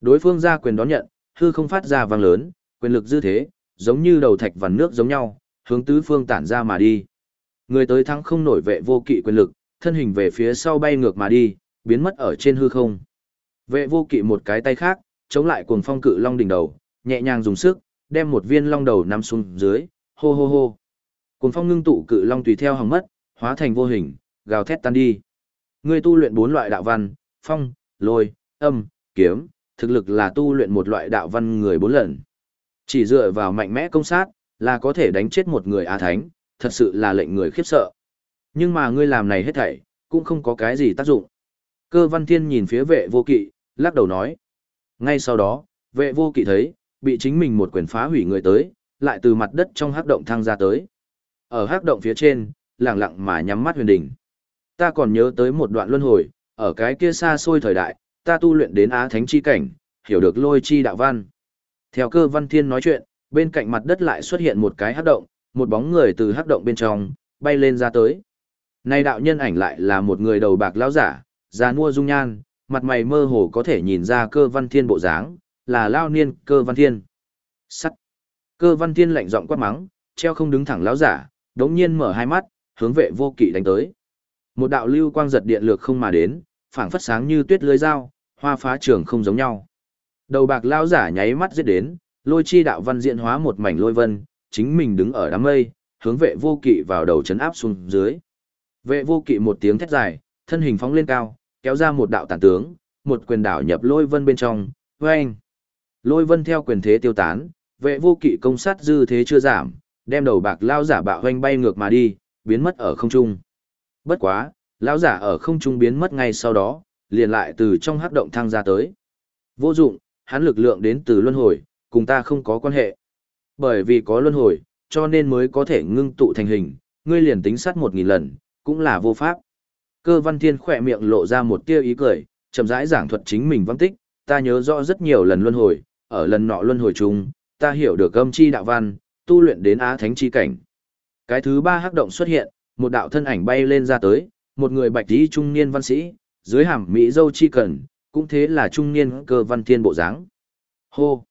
Đối phương ra quyền đón nhận, hư không phát ra vang lớn, quyền lực dư thế, giống như đầu thạch vằn nước giống nhau, hướng tứ phương tản ra mà đi. Người tới thắng không nổi vệ vô kỵ quyền lực, thân hình về phía sau bay ngược mà đi, biến mất ở trên hư không. Vệ vô kỵ một cái tay khác, chống lại cuồng phong cự long đỉnh đầu, nhẹ nhàng dùng sức, đem một viên long đầu nằm xuống dưới, hô hô hô. Cuồng phong ngưng tụ cự long tùy theo hằng mất, hóa thành vô hình, gào thét tan đi. Người tu luyện bốn loại đạo văn, phong, lôi, âm, kiếm, thực lực là tu luyện một loại đạo văn người bốn lần. Chỉ dựa vào mạnh mẽ công sát, là có thể đánh chết một người a thánh, thật sự là lệnh người khiếp sợ. Nhưng mà ngươi làm này hết thảy, cũng không có cái gì tác dụng. Cơ văn thiên nhìn phía vệ vô kỵ, lắc đầu nói. Ngay sau đó, vệ vô kỵ thấy, bị chính mình một quyền phá hủy người tới, lại từ mặt đất trong hắc động thăng ra tới. Ở hắc động phía trên, lặng lặng mà nhắm mắt huyền đỉnh. Ta còn nhớ tới một đoạn luân hồi, ở cái kia xa xôi thời đại, ta tu luyện đến á thánh chi cảnh, hiểu được lôi chi đạo văn. Theo cơ văn thiên nói chuyện, bên cạnh mặt đất lại xuất hiện một cái hắc động, một bóng người từ hắc động bên trong, bay lên ra tới. Này đạo nhân ảnh lại là một người đầu bạc lão giả, già nua dung nhan, mặt mày mơ hồ có thể nhìn ra cơ văn thiên bộ dáng, là lao niên cơ văn thiên. Sắt. Cơ văn thiên lạnh giọng quát mắng, treo không đứng thẳng lão giả, đống nhiên mở hai mắt, hướng vệ vô kỵ đánh tới. Một đạo lưu quang giật điện lược không mà đến, phảng phất sáng như tuyết lưới dao, hoa phá trường không giống nhau. Đầu bạc lão giả nháy mắt giết đến, lôi chi đạo văn diện hóa một mảnh lôi vân, chính mình đứng ở đám mây, hướng vệ vô kỵ vào đầu chấn áp xuống dưới. Vệ vô kỵ một tiếng thét dài, thân hình phóng lên cao, kéo ra một đạo tản tướng, một quyền đảo nhập lôi vân bên trong, vang. Lôi vân theo quyền thế tiêu tán, vệ vô kỵ công sát dư thế chưa giảm, đem đầu bạc lao giả bạo hoanh bay ngược mà đi, biến mất ở không trung. Bất quá, lão giả ở không trung biến mất ngay sau đó, liền lại từ trong hắc động thăng ra tới. Vô dụng, hắn lực lượng đến từ luân hồi, cùng ta không có quan hệ. Bởi vì có luân hồi, cho nên mới có thể ngưng tụ thành hình, ngươi liền tính sát một nghìn lần, cũng là vô pháp. Cơ văn thiên khỏe miệng lộ ra một tia ý cười, chậm rãi giảng thuật chính mình văn tích, ta nhớ rõ rất nhiều lần luân hồi, ở lần nọ luân hồi chung, ta hiểu được âm chi đạo văn, tu luyện đến á thánh chi cảnh. Cái thứ ba hắc động xuất hiện, một đạo thân ảnh bay lên ra tới, một người bạch tí trung niên văn sĩ, dưới hàm mỹ dâu chi cần, cũng thế là trung niên cơ văn thiên bộ dáng. Hô!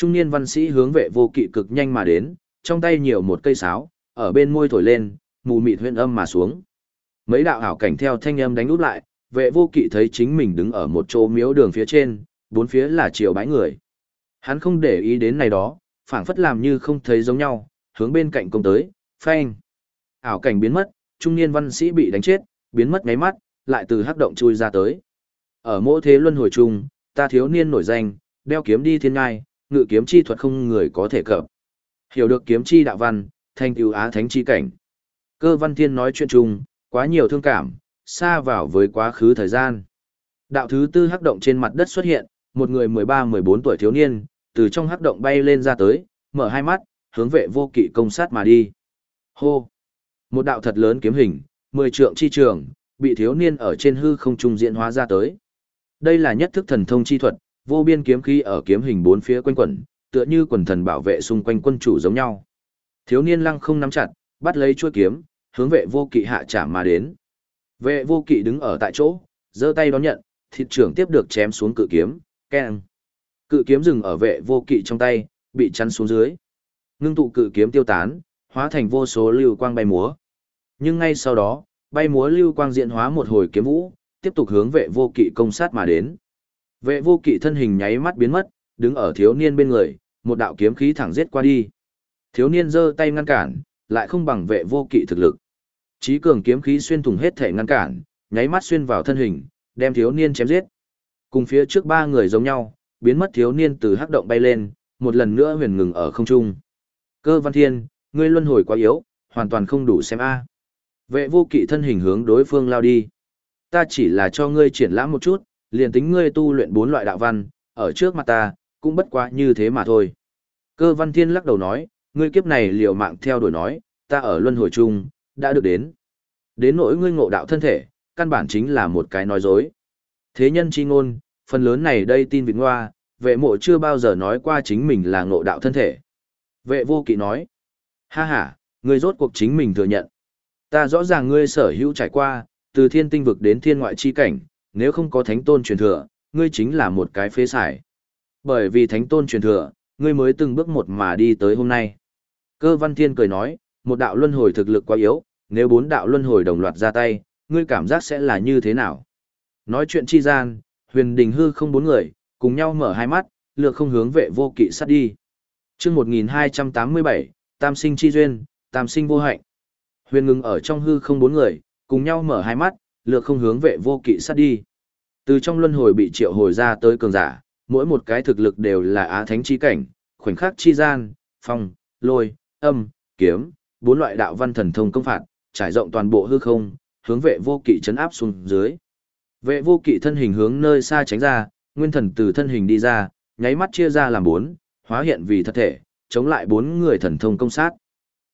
Trung niên văn sĩ hướng vệ vô kỵ cực nhanh mà đến, trong tay nhiều một cây sáo, ở bên môi thổi lên, mù mịt huyên âm mà xuống. Mấy đạo ảo cảnh theo thanh âm đánh út lại, vệ vô kỵ thấy chính mình đứng ở một chỗ miếu đường phía trên, bốn phía là chiều bãi người. Hắn không để ý đến này đó, phảng phất làm như không thấy giống nhau, hướng bên cạnh công tới, phanh. Ảo cảnh biến mất, trung niên văn sĩ bị đánh chết, biến mất ngáy mắt, lại từ hắc động chui ra tới. Ở mỗi thế luân hồi chung, ta thiếu niên nổi danh, đeo kiếm đi thiên ngai, ngự kiếm chi thuật không người có thể cập. Hiểu được kiếm chi đạo văn, thành tựu á thánh chi cảnh. Cơ văn thiên nói chuyện chung, quá nhiều thương cảm, xa vào với quá khứ thời gian. Đạo thứ tư hắc động trên mặt đất xuất hiện, một người 13-14 tuổi thiếu niên, từ trong hắc động bay lên ra tới, mở hai mắt, hướng vệ vô kỵ công sát mà đi. Hô! Một đạo thật lớn kiếm hình, 10 trượng chi trường, bị thiếu niên ở trên hư không trung diễn hóa ra tới. Đây là nhất thức thần thông chi thuật, vô biên kiếm khí ở kiếm hình bốn phía quanh quẩn, tựa như quần thần bảo vệ xung quanh quân chủ giống nhau. Thiếu niên lăng không nắm chặt, bắt lấy chuôi kiếm, hướng vệ vô kỵ hạ trả mà đến. Vệ vô kỵ đứng ở tại chỗ, giơ tay đón nhận, thịt trưởng tiếp được chém xuống cự kiếm, keng. Cự kiếm dừng ở vệ vô kỵ trong tay, bị chắn xuống dưới. Ngưng tụ cự kiếm tiêu tán, hóa thành vô số lưu quang bay múa. Nhưng ngay sau đó, bay múa lưu quang diện hóa một hồi kiếm vũ, tiếp tục hướng vệ vô kỵ công sát mà đến. Vệ vô kỵ thân hình nháy mắt biến mất, đứng ở thiếu niên bên người, một đạo kiếm khí thẳng giết qua đi. Thiếu niên giơ tay ngăn cản, lại không bằng vệ vô kỵ thực lực. Chí cường kiếm khí xuyên thủng hết thể ngăn cản, nháy mắt xuyên vào thân hình, đem thiếu niên chém giết. Cùng phía trước ba người giống nhau, biến mất thiếu niên từ hắc động bay lên, một lần nữa huyền ngừng ở không trung. Cơ Văn Thiên, ngươi luân hồi quá yếu, hoàn toàn không đủ xem a. Vệ vô kỵ thân hình hướng đối phương lao đi. Ta chỉ là cho ngươi triển lãm một chút, liền tính ngươi tu luyện bốn loại đạo văn, ở trước mặt ta, cũng bất quá như thế mà thôi. Cơ Văn Thiên lắc đầu nói, ngươi kiếp này liều mạng theo đuổi nói, ta ở luân hồi chung, đã được đến. Đến nỗi ngươi ngộ đạo thân thể, căn bản chính là một cái nói dối. Thế nhân chi ngôn, phần lớn này đây tin vịt ngoa, vệ mộ chưa bao giờ nói qua chính mình là ngộ đạo thân thể. Vệ vô kỵ nói, ha ha, ngươi rốt cuộc chính mình thừa nhận. Ta rõ ràng ngươi sở hữu trải qua, từ thiên tinh vực đến thiên ngoại chi cảnh, nếu không có thánh tôn truyền thừa, ngươi chính là một cái phế xài. Bởi vì thánh tôn truyền thừa, ngươi mới từng bước một mà đi tới hôm nay. Cơ văn thiên cười nói, một đạo luân hồi thực lực quá yếu, nếu bốn đạo luân hồi đồng loạt ra tay, ngươi cảm giác sẽ là như thế nào? Nói chuyện chi gian, huyền đình hư không bốn người, cùng nhau mở hai mắt, lược không hướng vệ vô kỵ sát đi. chương 1287, Tam sinh chi duyên, Tam sinh vô hạnh. Huyền ngừng ở trong hư không bốn người, cùng nhau mở hai mắt, lược không hướng vệ vô kỵ sát đi. Từ trong luân hồi bị triệu hồi ra tới cường giả, mỗi một cái thực lực đều là á thánh chi cảnh, khoảnh khắc chi gian, phong, lôi, âm, kiếm, bốn loại đạo văn thần thông công phạt, trải rộng toàn bộ hư không, hướng vệ vô kỵ chấn áp xuống dưới. Vệ vô kỵ thân hình hướng nơi xa tránh ra, nguyên thần từ thân hình đi ra, nháy mắt chia ra làm bốn, hóa hiện vì thật thể, chống lại bốn người thần thông công sát.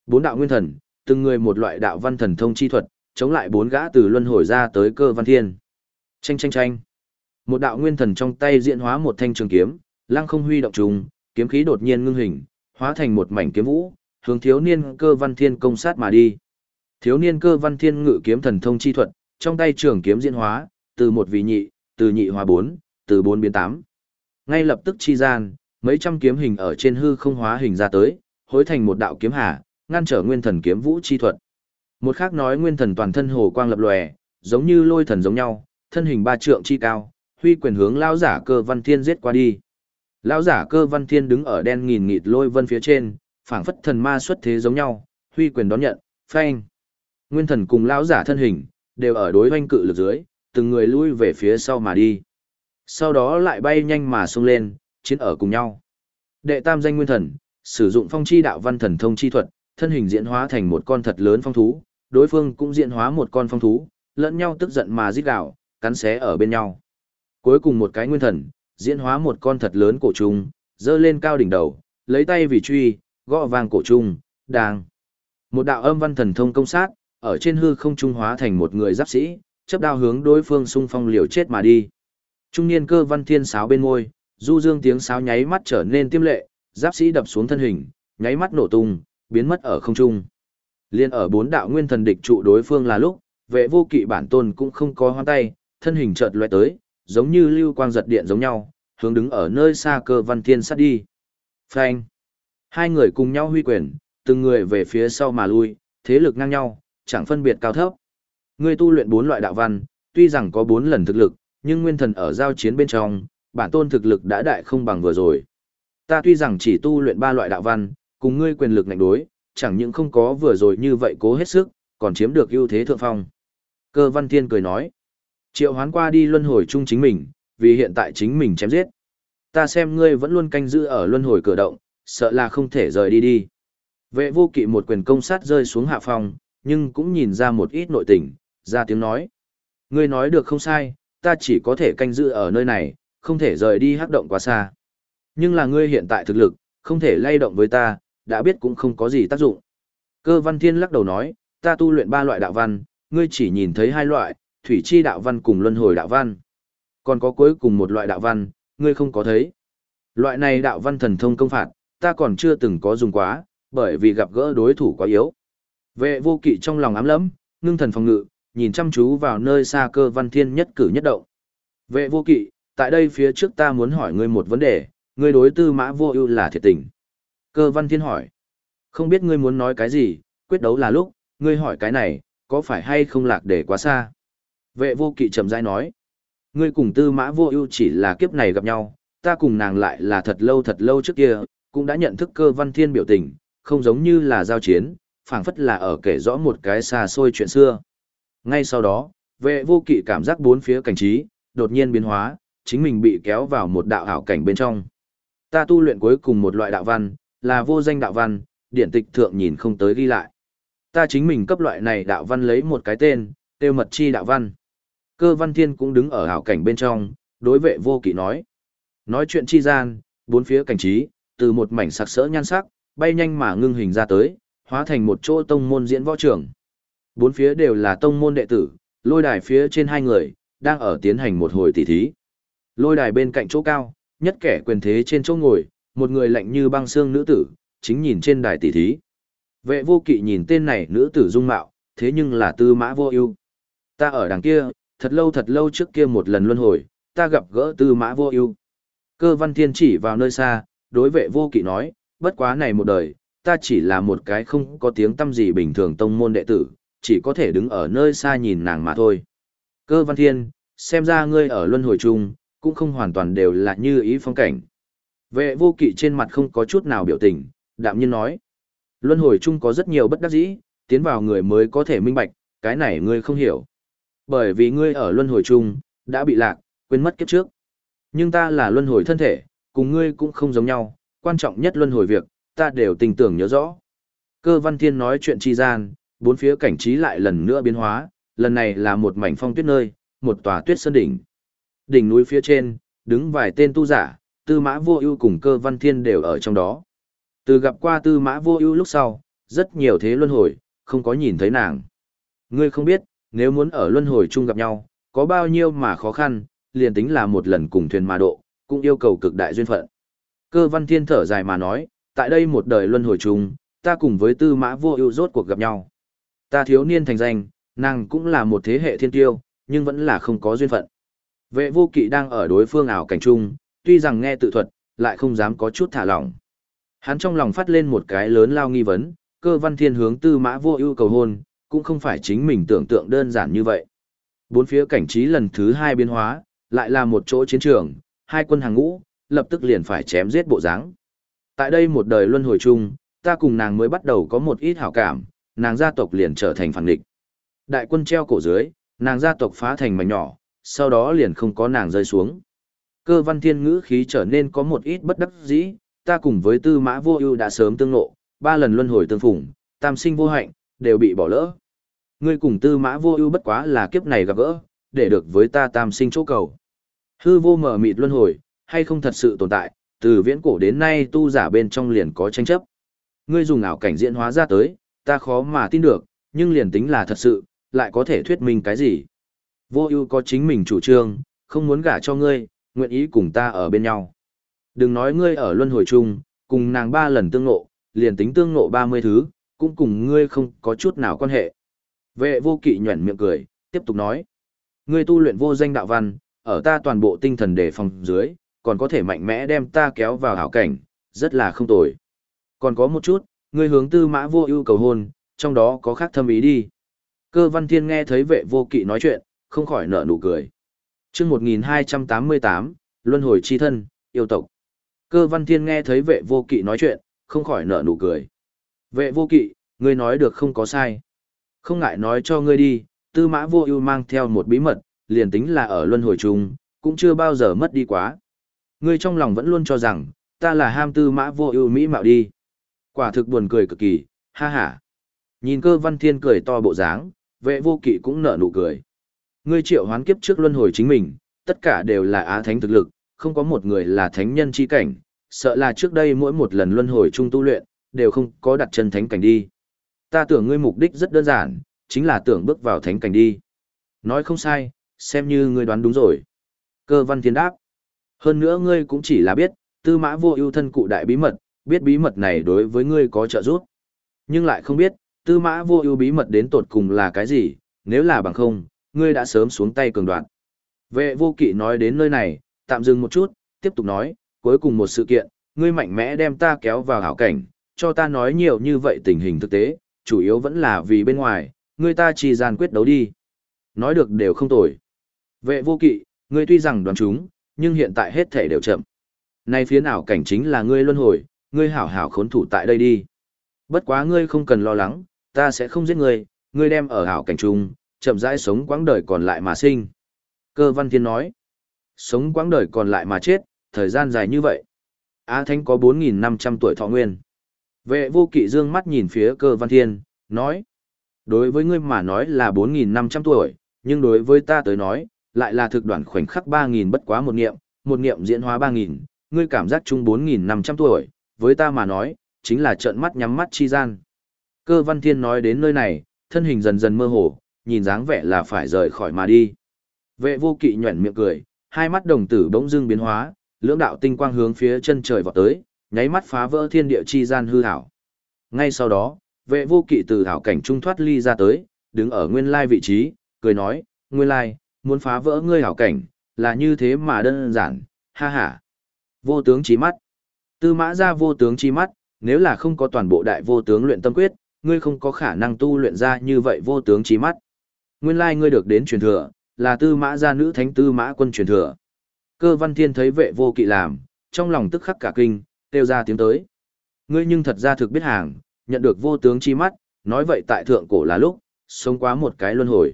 Bốn đạo nguyên thần, từng người một loại đạo văn thần thông chi thuật, chống lại bốn gã từ luân hồi ra tới cơ văn thiên. Chanh chanh chanh. Một đạo nguyên thần trong tay diễn hóa một thanh trường kiếm, lăng không huy động trùng, kiếm khí đột nhiên ngưng hình, hóa thành một mảnh kiếm vũ, hướng thiếu niên cơ văn thiên công sát mà đi. Thiếu niên cơ văn thiên ngự kiếm thần thông chi thuật, trong tay trường kiếm diễn hóa, từ một vị nhị, từ nhị hóa bốn, từ bốn biến tám. Ngay lập tức chi gian, mấy trăm kiếm hình ở trên hư không hóa hình ra tới, hối thành một đạo kiếm hà, ngăn trở nguyên thần kiếm vũ chi thuật. Một khác nói nguyên thần toàn thân hồ quang lập lòe, giống như lôi thần giống nhau, thân hình ba trượng chi cao, huy quyền hướng lão giả cơ văn thiên giết qua đi. Lão giả cơ văn thiên đứng ở đen nghìn nghịt lôi vân phía trên, phảng phất thần ma xuất thế giống nhau, huy quyền đón nhận, phanh. Nguyên thần cùng lão giả thân hình, đều ở đối hoanh cự lực dưới, từng người lui về phía sau mà đi. Sau đó lại bay nhanh mà xông lên, chiến ở cùng nhau. Đệ tam danh nguyên thần, sử dụng phong chi đạo văn thần thông chi thuật, thân hình diễn hóa thành một con thật lớn phong thú, đối phương cũng diễn hóa một con phong thú, lẫn nhau tức giận mà giết gào, cắn xé ở bên nhau. Cuối cùng một cái nguyên thần, diễn hóa một con thật lớn cổ trùng, dơ lên cao đỉnh đầu, lấy tay vì truy, gõ vang cổ trùng, đang. Một đạo âm văn thần thông công sát, ở trên hư không trung hóa thành một người giáp sĩ, chấp đao hướng đối phương xung phong liều chết mà đi. Trung niên cơ văn thiên sáo bên môi, du dương tiếng sáo nháy mắt trở nên tiêm lệ, giáp sĩ đập xuống thân hình, nháy mắt nổ tung, biến mất ở không trung. Liên ở bốn đạo nguyên thần địch trụ đối phương là lúc, vệ vô kỵ bản tôn cũng không có hoang tay, thân hình chợt lóe tới, giống như lưu quang giật điện giống nhau, hướng đứng ở nơi xa cơ văn thiên sát đi. Phanh. Hai người cùng nhau huy quyền, từng người về phía sau mà lui, thế lực ngang nhau, chẳng phân biệt cao thấp. Ngươi tu luyện bốn loại đạo văn, tuy rằng có bốn lần thực lực, nhưng nguyên thần ở giao chiến bên trong, bản tôn thực lực đã đại không bằng vừa rồi. Ta tuy rằng chỉ tu luyện ba loại đạo văn, cùng ngươi quyền lực ngạnh đối, chẳng những không có vừa rồi như vậy cố hết sức, còn chiếm được ưu thế thượng phong. Cơ văn thiên cười nói, triệu hoán qua đi luân hồi chung chính mình, vì hiện tại chính mình chém giết. Ta xem ngươi vẫn luôn canh giữ ở luân hồi cửa động, sợ là không thể rời đi đi. Vệ vô kỵ một quyền công sát rơi xuống hạ phòng, nhưng cũng nhìn ra một ít nội tình, ra tiếng nói. Ngươi nói được không sai, ta chỉ có thể canh giữ ở nơi này, không thể rời đi hắc động quá xa. Nhưng là ngươi hiện tại thực lực, không thể lay động với ta, đã biết cũng không có gì tác dụng. Cơ văn thiên lắc đầu nói, ta tu luyện ba loại đạo văn, ngươi chỉ nhìn thấy hai loại, thủy chi đạo văn cùng luân hồi đạo văn. Còn có cuối cùng một loại đạo văn, ngươi không có thấy. Loại này đạo văn thần thông công phạt, ta còn chưa từng có dùng quá, bởi vì gặp gỡ đối thủ quá yếu. Vệ vô kỵ trong lòng ám lẫm, ngưng thần phòng ngự, nhìn chăm chú vào nơi xa cơ văn thiên nhất cử nhất động. Vệ vô kỵ, tại đây phía trước ta muốn hỏi ngươi một vấn đề, ngươi đối tư mã vô ưu là thiệt tình. Cơ văn thiên hỏi, không biết ngươi muốn nói cái gì, quyết đấu là lúc, ngươi hỏi cái này, có phải hay không lạc để quá xa. Vệ vô kỵ chậm rãi nói, ngươi cùng tư mã vô ưu chỉ là kiếp này gặp nhau, ta cùng nàng lại là thật lâu thật lâu trước kia, cũng đã nhận thức cơ văn thiên biểu tình, không giống như là giao chiến, phảng phất là ở kể rõ một cái xa xôi chuyện xưa. Ngay sau đó, vệ vô kỵ cảm giác bốn phía cảnh trí, đột nhiên biến hóa, chính mình bị kéo vào một đạo ảo cảnh bên trong. Ta tu luyện cuối cùng một loại đạo văn, là vô danh đạo văn, điển tịch thượng nhìn không tới ghi lại. Ta chính mình cấp loại này đạo văn lấy một cái tên, tiêu mật chi đạo văn. Cơ văn thiên cũng đứng ở hảo cảnh bên trong, đối vệ vô kỵ nói. Nói chuyện chi gian, bốn phía cảnh trí, từ một mảnh sặc sỡ nhan sắc, bay nhanh mà ngưng hình ra tới, hóa thành một chỗ tông môn diễn võ trường. Bốn phía đều là tông môn đệ tử, lôi đài phía trên hai người, đang ở tiến hành một hồi tỉ thí. Lôi đài bên cạnh chỗ cao, nhất kẻ quyền thế trên chỗ ngồi, một người lạnh như băng xương nữ tử, chính nhìn trên đài tỷ thí. Vệ vô kỵ nhìn tên này nữ tử dung mạo, thế nhưng là tư mã vô ưu. Ta ở đằng kia, thật lâu thật lâu trước kia một lần luân hồi, ta gặp gỡ tư mã vô ưu. Cơ văn thiên chỉ vào nơi xa, đối vệ vô kỵ nói, bất quá này một đời, ta chỉ là một cái không có tiếng tâm gì bình thường tông môn đệ tử, chỉ có thể đứng ở nơi xa nhìn nàng mà thôi. Cơ văn thiên, xem ra ngươi ở luân hồi chung, cũng không hoàn toàn đều là như ý phong cảnh. Vệ vô kỵ trên mặt không có chút nào biểu tình, đạm nhiên nói. Luân hồi chung có rất nhiều bất đắc dĩ, tiến vào người mới có thể minh bạch, cái này ngươi không hiểu. Bởi vì ngươi ở luân hồi chung, đã bị lạc, quên mất kiếp trước. Nhưng ta là luân hồi thân thể, cùng ngươi cũng không giống nhau, quan trọng nhất luân hồi việc, ta đều tình tưởng nhớ rõ. Cơ văn thiên nói chuyện chi gian, bốn phía cảnh trí lại lần nữa biến hóa, lần này là một mảnh phong tuyết nơi, một tòa tuyết sơn đỉnh. Đỉnh núi phía trên, đứng vài tên tu giả, tư mã vô ưu cùng cơ văn thiên đều ở trong đó. Từ gặp qua tư mã vô ưu lúc sau, rất nhiều thế luân hồi, không có nhìn thấy nàng. Ngươi không biết, nếu muốn ở luân hồi chung gặp nhau, có bao nhiêu mà khó khăn, liền tính là một lần cùng thuyền mà độ, cũng yêu cầu cực đại duyên phận. Cơ văn thiên thở dài mà nói, tại đây một đời luân hồi chung, ta cùng với tư mã vô ưu rốt cuộc gặp nhau. Ta thiếu niên thành danh, nàng cũng là một thế hệ thiên tiêu, nhưng vẫn là không có duyên phận. Vệ vô kỵ đang ở đối phương ảo cảnh chung, tuy rằng nghe tự thuật, lại không dám có chút thả lỏng. Hắn trong lòng phát lên một cái lớn lao nghi vấn, cơ văn thiên hướng tư mã vô ưu cầu hôn, cũng không phải chính mình tưởng tượng đơn giản như vậy. Bốn phía cảnh trí lần thứ hai biến hóa, lại là một chỗ chiến trường, hai quân hàng ngũ, lập tức liền phải chém giết bộ dáng. Tại đây một đời luân hồi chung, ta cùng nàng mới bắt đầu có một ít hảo cảm, nàng gia tộc liền trở thành phản địch. Đại quân treo cổ dưới, nàng gia tộc phá thành mảnh nhỏ, sau đó liền không có nàng rơi xuống. Cơ văn thiên ngữ khí trở nên có một ít bất đắc dĩ, ta cùng với tư mã vô ưu đã sớm tương lộ, ba lần luân hồi tương phùng, tam sinh vô hạnh, đều bị bỏ lỡ. Ngươi cùng tư mã vô ưu bất quá là kiếp này gặp gỡ, để được với ta tam sinh chỗ cầu. Hư vô mở mịt luân hồi, hay không thật sự tồn tại, từ viễn cổ đến nay tu giả bên trong liền có tranh chấp. Ngươi dùng ảo cảnh diễn hóa ra tới, ta khó mà tin được, nhưng liền tính là thật sự, lại có thể thuyết minh cái gì. Vô ưu có chính mình chủ trương, không muốn gả cho ngươi, nguyện ý cùng ta ở bên nhau. Đừng nói ngươi ở luân hồi chung, cùng nàng ba lần tương ngộ, liền tính tương ngộ ba mươi thứ, cũng cùng ngươi không có chút nào quan hệ. Vệ vô kỵ nhuẩn miệng cười, tiếp tục nói. Ngươi tu luyện vô danh đạo văn, ở ta toàn bộ tinh thần đề phòng dưới, còn có thể mạnh mẽ đem ta kéo vào hảo cảnh, rất là không tồi. Còn có một chút, ngươi hướng tư mã vô ưu cầu hôn, trong đó có khác thâm ý đi. Cơ văn thiên nghe thấy vệ vô kỵ nói chuyện, không khỏi nở nụ cười chương 1288, Luân hồi chi thân, yêu tộc. Cơ văn thiên nghe thấy vệ vô kỵ nói chuyện, không khỏi nở nụ cười. Vệ vô kỵ, ngươi nói được không có sai. Không ngại nói cho ngươi đi, tư mã vô ưu mang theo một bí mật, liền tính là ở luân hồi chung, cũng chưa bao giờ mất đi quá. Ngươi trong lòng vẫn luôn cho rằng, ta là ham tư mã vô ưu mỹ mạo đi. Quả thực buồn cười cực kỳ, ha ha. Nhìn cơ văn thiên cười to bộ dáng, vệ vô kỵ cũng nở nụ cười. Ngươi triệu hoán kiếp trước luân hồi chính mình, tất cả đều là á thánh thực lực, không có một người là thánh nhân chi cảnh, sợ là trước đây mỗi một lần luân hồi chung tu luyện, đều không có đặt chân thánh cảnh đi. Ta tưởng ngươi mục đích rất đơn giản, chính là tưởng bước vào thánh cảnh đi. Nói không sai, xem như ngươi đoán đúng rồi. Cơ văn thiên đáp. Hơn nữa ngươi cũng chỉ là biết, tư mã vô ưu thân cụ đại bí mật, biết bí mật này đối với ngươi có trợ giúp. Nhưng lại không biết, tư mã vô ưu bí mật đến tột cùng là cái gì, nếu là bằng không, ngươi đã sớm xuống tay cường đoạn. Vệ vô kỵ nói đến nơi này, tạm dừng một chút, tiếp tục nói, cuối cùng một sự kiện, ngươi mạnh mẽ đem ta kéo vào hảo cảnh, cho ta nói nhiều như vậy tình hình thực tế, chủ yếu vẫn là vì bên ngoài, ngươi ta chỉ gian quyết đấu đi. Nói được đều không tồi. Vệ vô kỵ, ngươi tuy rằng đoán chúng, nhưng hiện tại hết thể đều chậm. Nay phía nào cảnh chính là ngươi luân hồi, ngươi hảo hảo khốn thủ tại đây đi. Bất quá ngươi không cần lo lắng, ta sẽ không giết ngươi, ngươi đem ở hảo cảnh trung, chậm rãi sống quãng đời còn lại mà sinh. Cơ văn thiên nói, sống quãng đời còn lại mà chết, thời gian dài như vậy. Á Thánh có 4.500 tuổi thọ nguyên. Vệ vô kỵ dương mắt nhìn phía cơ văn thiên, nói. Đối với ngươi mà nói là 4.500 tuổi, nhưng đối với ta tới nói, lại là thực đoạn khoảnh khắc 3.000 bất quá một niệm, một niệm diễn hóa 3.000, ngươi cảm giác chung 4.500 tuổi, với ta mà nói, chính là trợn mắt nhắm mắt chi gian. Cơ văn thiên nói đến nơi này, thân hình dần dần mơ hồ, nhìn dáng vẻ là phải rời khỏi mà đi. Vệ vô kỵ nhuẩn miệng cười, hai mắt đồng tử bỗng dưng biến hóa, lưỡng đạo tinh quang hướng phía chân trời vọt tới, nháy mắt phá vỡ thiên địa chi gian hư hảo. Ngay sau đó, vệ vô kỵ từ hảo cảnh trung thoát ly ra tới, đứng ở nguyên lai vị trí, cười nói, nguyên lai, muốn phá vỡ ngươi hảo cảnh, là như thế mà đơn giản, ha ha. Vô tướng trí mắt. Tư mã ra vô tướng chi mắt, nếu là không có toàn bộ đại vô tướng luyện tâm quyết, ngươi không có khả năng tu luyện ra như vậy vô tướng chi mắt. Nguyên lai ngươi được đến truyền thừa, là tư mã gia nữ thánh tư mã quân truyền thừa. Cơ văn thiên thấy vệ vô kỵ làm, trong lòng tức khắc cả kinh, kêu ra tiếng tới. Ngươi nhưng thật ra thực biết hàng, nhận được vô tướng chi mắt, nói vậy tại thượng cổ là lúc, sống quá một cái luân hồi.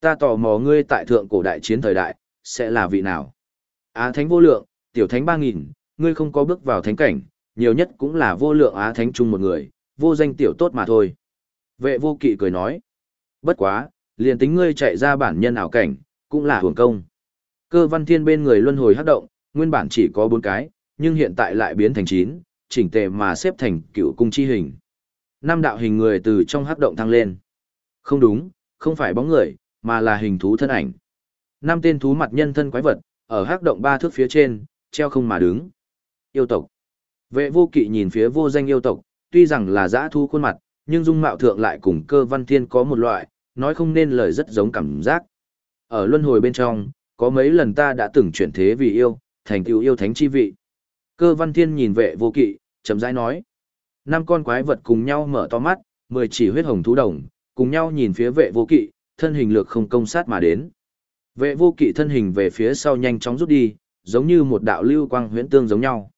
Ta tò mò ngươi tại thượng cổ đại chiến thời đại, sẽ là vị nào? Á thánh vô lượng, tiểu thánh ba nghìn, ngươi không có bước vào thánh cảnh, nhiều nhất cũng là vô lượng á thánh chung một người, vô danh tiểu tốt mà thôi. Vệ vô kỵ cười nói. Bất quá, liền tính ngươi chạy ra bản nhân ảo cảnh, cũng là hưởng công. Cơ văn thiên bên người luân hồi hắc động, nguyên bản chỉ có bốn cái, nhưng hiện tại lại biến thành chín, chỉnh tề mà xếp thành cựu cung chi hình. Năm đạo hình người từ trong hắc động thăng lên. Không đúng, không phải bóng người, mà là hình thú thân ảnh. Năm tên thú mặt nhân thân quái vật, ở hắc động ba thước phía trên, treo không mà đứng. Yêu tộc. Vệ vô kỵ nhìn phía vô danh yêu tộc, tuy rằng là dã thu khuôn mặt, nhưng dung mạo thượng lại cùng cơ văn thiên có một loại, nói không nên lời rất giống cảm giác. Ở luân hồi bên trong, có mấy lần ta đã từng chuyển thế vì yêu, thành tựu yêu thánh chi vị. Cơ văn thiên nhìn vệ vô kỵ, chậm rãi nói. Năm con quái vật cùng nhau mở to mắt, mười chỉ huyết hồng thú đồng, cùng nhau nhìn phía vệ vô kỵ, thân hình lược không công sát mà đến. Vệ vô kỵ thân hình về phía sau nhanh chóng rút đi, giống như một đạo lưu quang huyễn tương giống nhau.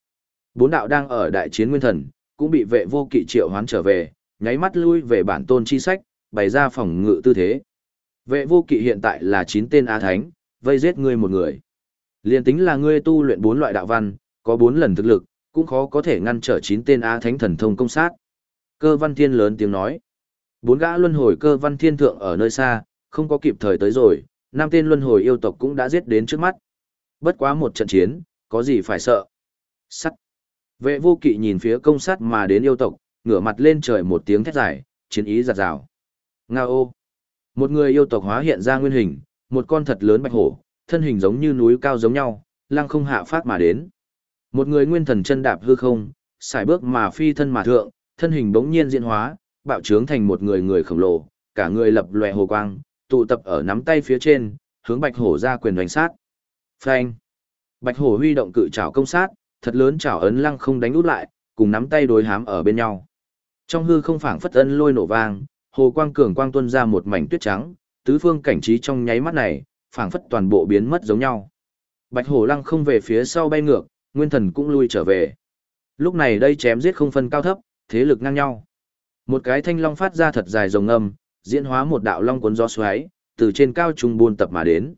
Bốn đạo đang ở đại chiến nguyên thần, cũng bị vệ vô kỵ triệu hoán trở về, nháy mắt lui về bản tôn chi sách, bày ra phòng ngự tư thế. Vệ vô kỵ hiện tại là chín tên á thánh, vây giết ngươi một người. Liên tính là ngươi tu luyện bốn loại đạo văn, có bốn lần thực lực, cũng khó có thể ngăn trở chín tên á thánh thần thông công sát. Cơ văn thiên lớn tiếng nói. Bốn gã luân hồi cơ văn thiên thượng ở nơi xa, không có kịp thời tới rồi, năm tên luân hồi yêu tộc cũng đã giết đến trước mắt. Bất quá một trận chiến, có gì phải sợ. Sắt. Vệ vô kỵ nhìn phía công sát mà đến yêu tộc, ngửa mặt lên trời một tiếng thét dài, chiến ý giặt rào. Nga ô. Một người yêu tộc hóa hiện ra nguyên hình, một con thật lớn bạch hổ, thân hình giống như núi cao giống nhau, lăng không hạ phát mà đến. Một người nguyên thần chân đạp hư không, xài bước mà phi thân mà thượng, thân hình bỗng nhiên diễn hóa, bạo trướng thành một người người khổng lồ, cả người lập lòe hồ quang, tụ tập ở nắm tay phía trên, hướng bạch hổ ra quyền đánh sát. Phanh. Bạch hổ huy động cự trảo công sát, thật lớn trảo ấn lăng không đánh út lại, cùng nắm tay đối hám ở bên nhau. Trong hư không phảng phất ân lôi nổ vang, hồ quang cường quang Tuân ra một mảnh tuyết trắng, tứ phương cảnh trí trong nháy mắt này, phảng phất toàn bộ biến mất giống nhau. Bạch hổ lăng không về phía sau bay ngược, nguyên thần cũng lui trở về. Lúc này đây chém giết không phân cao thấp, thế lực ngang nhau. Một cái thanh long phát ra thật dài rồng âm, diễn hóa một đạo long cuốn gió xoáy, từ trên cao trung buôn tập mà đến.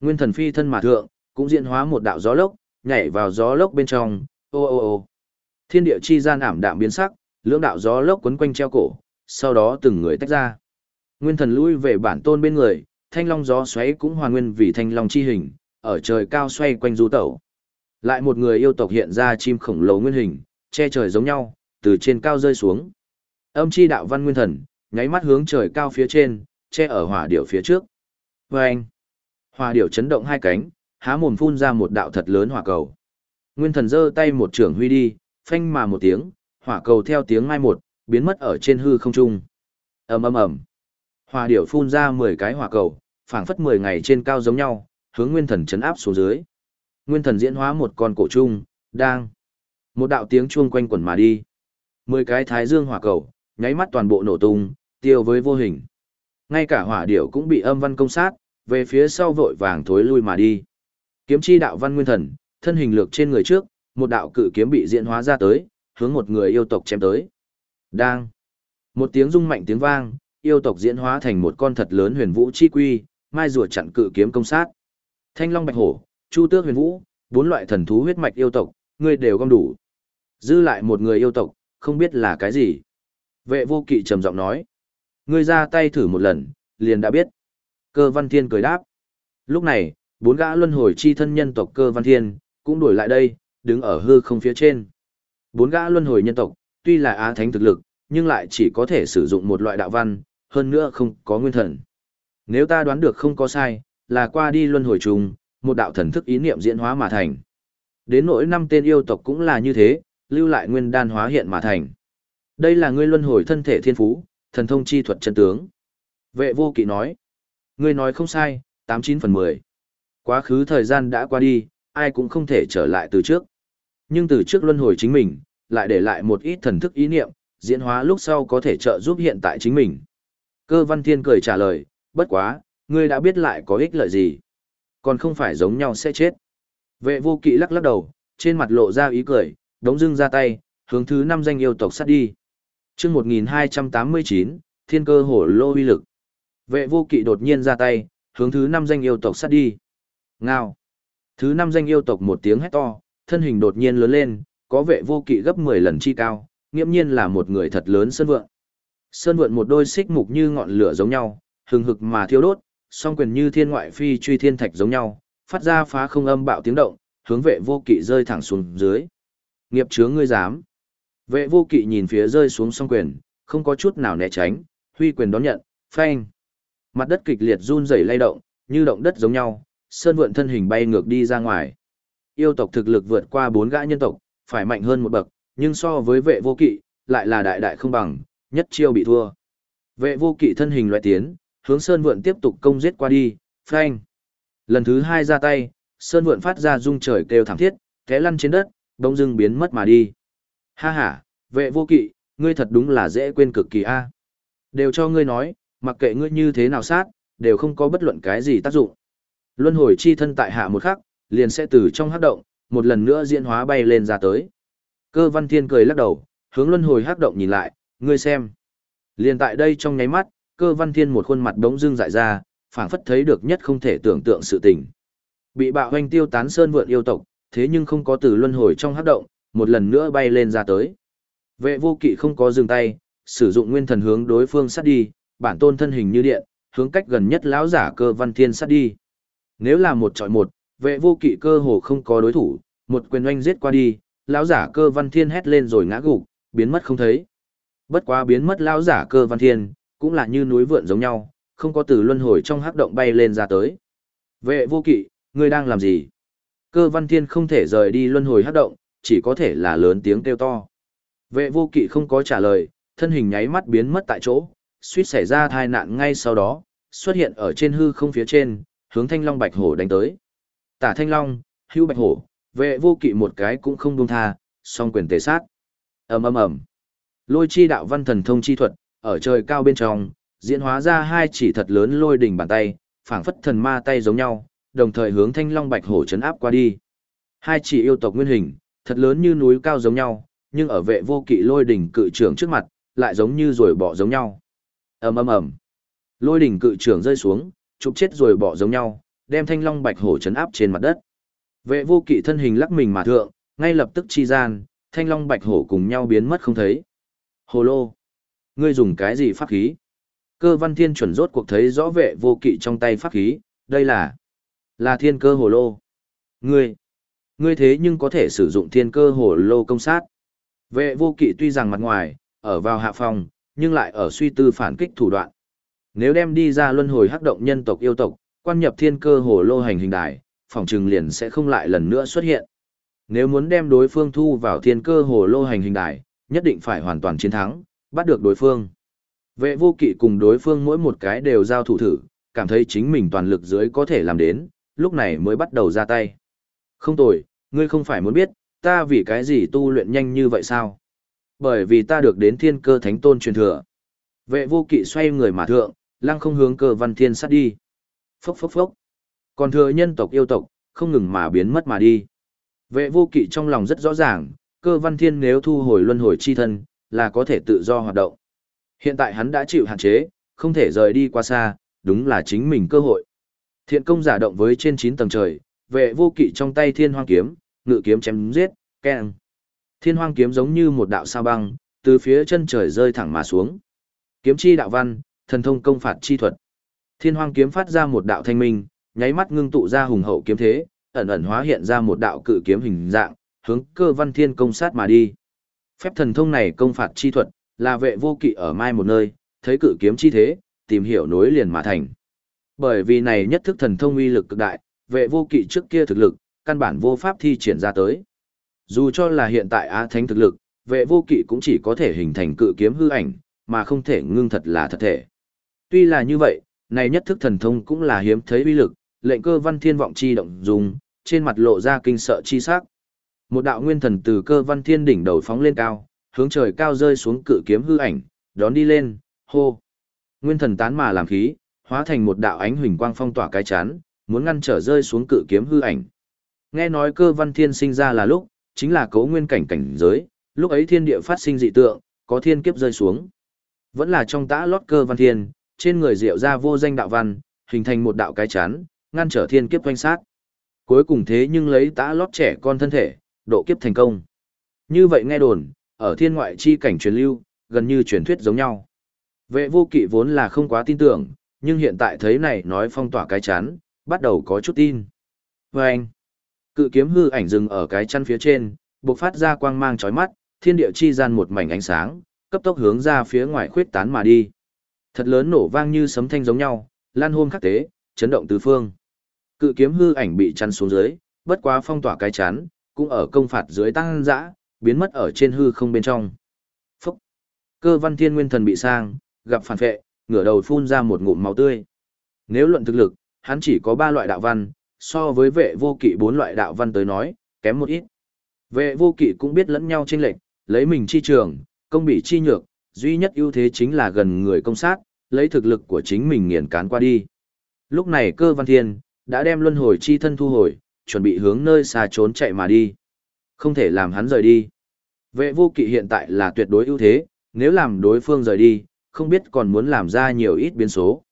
Nguyên thần phi thân mà thượng, cũng diễn hóa một đạo gió lốc, nhảy vào gió lốc bên trong, ô ô ô. Thiên địa chi gian ảm đạm biến sắc, lưỡng đạo gió lốc quấn quanh treo cổ, sau đó từng người tách ra. Nguyên thần lui về bản tôn bên người, thanh long gió xoáy cũng hoàn nguyên vì thanh long chi hình, ở trời cao xoay quanh du tẩu. Lại một người yêu tộc hiện ra chim khổng lồ nguyên hình, che trời giống nhau, từ trên cao rơi xuống. Âm chi đạo văn nguyên thần, nháy mắt hướng trời cao phía trên, che ở hỏa điểu phía trước. Và anh, hỏa điểu chấn động hai cánh, há mồm phun ra một đạo thật lớn hỏa cầu. Nguyên thần giơ tay một trưởng huy đi, phanh mà một tiếng, hỏa cầu theo tiếng mai một, biến mất ở trên hư không trung. ầm ầm ầm, hỏa điểu phun ra 10 cái hỏa cầu, phảng phất 10 ngày trên cao giống nhau, hướng nguyên thần chấn áp xuống dưới. Nguyên thần diễn hóa một con cổ trung, đang. Một đạo tiếng chuông quanh quẩn mà đi. 10 cái thái dương hỏa cầu, nháy mắt toàn bộ nổ tung, tiêu với vô hình. Ngay cả hỏa điểu cũng bị âm văn công sát, về phía sau vội vàng thối lui mà đi. Kiếm chi đạo văn nguyên thần, thân hình lược trên người trước, một đạo cự kiếm bị diễn hóa ra tới, hướng một người yêu tộc chém tới. Đang. Một tiếng rung mạnh tiếng vang, yêu tộc diễn hóa thành một con thật lớn huyền vũ chi quy, mai rùa chặn cự kiếm công sát. Thanh long bạch hổ, chu tước huyền vũ, bốn loại thần thú huyết mạch yêu tộc, ngươi đều gom đủ. Dư lại một người yêu tộc, không biết là cái gì. Vệ vô kỵ trầm giọng nói. Ngươi ra tay thử một lần, liền đã biết. Cơ văn thiên cười đáp. Lúc này, bốn gã luân hồi chi thân nhân tộc cơ văn thiên, cũng đuổi lại đây, đứng ở hư không phía trên. Bốn gã luân hồi nhân tộc, tuy là á thánh thực lực, nhưng lại chỉ có thể sử dụng một loại đạo văn, hơn nữa không có nguyên thần. Nếu ta đoán được không có sai, là qua đi luân hồi trùng, một đạo thần thức ý niệm diễn hóa mà thành. Đến nỗi năm tên yêu tộc cũng là như thế, lưu lại nguyên đan hóa hiện mà thành. Đây là ngươi luân hồi thân thể thiên phú, thần thông chi thuật chân tướng. Vệ vô kỵ nói. Ngươi nói không sai, 89 phần 10. Quá khứ thời gian đã qua đi, ai cũng không thể trở lại từ trước. Nhưng từ trước luân hồi chính mình, lại để lại một ít thần thức ý niệm, diễn hóa lúc sau có thể trợ giúp hiện tại chính mình. Cơ văn thiên cười trả lời, bất quá, ngươi đã biết lại có ích lợi gì. Còn không phải giống nhau sẽ chết. Vệ vô kỵ lắc lắc đầu, trên mặt lộ ra ý cười, đống dưng ra tay, hướng thứ năm danh yêu tộc sát đi. chương 1289, thiên cơ hổ lô uy lực. Vệ vô kỵ đột nhiên ra tay, hướng thứ năm danh yêu tộc sát đi. Ngao. Thứ năm danh yêu tộc một tiếng hét to, thân hình đột nhiên lớn lên, có vệ vô kỵ gấp 10 lần chi cao, nghiễm nhiên là một người thật lớn sơn vượn. Sơn vượn một đôi xích mục như ngọn lửa giống nhau, hừng hực mà thiêu đốt, song quyền như thiên ngoại phi truy thiên thạch giống nhau, phát ra phá không âm bạo tiếng động, hướng vệ vô kỵ rơi thẳng xuống dưới. Nghiệp chướng ngươi dám. Vệ vô kỵ nhìn phía rơi xuống song quyền, không có chút nào né tránh, huy quyền đón nhận, phanh. Mặt đất kịch liệt run rẩy lay động, như động đất giống nhau, sơn vượn thân hình bay ngược đi ra ngoài. Yêu tộc thực lực vượt qua bốn gã nhân tộc, phải mạnh hơn một bậc, nhưng so với vệ vô kỵ, lại là đại đại không bằng, nhất chiêu bị thua. Vệ vô kỵ thân hình loại tiến, hướng sơn vượn tiếp tục công giết qua đi, phanh. Lần thứ hai ra tay, sơn vượn phát ra rung trời kêu thảm thiết, té lăn trên đất, đông dưng biến mất mà đi. Ha ha, vệ vô kỵ, ngươi thật đúng là dễ quên cực kỳ a. À. Đều cho ngươi nói, mặc kệ ngươi như thế nào sát, đều không có bất luận cái gì tác dụng. Luân hồi chi thân tại hạ một khắc, liền sẽ từ trong hắc động, một lần nữa diễn hóa bay lên ra tới. Cơ văn thiên cười lắc đầu, hướng luân hồi hắc động nhìn lại, ngươi xem. Liền tại đây trong nháy mắt, cơ văn thiên một khuôn mặt đống dưng dại ra, phảng phất thấy được nhất không thể tưởng tượng sự tình. Bị bạo hoanh tiêu tán sơn vượn yêu tộc, thế nhưng không có từ luân hồi trong hắc động, một lần nữa bay lên ra tới. Vệ vô kỵ không có dừng tay, sử dụng nguyên thần hướng đối phương sát đi, bản tôn thân hình như điện, hướng cách gần nhất lão giả cơ văn thiên sát đi. Nếu là một trọi một, vệ vô kỵ cơ hồ không có đối thủ, một quyền oanh giết qua đi, lão giả cơ văn thiên hét lên rồi ngã gục, biến mất không thấy. Bất quá biến mất lão giả cơ văn thiên, cũng là như núi vượn giống nhau, không có từ luân hồi trong hắc động bay lên ra tới. Vệ vô kỵ, ngươi đang làm gì? Cơ văn thiên không thể rời đi luân hồi hắc động, chỉ có thể là lớn tiếng kêu to. Vệ vô kỵ không có trả lời, thân hình nháy mắt biến mất tại chỗ, suýt xảy ra tai nạn ngay sau đó, xuất hiện ở trên hư không phía trên, hướng thanh long bạch hổ đánh tới. Tả Thanh Long, Hưu Bạch Hổ, vệ vô kỵ một cái cũng không buông tha, song quyền tề sát. ầm ầm ầm, lôi chi đạo văn thần thông chi thuật, ở trời cao bên trong, diễn hóa ra hai chỉ thật lớn lôi đỉnh bàn tay, phảng phất thần ma tay giống nhau, đồng thời hướng Thanh Long Bạch Hổ chấn áp qua đi. Hai chỉ yêu tộc nguyên hình, thật lớn như núi cao giống nhau, nhưng ở vệ vô kỵ lôi đỉnh cự trưởng trước mặt, lại giống như rồi bỏ giống nhau. ầm ầm ầm, lôi đỉnh cự trưởng rơi xuống, chụp chết rồi bỏ giống nhau, đem Thanh Long Bạch Hổ chấn áp trên mặt đất. Vệ vô kỵ thân hình lắc mình mà thượng, ngay lập tức chi gian, thanh long bạch hổ cùng nhau biến mất không thấy. Hồ lô! Ngươi dùng cái gì pháp khí? Cơ văn thiên chuẩn rốt cuộc thấy rõ vệ vô kỵ trong tay pháp khí, đây là... là thiên cơ hồ lô. Ngươi! Ngươi thế nhưng có thể sử dụng thiên cơ hồ lô công sát. Vệ vô kỵ tuy rằng mặt ngoài, ở vào hạ phòng, nhưng lại ở suy tư phản kích thủ đoạn. Nếu đem đi ra luân hồi hắc động nhân tộc yêu tộc, quan nhập thiên cơ hồ lô hành hình đài, phòng trừng liền sẽ không lại lần nữa xuất hiện. Nếu muốn đem đối phương thu vào thiên cơ hồ lô hành hình đài, nhất định phải hoàn toàn chiến thắng, bắt được đối phương. Vệ vô kỵ cùng đối phương mỗi một cái đều giao thủ thử, cảm thấy chính mình toàn lực dưới có thể làm đến, lúc này mới bắt đầu ra tay. Không tồi, ngươi không phải muốn biết, ta vì cái gì tu luyện nhanh như vậy sao? Bởi vì ta được đến thiên cơ thánh tôn truyền thừa. Vệ vô kỵ xoay người mà thượng, lăng không hướng cơ văn thiên sát đi. Phốc phốc phốc. Còn thừa nhân tộc yêu tộc, không ngừng mà biến mất mà đi. Vệ vô kỵ trong lòng rất rõ ràng, cơ văn thiên nếu thu hồi luân hồi chi thân, là có thể tự do hoạt động. Hiện tại hắn đã chịu hạn chế, không thể rời đi qua xa, đúng là chính mình cơ hội. Thiện công giả động với trên 9 tầng trời, vệ vô kỵ trong tay thiên hoang kiếm, ngự kiếm chém giết, keng. Thiên hoang kiếm giống như một đạo sao băng, từ phía chân trời rơi thẳng mà xuống. Kiếm chi đạo văn, thần thông công phạt chi thuật. Thiên hoang kiếm phát ra một đạo thanh minh, nháy mắt ngưng tụ ra hùng hậu kiếm thế, ẩn ẩn hóa hiện ra một đạo cự kiếm hình dạng, hướng cơ văn thiên công sát mà đi. Phép thần thông này công phạt chi thuật, là vệ vô kỵ ở mai một nơi, thấy cự kiếm chi thế, tìm hiểu nối liền mà thành. Bởi vì này nhất thức thần thông uy lực cực đại, vệ vô kỵ trước kia thực lực, căn bản vô pháp thi triển ra tới. Dù cho là hiện tại Á Thánh thực lực, vệ vô kỵ cũng chỉ có thể hình thành cự kiếm hư ảnh, mà không thể ngưng thật là thật thể. Tuy là như vậy, này nhất thức thần thông cũng là hiếm thấy uy lực, lệnh cơ văn thiên vọng chi động dùng, trên mặt lộ ra kinh sợ chi sắc. Một đạo nguyên thần từ cơ văn thiên đỉnh đầu phóng lên cao, hướng trời cao rơi xuống cự kiếm hư ảnh, đón đi lên, hô. Nguyên thần tán mà làm khí, hóa thành một đạo ánh huỳnh quang phong tỏa cái chán, muốn ngăn trở rơi xuống cự kiếm hư ảnh. Nghe nói cơ văn thiên sinh ra là lúc, chính là cấu nguyên cảnh cảnh giới, lúc ấy thiên địa phát sinh dị tượng, có thiên kiếp rơi xuống. Vẫn là trong tã lót cơ văn thiên, trên người diệu ra vô danh đạo văn, hình thành một đạo cái chán, ngăn trở thiên kiếp quanh sát. Cuối cùng thế nhưng lấy tã lót trẻ con thân thể, độ kiếp thành công. Như vậy nghe đồn, ở thiên ngoại chi cảnh truyền lưu, gần như truyền thuyết giống nhau. Vệ vô kỵ vốn là không quá tin tưởng, nhưng hiện tại thấy này nói phong tỏa cái chán, bắt đầu có chút tin. Và anh, cự kiếm hư ảnh dừng ở cái chăn phía trên, bộc phát ra quang mang chói mắt, thiên địa chi gian một mảnh ánh sáng, cấp tốc hướng ra phía ngoài khuyết tán mà đi. Thật lớn nổ vang như sấm thanh giống nhau, lan hôn khắc tế, chấn động tứ phương. Cự kiếm hư ảnh bị chắn xuống dưới, bất quá phong tỏa cái chắn, cũng ở công phạt dưới tăng dã, biến mất ở trên hư không bên trong. Phúc! Cơ văn thiên nguyên thần bị sang, gặp phản vệ, ngửa đầu phun ra một ngụm máu tươi. Nếu luận thực lực, hắn chỉ có ba loại đạo văn, so với vệ vô kỵ bốn loại đạo văn tới nói, kém một ít. Vệ vô kỵ cũng biết lẫn nhau chênh lệch, lấy mình chi trường, công bị chi nhược, duy nhất ưu thế chính là gần người công sát, lấy thực lực của chính mình nghiền cán qua đi. Lúc này cơ văn thiên, đã đem luân hồi chi thân thu hồi, chuẩn bị hướng nơi xa trốn chạy mà đi. Không thể làm hắn rời đi. Vệ vô kỵ hiện tại là tuyệt đối ưu thế, nếu làm đối phương rời đi, không biết còn muốn làm ra nhiều ít biến số.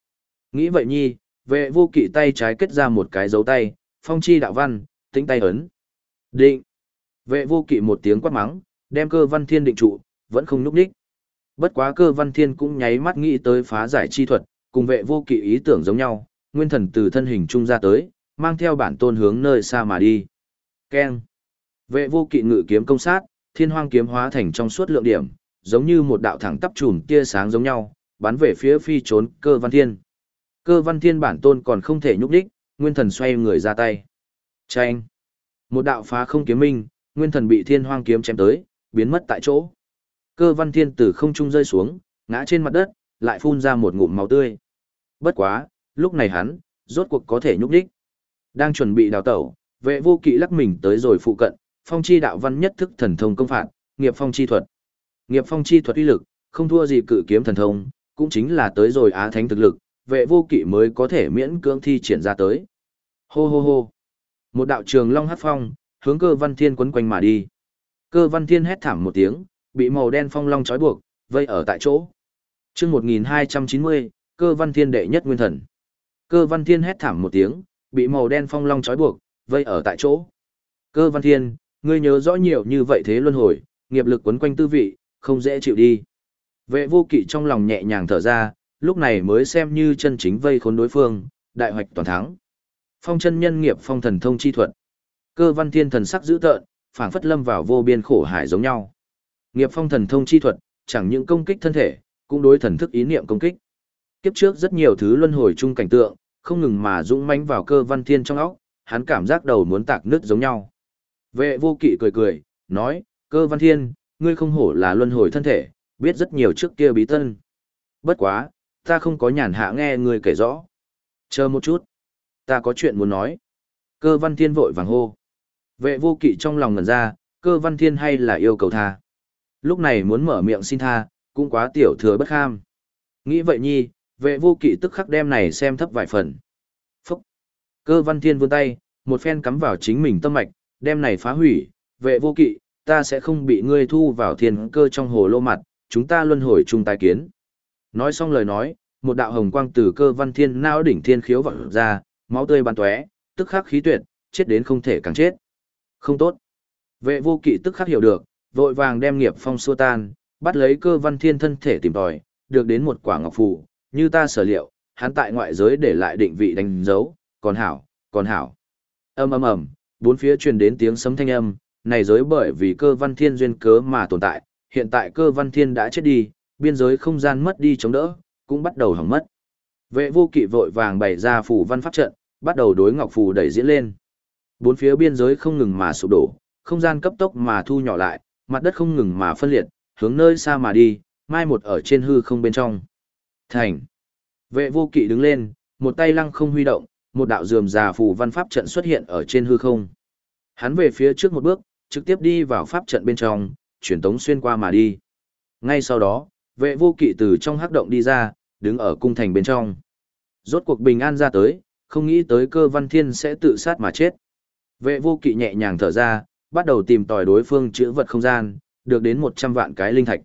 Nghĩ vậy nhi, vệ vô kỵ tay trái kết ra một cái dấu tay, phong chi đạo văn, tính tay ấn. Định. Vệ vô kỵ một tiếng quát mắng, đem cơ văn thiên định trụ, vẫn không núp đích. Bất quá cơ văn thiên cũng nháy mắt nghĩ tới phá giải chi thuật, cùng vệ vô kỵ ý tưởng giống nhau, nguyên thần từ thân hình trung ra tới, mang theo bản tôn hướng nơi xa mà đi. Keng. Vệ vô kỵ ngự kiếm công sát, thiên hoang kiếm hóa thành trong suốt lượng điểm, giống như một đạo thẳng tắp chùm tia sáng giống nhau, bắn về phía phi trốn cơ văn thiên. Cơ văn thiên bản tôn còn không thể nhúc đích, nguyên thần xoay người ra tay. Chanh. Một đạo phá không kiếm minh, nguyên thần bị thiên hoang kiếm chém tới, biến mất tại chỗ. Cơ văn thiên từ không trung rơi xuống, ngã trên mặt đất, lại phun ra một ngụm máu tươi. Bất quá, lúc này hắn, rốt cuộc có thể nhúc đích. Đang chuẩn bị đào tẩu, vệ vô kỵ lắc mình tới rồi phụ cận, phong chi đạo văn nhất thức thần thông công phạt, nghiệp phong chi thuật. Nghiệp phong chi thuật uy lực, không thua gì cự kiếm thần thông, cũng chính là tới rồi á thánh thực lực, vệ vô kỵ mới có thể miễn cưỡng thi triển ra tới. Hô hô hô. Một đạo trường long hát phong, hướng cơ văn thiên quấn quanh mà đi. Cơ văn thiên hét thảm một tiếng, bị màu đen phong long trói buộc, vây ở tại chỗ. chương 1290, cơ văn thiên đệ nhất nguyên thần. Cơ văn thiên hét thảm một tiếng, bị màu đen phong long trói buộc, vây ở tại chỗ. Cơ văn thiên, ngươi nhớ rõ nhiều như vậy thế luân hồi, nghiệp lực quấn quanh tư vị, không dễ chịu đi. Vệ vô kỵ trong lòng nhẹ nhàng thở ra, lúc này mới xem như chân chính vây khốn đối phương, đại hoạch toàn thắng. Phong chân nhân nghiệp phong thần thông chi thuật. Cơ văn thiên thần sắc dữ tợn, phảng phất lâm vào vô biên khổ hải giống nhau. Nghiệp phong thần thông chi thuật, chẳng những công kích thân thể, cũng đối thần thức ý niệm công kích. Kiếp trước rất nhiều thứ luân hồi chung cảnh tượng, không ngừng mà dũng mãnh vào cơ văn thiên trong óc, hắn cảm giác đầu muốn tạc nứt giống nhau. Vệ vô kỵ cười cười, nói, cơ văn thiên, ngươi không hổ là luân hồi thân thể, biết rất nhiều trước kia bí tân. Bất quá, ta không có nhàn hạ nghe ngươi kể rõ. Chờ một chút, ta có chuyện muốn nói. Cơ văn thiên vội vàng hô. Vệ vô kỵ trong lòng ngẩn ra, cơ văn thiên hay là yêu cầu tha. Lúc này muốn mở miệng xin tha, cũng quá tiểu thừa bất kham. Nghĩ vậy nhi, vệ vô kỵ tức khắc đem này xem thấp vài phần. Phúc! Cơ văn thiên vươn tay, một phen cắm vào chính mình tâm mạch, đem này phá hủy, vệ vô kỵ, ta sẽ không bị ngươi thu vào thiên cơ trong hồ lô mặt, chúng ta luân hồi chung tài kiến. Nói xong lời nói, một đạo hồng quang từ cơ văn thiên nao đỉnh thiên khiếu vọt ra, máu tươi bắn tóe, tức khắc khí tuyệt, chết đến không thể càng chết. Không tốt. Vệ vô kỵ tức khắc hiểu được, vội vàng đem nghiệp phong xua tan, bắt lấy cơ văn thiên thân thể tìm tòi, được đến một quả ngọc phù, như ta sở liệu, hắn tại ngoại giới để lại định vị đánh dấu, còn hảo, còn hảo. Âm ầm ầm, bốn phía truyền đến tiếng sấm thanh âm, này giới bởi vì cơ văn thiên duyên cớ mà tồn tại, hiện tại cơ văn thiên đã chết đi, biên giới không gian mất đi chống đỡ, cũng bắt đầu hỏng mất. Vệ vô kỵ vội vàng bày ra phủ văn pháp trận, bắt đầu đối ngọc phù đẩy diễn lên. Bốn phía biên giới không ngừng mà sụp đổ, không gian cấp tốc mà thu nhỏ lại, mặt đất không ngừng mà phân liệt, hướng nơi xa mà đi, mai một ở trên hư không bên trong. Thành. Vệ vô kỵ đứng lên, một tay lăng không huy động, một đạo dườm già phù văn pháp trận xuất hiện ở trên hư không. Hắn về phía trước một bước, trực tiếp đi vào pháp trận bên trong, chuyển tống xuyên qua mà đi. Ngay sau đó, vệ vô kỵ từ trong hắc động đi ra, đứng ở cung thành bên trong. Rốt cuộc bình an ra tới, không nghĩ tới cơ văn thiên sẽ tự sát mà chết. Vệ vô kỵ nhẹ nhàng thở ra, bắt đầu tìm tòi đối phương chữ vật không gian, được đến 100 vạn cái linh thạch.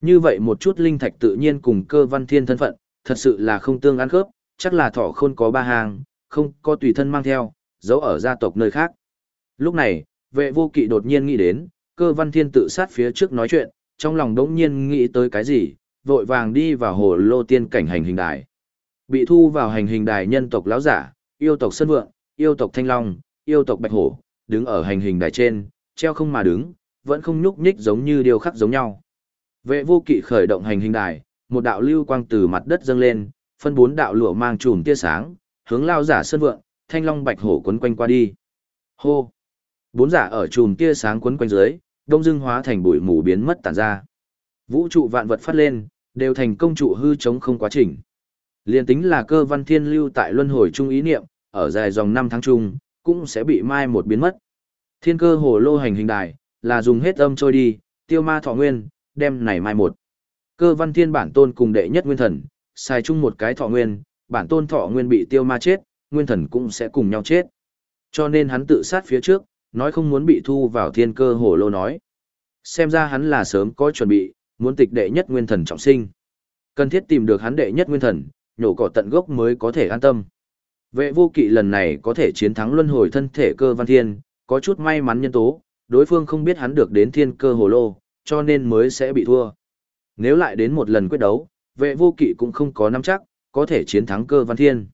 Như vậy một chút linh thạch tự nhiên cùng cơ văn thiên thân phận, thật sự là không tương ăn khớp, chắc là thỏ khôn có ba hàng, không có tùy thân mang theo, giấu ở gia tộc nơi khác. Lúc này, vệ vô kỵ đột nhiên nghĩ đến, cơ văn thiên tự sát phía trước nói chuyện, trong lòng đống nhiên nghĩ tới cái gì, vội vàng đi vào hồ lô tiên cảnh hành hình đài. Bị thu vào hành hình đài nhân tộc lão giả, yêu tộc Sơn Vượng, yêu tộc Thanh Long, yêu tộc Bạch Hổ, đứng ở hành hình đài trên, treo không mà đứng, vẫn không nhúc nhích giống như điều khắc giống nhau. Vệ vô kỵ khởi động hành hình đài, một đạo lưu quang từ mặt đất dâng lên, phân bốn đạo lụa mang chùm tia sáng, hướng lao giả Sơn Vượng, Thanh Long Bạch Hổ quấn quanh qua đi. Hô! Bốn giả ở chùm tia sáng quấn quanh dưới, đông dưng hóa thành bụi mù biến mất tản ra. Vũ trụ vạn vật phát lên, đều thành công trụ hư chống không quá trình. Liên tính là cơ văn thiên lưu tại luân hồi trung ý niệm, ở dài dòng năm tháng chung, cũng sẽ bị mai một biến mất. Thiên cơ hồ lô hành hình đài, là dùng hết âm trôi đi, tiêu ma thọ nguyên, đem này mai một. Cơ văn thiên bản tôn cùng đệ nhất nguyên thần, xài chung một cái thọ nguyên, bản tôn thọ nguyên bị tiêu ma chết, nguyên thần cũng sẽ cùng nhau chết. Cho nên hắn tự sát phía trước, nói không muốn bị thu vào thiên cơ hồ lô nói. Xem ra hắn là sớm có chuẩn bị, muốn tịch đệ nhất nguyên thần trọng sinh. Cần thiết tìm được hắn đệ nhất nguyên thần, nhổ cỏ tận gốc mới có thể an tâm. Vệ vô kỵ lần này có thể chiến thắng luân hồi thân thể cơ văn thiên, có chút may mắn nhân tố, đối phương không biết hắn được đến thiên cơ hồ lô, cho nên mới sẽ bị thua. Nếu lại đến một lần quyết đấu, vệ vô kỵ cũng không có nắm chắc, có thể chiến thắng cơ văn thiên.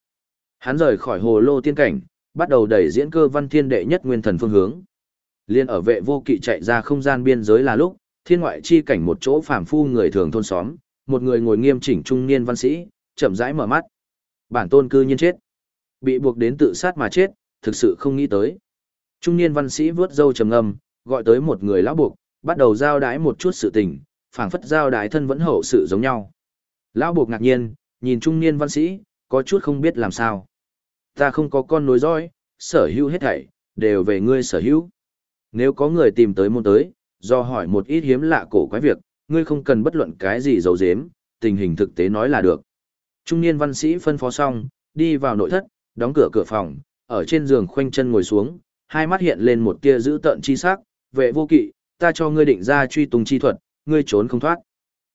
Hắn rời khỏi hồ lô tiên cảnh, bắt đầu đẩy diễn cơ văn thiên đệ nhất nguyên thần phương hướng. Liên ở vệ vô kỵ chạy ra không gian biên giới là lúc, thiên ngoại chi cảnh một chỗ phàm phu người thường thôn xóm, một người ngồi nghiêm chỉnh trung niên văn sĩ, chậm rãi mở mắt. Bản tôn cư nhiên chết. Bị buộc đến tự sát mà chết, thực sự không nghĩ tới. Trung niên văn sĩ vướt dâu trầm ngâm, gọi tới một người lão buộc, bắt đầu giao đái một chút sự tình, phảng phất giao đái thân vẫn hậu sự giống nhau. Lão buộc ngạc nhiên, nhìn trung niên văn sĩ, có chút không biết làm sao. Ta không có con nối dõi, sở hữu hết thảy, đều về ngươi sở hữu. Nếu có người tìm tới môn tới, do hỏi một ít hiếm lạ cổ quái việc, ngươi không cần bất luận cái gì giấu giếm, tình hình thực tế nói là được. Trung niên văn sĩ phân phó xong, đi vào nội thất, đóng cửa cửa phòng, ở trên giường khoanh chân ngồi xuống, hai mắt hiện lên một tia dữ tợn chi sắc, vệ vô kỵ, ta cho ngươi định ra truy tung chi thuật, ngươi trốn không thoát.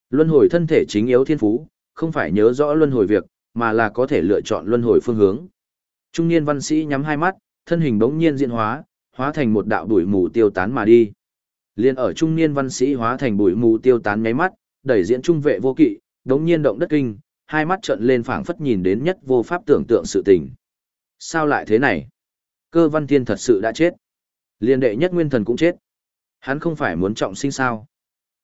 Luân hồi thân thể chính yếu thiên phú, không phải nhớ rõ luân hồi việc, mà là có thể lựa chọn luân hồi phương hướng. Trung niên văn sĩ nhắm hai mắt, thân hình bỗng nhiên diễn hóa, hóa thành một đạo bụi mù tiêu tán mà đi. Liên ở trung niên văn sĩ hóa thành bụi mù tiêu tán nháy mắt, đẩy diễn trung vệ vô kỵ, bỗng nhiên động đất kinh, hai mắt trợn lên phảng phất nhìn đến nhất vô pháp tưởng tượng sự tình. Sao lại thế này? Cơ văn thiên thật sự đã chết. Liên đệ nhất nguyên thần cũng chết. Hắn không phải muốn trọng sinh sao?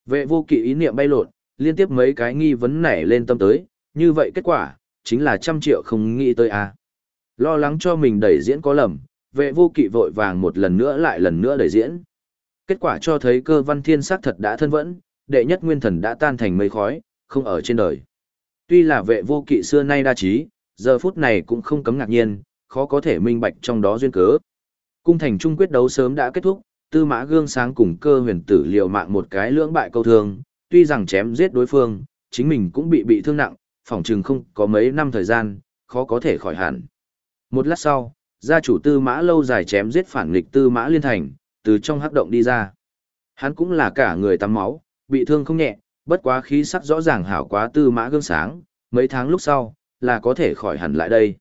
Vệ vô kỵ ý niệm bay lộn, liên tiếp mấy cái nghi vấn nảy lên tâm tới, như vậy kết quả, chính là trăm triệu không nghĩ tới a. À. Lo lắng cho mình đẩy diễn có lầm, vệ vô kỵ vội vàng một lần nữa lại lần nữa đẩy diễn. Kết quả cho thấy cơ văn thiên sắc thật đã thân vẫn, đệ nhất nguyên thần đã tan thành mây khói, không ở trên đời. Tuy là vệ vô kỵ xưa nay đa trí, giờ phút này cũng không cấm ngạc nhiên, khó có thể minh bạch trong đó duyên cớ. Cung thành trung quyết đấu sớm đã kết thúc, tư mã gương sáng cùng cơ huyền tử liều mạng một cái lưỡng bại câu thương, tuy rằng chém giết đối phương, chính mình cũng bị bị thương nặng, phỏng chừng không có mấy năm thời gian, khó có thể khỏi hẳn. Một lát sau, gia chủ tư mã lâu dài chém giết phản nghịch tư mã liên thành, từ trong hắc động đi ra. Hắn cũng là cả người tắm máu, bị thương không nhẹ, bất quá khí sắc rõ ràng hảo quá tư mã gương sáng, mấy tháng lúc sau, là có thể khỏi hẳn lại đây.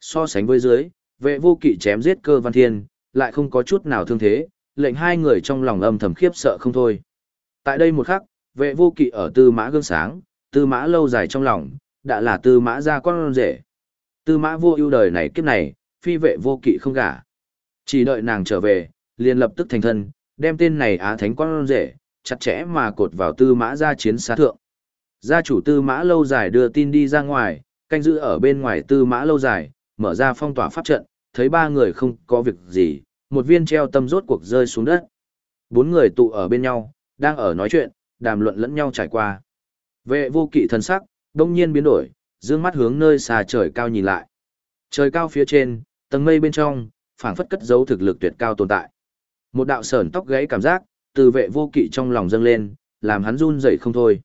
So sánh với dưới, vệ vô kỵ chém giết cơ văn thiên, lại không có chút nào thương thế, lệnh hai người trong lòng âm thầm khiếp sợ không thôi. Tại đây một khắc, vệ vô kỵ ở tư mã gương sáng, tư mã lâu dài trong lòng, đã là tư mã ra con rể. Tư mã vô ưu đời này kiếp này, phi vệ vô kỵ không gả. Chỉ đợi nàng trở về, liền lập tức thành thân, đem tên này á thánh con rể, chặt chẽ mà cột vào tư mã ra chiến xá thượng. Gia chủ tư mã lâu dài đưa tin đi ra ngoài, canh giữ ở bên ngoài tư mã lâu dài, mở ra phong tỏa pháp trận, thấy ba người không có việc gì, một viên treo tâm rốt cuộc rơi xuống đất. Bốn người tụ ở bên nhau, đang ở nói chuyện, đàm luận lẫn nhau trải qua. Vệ vô kỵ thần sắc, đông nhiên biến đổi, dương mắt hướng nơi xa trời cao nhìn lại. Trời cao phía trên, tầng mây bên trong, phảng phất cất giấu thực lực tuyệt cao tồn tại. Một đạo sởn tóc gãy cảm giác, từ vệ vô kỵ trong lòng dâng lên, làm hắn run rẩy không thôi.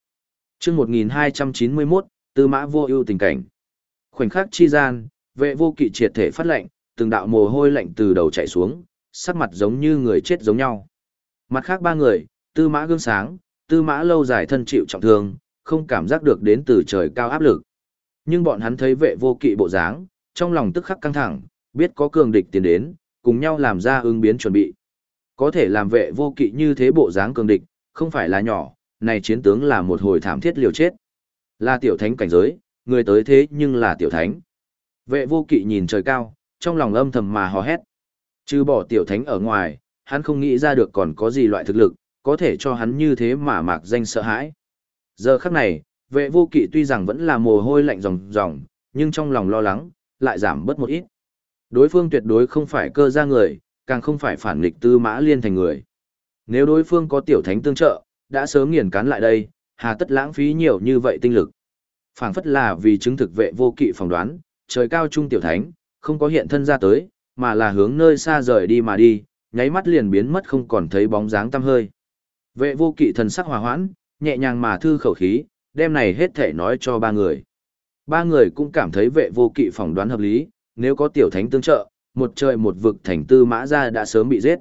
Chương 1291, Tư Mã Vô Ưu tình cảnh. Khoảnh khắc chi gian, vệ vô kỵ triệt thể phát lệnh, từng đạo mồ hôi lạnh từ đầu chảy xuống, sắc mặt giống như người chết giống nhau. Mặt khác ba người, Tư Mã gương sáng, Tư Mã lâu dài thân chịu trọng thương, không cảm giác được đến từ trời cao áp lực. Nhưng bọn hắn thấy vệ vô kỵ bộ dáng, trong lòng tức khắc căng thẳng, biết có cường địch tiến đến, cùng nhau làm ra ứng biến chuẩn bị. Có thể làm vệ vô kỵ như thế bộ dáng cường địch, không phải là nhỏ, này chiến tướng là một hồi thảm thiết liều chết. Là tiểu thánh cảnh giới, người tới thế nhưng là tiểu thánh. Vệ vô kỵ nhìn trời cao, trong lòng âm thầm mà hò hét. Chứ bỏ tiểu thánh ở ngoài, hắn không nghĩ ra được còn có gì loại thực lực, có thể cho hắn như thế mà mạc danh sợ hãi. Giờ khắc này, vệ vô kỵ tuy rằng vẫn là mồ hôi lạnh ròng ròng, nhưng trong lòng lo lắng, lại giảm bớt một ít. Đối phương tuyệt đối không phải cơ gia người, càng không phải phản nghịch tư mã liên thành người. Nếu đối phương có tiểu thánh tương trợ, đã sớm nghiền cán lại đây, hà tất lãng phí nhiều như vậy tinh lực. phảng phất là vì chứng thực vệ vô kỵ phỏng đoán, trời cao trung tiểu thánh, không có hiện thân ra tới, mà là hướng nơi xa rời đi mà đi, nháy mắt liền biến mất không còn thấy bóng dáng tăm hơi. Vệ vô kỵ thần sắc hòa hoãn, nhẹ nhàng mà thư khẩu khí, đem này hết thể nói cho ba người. Ba người cũng cảm thấy vệ vô kỵ phỏng đoán hợp lý, nếu có tiểu thánh tương trợ, một trời một vực thành tư mã ra đã sớm bị giết.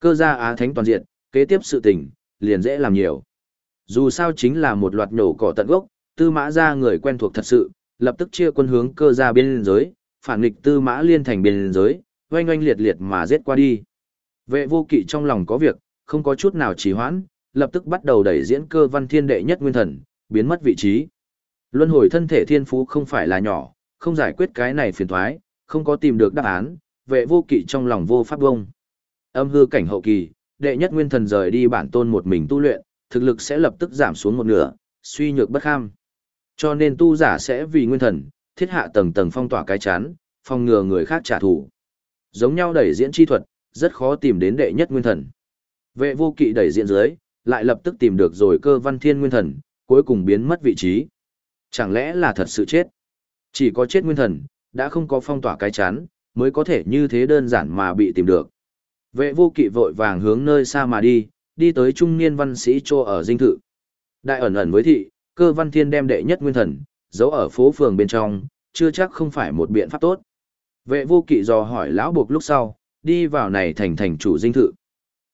Cơ gia á thánh toàn diện, kế tiếp sự tình, liền dễ làm nhiều. Dù sao chính là một loạt nhổ cỏ tận gốc, tư mã ra người quen thuộc thật sự, lập tức chia quân hướng cơ gia biên giới, phản nghịch tư mã liên thành biên giới, oanh oanh liệt liệt mà giết qua đi. Vệ vô kỵ trong lòng có việc, không có chút nào trì hoãn, lập tức bắt đầu đẩy diễn cơ văn thiên đệ nhất nguyên thần, biến mất vị trí. Luân hồi thân thể thiên phú không phải là nhỏ, không giải quyết cái này phiền thoái, không có tìm được đáp án, vệ vô kỵ trong lòng vô pháp bông. Âm hư cảnh hậu kỳ, đệ nhất nguyên thần rời đi bản tôn một mình tu luyện, thực lực sẽ lập tức giảm xuống một nửa, suy nhược bất kham. Cho nên tu giả sẽ vì nguyên thần, thiết hạ tầng tầng phong tỏa cái chán, phòng ngừa người khác trả thù. Giống nhau đẩy diễn chi thuật, rất khó tìm đến đệ nhất nguyên thần. Vệ vô kỵ đẩy diễn dưới, lại lập tức tìm được rồi cơ văn thiên nguyên thần, cuối cùng biến mất vị trí. Chẳng lẽ là thật sự chết? Chỉ có chết nguyên thần, đã không có phong tỏa cái chán, mới có thể như thế đơn giản mà bị tìm được. Vệ vô kỵ vội vàng hướng nơi xa mà đi, đi tới trung niên văn sĩ trô ở dinh thự. Đại ẩn ẩn với thị, cơ văn thiên đem đệ nhất nguyên thần, giấu ở phố phường bên trong, chưa chắc không phải một biện pháp tốt. Vệ vô kỵ dò hỏi lão buộc lúc sau, đi vào này thành thành chủ dinh thự.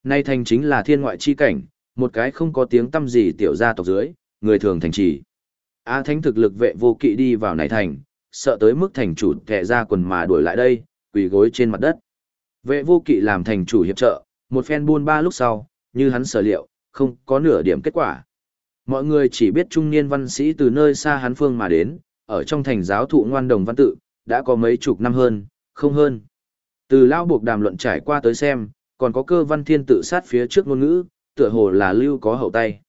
Nay thành chính là thiên ngoại chi cảnh, một cái không có tiếng tâm gì tiểu gia tộc dưới, người thường thành trì. A thánh thực lực vệ vô kỵ đi vào này thành, sợ tới mức thành chủ kẻ ra quần mà đuổi lại đây, quỳ gối trên mặt đất. Vệ vô kỵ làm thành chủ hiệp trợ, một phen buôn ba lúc sau, như hắn sở liệu, không có nửa điểm kết quả. Mọi người chỉ biết trung niên văn sĩ từ nơi xa hắn phương mà đến, ở trong thành giáo thụ ngoan đồng văn tự, đã có mấy chục năm hơn, không hơn. Từ lao buộc đàm luận trải qua tới xem, còn có cơ văn thiên tự sát phía trước ngôn ngữ, tựa hồ là lưu có hậu tay.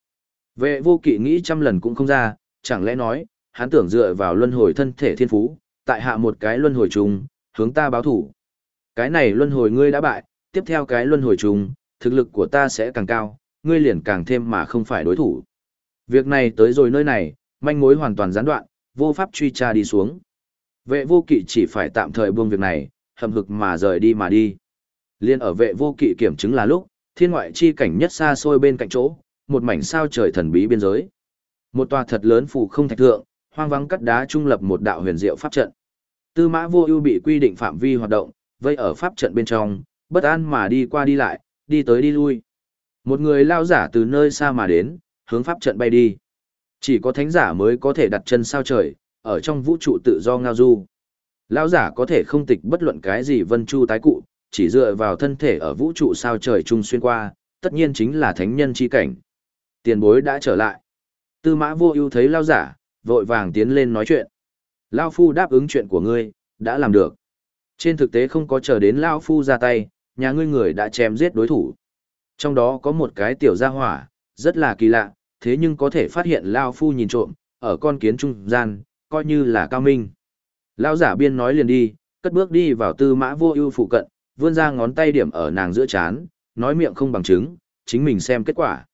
Vệ vô kỵ nghĩ trăm lần cũng không ra, chẳng lẽ nói, hắn tưởng dựa vào luân hồi thân thể thiên phú, tại hạ một cái luân hồi trùng, hướng ta báo thủ. Cái này luân hồi ngươi đã bại, tiếp theo cái luân hồi trùng, thực lực của ta sẽ càng cao, ngươi liền càng thêm mà không phải đối thủ. Việc này tới rồi nơi này, manh mối hoàn toàn gián đoạn, vô pháp truy tra đi xuống. Vệ vô kỵ chỉ phải tạm thời buông việc này, hầm hực mà rời đi mà đi. Liên ở vệ vô kỵ kiểm chứng là lúc, thiên ngoại chi cảnh nhất xa xôi bên cạnh chỗ, một mảnh sao trời thần bí biên giới. Một tòa thật lớn phủ không thạch thượng, hoang vắng cắt đá trung lập một đạo huyền diệu pháp trận. Tư mã vô ưu bị quy định phạm vi hoạt động, vây ở pháp trận bên trong, bất an mà đi qua đi lại, đi tới đi lui. Một người lao giả từ nơi xa mà đến, hướng pháp trận bay đi. Chỉ có thánh giả mới có thể đặt chân sao trời, ở trong vũ trụ tự do ngao du. Lão giả có thể không tịch bất luận cái gì vân chu tái cụ, chỉ dựa vào thân thể ở vũ trụ sao trời trung xuyên qua, tất nhiên chính là thánh nhân chi cảnh. Tiền bối đã trở lại. Tư mã vô ưu thấy lao giả, vội vàng tiến lên nói chuyện. Lao phu đáp ứng chuyện của ngươi, đã làm được. Trên thực tế không có chờ đến Lao phu ra tay, nhà ngươi người đã chém giết đối thủ. Trong đó có một cái tiểu gia hỏa, rất là kỳ lạ, thế nhưng có thể phát hiện Lao phu nhìn trộm, ở con kiến trung gian, coi như là cao minh. Lao giả biên nói liền đi, cất bước đi vào tư mã vô ưu phụ cận, vươn ra ngón tay điểm ở nàng giữa chán, nói miệng không bằng chứng, chính mình xem kết quả.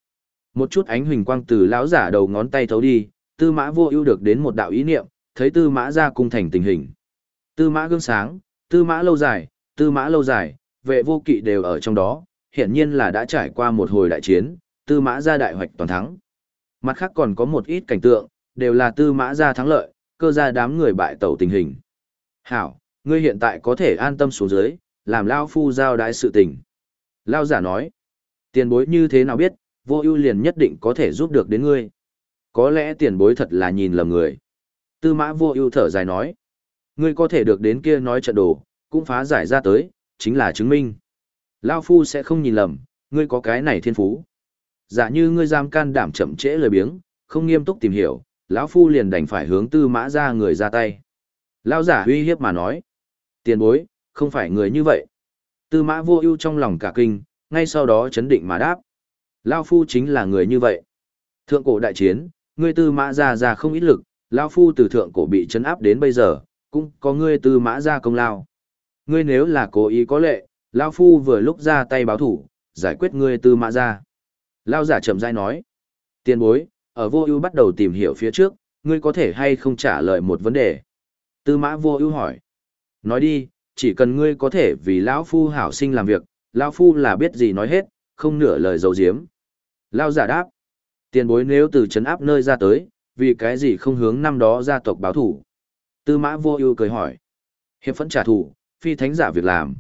Một chút ánh huỳnh quang từ lão giả đầu ngón tay thấu đi, tư mã vô ưu được đến một đạo ý niệm, thấy tư mã ra cung thành tình hình. Tư mã gương sáng, tư mã lâu dài, tư mã lâu dài, vệ vô kỵ đều ở trong đó, hiển nhiên là đã trải qua một hồi đại chiến, tư mã ra đại hoạch toàn thắng. Mặt khác còn có một ít cảnh tượng, đều là tư mã ra thắng lợi, cơ ra đám người bại tẩu tình hình. Hảo, ngươi hiện tại có thể an tâm xuống dưới, làm Lao Phu giao đái sự tình. Lao giả nói, tiền bối như thế nào biết, vô ưu liền nhất định có thể giúp được đến ngươi. Có lẽ tiền bối thật là nhìn lầm người. Tư mã vô ưu thở dài nói, ngươi có thể được đến kia nói trận đồ, cũng phá giải ra tới, chính là chứng minh. Lao Phu sẽ không nhìn lầm, ngươi có cái này thiên phú. Giả như ngươi giam can đảm chậm trễ lời biếng, không nghiêm túc tìm hiểu, lão Phu liền đành phải hướng tư mã ra người ra tay. Lão giả uy hiếp mà nói, tiền bối, không phải người như vậy. Tư mã vô ưu trong lòng cả kinh, ngay sau đó chấn định mà đáp. Lao Phu chính là người như vậy. Thượng cổ đại chiến, ngươi tư mã ra ra không ít lực, Lao Phu từ thượng cổ bị chấn áp đến bây giờ, cũng có ngươi tư mã ra công lao. Ngươi nếu là cố ý có lệ, Lao Phu vừa lúc ra tay báo thủ, giải quyết ngươi tư mã ra. Lao giả chậm rãi nói. Tiền bối, ở vô ưu bắt đầu tìm hiểu phía trước, ngươi có thể hay không trả lời một vấn đề. Tư mã vô ưu hỏi. Nói đi, chỉ cần ngươi có thể vì lão phu hảo sinh làm việc, lão phu là biết gì nói hết, không nửa lời dầu diếm. Lao giả đáp, tiền bối nếu từ chấn áp nơi ra tới, vì cái gì không hướng năm đó gia tộc báo thủ. Tư mã vô ưu cười hỏi, hiệp phẫn trả thù, phi thánh giả việc làm.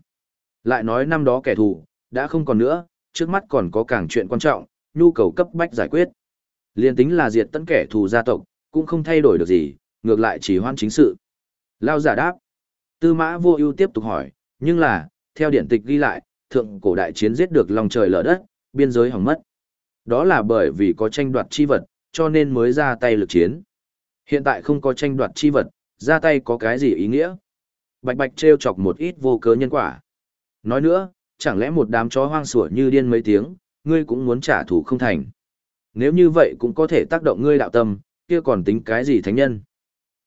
Lại nói năm đó kẻ thù, đã không còn nữa, trước mắt còn có càng chuyện quan trọng, nhu cầu cấp bách giải quyết. Liên tính là diệt tận kẻ thù gia tộc, cũng không thay đổi được gì, ngược lại chỉ hoan chính sự. Lao giả đáp, Tư mã vô ưu tiếp tục hỏi, nhưng là, theo điển tịch ghi lại, thượng cổ đại chiến giết được lòng trời lở đất, biên giới hỏng mất. Đó là bởi vì có tranh đoạt chi vật, cho nên mới ra tay lực chiến. Hiện tại không có tranh đoạt chi vật, ra tay có cái gì ý nghĩa? Bạch bạch treo chọc một ít vô cớ nhân quả. Nói nữa, chẳng lẽ một đám chó hoang sủa như điên mấy tiếng, ngươi cũng muốn trả thù không thành. Nếu như vậy cũng có thể tác động ngươi đạo tâm, kia còn tính cái gì thánh nhân?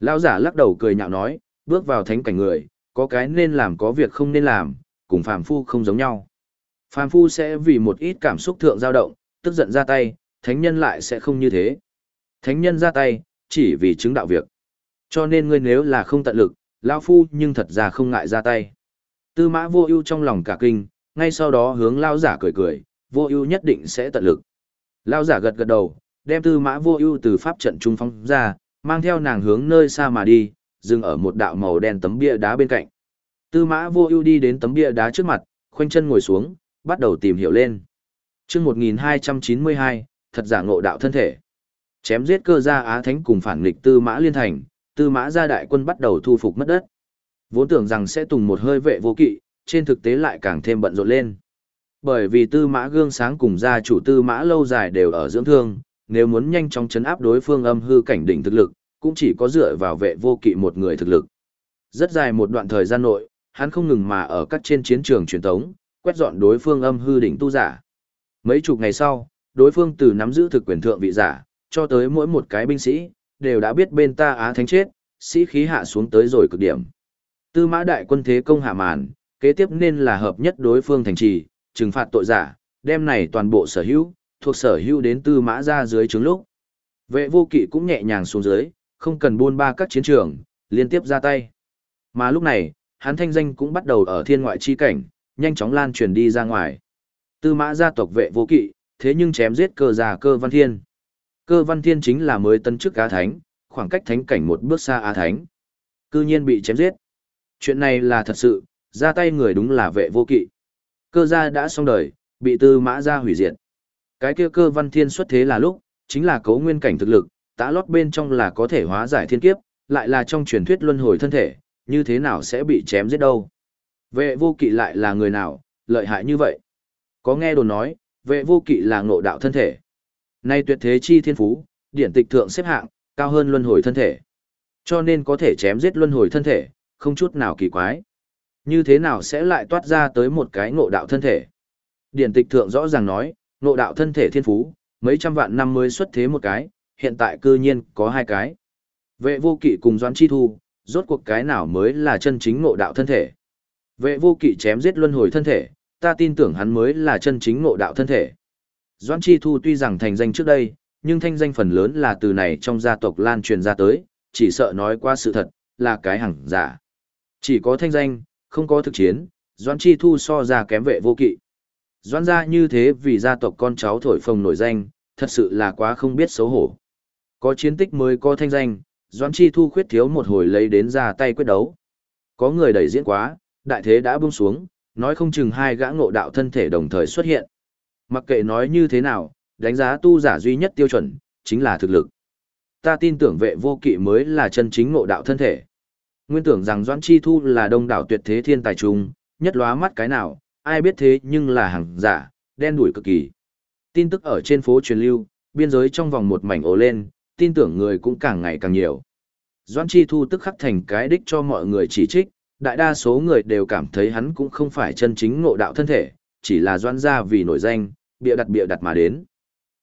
Lão giả lắc đầu cười nhạo nói, bước vào thánh cảnh người, có cái nên làm có việc không nên làm, cùng phàm phu không giống nhau. Phàm phu sẽ vì một ít cảm xúc thượng dao động, tức giận ra tay, thánh nhân lại sẽ không như thế. Thánh nhân ra tay, chỉ vì chứng đạo việc. Cho nên ngươi nếu là không tận lực, lão phu nhưng thật ra không ngại ra tay. Tư mã vô ưu trong lòng cả kinh, ngay sau đó hướng lão giả cười cười, vô ưu nhất định sẽ tận lực. Lao giả gật gật đầu, đem tư mã vô ưu từ pháp trận trung phong ra, mang theo nàng hướng nơi xa mà đi, dừng ở một đạo màu đen tấm bia đá bên cạnh. Tư mã vô ưu đi đến tấm bia đá trước mặt, khoanh chân ngồi xuống, bắt đầu tìm hiểu lên. Trước 1292, thật giả ngộ đạo thân thể. Chém giết cơ gia Á Thánh cùng phản nghịch tư mã liên thành, tư mã gia đại quân bắt đầu thu phục mất đất. Vốn tưởng rằng sẽ tùng một hơi vệ vô kỵ, trên thực tế lại càng thêm bận rộn lên. Bởi vì tư mã gương sáng cùng gia chủ tư mã lâu dài đều ở dưỡng thương, nếu muốn nhanh chóng chấn áp đối phương âm hư cảnh đỉnh thực lực, cũng chỉ có dựa vào vệ vô kỵ một người thực lực. Rất dài một đoạn thời gian nội, hắn không ngừng mà ở các trên chiến trường truyền thống, quét dọn đối phương âm hư đỉnh tu giả. Mấy chục ngày sau, đối phương từ nắm giữ thực quyền thượng vị giả, cho tới mỗi một cái binh sĩ, đều đã biết bên ta Á Thánh chết, sĩ khí hạ xuống tới rồi cực điểm. Tư mã đại quân thế công hạ màn, kế tiếp nên là hợp nhất đối phương thành trì, trừng phạt tội giả, đem này toàn bộ sở hữu, thuộc sở hữu đến tư mã ra dưới trướng lúc. Vệ vô kỵ cũng nhẹ nhàng xuống dưới, không cần buôn ba các chiến trường, liên tiếp ra tay. Mà lúc này, hắn thanh danh cũng bắt đầu ở thiên ngoại chi cảnh, nhanh chóng lan truyền đi ra ngoài. Tư mã gia tộc vệ vô kỵ, thế nhưng chém giết cơ già cơ văn thiên. Cơ văn thiên chính là mới tân chức Á Thánh, khoảng cách thánh cảnh một bước xa Á Thánh. Cư nhiên bị chém giết. Chuyện này là thật sự, ra tay người đúng là vệ vô kỵ. Cơ gia đã xong đời, bị tư mã gia hủy diệt. Cái kia cơ văn thiên xuất thế là lúc, chính là cấu nguyên cảnh thực lực, tã lót bên trong là có thể hóa giải thiên kiếp, lại là trong truyền thuyết luân hồi thân thể, như thế nào sẽ bị chém giết đâu. Vệ vô kỵ lại là người nào, lợi hại như vậy. Có nghe đồn nói, vệ vô kỵ là ngộ đạo thân thể. Nay tuyệt thế chi thiên phú, điển tịch thượng xếp hạng, cao hơn luân hồi thân thể. Cho nên có thể chém giết luân hồi thân thể, không chút nào kỳ quái. Như thế nào sẽ lại toát ra tới một cái ngộ đạo thân thể? Điển tịch thượng rõ ràng nói, ngộ đạo thân thể thiên phú, mấy trăm vạn năm mới xuất thế một cái, hiện tại cư nhiên có hai cái. Vệ vô kỵ cùng Doãn Chi Thu, rốt cuộc cái nào mới là chân chính ngộ đạo thân thể. Vệ vô kỵ chém giết luân hồi thân thể, ta tin tưởng hắn mới là chân chính ngộ đạo thân thể. Doãn Chi Thu tuy rằng thành danh trước đây, nhưng thanh danh phần lớn là từ này trong gia tộc lan truyền ra tới, chỉ sợ nói qua sự thật, là cái hằng giả. Chỉ có thanh danh, không có thực chiến, Doãn Chi Thu so ra kém vệ vô kỵ. Doãn gia như thế vì gia tộc con cháu thổi phồng nổi danh, thật sự là quá không biết xấu hổ. Có chiến tích mới có thanh danh, Doãn Chi Thu khuyết thiếu một hồi lấy đến ra tay quyết đấu. Có người đẩy diễn quá, đại thế đã buông xuống, nói không chừng hai gã ngộ đạo thân thể đồng thời xuất hiện. Mặc kệ nói như thế nào, đánh giá tu giả duy nhất tiêu chuẩn, chính là thực lực. Ta tin tưởng vệ vô kỵ mới là chân chính ngộ đạo thân thể. Nguyên tưởng rằng Doãn Chi Thu là đông đảo tuyệt thế thiên tài trung, nhất lóa mắt cái nào, ai biết thế nhưng là hàng giả, đen đuổi cực kỳ. Tin tức ở trên phố truyền lưu, biên giới trong vòng một mảnh ồ lên, tin tưởng người cũng càng ngày càng nhiều. Doãn Chi Thu tức khắc thành cái đích cho mọi người chỉ trích, đại đa số người đều cảm thấy hắn cũng không phải chân chính ngộ đạo thân thể, chỉ là doãn gia vì nổi danh, bịa đặt bịa đặt mà đến.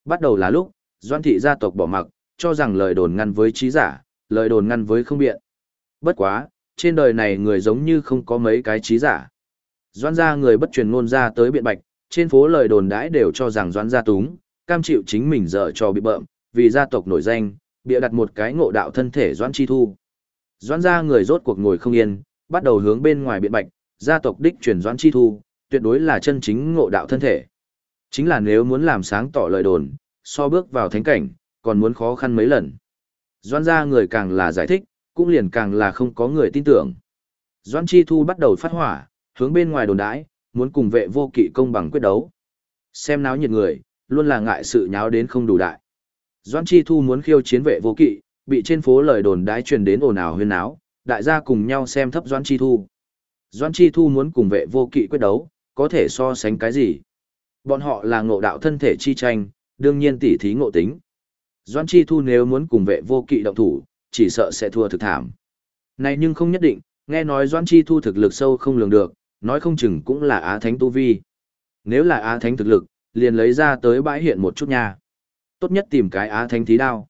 Bắt đầu là lúc, doãn thị gia tộc bỏ mặc, cho rằng lời đồn ngăn với trí giả, lời đồn ngăn với không biện. Bất quá, trên đời này người giống như không có mấy cái trí giả. Doãn gia người bất truyền ngôn ra tới biện bạch, trên phố lời đồn đãi đều cho rằng doãn gia túng, cam chịu chính mình dở cho bị bợm, vì gia tộc nổi danh, bịa đặt một cái ngộ đạo thân thể doãn chi thu. Doãn gia người rốt cuộc ngồi không yên, bắt đầu hướng bên ngoài biện bạch, gia tộc đích truyền doãn chi thu, tuyệt đối là chân chính ngộ đạo thân thể. Chính là nếu muốn làm sáng tỏ lời đồn, so bước vào thánh cảnh, còn muốn khó khăn mấy lần. Doãn gia người càng là giải thích, cũng liền càng là không có người tin tưởng. Doãn chi thu bắt đầu phát hỏa, hướng bên ngoài đồn đãi, muốn cùng vệ vô kỵ công bằng quyết đấu. Xem náo nhiệt người, luôn là ngại sự nháo đến không đủ đại. Doãn Chi Thu muốn khiêu chiến vệ vô kỵ, bị trên phố lời đồn đãi truyền đến ồn ào huyên náo, đại gia cùng nhau xem thấp Doãn Chi Thu. Doãn Chi Thu muốn cùng vệ vô kỵ quyết đấu, có thể so sánh cái gì? Bọn họ là ngộ đạo thân thể chi tranh, đương nhiên tỉ thí ngộ tính. Doãn Chi Thu nếu muốn cùng vệ vô kỵ động thủ, chỉ sợ sẽ thua thực thảm. Này nhưng không nhất định, nghe nói Doãn Chi Thu thực lực sâu không lường được, nói không chừng cũng là Á Thánh Tu Vi. Nếu là Á Thánh thực lực, liền lấy ra tới bãi hiện một chút nha. Tốt nhất tìm cái Á Thánh thí đao.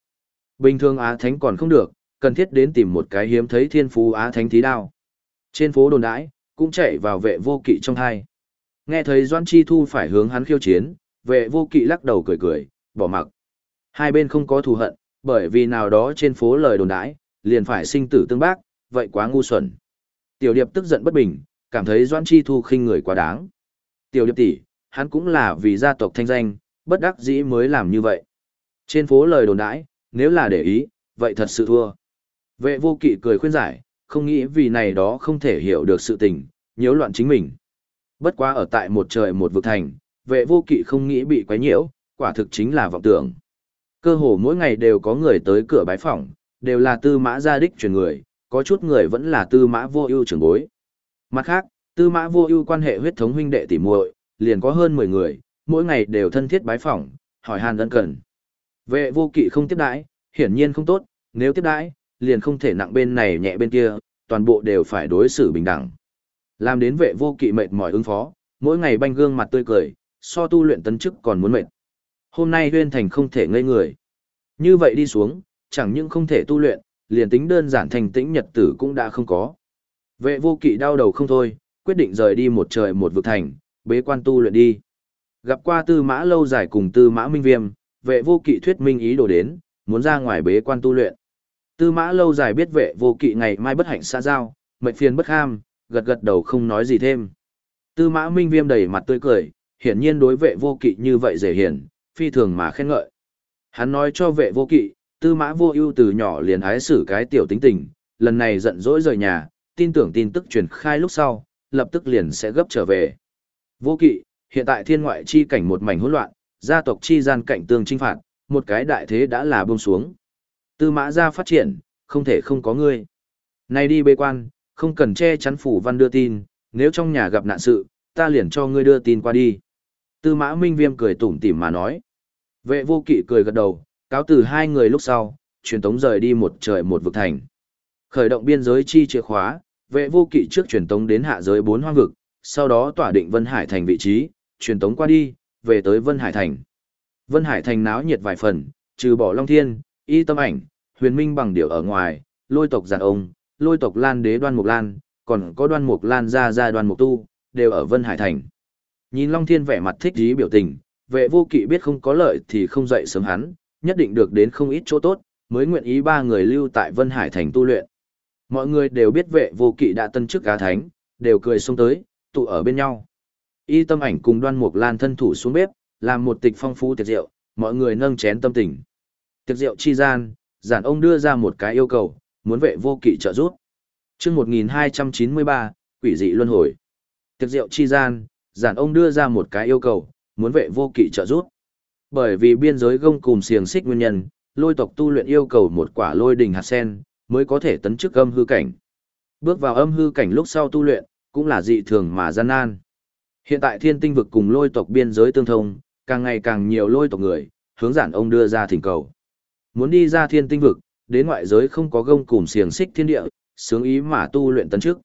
Bình thường Á Thánh còn không được, cần thiết đến tìm một cái hiếm thấy thiên phú Á Thánh thí đao. Trên phố đồn đãi, cũng chạy vào vệ vô kỵ trong hai. Nghe thấy Doan Chi Thu phải hướng hắn khiêu chiến, vệ vô kỵ lắc đầu cười cười, bỏ mặc. Hai bên không có thù hận, bởi vì nào đó trên phố lời đồn đãi, liền phải sinh tử tương bác, vậy quá ngu xuẩn. Tiểu điệp tức giận bất bình, cảm thấy Doãn Chi Thu khinh người quá đáng. Tiểu điệp tỷ, hắn cũng là vì gia tộc thanh danh, bất đắc dĩ mới làm như vậy. Trên phố lời đồn đãi, nếu là để ý, vậy thật sự thua. Vệ vô kỵ cười khuyên giải, không nghĩ vì này đó không thể hiểu được sự tình, nhiễu loạn chính mình. Bất quá ở tại một trời một vực thành, vệ vô kỵ không nghĩ bị quấy nhiễu, quả thực chính là vọng tưởng. Cơ hồ mỗi ngày đều có người tới cửa bái phỏng, đều là tư mã gia đích truyền người, có chút người vẫn là tư mã vô ưu trưởng bối. Mặt khác, tư mã vô ưu quan hệ huyết thống huynh đệ tỉ muội, liền có hơn 10 người, mỗi ngày đều thân thiết bái phỏng, hỏi han ân cần. Vệ vô kỵ không tiếp đãi, hiển nhiên không tốt, nếu tiếp đãi, liền không thể nặng bên này nhẹ bên kia, toàn bộ đều phải đối xử bình đẳng. Làm đến vệ vô kỵ mệt mỏi ứng phó, mỗi ngày banh gương mặt tươi cười, so tu luyện tấn chức còn muốn mệt. Hôm nay huyên thành không thể ngây người. Như vậy đi xuống, chẳng những không thể tu luyện, liền tính đơn giản thành tĩnh nhật tử cũng đã không có. Vệ vô kỵ đau đầu không thôi, quyết định rời đi một trời một vực thành, bế quan tu luyện đi. Gặp qua tư mã lâu dài cùng tư mã minh viêm, vệ vô kỵ thuyết minh ý đồ đến, muốn ra ngoài bế quan tu luyện. Tư mã lâu dài biết vệ vô kỵ ngày mai bất hạnh xa giao, mệnh phiền bất ham, gật gật đầu không nói gì thêm. Tư mã minh viêm đầy mặt tươi cười, hiển nhiên đối vệ vô kỵ như vậy dễ hiển, phi thường mà khen ngợi. Hắn nói cho vệ vô kỵ, tư mã vô ưu từ nhỏ liền ái xử cái tiểu tính tình, lần này giận dỗi rời nhà, tin tưởng tin tức truyền khai lúc sau, lập tức liền sẽ gấp trở về. Vô kỵ, hiện tại thiên ngoại chi cảnh một mảnh hỗn loạn, gia tộc chi gian cảnh tương trinh phạt, một cái đại thế đã là buông xuống. Tư mã gia phát triển, không thể không có ngươi. Nay đi bê quan, không cần che chắn phủ văn đưa tin, nếu trong nhà gặp nạn sự, ta liền cho ngươi đưa tin qua đi. Tư mã minh viêm cười tủm tỉm mà nói. Vệ vô kỵ cười gật đầu, cáo từ hai người lúc sau, truyền tống rời đi một trời một vực thành. Khởi động biên giới chi chìa khóa, vệ vô kỵ trước truyền tống đến hạ giới bốn hoang vực, sau đó tỏa định Vân Hải thành vị trí, truyền tống qua đi, về tới Vân Hải thành. Vân Hải thành náo nhiệt vài phần, trừ bỏ Long Thiên, Y Tâm Ảnh, Huyền Minh bằng điều ở ngoài, lôi tộc giàn ông, lôi tộc Lan Đế Đoan Mục Lan, còn có Đoan Mục Lan gia gia Đoan Mục Tu, đều ở Vân Hải thành. Nhìn Long Thiên vẻ mặt thích ý biểu tình, vệ vô kỵ biết không có lợi thì không dậy sớm hắn, nhất định được đến không ít chỗ tốt, mới nguyện ý ba người lưu tại Vân Hải thành tu luyện. Mọi người đều biết vệ vô kỵ đã tân chức cá thánh, đều cười xông tới, tụ ở bên nhau. Y tâm ảnh cùng đoan mục lan thân thủ xuống bếp, làm một tịch phong phú tiệc rượu, mọi người nâng chén tâm tình. Tiệc rượu chi gian, giản ông đưa ra một cái yêu cầu, muốn vệ vô kỵ trợ giúp. chương 1293, quỷ dị luân hồi. Tiệc rượu chi gian, giản ông đưa ra một cái yêu cầu, muốn vệ vô kỵ trợ giúp. Bởi vì biên giới gông cùng xiềng xích nguyên nhân, lôi tộc tu luyện yêu cầu một quả lôi đình hạt sen, mới có thể tấn chức âm hư cảnh. Bước vào âm hư cảnh lúc sau tu luyện, cũng là dị thường mà gian nan. Hiện tại thiên tinh vực cùng lôi tộc biên giới tương thông, càng ngày càng nhiều lôi tộc người, hướng giản ông đưa ra thỉnh cầu. Muốn đi ra thiên tinh vực, đến ngoại giới không có gông cùng xiềng xích thiên địa, sướng ý mà tu luyện tấn trước.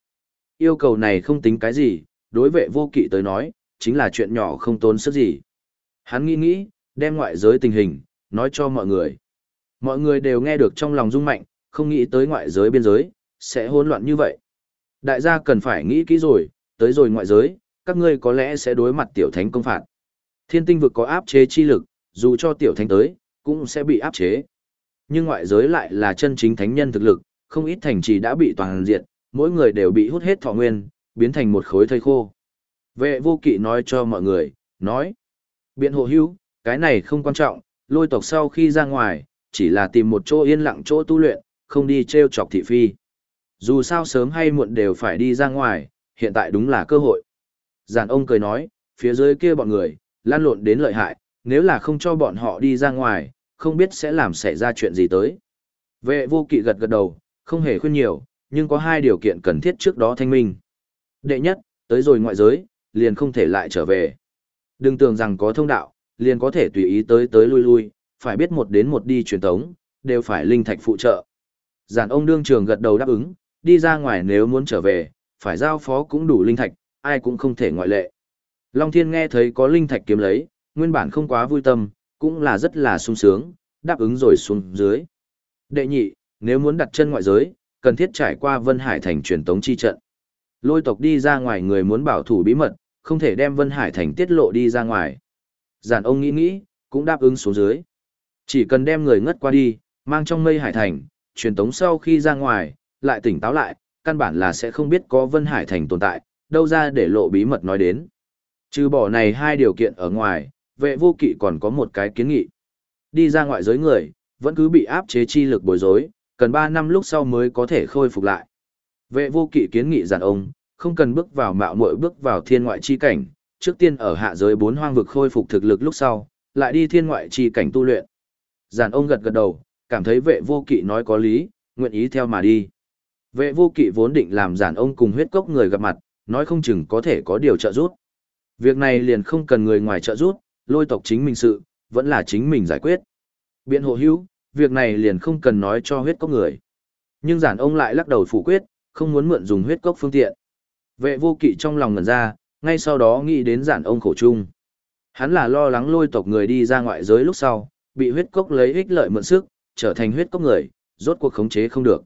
Yêu cầu này không tính cái gì, đối vệ vô kỵ tới nói, chính là chuyện nhỏ không tốn sức gì. Hắn nghĩ nghĩ, đem ngoại giới tình hình, nói cho mọi người. Mọi người đều nghe được trong lòng rung mạnh, không nghĩ tới ngoại giới biên giới, sẽ hỗn loạn như vậy. Đại gia cần phải nghĩ kỹ rồi, tới rồi ngoại giới, các ngươi có lẽ sẽ đối mặt tiểu thánh công phạt. Thiên tinh vực có áp chế chi lực, dù cho tiểu thánh tới, cũng sẽ bị áp chế. Nhưng ngoại giới lại là chân chính thánh nhân thực lực, không ít thành trì đã bị toàn diệt, mỗi người đều bị hút hết thọ nguyên, biến thành một khối thây khô. Vệ vô kỵ nói cho mọi người, nói, biện hộ hữu, cái này không quan trọng, lôi tộc sau khi ra ngoài, chỉ là tìm một chỗ yên lặng chỗ tu luyện, không đi treo chọc thị phi. Dù sao sớm hay muộn đều phải đi ra ngoài, hiện tại đúng là cơ hội. Giản ông cười nói, phía dưới kia bọn người, lan lộn đến lợi hại, nếu là không cho bọn họ đi ra ngoài, không biết sẽ làm xảy ra chuyện gì tới. Vệ vô kỵ gật gật đầu, không hề khuyên nhiều, nhưng có hai điều kiện cần thiết trước đó thanh minh. Đệ nhất, tới rồi ngoại giới, liền không thể lại trở về. Đừng tưởng rằng có thông đạo, liền có thể tùy ý tới tới lui lui, phải biết một đến một đi truyền tống, đều phải linh thạch phụ trợ. Giản ông đương trường gật đầu đáp ứng, đi ra ngoài nếu muốn trở về, phải giao phó cũng đủ linh thạch, ai cũng không thể ngoại lệ. Long Thiên nghe thấy có linh thạch kiếm lấy, nguyên bản không quá vui tâm, cũng là rất là sung sướng, đáp ứng rồi xuống dưới. Đệ nhị, nếu muốn đặt chân ngoại giới, cần thiết trải qua Vân Hải thành truyền tống chi trận. Lôi tộc đi ra ngoài người muốn bảo thủ bí mật, không thể đem Vân Hải thành tiết lộ đi ra ngoài. Giản ông nghĩ nghĩ, cũng đáp ứng xuống dưới. Chỉ cần đem người ngất qua đi, mang trong mây hải thành, truyền tống sau khi ra ngoài, lại tỉnh táo lại, căn bản là sẽ không biết có Vân Hải thành tồn tại, đâu ra để lộ bí mật nói đến. Trừ bỏ này hai điều kiện ở ngoài, vệ vô kỵ còn có một cái kiến nghị. Đi ra ngoại giới người, vẫn cứ bị áp chế chi lực bối rối, cần 3 năm lúc sau mới có thể khôi phục lại. Vệ vô kỵ kiến nghị giản ông, không cần bước vào mạo muội bước vào thiên ngoại chi cảnh, trước tiên ở hạ giới bốn hoang vực khôi phục thực lực lúc sau, lại đi thiên ngoại chi cảnh tu luyện. Giản ông gật gật đầu, cảm thấy vệ vô kỵ nói có lý, nguyện ý theo mà đi. Vệ vô kỵ vốn định làm giản ông cùng huyết cốc người gặp mặt, nói không chừng có thể có điều trợ giúp. Việc này liền không cần người ngoài trợ giúp, lôi tộc chính mình sự, vẫn là chính mình giải quyết. Biện hộ hữu, việc này liền không cần nói cho huyết cốc người. Nhưng giản ông lại lắc đầu phủ quyết, không muốn mượn dùng huyết cốc phương tiện. Vệ vô kỵ trong lòng ngẩn ra, ngay sau đó nghĩ đến giản ông khổ chung. Hắn là lo lắng lôi tộc người đi ra ngoại giới lúc sau, bị huyết cốc lấy ích lợi mượn sức, trở thành huyết cốc người, rốt cuộc khống chế không được.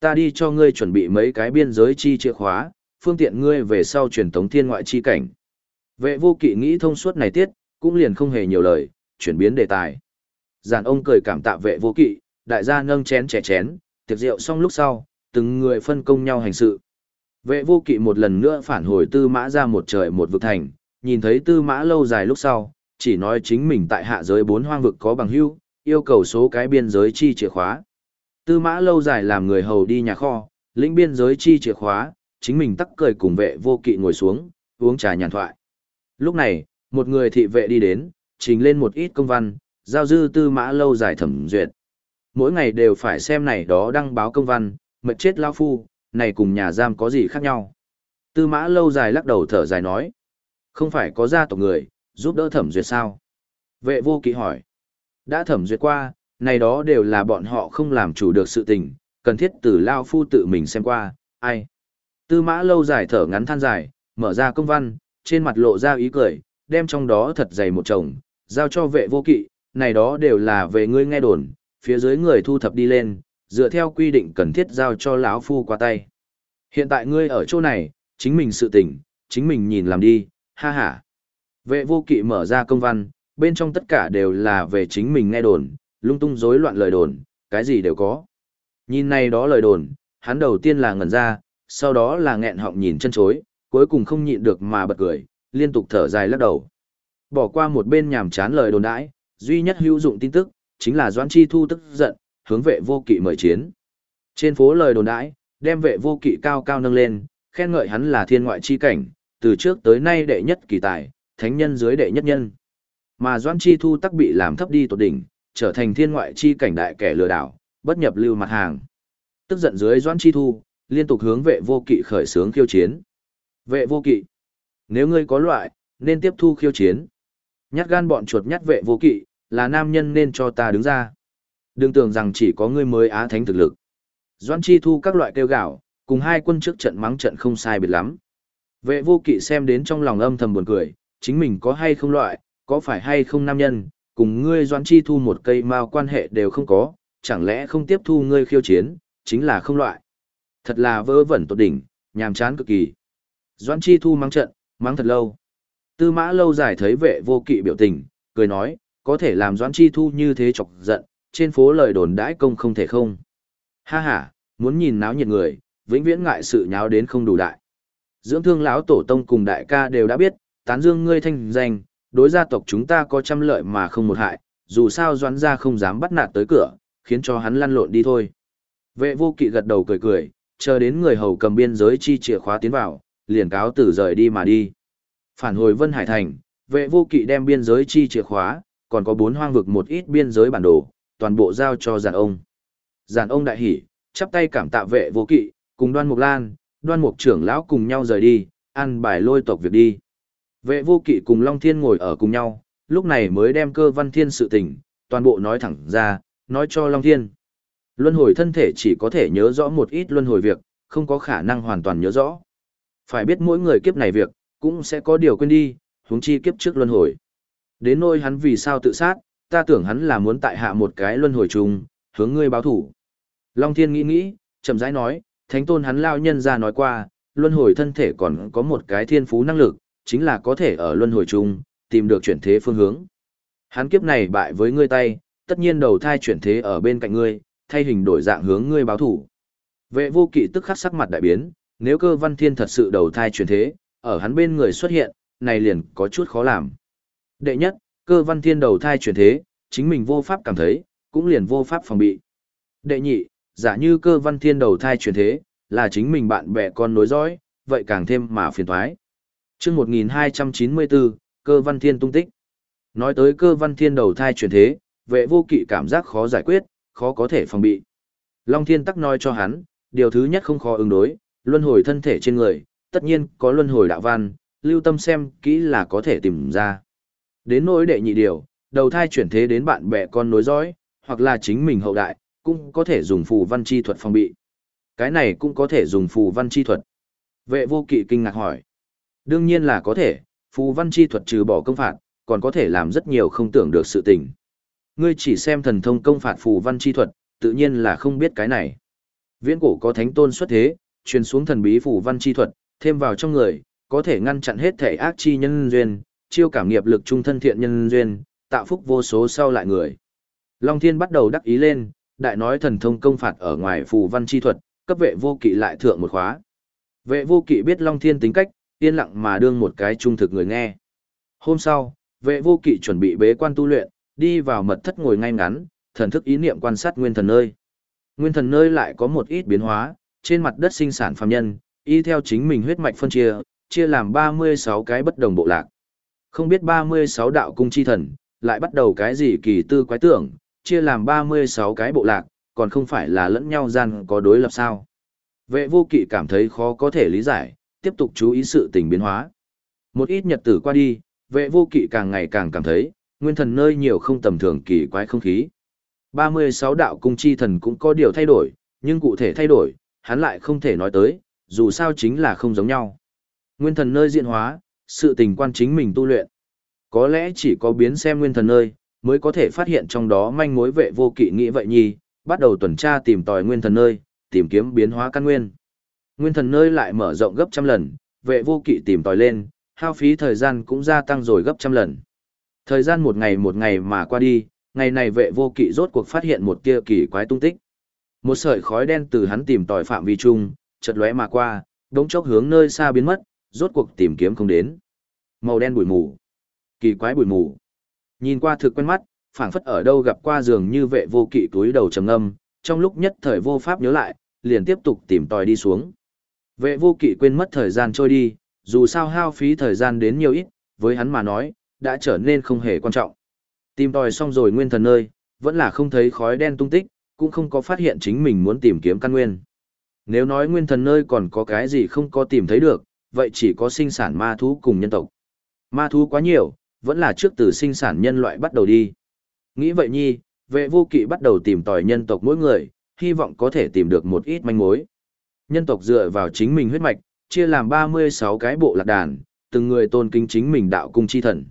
Ta đi cho ngươi chuẩn bị mấy cái biên giới chi chìa khóa, phương tiện ngươi về sau truyền tống thiên ngoại chi cảnh. Vệ vô kỵ nghĩ thông suốt này tiết, cũng liền không hề nhiều lời, chuyển biến đề tài. Giản ông cười cảm tạ vệ vô kỵ, đại gia nâng chén trẻ chén, tiệc rượu xong lúc sau, từng người phân công nhau hành sự. Vệ vô kỵ một lần nữa phản hồi tư mã ra một trời một vực thành, nhìn thấy tư mã lâu dài lúc sau, chỉ nói chính mình tại hạ giới bốn hoang vực có bằng hữu, yêu cầu số cái biên giới chi chìa khóa. Tư mã lâu dài làm người hầu đi nhà kho, lĩnh biên giới chi chìa khóa, chính mình tắc cười cùng vệ vô kỵ ngồi xuống, uống trà nhàn thoại. Lúc này, một người thị vệ đi đến, trình lên một ít công văn, giao dư tư mã lâu dài thẩm duyệt. Mỗi ngày đều phải xem này đó đăng báo công văn, mệt chết lao phu, này cùng nhà giam có gì khác nhau. Tư mã lâu dài lắc đầu thở dài nói. Không phải có gia tộc người, giúp đỡ thẩm duyệt sao? Vệ vô kỵ hỏi. Đã thẩm duyệt qua, này đó đều là bọn họ không làm chủ được sự tình, cần thiết từ lao phu tự mình xem qua, ai. Tư mã lâu dài thở ngắn than dài, mở ra công văn, trên mặt lộ ra ý cười, đem trong đó thật dày một chồng, giao cho vệ vô kỵ, này đó đều là về ngươi nghe đồn, phía dưới người thu thập đi lên, dựa theo quy định cần thiết giao cho lão phu qua tay. Hiện tại ngươi ở chỗ này, chính mình sự tỉnh chính mình nhìn làm đi, ha ha. Vệ vô kỵ mở ra công văn, bên trong tất cả đều là về chính mình nghe đồn, lung tung rối loạn lời đồn, cái gì đều có. Nhìn này đó lời đồn, hắn đầu tiên là ngẩn ra, sau đó là nghẹn họng nhìn chân chối, cuối cùng không nhịn được mà bật cười, liên tục thở dài lắc đầu. Bỏ qua một bên nhảm chán lời đồn đãi, duy nhất hữu dụng tin tức, chính là Doãn Chi Thu tức giận, hướng vệ vô kỵ mời chiến. Trên phố lời đồn đãi, đem vệ vô kỵ cao cao nâng lên, khen ngợi hắn là thiên ngoại chi cảnh, từ trước tới nay đệ nhất kỳ tài, thánh nhân dưới đệ nhất nhân. Mà Doãn Chi Thu tắc bị làm thấp đi tột đỉnh, trở thành thiên ngoại chi cảnh đại kẻ lừa đảo, bất nhập lưu mặt hàng. Tức giận dưới Doãn Chi Thu, liên tục hướng vệ vô kỵ khởi sướng khiêu chiến. Vệ vô kỵ, nếu ngươi có loại, nên tiếp thu khiêu chiến. Nhát gan bọn chuột nhát vệ vô kỵ, là nam nhân nên cho ta đứng ra. Đừng tưởng rằng chỉ có ngươi mới á thánh thực lực. Doãn Chi Thu các loại kêu gạo, cùng hai quân trước trận mắng trận không sai biệt lắm. Vệ vô kỵ xem đến trong lòng âm thầm buồn cười, chính mình có hay không loại, có phải hay không nam nhân, cùng ngươi Doãn Chi Thu một cây mao quan hệ đều không có, chẳng lẽ không tiếp thu ngươi khiêu chiến, chính là không loại. Thật là vớ vẩn tột đỉnh, nhàm chán cực kỳ. Doãn Chi Thu mắng trận, mắng thật lâu. Tư mã lâu dài thấy vệ vô kỵ biểu tình, cười nói, có thể làm Doãn Chi Thu như thế chọc giận, trên phố lời đồn đãi công không thể không. Ha ha, muốn nhìn náo nhiệt người, vĩnh viễn ngại sự nháo đến không đủ đại. Dưỡng thương lão tổ tông cùng đại ca đều đã biết, tán dương ngươi thanh danh, đối gia tộc chúng ta có trăm lợi mà không một hại, dù sao doãn gia không dám bắt nạt tới cửa, khiến cho hắn lăn lộn đi thôi. Vệ vô kỵ gật đầu cười cười, chờ đến người hầu cầm biên giới chi chìa khóa tiến vào, liền cáo tử rời đi mà đi. Phản hồi Vân Hải Thành, vệ vô kỵ đem biên giới chi chìa khóa, còn có bốn hoang vực một ít biên giới bản đồ, toàn bộ giao cho giàn ông. giàn ông đại hỉ, chắp tay cảm tạ vệ vô kỵ, cùng đoan mục lan, đoan mục trưởng lão cùng nhau rời đi, ăn bài lôi tộc việc đi. Vệ vô kỵ cùng Long Thiên ngồi ở cùng nhau, lúc này mới đem cơ văn thiên sự tình, toàn bộ nói thẳng ra, nói cho Long Thiên. Luân hồi thân thể chỉ có thể nhớ rõ một ít luân hồi việc, không có khả năng hoàn toàn nhớ rõ. Phải biết mỗi người kiếp này việc, cũng sẽ có điều quên đi, huống chi kiếp trước luân hồi. Đến nỗi hắn vì sao tự sát, ta tưởng hắn là muốn tại hạ một cái luân hồi chung, hướng ngươi báo thủ. Long Thiên nghĩ nghĩ, chậm rãi nói, thánh tôn hắn lao nhân ra nói qua, luân hồi thân thể còn có một cái thiên phú năng lực, chính là có thể ở luân hồi chung, tìm được chuyển thế phương hướng. Hắn kiếp này bại với ngươi tay, tất nhiên đầu thai chuyển thế ở bên cạnh ngươi, thay hình đổi dạng hướng ngươi báo thủ. Vệ vô kỵ tức khắc sắc mặt đại biến, nếu cơ văn thiên thật sự đầu thai chuyển thế, ở hắn bên người xuất hiện, này liền có chút khó làm. Đệ nhất, cơ văn thiên đầu thai chuyển thế, chính mình vô pháp cảm thấy, cũng liền vô pháp phòng bị. Đệ nhị, giả như cơ văn thiên đầu thai chuyển thế, là chính mình bạn bè con nối dõi, vậy càng thêm mà phiền thoái. chương 1294, cơ văn thiên tung tích. Nói tới cơ văn thiên đầu thai chuyển thế, vệ vô kỵ cảm giác khó giải quyết, khó có thể phòng bị. Long thiên tắc nói cho hắn, điều thứ nhất không khó ứng đối, luân hồi thân thể trên người, tất nhiên có luân hồi đạo văn, lưu tâm xem kỹ là có thể tìm ra. Đến nỗi đệ nhị điều, đầu thai chuyển thế đến bạn bè con nối dõi, hoặc là chính mình hậu đại, cũng có thể dùng phù văn chi thuật phòng bị. Cái này cũng có thể dùng phù văn chi thuật. Vệ vô kỵ kinh ngạc hỏi. Đương nhiên là có thể, phù văn chi thuật trừ bỏ công phạt, còn có thể làm rất nhiều không tưởng được sự tình. Ngươi chỉ xem thần thông công phạt phù văn chi thuật, tự nhiên là không biết cái này. Viễn cổ có thánh tôn xuất thế, truyền xuống thần bí phù văn chi thuật, thêm vào trong người, có thể ngăn chặn hết thể ác chi nhân duyên, chiêu cảm nghiệp lực trung thân thiện nhân duyên, tạo phúc vô số sau lại người. Long Thiên bắt đầu đắc ý lên, đại nói thần thông công phạt ở ngoài phù văn chi thuật, cấp vệ vô kỵ lại thượng một khóa. Vệ vô kỵ biết Long Thiên tính cách, yên lặng mà đương một cái trung thực người nghe. Hôm sau, vệ vô kỵ chuẩn bị bế quan tu luyện, đi vào mật thất ngồi ngay ngắn, thần thức ý niệm quan sát nguyên thần nơi. Nguyên thần nơi lại có một ít biến hóa, trên mặt đất sinh sản phàm nhân, y theo chính mình huyết mạch phân chia, chia làm 36 cái bất đồng bộ lạc. Không biết 36 đạo cung chi thần, lại bắt đầu cái gì kỳ tư quái tưởng, chia làm 36 cái bộ lạc, còn không phải là lẫn nhau gian có đối lập sao. Vệ vô kỵ cảm thấy khó có thể lý giải, tiếp tục chú ý sự tình biến hóa. Một ít nhật tử qua đi, vệ vô kỵ càng ngày càng cảm thấy, nguyên thần nơi nhiều không tầm thường kỳ quái không khí. 36 đạo cung chi thần cũng có điều thay đổi, nhưng cụ thể thay đổi, hắn lại không thể nói tới, dù sao chính là không giống nhau. Nguyên thần nơi diễn hóa, sự tình quan chính mình tu luyện. Có lẽ chỉ có biến xem nguyên thần nơi, mới có thể phát hiện trong đó manh mối vệ vô kỵ nghĩ vậy nhi, bắt đầu tuần tra tìm tòi nguyên thần nơi, tìm kiếm biến hóa căn nguyên. Nguyên thần nơi lại mở rộng gấp trăm lần, vệ vô kỵ tìm tòi lên, hao phí thời gian cũng gia tăng rồi gấp trăm lần. Thời gian một ngày một ngày mà qua đi, ngày này vệ vô kỵ rốt cuộc phát hiện một tia kỳ quái tung tích. Một sợi khói đen từ hắn tìm tòi phạm vi chung, chợt lóe mà qua, đống chốc hướng nơi xa biến mất, rốt cuộc tìm kiếm không đến. Màu đen bụi mù. Kỳ quái bụi mù. Nhìn qua thực quen mắt, phảng phất ở đâu gặp qua giường như vệ vô kỵ túi đầu trầm ngâm, trong lúc nhất thời vô pháp nhớ lại, liền tiếp tục tìm tòi đi xuống. Vệ vô kỵ quên mất thời gian trôi đi, dù sao hao phí thời gian đến nhiều ít, với hắn mà nói, đã trở nên không hề quan trọng. Tìm tòi xong rồi nguyên thần nơi, vẫn là không thấy khói đen tung tích, cũng không có phát hiện chính mình muốn tìm kiếm căn nguyên. Nếu nói nguyên thần nơi còn có cái gì không có tìm thấy được, vậy chỉ có sinh sản ma thú cùng nhân tộc. Ma thú quá nhiều, vẫn là trước từ sinh sản nhân loại bắt đầu đi. Nghĩ vậy nhi, vệ vô kỵ bắt đầu tìm tòi nhân tộc mỗi người, hy vọng có thể tìm được một ít manh mối. Nhân tộc dựa vào chính mình huyết mạch, chia làm 36 cái bộ lạc đàn, từng người tôn kính chính mình đạo cung chi thần.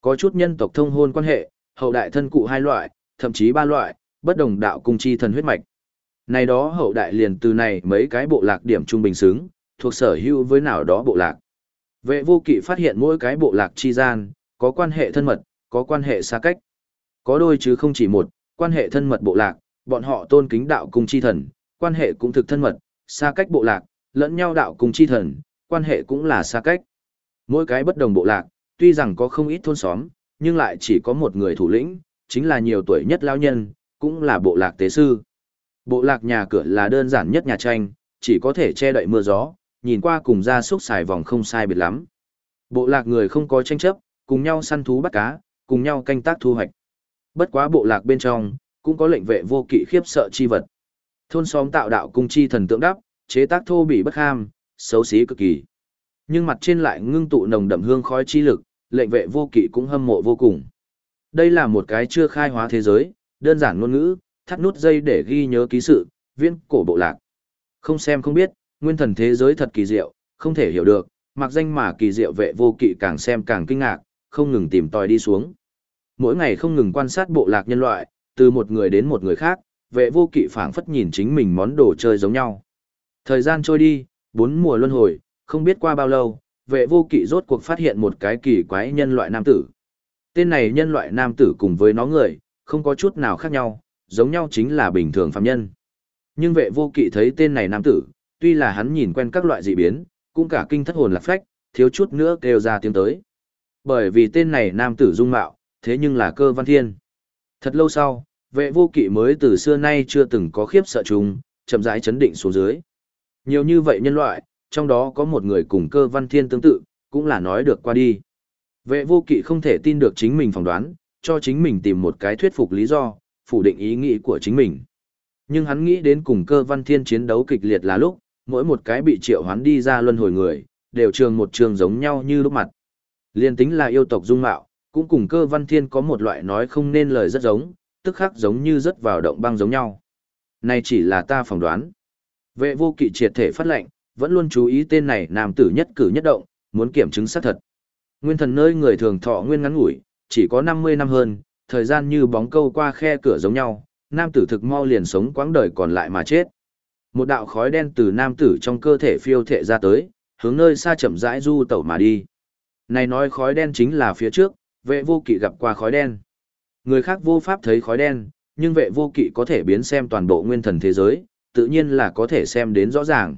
Có chút nhân tộc thông hôn quan hệ, hậu đại thân cụ hai loại, thậm chí ba loại, bất đồng đạo cung chi thần huyết mạch. Này đó hậu đại liền từ này mấy cái bộ lạc điểm trung bình xứng, thuộc sở hữu với nào đó bộ lạc. Vệ vô kỵ phát hiện mỗi cái bộ lạc chi gian, có quan hệ thân mật, có quan hệ xa cách. Có đôi chứ không chỉ một, quan hệ thân mật bộ lạc, bọn họ tôn kính đạo cung chi thần, quan hệ cũng thực thân mật, xa cách bộ lạc, lẫn nhau đạo cung chi thần, quan hệ cũng là xa cách. Mỗi cái bất đồng bộ lạc, tuy rằng có không ít thôn xóm, nhưng lại chỉ có một người thủ lĩnh, chính là nhiều tuổi nhất lao nhân, cũng là bộ lạc tế sư. Bộ lạc nhà cửa là đơn giản nhất nhà tranh, chỉ có thể che đậy mưa gió, nhìn qua cùng ra súc xài vòng không sai biệt lắm. Bộ lạc người không có tranh chấp, cùng nhau săn thú bắt cá, cùng nhau canh tác thu hoạch. Bất quá bộ lạc bên trong, cũng có lệnh vệ vô kỵ khiếp sợ chi vật. Thôn xóm tạo đạo cung chi thần tượng đắp, chế tác thô bị bất ham, xấu xí cực kỳ. Nhưng mặt trên lại ngưng tụ nồng đậm hương khói chi lực, lệnh vệ vô kỵ cũng hâm mộ vô cùng. Đây là một cái chưa khai hóa thế giới, đơn giản ngôn ngữ, thắt nút dây để ghi nhớ ký sự, viên cổ bộ lạc. Không xem không biết, nguyên thần thế giới thật kỳ diệu, không thể hiểu được, mặc danh mà kỳ diệu vệ vô kỵ càng xem càng kinh ngạc, không ngừng tìm tòi đi xuống. Mỗi ngày không ngừng quan sát bộ lạc nhân loại, từ một người đến một người khác, vệ vô kỵ phảng phất nhìn chính mình món đồ chơi giống nhau. Thời gian trôi đi, bốn mùa luân hồi, không biết qua bao lâu, vệ vô kỵ rốt cuộc phát hiện một cái kỳ quái nhân loại nam tử. Tên này nhân loại nam tử cùng với nó người, không có chút nào khác nhau, giống nhau chính là bình thường phạm nhân. Nhưng vệ vô kỵ thấy tên này nam tử, Tuy là hắn nhìn quen các loại dị biến, cũng cả kinh thất hồn lạc phách, thiếu chút nữa kêu ra tiếng tới. Bởi vì tên này nam tử dung mạo, thế nhưng là cơ văn thiên. Thật lâu sau, vệ vô kỵ mới từ xưa nay chưa từng có khiếp sợ chúng, chậm rãi chấn định xuống dưới. Nhiều như vậy nhân loại, trong đó có một người cùng cơ văn thiên tương tự, cũng là nói được qua đi. Vệ vô kỵ không thể tin được chính mình phỏng đoán, cho chính mình tìm một cái thuyết phục lý do, phủ định ý nghĩ của chính mình. Nhưng hắn nghĩ đến cùng cơ văn thiên chiến đấu kịch liệt là lúc, mỗi một cái bị triệu hoán đi ra luân hồi người, đều trường một trường giống nhau như lúc mặt. Liên tính là yêu tộc dung mạo, cũng cùng cơ văn thiên có một loại nói không nên lời rất giống, tức khắc giống như rất vào động băng giống nhau. Này chỉ là ta phỏng đoán. Vệ vô kỵ triệt thể phát lệnh, vẫn luôn chú ý tên này nam tử nhất cử nhất động, muốn kiểm chứng xác thật. Nguyên thần nơi người thường thọ nguyên ngắn ngủi, chỉ có 50 năm hơn, thời gian như bóng câu qua khe cửa giống nhau, nam tử thực mau liền sống quãng đời còn lại mà chết. Một đạo khói đen từ nam tử trong cơ thể phiêu thệ ra tới, hướng nơi xa chậm rãi du tẩu mà đi. Này nói khói đen chính là phía trước, vệ vô kỵ gặp qua khói đen. Người khác vô pháp thấy khói đen, nhưng vệ vô kỵ có thể biến xem toàn bộ nguyên thần thế giới, tự nhiên là có thể xem đến rõ ràng.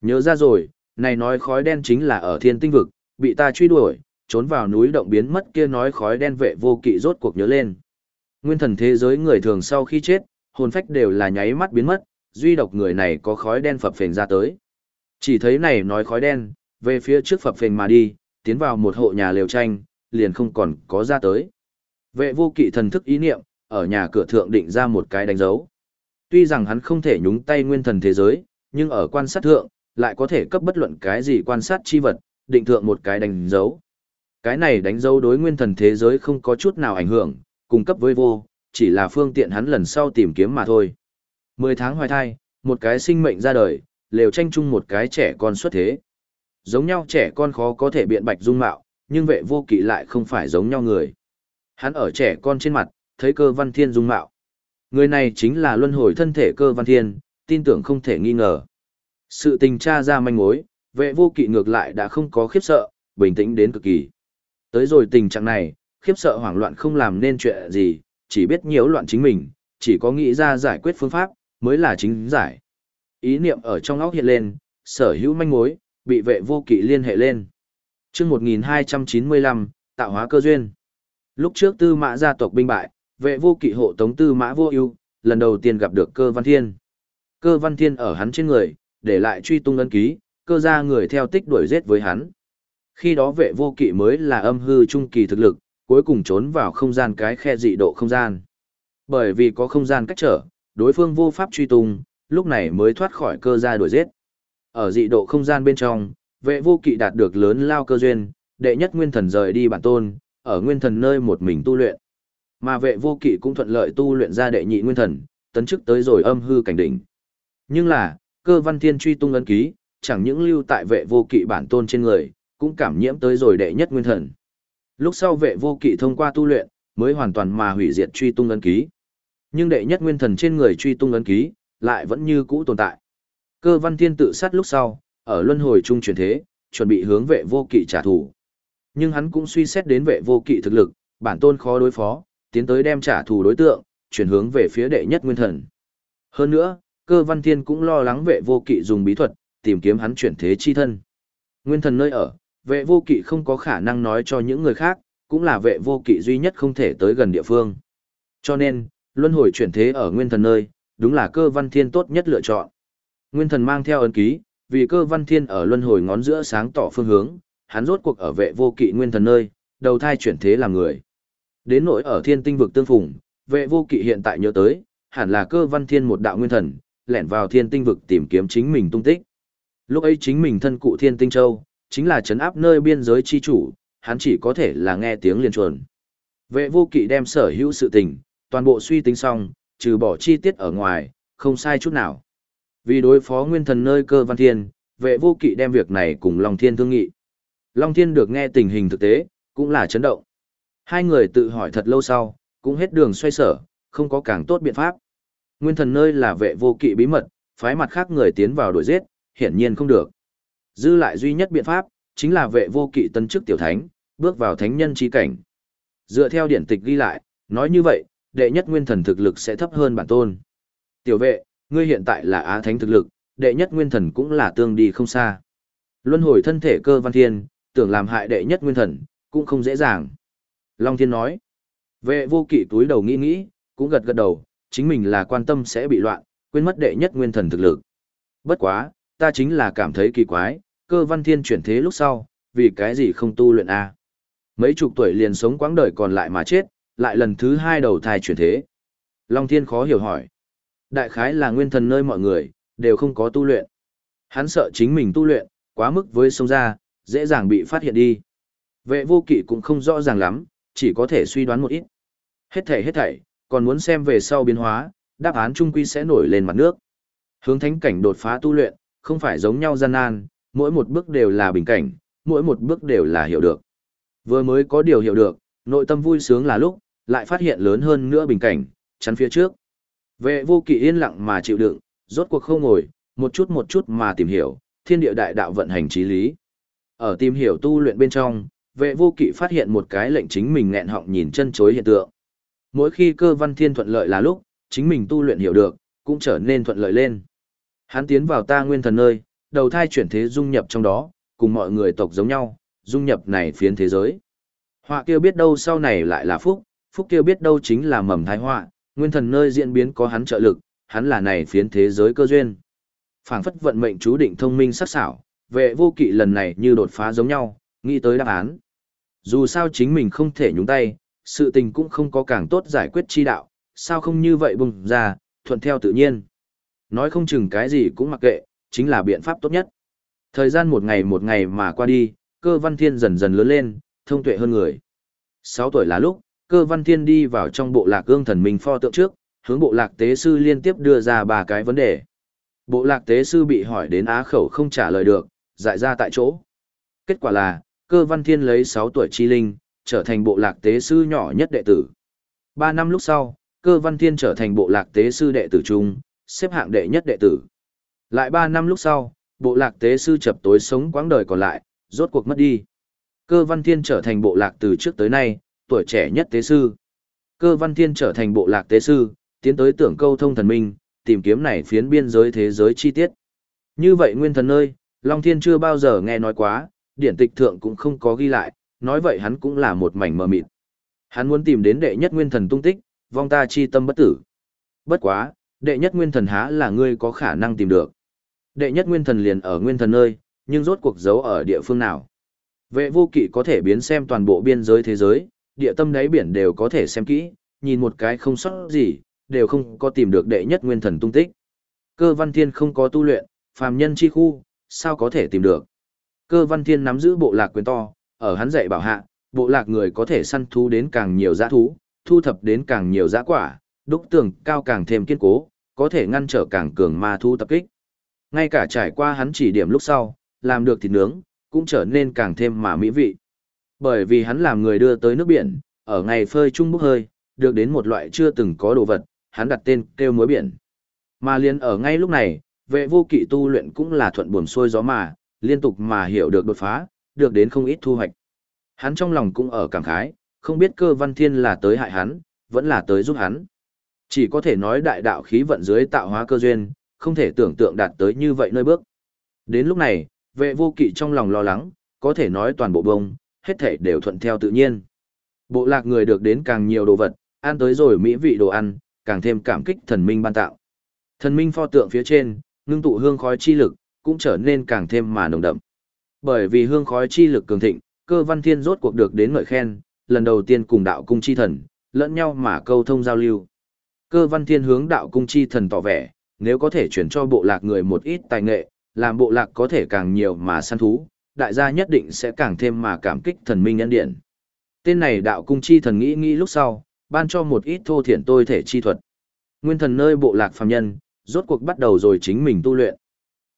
Nhớ ra rồi, này nói khói đen chính là ở thiên tinh vực, bị ta truy đuổi, trốn vào núi động biến mất kia nói khói đen vệ vô kỵ rốt cuộc nhớ lên. Nguyên thần thế giới người thường sau khi chết, hồn phách đều là nháy mắt biến mất, duy độc người này có khói đen phập phình ra tới. Chỉ thấy này nói khói đen, về phía trước phập phình mà đi, tiến vào một hộ nhà lều tranh, liền không còn có ra tới. Vệ vô kỵ thần thức ý niệm, ở nhà cửa thượng định ra một cái đánh dấu. Tuy rằng hắn không thể nhúng tay nguyên thần thế giới, nhưng ở quan sát thượng, lại có thể cấp bất luận cái gì quan sát chi vật, định thượng một cái đánh dấu. Cái này đánh dấu đối nguyên thần thế giới không có chút nào ảnh hưởng, cung cấp với vô, chỉ là phương tiện hắn lần sau tìm kiếm mà thôi. Mười tháng hoài thai, một cái sinh mệnh ra đời, lều tranh chung một cái trẻ con xuất thế. Giống nhau trẻ con khó có thể biện bạch dung mạo, nhưng vệ vô kỵ lại không phải giống nhau người. Hắn ở trẻ con trên mặt, thấy cơ văn thiên dung mạo. Người này chính là luân hồi thân thể cơ văn thiên, tin tưởng không thể nghi ngờ. Sự tình tra ra manh mối, vệ vô kỵ ngược lại đã không có khiếp sợ, bình tĩnh đến cực kỳ. Tới rồi tình trạng này, khiếp sợ hoảng loạn không làm nên chuyện gì, chỉ biết nhiễu loạn chính mình, chỉ có nghĩ ra giải quyết phương pháp, mới là chính giải. Ý niệm ở trong óc hiện lên, sở hữu manh mối, bị vệ vô kỵ liên hệ lên. chương 1295, tạo hóa cơ duyên. Lúc trước tư mã gia tộc binh bại, vệ vô kỵ hộ tống tư mã vô ưu lần đầu tiên gặp được cơ văn thiên. Cơ văn thiên ở hắn trên người, để lại truy tung ấn ký, cơ ra người theo tích đuổi giết với hắn. Khi đó vệ vô kỵ mới là âm hư trung kỳ thực lực, cuối cùng trốn vào không gian cái khe dị độ không gian. Bởi vì có không gian cách trở, đối phương vô pháp truy tung, lúc này mới thoát khỏi cơ gia đuổi giết. Ở dị độ không gian bên trong, vệ vô kỵ đạt được lớn lao cơ duyên, đệ nhất nguyên thần rời đi bản tôn, ở nguyên thần nơi một mình tu luyện. Mà vệ vô kỵ cũng thuận lợi tu luyện ra đệ nhị nguyên thần, tấn chức tới rồi âm hư cảnh đỉnh. Nhưng là, cơ văn thiên truy tung ấn ký, chẳng những lưu tại vệ vô kỵ bản tôn trên người, cũng cảm nhiễm tới rồi đệ nhất nguyên thần. Lúc sau vệ vô kỵ thông qua tu luyện, mới hoàn toàn mà hủy diệt truy tung ấn ký. Nhưng đệ nhất nguyên thần trên người truy tung ấn ký, lại vẫn như cũ tồn tại. Cơ văn thiên tự sát lúc sau, ở luân hồi trung chuyển thế, chuẩn bị hướng vệ vô kỵ trả thù. Nhưng hắn cũng suy xét đến vệ vô kỵ thực lực, bản tôn khó đối phó, tiến tới đem trả thù đối tượng, chuyển hướng về phía đệ nhất nguyên thần. Hơn nữa, cơ văn thiên cũng lo lắng vệ vô kỵ dùng bí thuật, tìm kiếm hắn chuyển thế chi thân. Nguyên thần nơi ở, vệ vô kỵ không có khả năng nói cho những người khác, cũng là vệ vô kỵ duy nhất không thể tới gần địa phương. Cho nên, luân hồi chuyển thế ở nguyên thần nơi, đúng là cơ văn thiên tốt nhất lựa chọn. Nguyên thần mang theo ấn ký, vì cơ văn thiên ở luân hồi ngón giữa sáng tỏ phương hướng, hắn rốt cuộc ở vệ vô kỵ nguyên thần nơi, đầu thai chuyển thế làm người. Đến nỗi ở thiên tinh vực tương phùng, vệ vô kỵ hiện tại nhớ tới, hẳn là cơ văn thiên một đạo nguyên thần, lẻn vào thiên tinh vực tìm kiếm chính mình tung tích. Lúc ấy chính mình thân cụ thiên tinh châu, chính là chấn áp nơi biên giới chi chủ, hắn chỉ có thể là nghe tiếng liền chuồn. Vệ vô kỵ đem sở hữu sự tình, toàn bộ suy tính xong, trừ bỏ chi tiết ở ngoài, không sai chút nào. Vì đối phó nguyên thần nơi cơ văn thiên, vệ vô kỵ đem việc này cùng Long Thiên thương nghị. Long Thiên được nghe tình hình thực tế, cũng là chấn động. Hai người tự hỏi thật lâu sau, cũng hết đường xoay sở, không có càng tốt biện pháp. Nguyên thần nơi là vệ vô kỵ bí mật, phái mặt khác người tiến vào đuổi giết, hiển nhiên không được. Dư lại duy nhất biện pháp, chính là vệ vô kỵ tân chức tiểu thánh, bước vào thánh nhân chi cảnh. Dựa theo điển tịch ghi lại, nói như vậy, đệ nhất nguyên thần thực lực sẽ thấp hơn bản tôn. Tiểu vệ, ngươi hiện tại là á thánh thực lực, đệ nhất nguyên thần cũng là tương đi không xa. Luân hồi thân thể cơ văn thiên, tưởng làm hại đệ nhất nguyên thần, cũng không dễ dàng. Long thiên nói, vệ vô kỵ túi đầu nghĩ nghĩ, cũng gật gật đầu, chính mình là quan tâm sẽ bị loạn, quên mất đệ nhất nguyên thần thực lực. Bất quá, ta chính là cảm thấy kỳ quái, cơ văn thiên chuyển thế lúc sau, vì cái gì không tu luyện A. Mấy chục tuổi liền sống quãng đời còn lại mà chết, lại lần thứ hai đầu thai chuyển thế. Long thiên khó hiểu hỏi. Đại khái là nguyên thần nơi mọi người, đều không có tu luyện. Hắn sợ chính mình tu luyện, quá mức với sông ra, dễ dàng bị phát hiện đi. Vệ vô kỵ cũng không rõ ràng lắm, chỉ có thể suy đoán một ít. Hết thảy hết thảy, còn muốn xem về sau biến hóa, đáp án trung quy sẽ nổi lên mặt nước. Hướng thánh cảnh đột phá tu luyện, không phải giống nhau gian nan, mỗi một bước đều là bình cảnh, mỗi một bước đều là hiểu được. Vừa mới có điều hiểu được, nội tâm vui sướng là lúc, lại phát hiện lớn hơn nữa bình cảnh, chắn phía trước. Vệ vô kỵ yên lặng mà chịu đựng, rốt cuộc không ngồi, một chút một chút mà tìm hiểu, thiên địa đại đạo vận hành trí lý. Ở tìm hiểu tu luyện bên trong, vệ vô kỵ phát hiện một cái lệnh chính mình nghẹn họng nhìn chân chối hiện tượng. Mỗi khi cơ văn thiên thuận lợi là lúc, chính mình tu luyện hiểu được, cũng trở nên thuận lợi lên. Hắn tiến vào ta nguyên thần nơi, đầu thai chuyển thế dung nhập trong đó, cùng mọi người tộc giống nhau, dung nhập này phiến thế giới. Họa kia biết đâu sau này lại là phúc, phúc kia biết đâu chính là mầm thái họa, nguyên thần nơi diễn biến có hắn trợ lực, hắn là này phiến thế giới cơ duyên. Phảng phất vận mệnh chú định thông minh sắc sảo, vệ vô kỵ lần này như đột phá giống nhau, nghĩ tới đáp án. Dù sao chính mình không thể nhúng tay, sự tình cũng không có càng tốt giải quyết chi đạo, sao không như vậy bùng ra, thuận theo tự nhiên. Nói không chừng cái gì cũng mặc kệ, chính là biện pháp tốt nhất. Thời gian một ngày một ngày mà qua đi, cơ văn thiên dần dần lớn lên, thông tuệ hơn người. Sáu tuổi là lúc, cơ văn thiên đi vào trong bộ lạc gương thần minh pho tượng trước, hướng bộ lạc tế sư liên tiếp đưa ra ba cái vấn đề. Bộ lạc tế sư bị hỏi đến á khẩu không trả lời được, dại ra tại chỗ. Kết quả là, cơ văn thiên lấy 6 tuổi chi linh, trở thành bộ lạc tế sư nhỏ nhất đệ tử. 3 năm lúc sau, cơ văn thiên trở thành bộ lạc tế sư đệ tử trung, xếp hạng đệ nhất đệ tử. Lại 3 năm lúc sau, bộ lạc tế sư chập tối sống quãng đời còn lại, rốt cuộc mất đi. Cơ văn thiên trở thành bộ lạc từ trước tới nay, tuổi trẻ nhất tế sư. Cơ văn thiên trở thành bộ lạc tế sư, tiến tới tưởng câu thông thần minh, tìm kiếm này phiến biên giới thế giới chi tiết. Như vậy nguyên thần ơi, Long Thiên chưa bao giờ nghe nói quá, điển tịch thượng cũng không có ghi lại, nói vậy hắn cũng là một mảnh mờ mịt. Hắn muốn tìm đến đệ nhất nguyên thần tung tích, vong ta chi tâm bất tử. Bất quá, đệ nhất nguyên thần há là ngươi có khả năng tìm được. Đệ nhất nguyên thần liền ở nguyên thần nơi, nhưng rốt cuộc giấu ở địa phương nào. Vệ vô kỵ có thể biến xem toàn bộ biên giới thế giới, địa tâm đáy biển đều có thể xem kỹ, nhìn một cái không sót gì, đều không có tìm được đệ nhất nguyên thần tung tích. Cơ văn thiên không có tu luyện, phàm nhân chi khu, sao có thể tìm được. Cơ văn thiên nắm giữ bộ lạc quyền to, ở hắn dạy bảo hạ, bộ lạc người có thể săn thú đến càng nhiều giã thú, thu thập đến càng nhiều giã quả, đúc tường cao càng thêm kiên cố, có thể ngăn trở càng cường ma thu tập kích. Ngay cả trải qua hắn chỉ điểm lúc sau, làm được thịt nướng, cũng trở nên càng thêm mà mỹ vị. Bởi vì hắn làm người đưa tới nước biển, ở ngày phơi chung bốc hơi, được đến một loại chưa từng có đồ vật, hắn đặt tên kêu muối biển. Mà liền ở ngay lúc này, vệ vô kỵ tu luyện cũng là thuận buồm xuôi gió mà, liên tục mà hiểu được đột phá, được đến không ít thu hoạch. Hắn trong lòng cũng ở cảm khái, không biết cơ văn thiên là tới hại hắn, vẫn là tới giúp hắn. Chỉ có thể nói đại đạo khí vận dưới tạo hóa cơ duyên, không thể tưởng tượng đạt tới như vậy nơi bước. Đến lúc này, vệ vô kỵ trong lòng lo lắng, có thể nói toàn bộ bông, hết thể đều thuận theo tự nhiên. Bộ lạc người được đến càng nhiều đồ vật, ăn tới rồi mỹ vị đồ ăn, càng thêm cảm kích thần minh ban tạo. Thần minh pho tượng phía trên, ngưng tụ hương khói chi lực, cũng trở nên càng thêm mà nồng đậm. Bởi vì hương khói chi lực cường thịnh, cơ văn thiên rốt cuộc được đến ngợi khen, lần đầu tiên cùng đạo cung chi thần, lẫn nhau mà câu thông giao lưu. Cơ văn thiên hướng đạo cung chi thần tỏ vẻ, nếu có thể chuyển cho bộ lạc người một ít tài nghệ, làm bộ lạc có thể càng nhiều mà săn thú, đại gia nhất định sẽ càng thêm mà cảm kích thần minh nhân điện. Tên này đạo cung chi thần nghĩ nghĩ lúc sau, ban cho một ít thô thiển tôi thể chi thuật. Nguyên thần nơi bộ lạc phàm nhân, rốt cuộc bắt đầu rồi chính mình tu luyện.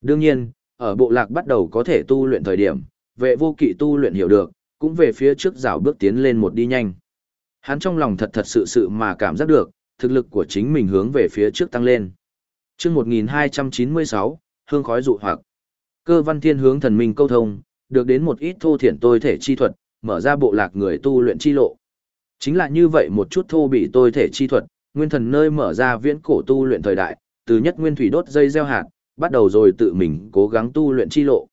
Đương nhiên, ở bộ lạc bắt đầu có thể tu luyện thời điểm, vệ vô kỵ tu luyện hiểu được, cũng về phía trước rào bước tiến lên một đi nhanh. Hắn trong lòng thật thật sự sự mà cảm giác được, thực lực của chính mình hướng về phía trước tăng lên. chương 1296, hương khói dụ hoặc. Cơ văn thiên hướng thần minh câu thông, được đến một ít thô thiển tôi thể chi thuật, mở ra bộ lạc người tu luyện chi lộ. Chính là như vậy một chút thô bị tôi thể chi thuật, nguyên thần nơi mở ra viễn cổ tu luyện thời đại, từ nhất nguyên thủy đốt dây gieo hạt, bắt đầu rồi tự mình cố gắng tu luyện chi lộ.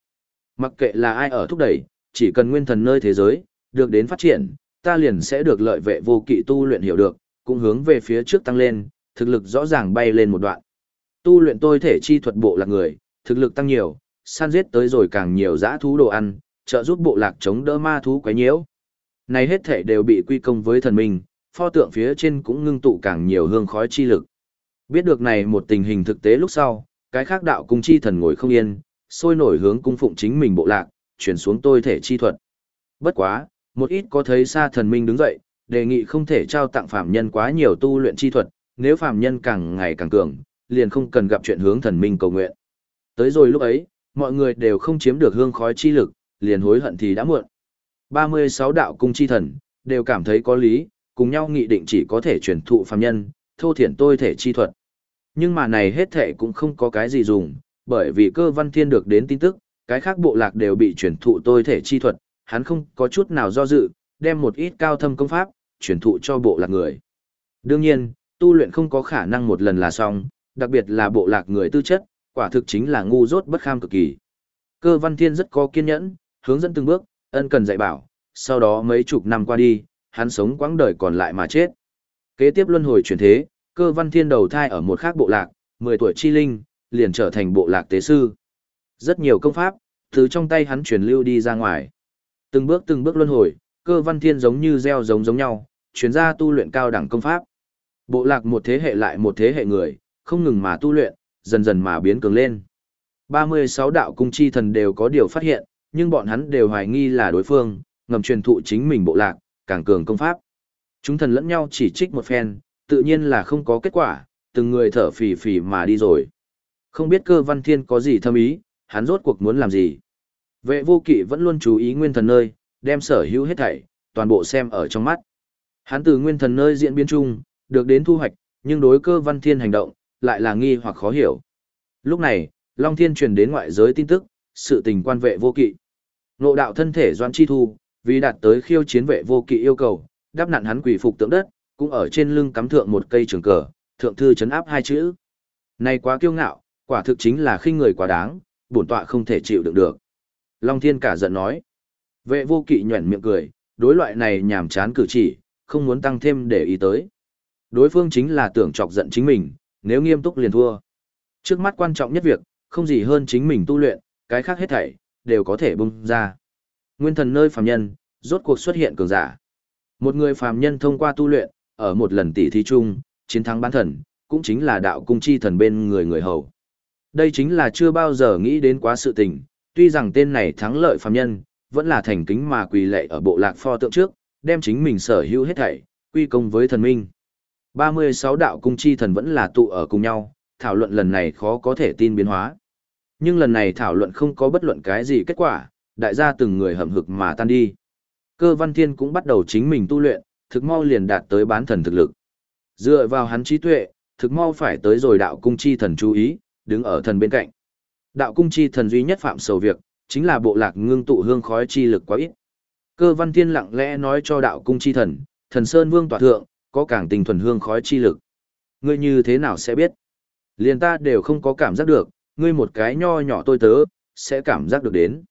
Mặc kệ là ai ở thúc đẩy, chỉ cần nguyên thần nơi thế giới, được đến phát triển, ta liền sẽ được lợi vệ vô kỵ tu luyện hiểu được, cũng hướng về phía trước tăng lên, thực lực rõ ràng bay lên một đoạn. Tu luyện tôi thể chi thuật bộ là người, thực lực tăng nhiều, săn giết tới rồi càng nhiều dã thú đồ ăn, trợ giúp bộ lạc chống đỡ ma thú quấy nhiễu. Này hết thể đều bị quy công với thần minh, pho tượng phía trên cũng ngưng tụ càng nhiều hương khói chi lực. Biết được này một tình hình thực tế lúc sau, cái khác đạo cung chi thần ngồi không yên, sôi nổi hướng cung phụng chính mình bộ lạc, chuyển xuống tôi thể chi thuật. Bất quá, một ít có thấy xa thần minh đứng dậy, đề nghị không thể trao tặng phạm nhân quá nhiều tu luyện chi thuật, nếu phạm nhân càng ngày càng cường, liền không cần gặp chuyện hướng thần minh cầu nguyện. Tới rồi lúc ấy, mọi người đều không chiếm được hương khói chi lực, liền hối hận thì đã muộn. 36 đạo cung chi thần, đều cảm thấy có lý, cùng nhau nghị định chỉ có thể truyền thụ phàm nhân, thô thiển tôi thể chi thuật. Nhưng mà này hết thể cũng không có cái gì dùng, bởi vì cơ văn thiên được đến tin tức, cái khác bộ lạc đều bị truyền thụ tôi thể chi thuật, hắn không có chút nào do dự, đem một ít cao thâm công pháp, truyền thụ cho bộ lạc người. Đương nhiên, tu luyện không có khả năng một lần là xong, đặc biệt là bộ lạc người tư chất, quả thực chính là ngu dốt bất kham cực kỳ. Cơ văn thiên rất có kiên nhẫn, hướng dẫn từng bước, ân cần dạy bảo, sau đó mấy chục năm qua đi, hắn sống quãng đời còn lại mà chết. Kế tiếp luân hồi chuyển thế, cơ văn thiên đầu thai ở một khác bộ lạc, 10 tuổi chi linh, liền trở thành bộ lạc tế sư. Rất nhiều công pháp, từ trong tay hắn truyền lưu đi ra ngoài. Từng bước từng bước luân hồi, cơ văn thiên giống như gieo giống giống nhau, chuyển ra tu luyện cao đẳng công pháp. Bộ lạc một thế hệ lại một thế hệ người, không ngừng mà tu luyện, dần dần mà biến cường lên. 36 đạo cung chi thần đều có điều phát hiện, nhưng bọn hắn đều hoài nghi là đối phương, ngầm truyền thụ chính mình bộ lạc, càng cường công pháp. Chúng thần lẫn nhau chỉ trích một phen, tự nhiên là không có kết quả, từng người thở phì phì mà đi rồi. Không biết cơ văn thiên có gì thâm ý, hắn rốt cuộc muốn làm gì. Vệ vô kỵ vẫn luôn chú ý nguyên thần nơi, đem sở hữu hết thảy, toàn bộ xem ở trong mắt. Hắn từ nguyên thần nơi diễn biến chung, được đến thu hoạch, nhưng đối cơ văn thiên hành động, lại là nghi hoặc khó hiểu. Lúc này, Long Thiên truyền đến ngoại giới tin tức, sự tình quan vệ vô kỵ. Nộ đạo thân thể Doan Chi Thu, vì đạt tới khiêu chiến vệ vô kỵ yêu cầu, đáp nạn hắn quỷ phục tượng đất, cũng ở trên lưng cắm thượng một cây trường cờ, thượng thư chấn áp hai chữ. Này quá kiêu ngạo, quả thực chính là khinh người quá đáng, bổn tọa không thể chịu đựng được. Long Thiên cả giận nói. Vệ vô kỵ nhuẩn miệng cười, đối loại này nhảm chán cử chỉ, không muốn tăng thêm để ý tới. Đối phương chính là tưởng chọc giận chính mình, nếu nghiêm túc liền thua. Trước mắt quan trọng nhất việc, không gì hơn chính mình tu luyện, cái khác hết thảy, đều có thể bung ra. Nguyên thần nơi phàm nhân, rốt cuộc xuất hiện cường giả. Một người phàm nhân thông qua tu luyện, ở một lần tỷ thí chung, chiến thắng bán thần, cũng chính là đạo cung chi thần bên người người hầu. Đây chính là chưa bao giờ nghĩ đến quá sự tình, tuy rằng tên này thắng lợi phàm nhân, vẫn là thành kính mà quỳ lệ ở bộ lạc pho tượng trước, đem chính mình sở hữu hết thảy, quy công với thần minh. 36 đạo cung chi thần vẫn là tụ ở cùng nhau, thảo luận lần này khó có thể tin biến hóa. Nhưng lần này thảo luận không có bất luận cái gì kết quả, đại gia từng người hậm hực mà tan đi. Cơ văn thiên cũng bắt đầu chính mình tu luyện, thực mau liền đạt tới bán thần thực lực. Dựa vào hắn trí tuệ, thực mau phải tới rồi đạo cung chi thần chú ý, đứng ở thần bên cạnh. Đạo cung chi thần duy nhất phạm sầu việc, chính là bộ lạc ngưng tụ hương khói chi lực quá ít. Cơ văn thiên lặng lẽ nói cho đạo cung chi thần, thần Sơn Vương tỏa thượng, có càng tình thuần hương khói chi lực. Ngươi như thế nào sẽ biết? Liền ta đều không có cảm giác được, ngươi một cái nho nhỏ tôi tớ, sẽ cảm giác được đến.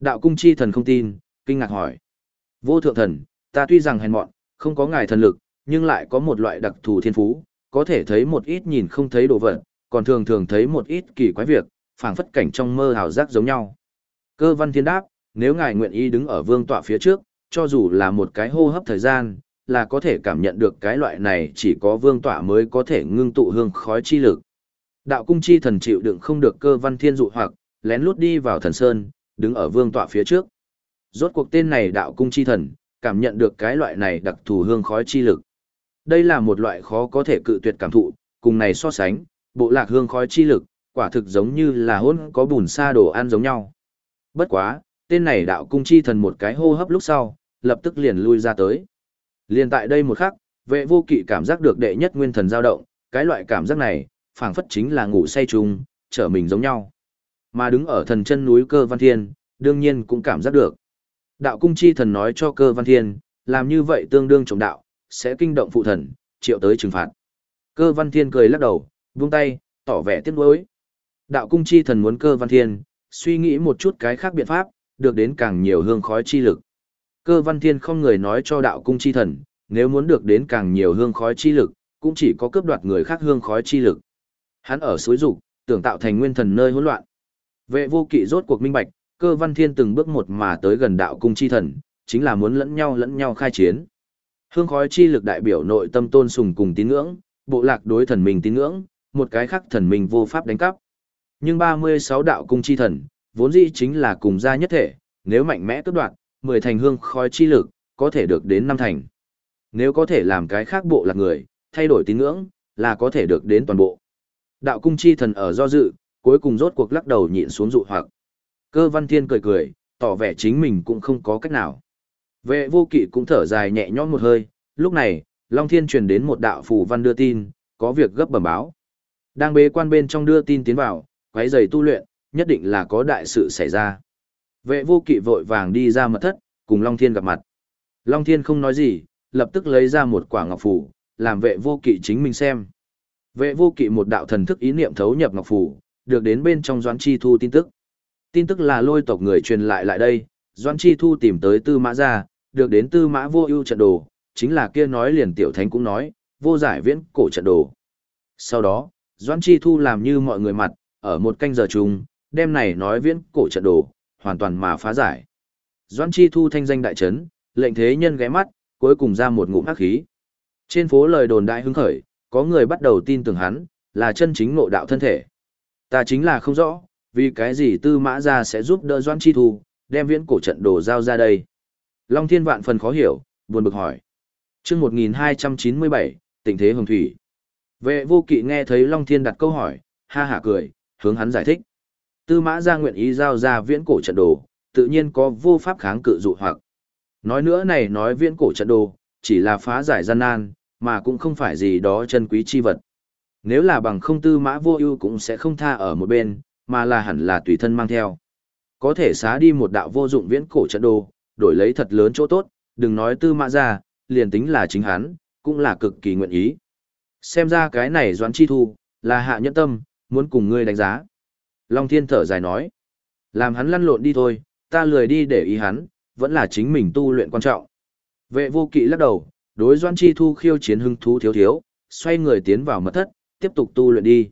Đạo cung chi thần không tin, kinh ngạc hỏi. Vô thượng thần, ta tuy rằng hèn mọn, không có ngài thần lực, nhưng lại có một loại đặc thù thiên phú, có thể thấy một ít nhìn không thấy đồ vật, còn thường thường thấy một ít kỳ quái việc, phảng phất cảnh trong mơ hào giác giống nhau. Cơ văn thiên đáp, nếu ngài nguyện ý đứng ở vương tọa phía trước, cho dù là một cái hô hấp thời gian, là có thể cảm nhận được cái loại này chỉ có vương tọa mới có thể ngưng tụ hương khói chi lực. Đạo cung chi thần chịu đựng không được cơ văn thiên dụ hoặc, lén lút đi vào thần sơn, đứng ở vương tọa phía trước. Rốt cuộc tên này đạo cung chi thần, cảm nhận được cái loại này đặc thù hương khói chi lực. Đây là một loại khó có thể cự tuyệt cảm thụ, cùng này so sánh, bộ lạc hương khói chi lực, quả thực giống như là hôn có bùn sa đồ ăn giống nhau. Bất quá, tên này đạo cung chi thần một cái hô hấp lúc sau, lập tức liền lui ra tới liên tại đây một khắc, vệ vô kỵ cảm giác được đệ nhất nguyên thần dao động, cái loại cảm giác này, phảng phất chính là ngủ say chung, trở mình giống nhau. Mà đứng ở thần chân núi cơ văn thiên, đương nhiên cũng cảm giác được. Đạo cung chi thần nói cho cơ văn thiên, làm như vậy tương đương trọng đạo, sẽ kinh động phụ thần, triệu tới trừng phạt. Cơ văn thiên cười lắc đầu, buông tay, tỏ vẻ tiếc nuối. Đạo cung chi thần muốn cơ văn thiên, suy nghĩ một chút cái khác biện pháp, được đến càng nhiều hương khói chi lực. Cơ văn thiên không người nói cho đạo cung chi thần, nếu muốn được đến càng nhiều hương khói chi lực, cũng chỉ có cướp đoạt người khác hương khói chi lực. Hắn ở suối dục, tưởng tạo thành nguyên thần nơi hỗn loạn. Vệ vô kỵ rốt cuộc minh bạch, cơ văn thiên từng bước một mà tới gần đạo cung chi thần, chính là muốn lẫn nhau lẫn nhau khai chiến. Hương khói chi lực đại biểu nội tâm tôn sùng cùng tín ngưỡng, bộ lạc đối thần mình tín ngưỡng, một cái khác thần mình vô pháp đánh cắp. Nhưng 36 đạo cung chi thần, vốn dĩ chính là cùng gia nhất thể, nếu mạnh mẽ cướp đoạt, 10 thành hương khói chi lực, có thể được đến năm thành. Nếu có thể làm cái khác bộ lạc người, thay đổi tín ngưỡng, là có thể được đến toàn bộ. Đạo cung chi thần ở do dự, cuối cùng rốt cuộc lắc đầu nhịn xuống dụ hoặc. Cơ văn thiên cười cười, tỏ vẻ chính mình cũng không có cách nào. Vệ vô kỵ cũng thở dài nhẹ nhõm một hơi, lúc này, Long Thiên truyền đến một đạo phù văn đưa tin, có việc gấp bẩm báo. Đang bế quan bên trong đưa tin tiến vào, quấy giày tu luyện, nhất định là có đại sự xảy ra. Vệ vô kỵ vội vàng đi ra mật thất, cùng Long Thiên gặp mặt. Long Thiên không nói gì, lập tức lấy ra một quả ngọc phủ, làm vệ vô kỵ chính mình xem. Vệ vô kỵ một đạo thần thức ý niệm thấu nhập ngọc phủ, được đến bên trong Doãn Chi Thu tin tức. Tin tức là lôi tộc người truyền lại lại đây, Doãn Chi Thu tìm tới Tư Mã gia, được đến Tư Mã Vô Ưu trận đồ, chính là kia nói liền tiểu thánh cũng nói, vô giải viễn cổ trận đồ. Sau đó, Doãn Chi Thu làm như mọi người mặt, ở một canh giờ chung, đêm này nói viễn cổ trận đồ, hoàn toàn mà phá giải. Doãn Chi Thu thanh danh đại chấn, lệnh thế nhân ghé mắt, cuối cùng ra một ngụm hắc khí. Trên phố lời đồn đại hứng khởi, có người bắt đầu tin tưởng hắn, là chân chính ngộ đạo thân thể. Ta chính là không rõ, vì cái gì tư mã gia sẽ giúp đỡ Doãn Chi Thu, đem viễn cổ trận đồ giao ra đây. Long Thiên vạn phần khó hiểu, buồn bực hỏi. chương 1297, tình thế hồng thủy. Vệ vô kỵ nghe thấy Long Thiên đặt câu hỏi, ha hả cười, hướng hắn giải thích. Tư mã ra nguyện ý giao ra viễn cổ trận đồ, tự nhiên có vô pháp kháng cự dụ hoặc. Nói nữa này nói viễn cổ trận đồ, chỉ là phá giải gian nan, mà cũng không phải gì đó chân quý chi vật. Nếu là bằng không tư mã vô ưu cũng sẽ không tha ở một bên, mà là hẳn là tùy thân mang theo. Có thể xá đi một đạo vô dụng viễn cổ trận đồ, đổi lấy thật lớn chỗ tốt, đừng nói tư mã ra, liền tính là chính hắn, cũng là cực kỳ nguyện ý. Xem ra cái này doãn chi thu, là hạ nhẫn tâm, muốn cùng ngươi đánh giá. Long thiên thở dài nói, làm hắn lăn lộn đi thôi, ta lười đi để ý hắn, vẫn là chính mình tu luyện quan trọng. Vệ vô kỵ lắc đầu, đối doãn chi thu khiêu chiến hưng thú thiếu thiếu, xoay người tiến vào mật thất, tiếp tục tu luyện đi.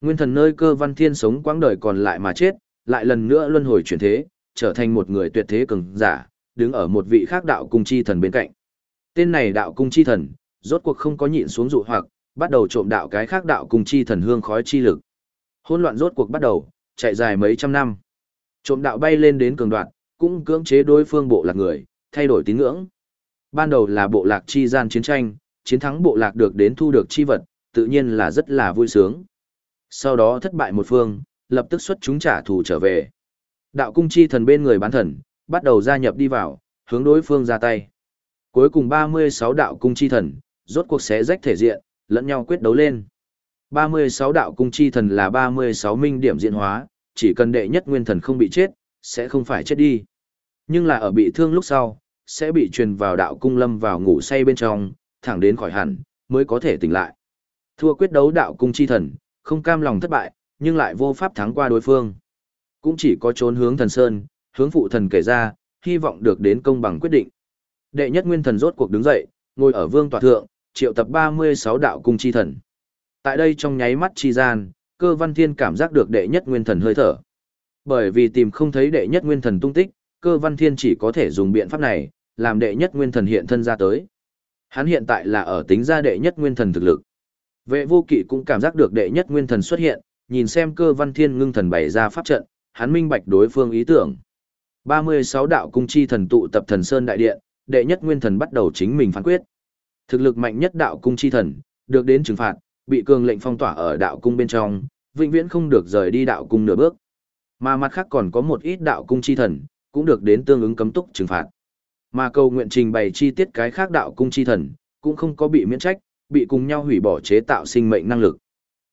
Nguyên thần nơi cơ văn thiên sống quãng đời còn lại mà chết, lại lần nữa luân hồi chuyển thế, trở thành một người tuyệt thế cường giả, đứng ở một vị khác đạo cung chi thần bên cạnh. Tên này đạo cung chi thần, rốt cuộc không có nhịn xuống dụ hoặc, bắt đầu trộm đạo cái khác đạo cung chi thần hương khói chi lực. Hỗn loạn rốt cuộc bắt đầu, chạy dài mấy trăm năm. Trộm đạo bay lên đến cường đoạn, cũng cưỡng chế đối phương bộ lạc người, thay đổi tín ngưỡng. Ban đầu là bộ lạc chi gian chiến tranh, chiến thắng bộ lạc được đến thu được chi vật, tự nhiên là rất là vui sướng. Sau đó thất bại một phương, lập tức xuất chúng trả thù trở về. Đạo cung chi thần bên người bán thần, bắt đầu gia nhập đi vào, hướng đối phương ra tay. Cuối cùng 36 đạo cung chi thần, rốt cuộc xé rách thể diện, lẫn nhau quyết đấu lên. 36 đạo cung chi thần là 36 minh điểm diễn hóa, chỉ cần đệ nhất nguyên thần không bị chết, sẽ không phải chết đi. Nhưng là ở bị thương lúc sau, sẽ bị truyền vào đạo cung lâm vào ngủ say bên trong, thẳng đến khỏi hẳn, mới có thể tỉnh lại. Thua quyết đấu đạo cung chi thần, không cam lòng thất bại, nhưng lại vô pháp thắng qua đối phương. Cũng chỉ có trốn hướng thần sơn, hướng phụ thần kể ra, hy vọng được đến công bằng quyết định. Đệ nhất nguyên thần rốt cuộc đứng dậy, ngồi ở vương tòa thượng, triệu tập 36 đạo cung chi thần. Tại đây trong nháy mắt chi gian, cơ văn thiên cảm giác được đệ nhất nguyên thần hơi thở. Bởi vì tìm không thấy đệ nhất nguyên thần tung tích, cơ văn thiên chỉ có thể dùng biện pháp này, làm đệ nhất nguyên thần hiện thân ra tới. Hắn hiện tại là ở tính ra đệ nhất nguyên thần thực lực. Vệ vô kỵ cũng cảm giác được đệ nhất nguyên thần xuất hiện, nhìn xem cơ văn thiên ngưng thần bày ra pháp trận, hắn minh bạch đối phương ý tưởng. 36 đạo cung chi thần tụ tập thần sơn đại điện, đệ nhất nguyên thần bắt đầu chính mình phán quyết. Thực lực mạnh nhất đạo cung chi thần, được đến trừng phạt, bị cường lệnh phong tỏa ở đạo cung bên trong, vĩnh viễn không được rời đi đạo cung nửa bước. Mà mặt khác còn có một ít đạo cung chi thần, cũng được đến tương ứng cấm túc trừng phạt. Mà cầu nguyện trình bày chi tiết cái khác đạo cung chi thần, cũng không có bị miễn trách, bị cùng nhau hủy bỏ chế tạo sinh mệnh năng lực.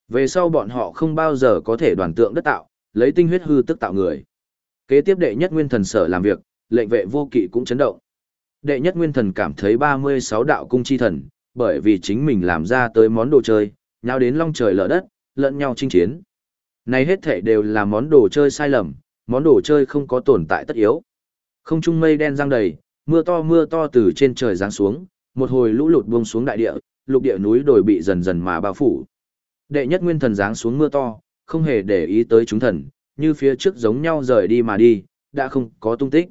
Về sau bọn họ không bao giờ có thể đoàn tượng đất tạo, lấy tinh huyết hư tức tạo người. Kế tiếp đệ nhất nguyên thần sở làm việc, lệnh vệ vô kỵ cũng chấn động. Đệ nhất nguyên thần cảm thấy 36 đạo cung chi thần, bởi vì chính mình làm ra tới món đồ chơi, nhau đến long trời lở đất, lẫn nhau chinh chiến. Này hết thể đều là món đồ chơi sai lầm, món đồ chơi không có tồn tại tất yếu. Không trung mây đen giăng đầy, mưa to mưa to từ trên trời giáng xuống, một hồi lũ lụt buông xuống đại địa, lục địa núi đồi bị dần dần mà bao phủ. Đệ nhất nguyên thần giáng xuống mưa to, không hề để ý tới chúng thần, như phía trước giống nhau rời đi mà đi, đã không có tung tích.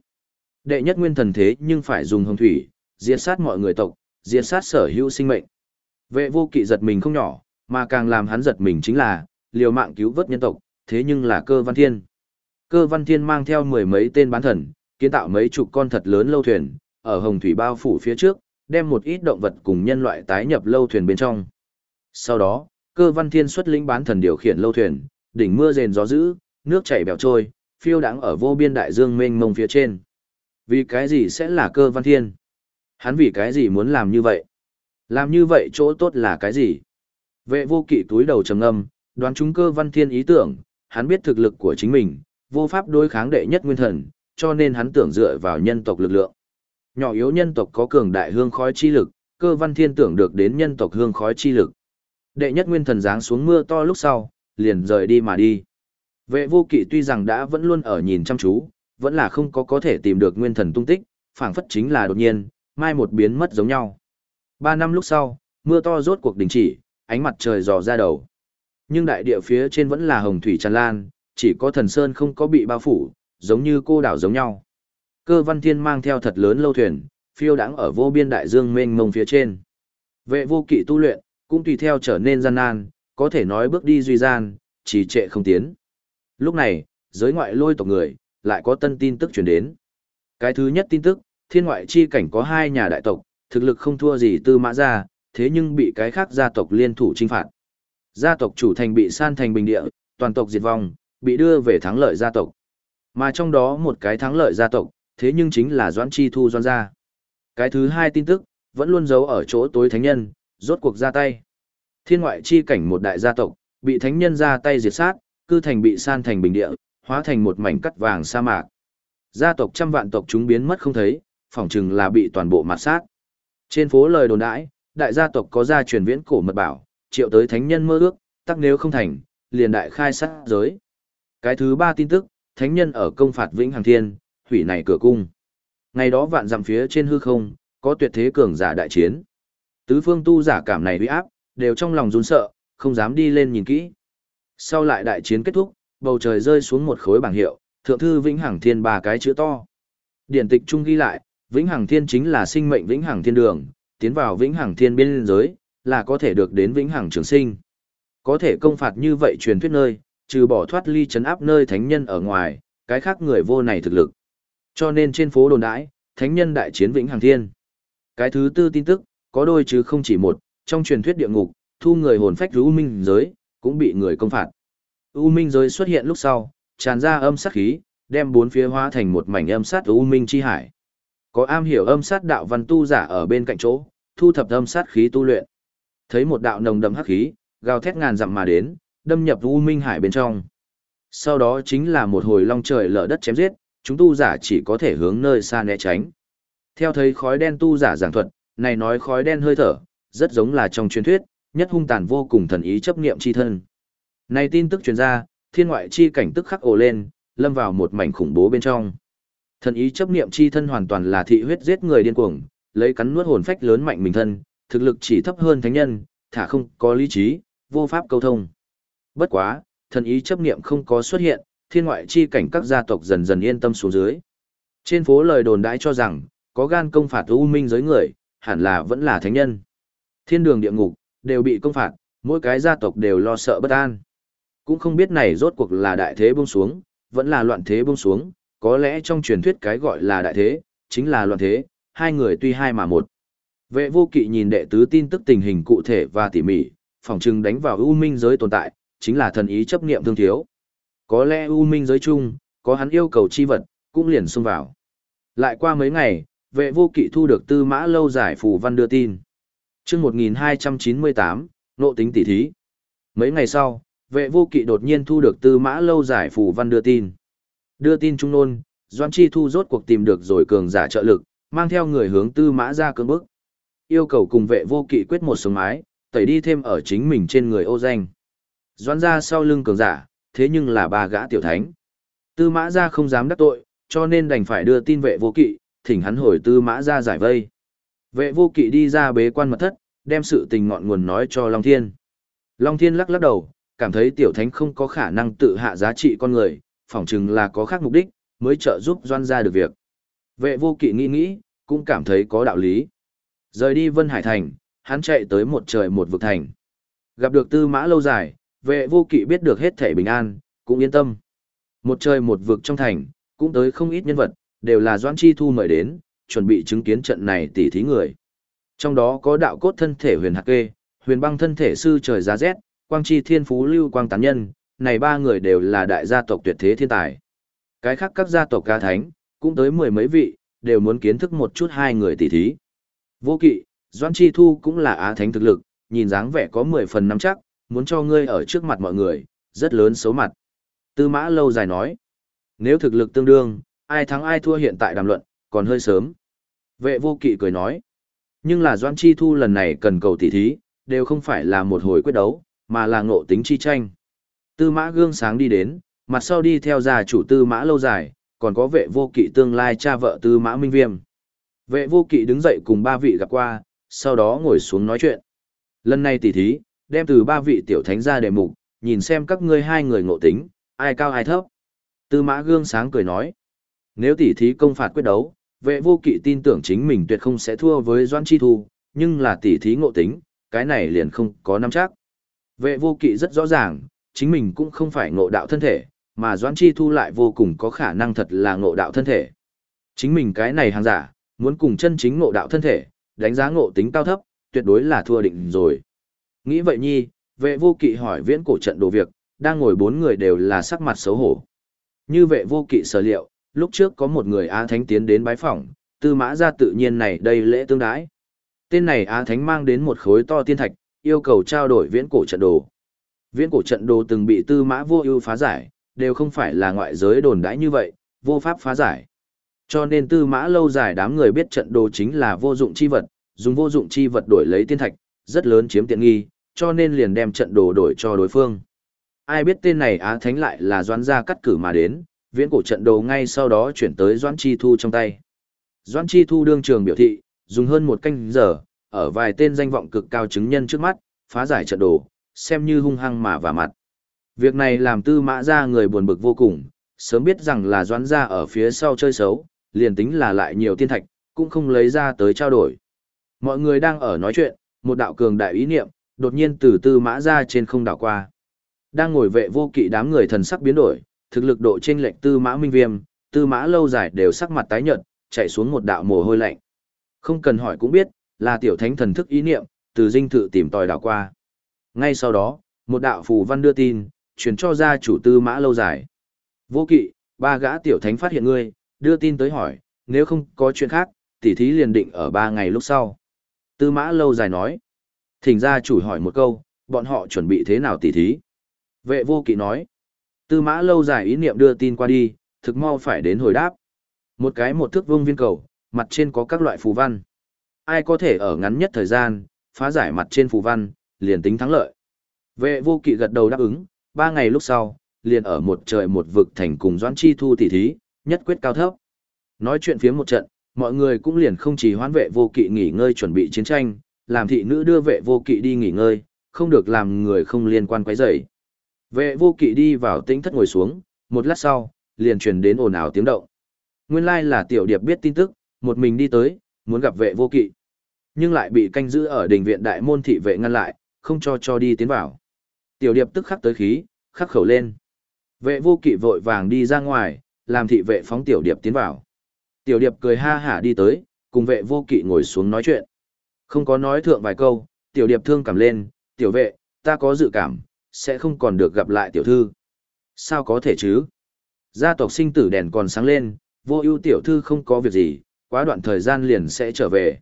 Đệ nhất nguyên thần thế nhưng phải dùng hồng thủy, diệt sát mọi người tộc, diệt sát sở hữu sinh mệnh. Vệ vô kỵ giật mình không nhỏ, mà càng làm hắn giật mình chính là, liều mạng cứu vớt nhân tộc, thế nhưng là cơ văn thiên. Cơ văn thiên mang theo mười mấy tên bán thần, kiến tạo mấy chục con thật lớn lâu thuyền, ở hồng thủy bao phủ phía trước, đem một ít động vật cùng nhân loại tái nhập lâu thuyền bên trong. Sau đó, cơ văn thiên xuất lĩnh bán thần điều khiển lâu thuyền, đỉnh mưa rền gió dữ, nước chảy bèo trôi, phiêu đáng ở vô biên đại dương mênh mông phía trên. Vì cái gì sẽ là cơ văn thiên? Hắn vì cái gì muốn làm như vậy? Làm như vậy chỗ tốt là cái gì? Vệ vô kỵ túi đầu trầm ngâm, đoán chúng cơ văn thiên ý tưởng, hắn biết thực lực của chính mình, vô pháp đối kháng đệ nhất nguyên thần, cho nên hắn tưởng dựa vào nhân tộc lực lượng. Nhỏ yếu nhân tộc có cường đại hương khói chi lực, cơ văn thiên tưởng được đến nhân tộc hương khói chi lực. Đệ nhất nguyên thần giáng xuống mưa to lúc sau, liền rời đi mà đi. Vệ vô kỵ tuy rằng đã vẫn luôn ở nhìn chăm chú, vẫn là không có có thể tìm được nguyên thần tung tích, phảng phất chính là đột nhiên, mai một biến mất giống nhau. Ba năm lúc sau, mưa to rốt cuộc đình chỉ, ánh mặt trời dò ra đầu. Nhưng đại địa phía trên vẫn là hồng thủy tràn lan, chỉ có thần sơn không có bị bao phủ, giống như cô đảo giống nhau. Cơ văn thiên mang theo thật lớn lâu thuyền, phiêu đãng ở vô biên đại dương mênh mông phía trên. Vệ vô kỵ tu luyện, cũng tùy theo trở nên gian nan, có thể nói bước đi duy gian, chỉ trệ không tiến. Lúc này, giới ngoại lôi tộc người, lại có tân tin tức truyền đến. Cái thứ nhất tin tức, thiên ngoại chi cảnh có hai nhà đại tộc, thực lực không thua gì tư mã gia, thế nhưng bị cái khác gia tộc liên thủ trinh phạt. Gia tộc chủ thành bị san thành bình địa, toàn tộc diệt vong, bị đưa về thắng lợi gia tộc. Mà trong đó một cái thắng lợi gia tộc, thế nhưng chính là Doãn Chi Thu Doãn gia. Cái thứ hai tin tức, vẫn luôn giấu ở chỗ tối thánh nhân, rốt cuộc ra tay. Thiên ngoại chi cảnh một đại gia tộc, bị thánh nhân ra tay diệt sát, cư thành bị san thành bình địa, hóa thành một mảnh cắt vàng sa mạc. Gia tộc trăm vạn tộc chúng biến mất không thấy, phỏng chừng là bị toàn bộ mặt sát. Trên phố lời đồn đãi, đại gia tộc có gia truyền viễn cổ mật bảo, triệu tới thánh nhân mơ ước, tắc nếu không thành, liền đại khai sát giới. Cái thứ ba tin tức, thánh nhân ở công phạt Vĩnh Hằng Thiên, hủy này cửa cung. Ngày đó vạn dặm phía trên hư không, có tuyệt thế cường giả đại chiến. Tứ phương tu giả cảm này uy áp, đều trong lòng run sợ, không dám đi lên nhìn kỹ. Sau lại đại chiến kết thúc, bầu trời rơi xuống một khối bảng hiệu, thượng thư Vĩnh Hằng Thiên ba cái chữ to. Điển tịch trung ghi lại, Vĩnh Hằng Thiên chính là sinh mệnh Vĩnh Hằng Thiên đường, tiến vào Vĩnh Hằng Thiên biên giới, là có thể được đến Vĩnh Hằng trường sinh. Có thể công phạt như vậy truyền thuyết nơi, trừ bỏ thoát ly chấn áp nơi thánh nhân ở ngoài, cái khác người vô này thực lực. Cho nên trên phố đồn đãi, thánh nhân đại chiến Vĩnh Hằng Thiên. Cái thứ tư tin tức, có đôi chứ không chỉ một, trong truyền thuyết địa ngục, thu người hồn phách U Minh giới, cũng bị người công phạt. U Minh giới xuất hiện lúc sau, tràn ra âm sát khí, đem bốn phía hóa thành một mảnh âm sát U Minh chi hải. Có am hiểu âm sát đạo văn tu giả ở bên cạnh chỗ, thu thập âm sát khí tu luyện. Thấy một đạo nồng đậm hắc khí, gào thét ngàn dặm mà đến, đâm nhập U Minh hải bên trong. Sau đó chính là một hồi long trời lở đất chém giết, chúng tu giả chỉ có thể hướng nơi xa né tránh. Theo thấy khói đen tu giả giảng thuật, này nói khói đen hơi thở, rất giống là trong truyền thuyết, nhất hung tàn vô cùng thần ý chấp niệm chi thân. Này tin tức truyền ra, thiên ngoại chi cảnh tức khắc ồ lên, lâm vào một mảnh khủng bố bên trong. Thần ý chấp niệm chi thân hoàn toàn là thị huyết giết người điên cuồng, lấy cắn nuốt hồn phách lớn mạnh mình thân, thực lực chỉ thấp hơn thánh nhân, thả không có lý trí, vô pháp câu thông. Bất quá, thần ý chấp niệm không có xuất hiện, thiên ngoại chi cảnh các gia tộc dần dần yên tâm xuống dưới. Trên phố lời đồn đãi cho rằng, có gan công phạt u minh giới người, hẳn là vẫn là thánh nhân. Thiên đường địa ngục, đều bị công phạt, mỗi cái gia tộc đều lo sợ bất an. Cũng không biết này rốt cuộc là đại thế buông xuống, vẫn là loạn thế buông xuống, có lẽ trong truyền thuyết cái gọi là đại thế, chính là loạn thế, hai người tuy hai mà một. Vệ vô kỵ nhìn đệ tứ tin tức tình hình cụ thể và tỉ mỉ, phòng trưng đánh vào u minh giới tồn tại, chính là thần ý chấp niệm thương thiếu. Có lẽ u minh giới chung, có hắn yêu cầu chi vật, cũng liền xông vào. Lại qua mấy ngày, vệ vô kỵ thu được tư mã lâu giải phù văn đưa tin. chương 1298, nộ tính tỉ thí. Mấy ngày sau, vệ vô kỵ đột nhiên thu được tư mã lâu giải phù văn đưa tin. Đưa tin trung nôn, Doan Chi Thu rốt cuộc tìm được rồi cường giả trợ lực, mang theo người hướng tư mã ra cưỡng bức. Yêu cầu cùng vệ vô kỵ quyết một sống mái, tẩy đi thêm ở chính mình trên người ô danh. Doan ra sau lưng cường giả, thế nhưng là ba gã tiểu thánh. Tư mã ra không dám đắc tội, cho nên đành phải đưa tin vệ vô kỵ, thỉnh hắn hồi tư mã ra giải vây. Vệ vô kỵ đi ra bế quan mật thất, đem sự tình ngọn nguồn nói cho Long Thiên. Long Thiên lắc lắc đầu, cảm thấy tiểu thánh không có khả năng tự hạ giá trị con người, phỏng chừng là có khác mục đích, mới trợ giúp doan ra được việc. Vệ vô kỵ nghĩ nghĩ, cũng cảm thấy có đạo lý. Rời đi Vân Hải Thành, hắn chạy tới một trời một vực thành. Gặp được tư mã lâu dài, vệ vô kỵ biết được hết thể bình an, cũng yên tâm. Một trời một vực trong thành, cũng tới không ít nhân vật, đều là Doãn Chi Thu mời đến, chuẩn bị chứng kiến trận này tỉ thí người. Trong đó có đạo cốt thân thể huyền hạt kê, huyền băng thân thể sư trời giá rét, quang chi thiên phú lưu quang tán nhân, này ba người đều là đại gia tộc tuyệt thế thiên tài. Cái khác các gia tộc ca thánh, cũng tới mười mấy vị, đều muốn kiến thức một chút hai người tỷ thí. Vô kỵ, Doãn Chi Thu cũng là á thánh thực lực, nhìn dáng vẻ có mười phần nắm chắc, muốn cho ngươi ở trước mặt mọi người, rất lớn xấu mặt. Tư mã lâu dài nói, nếu thực lực tương đương, ai thắng ai thua hiện tại đàm luận, còn hơi sớm. Vệ vô kỵ cười nói, nhưng là Doan Chi Thu lần này cần cầu tỷ thí, đều không phải là một hồi quyết đấu, mà là ngộ tính chi tranh. Tư mã gương sáng đi đến, mặt sau đi theo già chủ tư mã lâu dài, còn có vệ vô kỵ tương lai cha vợ tư mã minh viêm. Vệ vô kỵ đứng dậy cùng ba vị gặp qua, sau đó ngồi xuống nói chuyện. Lần này tỉ thí, đem từ ba vị tiểu thánh ra đề mục, nhìn xem các ngươi hai người ngộ tính, ai cao ai thấp. Tư mã gương sáng cười nói, nếu tỉ thí công phạt quyết đấu, vệ vô kỵ tin tưởng chính mình tuyệt không sẽ thua với Doan Chi Thu, nhưng là tỉ thí ngộ tính, cái này liền không có nắm chắc. Vệ vô kỵ rất rõ ràng, chính mình cũng không phải ngộ đạo thân thể, mà Doãn Chi Thu lại vô cùng có khả năng thật là ngộ đạo thân thể. Chính mình cái này hàng giả, muốn cùng chân chính ngộ đạo thân thể, đánh giá ngộ tính cao thấp, tuyệt đối là thua định rồi. Nghĩ vậy nhi, vệ vô kỵ hỏi viễn cổ trận đồ việc, đang ngồi bốn người đều là sắc mặt xấu hổ. Như vệ vô kỵ sở liệu, lúc trước có một người Á Thánh tiến đến bái phỏng, tư mã ra tự nhiên này đây lễ tương đái. Tên này Á Thánh mang đến một khối to tiên thạch, yêu cầu trao đổi viễn cổ trận đồ. Viễn cổ trận đồ từng bị tư mã vô ưu phá giải, đều không phải là ngoại giới đồn đãi như vậy, vô pháp phá giải. Cho nên tư mã lâu dài đám người biết trận đồ chính là vô dụng chi vật, dùng vô dụng chi vật đổi lấy tiên thạch, rất lớn chiếm tiện nghi, cho nên liền đem trận đồ đổi cho đối phương. Ai biết tên này Á Thánh lại là doãn gia cắt cử mà đến, viễn cổ trận đồ ngay sau đó chuyển tới Doãn Chi Thu trong tay. Doãn Chi Thu đương trường biểu thị, dùng hơn một canh giờ, ở vài tên danh vọng cực cao chứng nhân trước mắt, phá giải trận đồ, xem như hung hăng mà vả mặt. Việc này làm tư mã ra người buồn bực vô cùng, sớm biết rằng là doãn gia ở phía sau chơi xấu, liền tính là lại nhiều tiên thạch, cũng không lấy ra tới trao đổi. Mọi người đang ở nói chuyện, một đạo cường đại ý niệm, đột nhiên từ tư mã ra trên không đảo qua. Đang ngồi vệ vô kỵ đám người thần sắc biến đổi, thực lực độ trên lệnh tư mã minh viêm, tư mã lâu dài đều sắc mặt tái nhợt, chạy xuống một đạo mồ hôi lạnh. Không cần hỏi cũng biết, là tiểu thánh thần thức ý niệm, từ dinh thự tìm tòi đảo qua. Ngay sau đó, một đạo phù văn đưa tin, truyền cho gia chủ tư mã lâu dài. Vô kỵ, ba gã tiểu thánh phát hiện ngươi, đưa tin tới hỏi, nếu không có chuyện khác, tỉ thí liền định ở ba ngày lúc sau. Tư mã lâu dài nói. Thỉnh gia chủ hỏi một câu, bọn họ chuẩn bị thế nào tỉ thí? Vệ vô kỵ nói. Tư mã lâu dài ý niệm đưa tin qua đi, thực mau phải đến hồi đáp. Một cái một thước vương viên cầu, mặt trên có các loại phù văn. Ai có thể ở ngắn nhất thời gian, phá giải mặt trên phù văn, liền tính thắng lợi. Vệ vô kỵ gật đầu đáp ứng, ba ngày lúc sau, liền ở một trời một vực thành cùng Doãn Chi Thu tỉ thí, nhất quyết cao thấp. Nói chuyện phía một trận, mọi người cũng liền không chỉ hoán vệ vô kỵ nghỉ ngơi chuẩn bị chiến tranh, làm thị nữ đưa vệ vô kỵ đi nghỉ ngơi, không được làm người không liên quan quấy rầy. Vệ vô kỵ đi vào tĩnh thất ngồi xuống, một lát sau, liền truyền đến ồn ào tiếng động. Nguyên lai là tiểu điệp biết tin tức, một mình đi tới, muốn gặp vệ vô kỵ. Nhưng lại bị canh giữ ở đình viện đại môn thị vệ ngăn lại, không cho cho đi tiến vào. Tiểu điệp tức khắc tới khí, khắc khẩu lên. Vệ vô kỵ vội vàng đi ra ngoài, làm thị vệ phóng tiểu điệp tiến vào. Tiểu điệp cười ha hả đi tới, cùng vệ vô kỵ ngồi xuống nói chuyện. Không có nói thượng vài câu, tiểu điệp thương cảm lên, tiểu vệ, ta có dự cảm, sẽ không còn được gặp lại tiểu thư. Sao có thể chứ? Gia tộc sinh tử đèn còn sáng lên, vô ưu tiểu thư không có việc gì, quá đoạn thời gian liền sẽ trở về.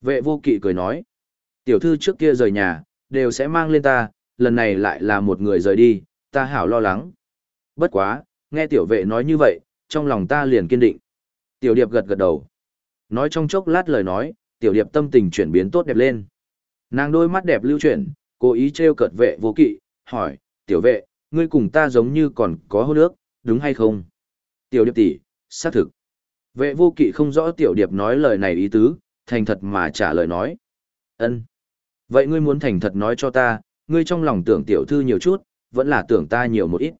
Vệ vô kỵ cười nói, tiểu thư trước kia rời nhà, đều sẽ mang lên ta, lần này lại là một người rời đi, ta hảo lo lắng. Bất quá, nghe tiểu vệ nói như vậy, trong lòng ta liền kiên định. Tiểu điệp gật gật đầu. Nói trong chốc lát lời nói, tiểu điệp tâm tình chuyển biến tốt đẹp lên. Nàng đôi mắt đẹp lưu chuyển, cố ý treo cợt vệ vô kỵ, hỏi, tiểu vệ, ngươi cùng ta giống như còn có hôn ước, đúng hay không? Tiểu điệp tỷ, xác thực. Vệ vô kỵ không rõ tiểu điệp nói lời này ý tứ, thành thật mà trả lời nói. ân Vậy ngươi muốn thành thật nói cho ta, ngươi trong lòng tưởng tiểu thư nhiều chút, vẫn là tưởng ta nhiều một ít.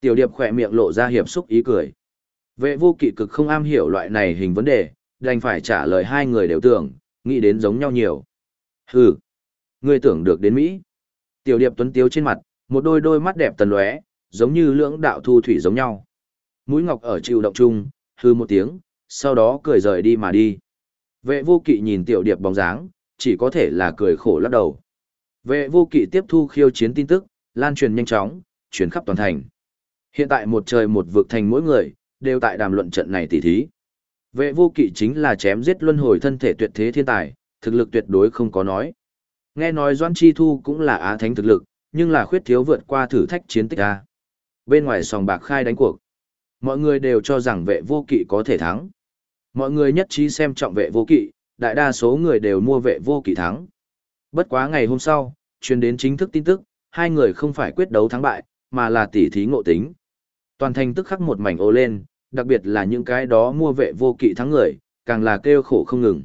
Tiểu điệp khỏe miệng lộ ra hiệp xúc ý cười. Vệ vô kỵ cực không am hiểu loại này hình vấn đề, đành phải trả lời hai người đều tưởng, nghĩ đến giống nhau nhiều. Hừ, ngươi tưởng được đến Mỹ. Tiểu điệp tuấn tiếu trên mặt, một đôi đôi mắt đẹp tần lóe, giống như lưỡng đạo thu thủy giống nhau. Mũi ngọc ở chịu động chung, hư một tiếng, sau đó cười rời đi mà đi. Vệ vô kỵ nhìn tiểu điệp bóng dáng, chỉ có thể là cười khổ lắc đầu. Vệ vô kỵ tiếp thu khiêu chiến tin tức, lan truyền nhanh chóng, truyền khắp toàn thành. Hiện tại một trời một vực thành mỗi người, đều tại đàm luận trận này tỉ thí. Vệ vô kỵ chính là chém giết luân hồi thân thể tuyệt thế thiên tài, thực lực tuyệt đối không có nói. Nghe nói Doan Chi Thu cũng là á thánh thực lực, nhưng là khuyết thiếu vượt qua thử thách chiến tích A. Bên ngoài sòng bạc khai đánh cuộc. Mọi người đều cho rằng vệ vô kỵ có thể thắng. Mọi người nhất trí xem trọng vệ vô kỵ, đại đa số người đều mua vệ vô kỵ thắng. Bất quá ngày hôm sau, truyền đến chính thức tin tức, hai người không phải quyết đấu thắng bại, mà là tỉ thí ngộ tính. Toàn thành tức khắc một mảnh ô lên, đặc biệt là những cái đó mua vệ vô kỵ thắng người, càng là kêu khổ không ngừng.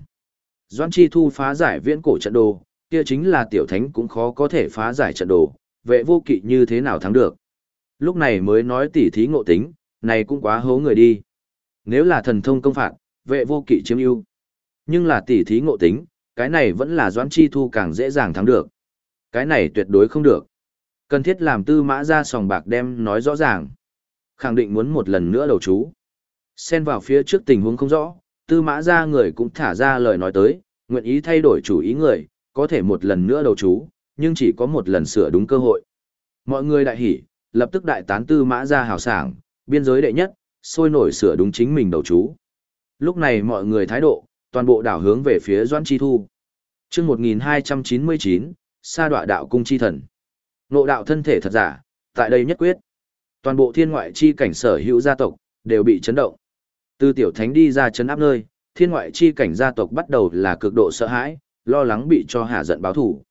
Doan Chi Thu phá giải viễn cổ trận đồ, kia chính là tiểu thánh cũng khó có thể phá giải trận đồ, vệ vô kỵ như thế nào thắng được. Lúc này mới nói tỉ thí ngộ tính, này cũng quá hố người đi. Nếu là thần thông công phạt, vệ vô kỵ chiếm ưu. Nhưng là tỉ thí ngộ tính, cái này vẫn là Doãn Chi Thu càng dễ dàng thắng được. Cái này tuyệt đối không được. Cần thiết làm tư mã ra sòng bạc đem nói rõ ràng. Khẳng định muốn một lần nữa đầu chú. Xen vào phía trước tình huống không rõ, tư mã ra người cũng thả ra lời nói tới, nguyện ý thay đổi chủ ý người, có thể một lần nữa đầu chú, nhưng chỉ có một lần sửa đúng cơ hội. Mọi người đại hỉ, lập tức đại tán tư mã ra hào sảng, biên giới đệ nhất, sôi nổi sửa đúng chính mình đầu chú. Lúc này mọi người thái độ, toàn bộ đảo hướng về phía Doãn Chi Thu. chương 1299, sa Đoạ đạo cung chi thần. Nộ đạo thân thể thật giả, tại đây nhất quyết. Toàn bộ thiên ngoại chi cảnh sở hữu gia tộc, đều bị chấn động. Từ tiểu thánh đi ra chấn áp nơi, thiên ngoại chi cảnh gia tộc bắt đầu là cực độ sợ hãi, lo lắng bị cho hạ giận báo thủ.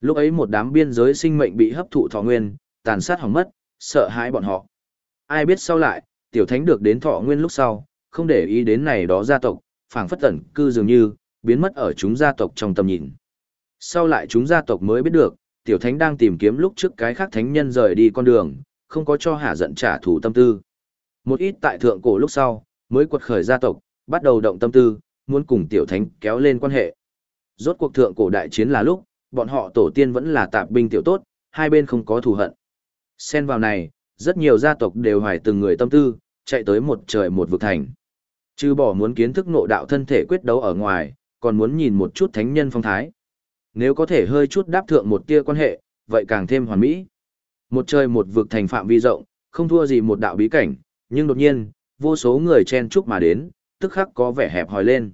Lúc ấy một đám biên giới sinh mệnh bị hấp thụ thọ nguyên, tàn sát hỏng mất, sợ hãi bọn họ. Ai biết sau lại, tiểu thánh được đến thọ nguyên lúc sau, không để ý đến này đó gia tộc, phảng phất tẩn cư dường như, biến mất ở chúng gia tộc trong tầm nhìn. Sau lại chúng gia tộc mới biết được, tiểu thánh đang tìm kiếm lúc trước cái khác thánh nhân rời đi con đường, không có cho hạ giận trả thù tâm tư. Một ít tại thượng cổ lúc sau, mới quật khởi gia tộc, bắt đầu động tâm tư, muốn cùng tiểu thánh kéo lên quan hệ. Rốt cuộc thượng cổ đại chiến là lúc, bọn họ tổ tiên vẫn là tạp binh tiểu tốt, hai bên không có thù hận. Xen vào này, rất nhiều gia tộc đều hoài từng người tâm tư, chạy tới một trời một vực thành. Chứ bỏ muốn kiến thức ngộ đạo thân thể quyết đấu ở ngoài, còn muốn nhìn một chút thánh nhân phong thái. Nếu có thể hơi chút đáp thượng một tia quan hệ, vậy càng thêm hoàn mỹ. Một trời một vực thành phạm vi rộng, không thua gì một đạo bí cảnh, nhưng đột nhiên, vô số người chen chúc mà đến, tức khắc có vẻ hẹp hòi lên.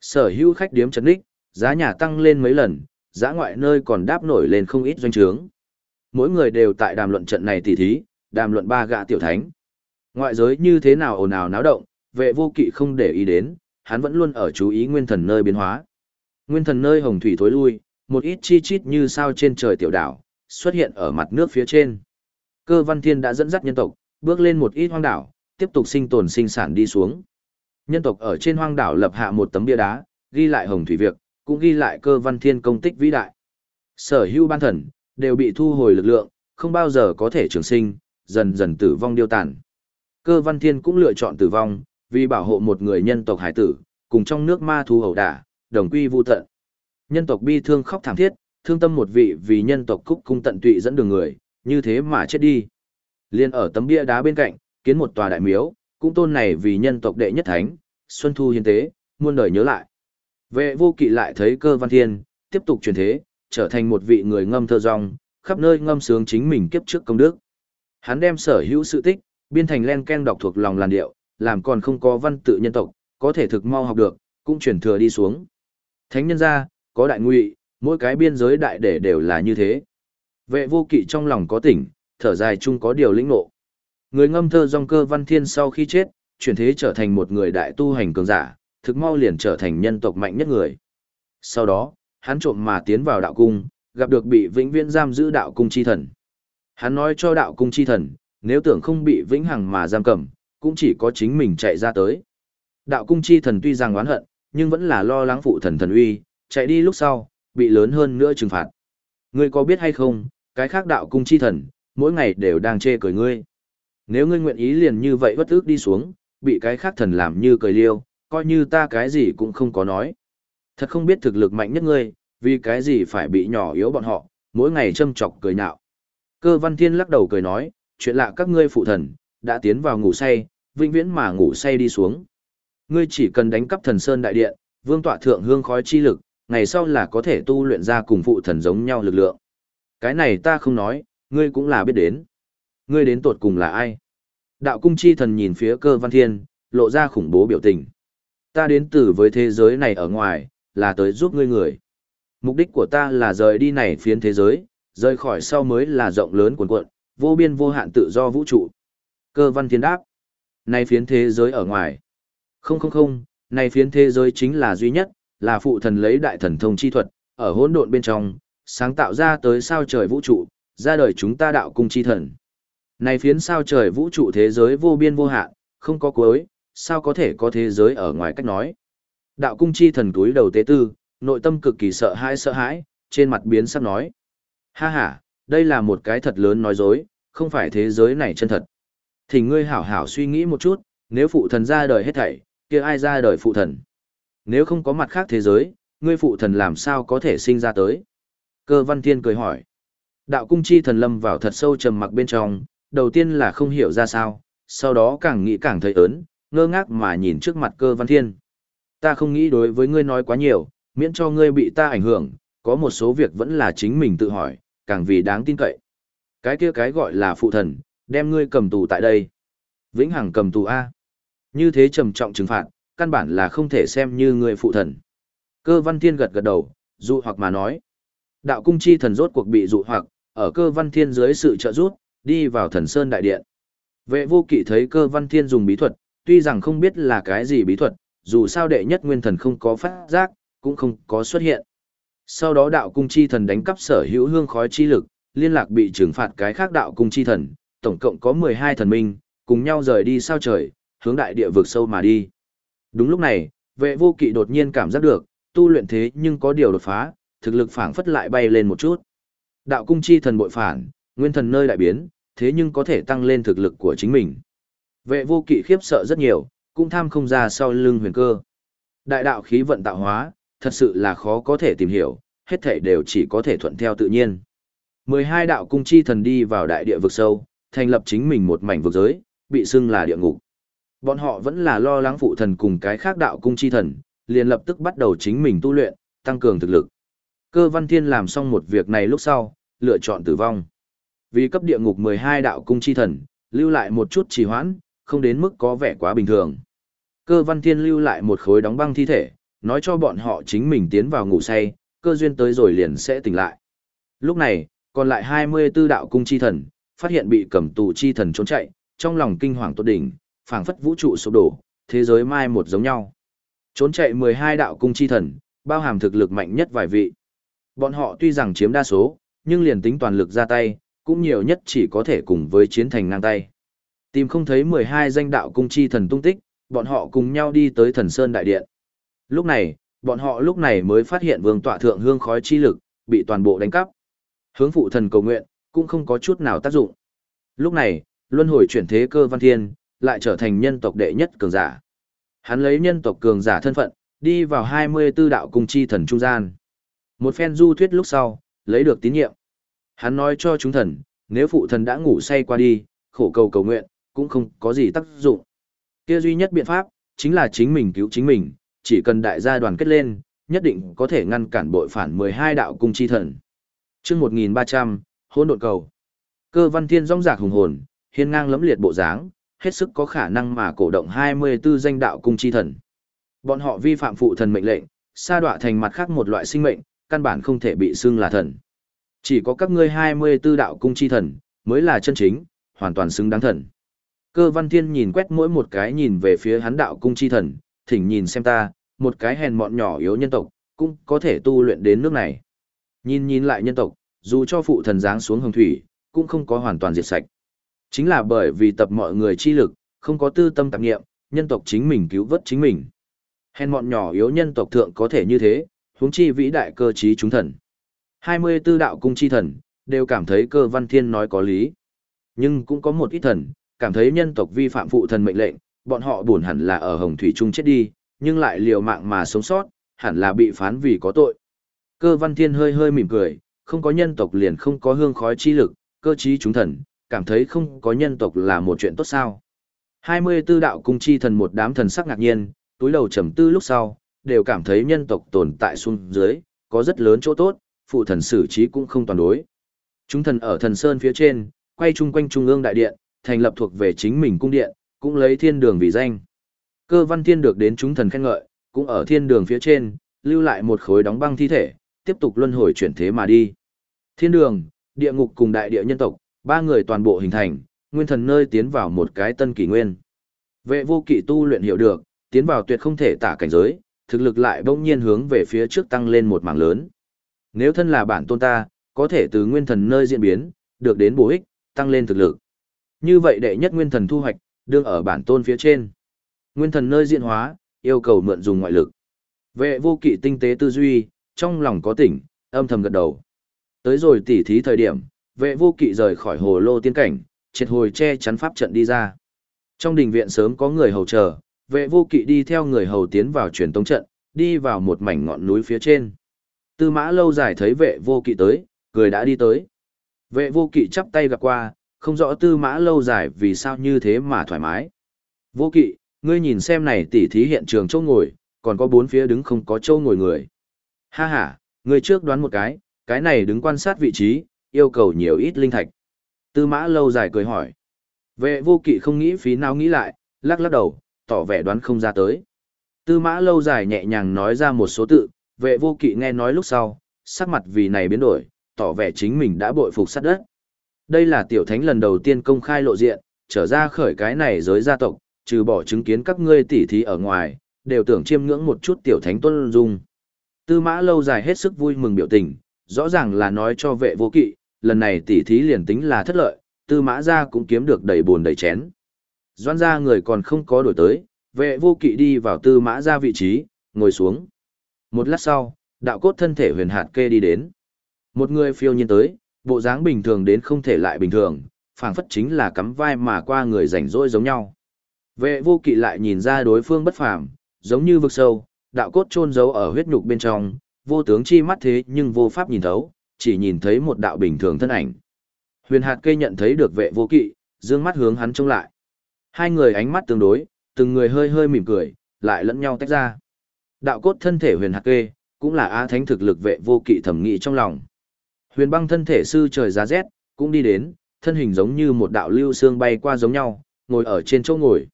Sở hữu khách điếm chấn đích, giá nhà tăng lên mấy lần, giá ngoại nơi còn đáp nổi lên không ít doanh trướng. Mỗi người đều tại đàm luận trận này tỉ thí, đàm luận ba gạ tiểu thánh. Ngoại giới như thế nào ồn ào náo động, vệ vô kỵ không để ý đến, hắn vẫn luôn ở chú ý nguyên thần nơi biến hóa. Nguyên thần nơi hồng thủy thối lui, một ít chi chít như sao trên trời tiểu đảo, xuất hiện ở mặt nước phía trên. Cơ văn thiên đã dẫn dắt nhân tộc, bước lên một ít hoang đảo, tiếp tục sinh tồn sinh sản đi xuống. Nhân tộc ở trên hoang đảo lập hạ một tấm bia đá, ghi lại hồng thủy việc, cũng ghi lại cơ văn thiên công tích vĩ đại. Sở hữu ban thần, đều bị thu hồi lực lượng, không bao giờ có thể trường sinh, dần dần tử vong điêu tàn. Cơ văn thiên cũng lựa chọn tử vong, vì bảo hộ một người nhân tộc hải tử, cùng trong nước ma thú hầu đả, đồng quy vu tận. Nhân tộc bi thương khóc thảm thiết, thương tâm một vị vì nhân tộc cúc cung tận tụy dẫn đường người, như thế mà chết đi. Liên ở tấm bia đá bên cạnh, kiến một tòa đại miếu, cũng tôn này vì nhân tộc đệ nhất thánh, Xuân Thu hiến tế, muôn đời nhớ lại. Vệ vô kỵ lại thấy cơ văn thiên, tiếp tục truyền thế, trở thành một vị người ngâm thơ rong, khắp nơi ngâm sướng chính mình kiếp trước công đức. Hắn đem sở hữu sự tích, biên thành len ken đọc thuộc lòng làn điệu, làm còn không có văn tự nhân tộc, có thể thực mau học được, cũng truyền thừa đi xuống. Thánh nhân gia, có đại ngụy, mỗi cái biên giới đại để đều là như thế. Vệ vô kỵ trong lòng có tỉnh, thở dài chung có điều lĩnh ngộ. Người ngâm thơ dòng cơ văn thiên sau khi chết, chuyển thế trở thành một người đại tu hành cường giả, thực mau liền trở thành nhân tộc mạnh nhất người. Sau đó, hắn trộm mà tiến vào đạo cung, gặp được bị vĩnh viễn giam giữ đạo cung chi thần. Hắn nói cho đạo cung chi thần, nếu tưởng không bị vĩnh hằng mà giam cầm, cũng chỉ có chính mình chạy ra tới. Đạo cung chi thần tuy rằng oán hận, nhưng vẫn là lo lắng phụ thần thần uy, chạy đi lúc sau, bị lớn hơn nữa trừng phạt. Ngươi có biết hay không, cái khác đạo cung chi thần, mỗi ngày đều đang chê cười ngươi. Nếu ngươi nguyện ý liền như vậy bất ước đi xuống, bị cái khác thần làm như cười liêu, coi như ta cái gì cũng không có nói. Thật không biết thực lực mạnh nhất ngươi, vì cái gì phải bị nhỏ yếu bọn họ, mỗi ngày châm chọc cười nhạo. Cơ văn thiên lắc đầu cười nói, chuyện lạ các ngươi phụ thần, đã tiến vào ngủ say, vĩnh viễn mà ngủ say đi xuống. Ngươi chỉ cần đánh cắp thần sơn đại điện, vương tọa thượng hương khói chi lực, ngày sau là có thể tu luyện ra cùng phụ thần giống nhau lực lượng. Cái này ta không nói, ngươi cũng là biết đến. Ngươi đến tột cùng là ai? Đạo cung chi thần nhìn phía cơ văn thiên, lộ ra khủng bố biểu tình. Ta đến từ với thế giới này ở ngoài, là tới giúp ngươi người. Mục đích của ta là rời đi này phiến thế giới, rời khỏi sau mới là rộng lớn cuồn cuộn, vô biên vô hạn tự do vũ trụ. Cơ văn thiên đáp. Này phiến thế giới ở ngoài. Không không không, này phiến thế giới chính là duy nhất, là phụ thần lấy đại thần thông chi thuật, ở hỗn độn bên trong, sáng tạo ra tới sao trời vũ trụ, ra đời chúng ta đạo cung chi thần. Này phiến sao trời vũ trụ thế giới vô biên vô hạn, không có cuối, sao có thể có thế giới ở ngoài cách nói. Đạo cung chi thần túi đầu tế tư, nội tâm cực kỳ sợ hãi sợ hãi, trên mặt biến sắc nói. Ha ha, đây là một cái thật lớn nói dối, không phải thế giới này chân thật. Thì ngươi hảo hảo suy nghĩ một chút, nếu phụ thần ra đời hết thảy, kia ai ra đời phụ thần? Nếu không có mặt khác thế giới, ngươi phụ thần làm sao có thể sinh ra tới? Cơ văn thiên cười hỏi. Đạo cung chi thần lâm vào thật sâu trầm mặc bên trong, đầu tiên là không hiểu ra sao, sau đó càng nghĩ càng thấy ớn, ngơ ngác mà nhìn trước mặt cơ văn thiên. Ta không nghĩ đối với ngươi nói quá nhiều, miễn cho ngươi bị ta ảnh hưởng, có một số việc vẫn là chính mình tự hỏi, càng vì đáng tin cậy. Cái kia cái gọi là phụ thần, đem ngươi cầm tù tại đây. Vĩnh Hằng cầm tù A. Như thế trầm trọng trừng phạt, căn bản là không thể xem như ngươi phụ thần. Cơ văn thiên gật gật đầu, dụ hoặc mà nói. Đạo cung chi thần rốt cuộc bị dụ hoặc, ở cơ văn thiên dưới sự trợ giúp, đi vào thần sơn đại điện. Vệ vô kỵ thấy cơ văn thiên dùng bí thuật, tuy rằng không biết là cái gì bí thuật, dù sao đệ nhất nguyên thần không có phát giác, cũng không có xuất hiện. Sau đó đạo cung chi thần đánh cắp sở hữu hương khói chi lực, liên lạc bị trừng phạt cái khác đạo cung chi thần, tổng cộng có 12 thần minh, cùng nhau rời đi sao trời, hướng đại địa vực sâu mà đi. Đúng lúc này, vệ vô kỵ đột nhiên cảm giác được, tu luyện thế nhưng có điều đột phá, thực lực phảng phất lại bay lên một chút. Đạo cung chi thần bội phản, nguyên thần nơi đại biến, thế nhưng có thể tăng lên thực lực của chính mình. Vệ vô kỵ khiếp sợ rất nhiều, cũng tham không ra sau lưng huyền cơ. Đại đạo khí vận tạo hóa, thật sự là khó có thể tìm hiểu, hết thể đều chỉ có thể thuận theo tự nhiên. 12 đạo cung chi thần đi vào đại địa vực sâu, thành lập chính mình một mảnh vực giới, bị xưng là địa ngục. Bọn họ vẫn là lo lắng phụ thần cùng cái khác đạo cung chi thần, liền lập tức bắt đầu chính mình tu luyện, tăng cường thực lực. Cơ văn thiên làm xong một việc này lúc sau, lựa chọn tử vong. Vì cấp địa ngục 12 đạo cung chi thần, lưu lại một chút trì hoãn, không đến mức có vẻ quá bình thường. Cơ văn thiên lưu lại một khối đóng băng thi thể, nói cho bọn họ chính mình tiến vào ngủ say, cơ duyên tới rồi liền sẽ tỉnh lại. Lúc này, còn lại 24 đạo cung chi thần, phát hiện bị cầm tù chi thần trốn chạy, trong lòng kinh hoàng tốt đỉnh, phảng phất vũ trụ sụp đổ, thế giới mai một giống nhau. Trốn chạy 12 đạo cung chi thần, bao hàm thực lực mạnh nhất vài vị. Bọn họ tuy rằng chiếm đa số, nhưng liền tính toàn lực ra tay, cũng nhiều nhất chỉ có thể cùng với chiến thành ngang tay. Tìm không thấy 12 danh đạo cung chi thần tung tích, bọn họ cùng nhau đi tới thần Sơn Đại Điện. Lúc này, bọn họ lúc này mới phát hiện vương tọa thượng hương khói chi lực, bị toàn bộ đánh cắp. Hướng phụ thần cầu nguyện, cũng không có chút nào tác dụng. Lúc này, luân hồi chuyển thế cơ văn thiên, lại trở thành nhân tộc đệ nhất cường giả. Hắn lấy nhân tộc cường giả thân phận, đi vào 24 đạo cung chi thần trung gian. Một phen du thuyết lúc sau, lấy được tín nhiệm. Hắn nói cho chúng thần, nếu phụ thần đã ngủ say qua đi, khổ cầu cầu nguyện, cũng không có gì tác dụng. Kia duy nhất biện pháp, chính là chính mình cứu chính mình, chỉ cần đại gia đoàn kết lên, nhất định có thể ngăn cản bội phản 12 đạo cung chi thần. Trước 1300, hôn độn cầu. Cơ văn thiên rong rạc hùng hồn, hiên ngang lấm liệt bộ dáng, hết sức có khả năng mà cổ động 24 danh đạo cung chi thần. Bọn họ vi phạm phụ thần mệnh lệnh, sa đọa thành mặt khác một loại sinh mệnh, căn bản không thể bị xưng là thần. Chỉ có các ngươi 24 đạo cung chi thần, mới là chân chính, hoàn toàn xứng đáng thần. Cơ văn thiên nhìn quét mỗi một cái nhìn về phía hắn đạo cung chi thần, thỉnh nhìn xem ta, một cái hèn mọn nhỏ yếu nhân tộc, cũng có thể tu luyện đến nước này. Nhìn nhìn lại nhân tộc, dù cho phụ thần giáng xuống hồng thủy, cũng không có hoàn toàn diệt sạch. Chính là bởi vì tập mọi người chi lực, không có tư tâm tạp nghiệm, nhân tộc chính mình cứu vớt chính mình. Hèn mọn nhỏ yếu nhân tộc thượng có thể như thế, huống chi vĩ đại cơ trí chúng thần. 24 đạo cung chi thần, đều cảm thấy cơ văn thiên nói có lý. Nhưng cũng có một ít thần, cảm thấy nhân tộc vi phạm phụ thần mệnh lệnh, bọn họ buồn hẳn là ở hồng thủy trung chết đi, nhưng lại liều mạng mà sống sót, hẳn là bị phán vì có tội. Cơ văn thiên hơi hơi mỉm cười, không có nhân tộc liền không có hương khói chi lực, cơ trí chúng thần, cảm thấy không có nhân tộc là một chuyện tốt sao. 24 đạo cung chi thần một đám thần sắc ngạc nhiên, túi đầu trầm tư lúc sau, đều cảm thấy nhân tộc tồn tại xuống dưới, có rất lớn chỗ tốt, phụ thần xử trí cũng không toàn đối. Chúng thần ở thần sơn phía trên, quay chung quanh trung ương đại điện, thành lập thuộc về chính mình cung điện, cũng lấy thiên đường vì danh. Cơ văn thiên được đến chúng thần khen ngợi, cũng ở thiên đường phía trên, lưu lại một khối đóng băng thi thể, tiếp tục luân hồi chuyển thế mà đi. Thiên đường, địa ngục cùng đại địa nhân tộc, ba người toàn bộ hình thành, nguyên thần nơi tiến vào một cái tân kỷ nguyên. Vệ vô kỵ tu luyện hiểu được, tiến vào tuyệt không thể tả cảnh giới, thực lực lại bỗng nhiên hướng về phía trước tăng lên một mảng lớn. Nếu thân là bản tôn ta, có thể từ nguyên thần nơi diễn biến, được đến bổ ích, tăng lên thực lực. Như vậy đệ nhất nguyên thần thu hoạch, đương ở bản tôn phía trên. Nguyên thần nơi diễn hóa, yêu cầu mượn dùng ngoại lực. Vệ vô kỵ tinh tế tư duy, trong lòng có tỉnh, âm thầm gật đầu. Tới rồi tỉ thí thời điểm, vệ vô kỵ rời khỏi hồ lô tiên cảnh, triệt hồi che chắn pháp trận đi ra. Trong đình viện sớm có người hầu chờ, vệ vô kỵ đi theo người hầu tiến vào truyền tống trận, đi vào một mảnh ngọn núi phía trên. Tư mã lâu dài thấy vệ vô kỵ tới, cười đã đi tới. Vệ vô kỵ chắp tay gặp qua, không rõ tư mã lâu dài vì sao như thế mà thoải mái. Vô kỵ, ngươi nhìn xem này tỉ thí hiện trường châu ngồi, còn có bốn phía đứng không có châu ngồi người. Ha ha, ngươi trước đoán một cái, cái này đứng quan sát vị trí, yêu cầu nhiều ít linh thạch. Tư mã lâu dài cười hỏi. Vệ vô kỵ không nghĩ phí nào nghĩ lại, lắc lắc đầu, tỏ vẻ đoán không ra tới. Tư mã lâu dài nhẹ nhàng nói ra một số tự, vệ vô kỵ nghe nói lúc sau, sắc mặt vì này biến đổi, tỏ vẻ chính mình đã bội phục sát đất. Đây là tiểu thánh lần đầu tiên công khai lộ diện, trở ra khởi cái này giới gia tộc, trừ bỏ chứng kiến các ngươi tỉ thí ở ngoài, đều tưởng chiêm ngưỡng một chút tiểu thánh tuân dung. Tư mã lâu dài hết sức vui mừng biểu tình, rõ ràng là nói cho vệ vô kỵ, lần này tỉ thí liền tính là thất lợi, tư mã ra cũng kiếm được đầy buồn đầy chén. Doan ra người còn không có đổi tới, vệ vô kỵ đi vào tư mã ra vị trí, ngồi xuống. Một lát sau, đạo cốt thân thể huyền hạt kê đi đến. Một người phiêu nhiên tới, bộ dáng bình thường đến không thể lại bình thường, phảng phất chính là cắm vai mà qua người rảnh rỗi giống nhau. Vệ vô kỵ lại nhìn ra đối phương bất phàm, giống như vực sâu, đạo cốt chôn giấu ở huyết nhục bên trong, vô tướng chi mắt thế nhưng vô pháp nhìn thấu, chỉ nhìn thấy một đạo bình thường thân ảnh. Huyền hạt cây nhận thấy được vệ vô kỵ, dương mắt hướng hắn trông lại. Hai người ánh mắt tương đối, từng người hơi hơi mỉm cười, lại lẫn nhau tách ra. Đạo cốt thân thể huyền hạt kê, cũng là á thánh thực lực vệ vô kỵ thẩm nghị trong lòng. Huyền băng thân thể sư trời giá rét, cũng đi đến, thân hình giống như một đạo lưu xương bay qua giống nhau, ngồi ở trên chỗ ngồi.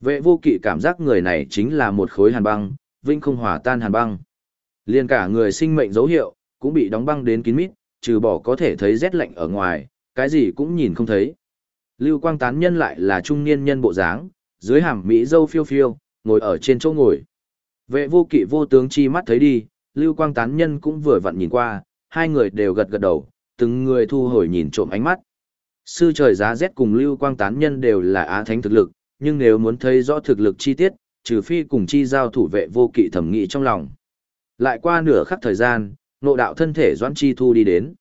Vệ vô kỵ cảm giác người này chính là một khối hàn băng, vinh không hòa tan hàn băng. Liên cả người sinh mệnh dấu hiệu, cũng bị đóng băng đến kín mít, trừ bỏ có thể thấy rét lạnh ở ngoài, cái gì cũng nhìn không thấy. Lưu quang tán nhân lại là trung niên nhân bộ dáng, dưới hàm Mỹ dâu phiêu phiêu, ngồi ở trên chỗ ngồi. Vệ vô kỵ vô tướng chi mắt thấy đi, lưu quang tán nhân cũng vừa vặn nhìn qua, hai người đều gật gật đầu, từng người thu hồi nhìn trộm ánh mắt. Sư trời giá rét cùng lưu quang tán nhân đều là á thánh thực lực, nhưng nếu muốn thấy rõ thực lực chi tiết, trừ phi cùng chi giao thủ vệ vô kỵ thẩm nghị trong lòng. Lại qua nửa khắc thời gian, nộ đạo thân thể doãn chi thu đi đến.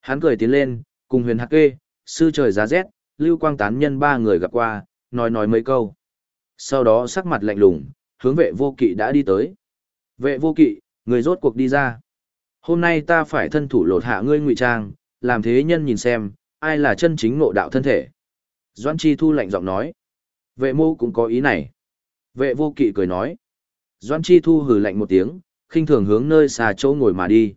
Hắn cười tiến lên, cùng huyền hạc kê, sư trời giá rét, lưu quang tán nhân ba người gặp qua, nói nói mấy câu. Sau đó sắc mặt lạnh lùng, hướng vệ vô kỵ đã đi tới. Vệ vô kỵ, người rốt cuộc đi ra. Hôm nay ta phải thân thủ lột hạ ngươi ngụy trang, làm thế nhân nhìn xem, ai là chân chính ngộ đạo thân thể. Doan Chi Thu lạnh giọng nói. Vệ mô cũng có ý này. Vệ vô kỵ cười nói. Doan Chi Thu hừ lạnh một tiếng, khinh thường hướng nơi xa chỗ ngồi mà đi.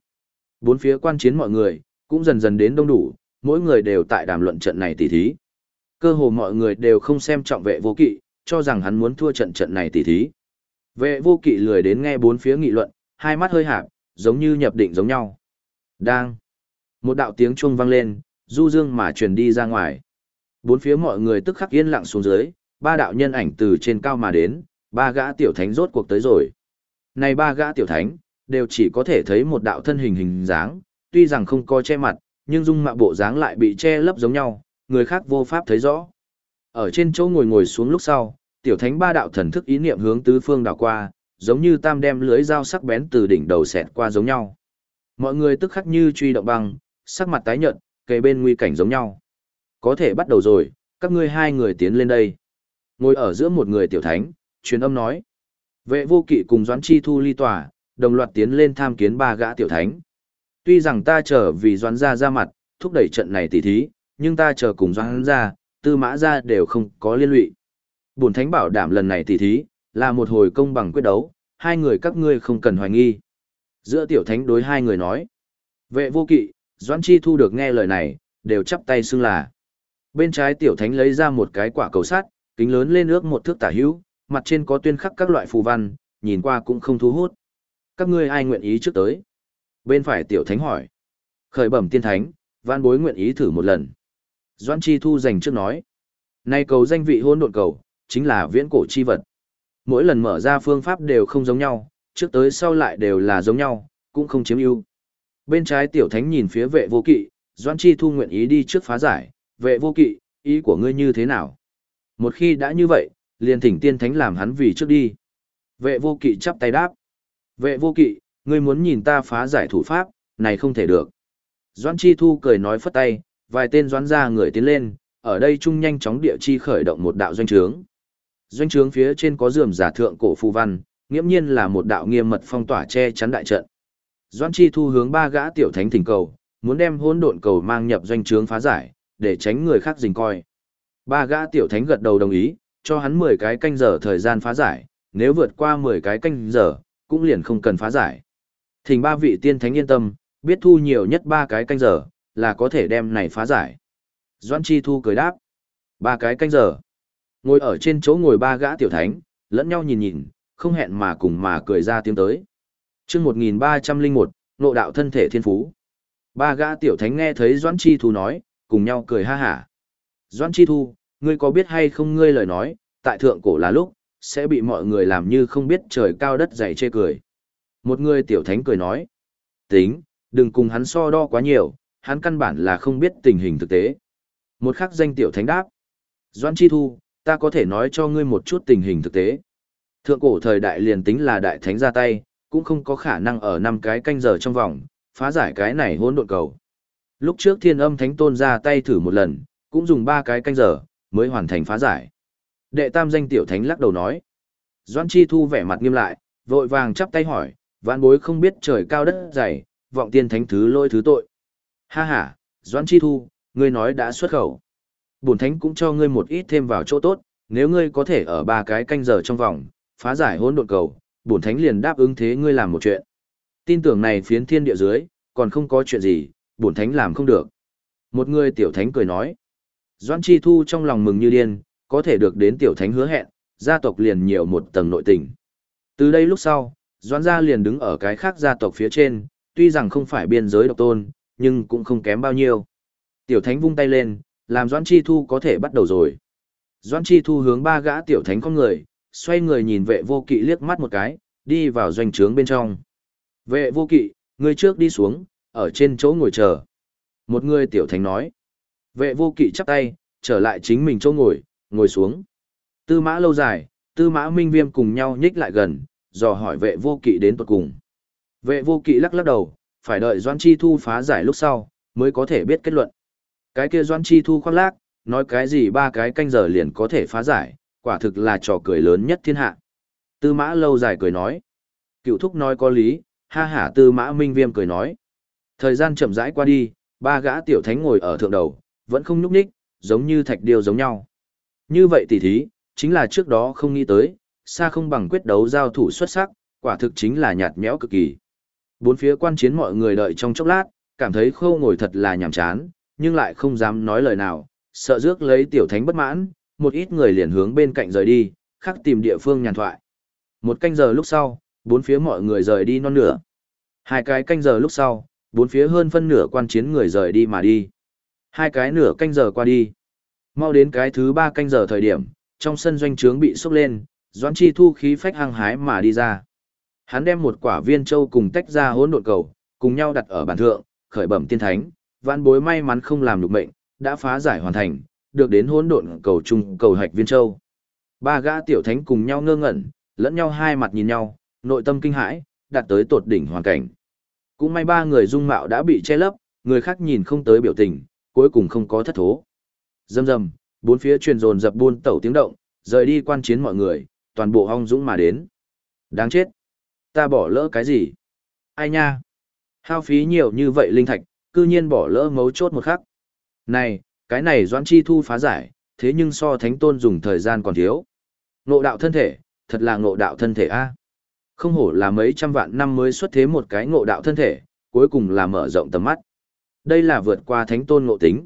Bốn phía quan chiến mọi người, cũng dần dần đến đông đủ, mỗi người đều tại đàm luận trận này tỉ thí. Cơ hồ mọi người đều không xem trọng vệ vô kỵ, cho rằng hắn muốn thua trận trận này tỉ thí. Vệ vô kỵ lười đến nghe bốn phía nghị luận, hai mắt hơi hạp, giống như nhập định giống nhau. Đang. Một đạo tiếng chuông vang lên, du dương mà truyền đi ra ngoài. Bốn phía mọi người tức khắc yên lặng xuống dưới, ba đạo nhân ảnh từ trên cao mà đến, ba gã tiểu thánh rốt cuộc tới rồi. Này ba gã tiểu thánh, đều chỉ có thể thấy một đạo thân hình hình dáng, tuy rằng không có che mặt, nhưng dung mạo bộ dáng lại bị che lấp giống nhau, người khác vô pháp thấy rõ. Ở trên chỗ ngồi ngồi xuống lúc sau, tiểu thánh ba đạo thần thức ý niệm hướng tứ phương đảo qua, giống như tam đem lưới dao sắc bén từ đỉnh đầu xẹt qua giống nhau. Mọi người tức khắc như truy động băng, sắc mặt tái nhợt, kề bên nguy cảnh giống nhau. Có thể bắt đầu rồi, các ngươi hai người tiến lên đây. Ngồi ở giữa một người tiểu thánh, truyền âm nói. Vệ vô kỵ cùng Doãn Chi Thu ly tòa, đồng loạt tiến lên tham kiến ba gã tiểu thánh. Tuy rằng ta chờ vì Doãn gia ra mặt, thúc đẩy trận này tỉ thí, nhưng ta chờ cùng Doãn gia, tư mã gia đều không có liên lụy. Bổn thánh bảo đảm lần này tỉ thí, là một hồi công bằng quyết đấu, hai người các ngươi không cần hoài nghi. Giữa tiểu thánh đối hai người nói. Vệ vô kỵ, Doãn Chi Thu được nghe lời này, đều chắp tay xưng là. Bên trái tiểu thánh lấy ra một cái quả cầu sắt, kính lớn lên ước một thước tả hữu, mặt trên có tuyên khắc các loại phù văn, nhìn qua cũng không thu hút. Các ngươi ai nguyện ý trước tới? Bên phải tiểu thánh hỏi. Khởi bẩm tiên thánh, văn bối nguyện ý thử một lần. Doãn Chi Thu dành trước nói. Nay cầu danh vị hôn độn cầu, chính là viễn cổ chi vật. Mỗi lần mở ra phương pháp đều không giống nhau, trước tới sau lại đều là giống nhau, cũng không chiếm ưu. Bên trái tiểu thánh nhìn phía vệ vô kỵ, Doãn Chi Thu nguyện ý đi trước phá giải, vệ vô kỵ, ý của ngươi như thế nào? Một khi đã như vậy, liền thỉnh tiên thánh làm hắn vì trước đi. Vệ vô kỵ chắp tay đáp. Vệ vô kỵ, ngươi muốn nhìn ta phá giải thủ pháp, này không thể được. Doãn Chi Thu cười nói phất tay, vài tên doãn ra người tiến lên, ở đây trung nhanh chóng địa chi khởi động một đạo doanh trướng. Doanh trướng phía trên có rườm giả thượng cổ phù văn, nghiễm nhiên là một đạo nghiêm mật phong tỏa che chắn đại trận. Doãn Chi Thu hướng ba gã tiểu thánh thỉnh cầu, muốn đem hỗn độn cầu mang nhập doanh trướng phá giải, để tránh người khác dình coi. Ba gã tiểu thánh gật đầu đồng ý, cho hắn 10 cái canh giờ thời gian phá giải, nếu vượt qua 10 cái canh giờ, cũng liền không cần phá giải. Thỉnh ba vị tiên thánh yên tâm, biết thu nhiều nhất ba cái canh giờ, là có thể đem này phá giải. Doan Chi Thu cười đáp. Ba cái canh giờ. Ngồi ở trên chỗ ngồi ba gã tiểu thánh, lẫn nhau nhìn nhìn, không hẹn mà cùng mà cười ra tiếng tới. chương 1301, nộ đạo thân thể thiên phú. Ba gã tiểu thánh nghe thấy Doan Chi Thu nói, cùng nhau cười ha hả. Doan Chi Thu, ngươi có biết hay không ngươi lời nói, tại thượng cổ là lúc, sẽ bị mọi người làm như không biết trời cao đất dày chê cười. Một người tiểu thánh cười nói, tính, đừng cùng hắn so đo quá nhiều, hắn căn bản là không biết tình hình thực tế. Một khắc danh tiểu thánh đáp, Doan Chi Thu, ta có thể nói cho ngươi một chút tình hình thực tế. Thượng cổ thời đại liền tính là đại thánh ra tay, cũng không có khả năng ở năm cái canh giờ trong vòng, phá giải cái này hỗn độn cầu. Lúc trước thiên âm thánh tôn ra tay thử một lần, cũng dùng ba cái canh giờ, mới hoàn thành phá giải. Đệ tam danh tiểu thánh lắc đầu nói. Doan Chi Thu vẻ mặt nghiêm lại, vội vàng chắp tay hỏi, vạn bối không biết trời cao đất dày, vọng tiên thánh thứ lôi thứ tội. Ha ha, Doan Chi Thu, ngươi nói đã xuất khẩu. Bổn thánh cũng cho ngươi một ít thêm vào chỗ tốt, nếu ngươi có thể ở ba cái canh giờ trong vòng, phá giải hỗn độn cầu, bổn thánh liền đáp ứng thế ngươi làm một chuyện. Tin tưởng này phiến thiên địa dưới, còn không có chuyện gì, bổn thánh làm không được. Một người tiểu thánh cười nói. Doan Chi Thu trong lòng mừng như điên, có thể được đến tiểu thánh hứa hẹn, gia tộc liền nhiều một tầng nội tình. Từ đây lúc sau, Doan gia liền đứng ở cái khác gia tộc phía trên, tuy rằng không phải biên giới độc tôn, nhưng cũng không kém bao nhiêu. Tiểu thánh vung tay lên, làm Doan Chi Thu có thể bắt đầu rồi. Doan Chi Thu hướng ba gã tiểu thánh con người, xoay người nhìn vệ vô kỵ liếc mắt một cái, đi vào doanh trướng bên trong. Vệ vô kỵ, người trước đi xuống, ở trên chỗ ngồi chờ. Một người tiểu thánh nói. Vệ vô kỵ chắp tay, trở lại chính mình chỗ ngồi, ngồi xuống. Tư mã lâu dài, tư mã minh viêm cùng nhau nhích lại gần, dò hỏi vệ vô kỵ đến tuật cùng. Vệ vô kỵ lắc lắc đầu, phải đợi Doan Chi Thu phá giải lúc sau, mới có thể biết kết luận. Cái kia Doan Chi Thu khoác lác, nói cái gì ba cái canh giờ liền có thể phá giải, quả thực là trò cười lớn nhất thiên hạ. Tư mã lâu dài cười nói. Cựu thúc nói có lý, ha hả tư mã minh viêm cười nói. Thời gian chậm rãi qua đi, ba gã tiểu thánh ngồi ở thượng đầu, vẫn không nhúc nhích, giống như thạch điêu giống nhau. Như vậy tỉ thí, chính là trước đó không nghĩ tới, xa không bằng quyết đấu giao thủ xuất sắc, quả thực chính là nhạt nhẽo cực kỳ. Bốn phía quan chiến mọi người đợi trong chốc lát, cảm thấy khâu ngồi thật là nhàm chán, nhưng lại không dám nói lời nào, sợ rước lấy tiểu thánh bất mãn, một ít người liền hướng bên cạnh rời đi, khắc tìm địa phương nhàn thoại. Một canh giờ lúc sau, bốn phía mọi người rời đi non nửa. Hai cái canh giờ lúc sau, bốn phía hơn phân nửa quan chiến người rời đi mà đi. Hai cái nửa canh giờ qua đi. Mau đến cái thứ ba canh giờ thời điểm, trong sân doanh trướng bị sốc lên, Doãn Chi thu khí phách hăng hái mà đi ra. Hắn đem một quả viên châu cùng tách ra hỗn độn cầu, cùng nhau đặt ở bàn thượng, khởi bẩm tiên thánh, vãn bối may mắn không làm được mệnh, đã phá giải hoàn thành, được đến hỗn độn cầu trung cầu hạch viên châu. Ba gã tiểu thánh cùng nhau ngơ ngẩn, lẫn nhau hai mặt nhìn nhau, nội tâm kinh hãi, đạt tới tột đỉnh hoàn cảnh. Cũng may ba người dung mạo đã bị che lấp, người khác nhìn không tới biểu tình, cuối cùng không có thất thố. Dầm dầm, bốn phía truyền dồn dập buôn tẩu tiếng động, rời đi quan chiến mọi người, toàn bộ hong dũng mà đến. Đáng chết. Ta bỏ lỡ cái gì? Ai nha? Hao phí nhiều như vậy linh thạch, cư nhiên bỏ lỡ mấu chốt một khắc. Này, cái này Doãn Chi Thu phá giải, thế nhưng so thánh tôn dùng thời gian còn thiếu. Ngộ đạo thân thể, thật là ngộ đạo thân thể a. Không hổ là mấy trăm vạn năm mới xuất thế một cái ngộ đạo thân thể, cuối cùng là mở rộng tầm mắt. Đây là vượt qua thánh tôn ngộ tính.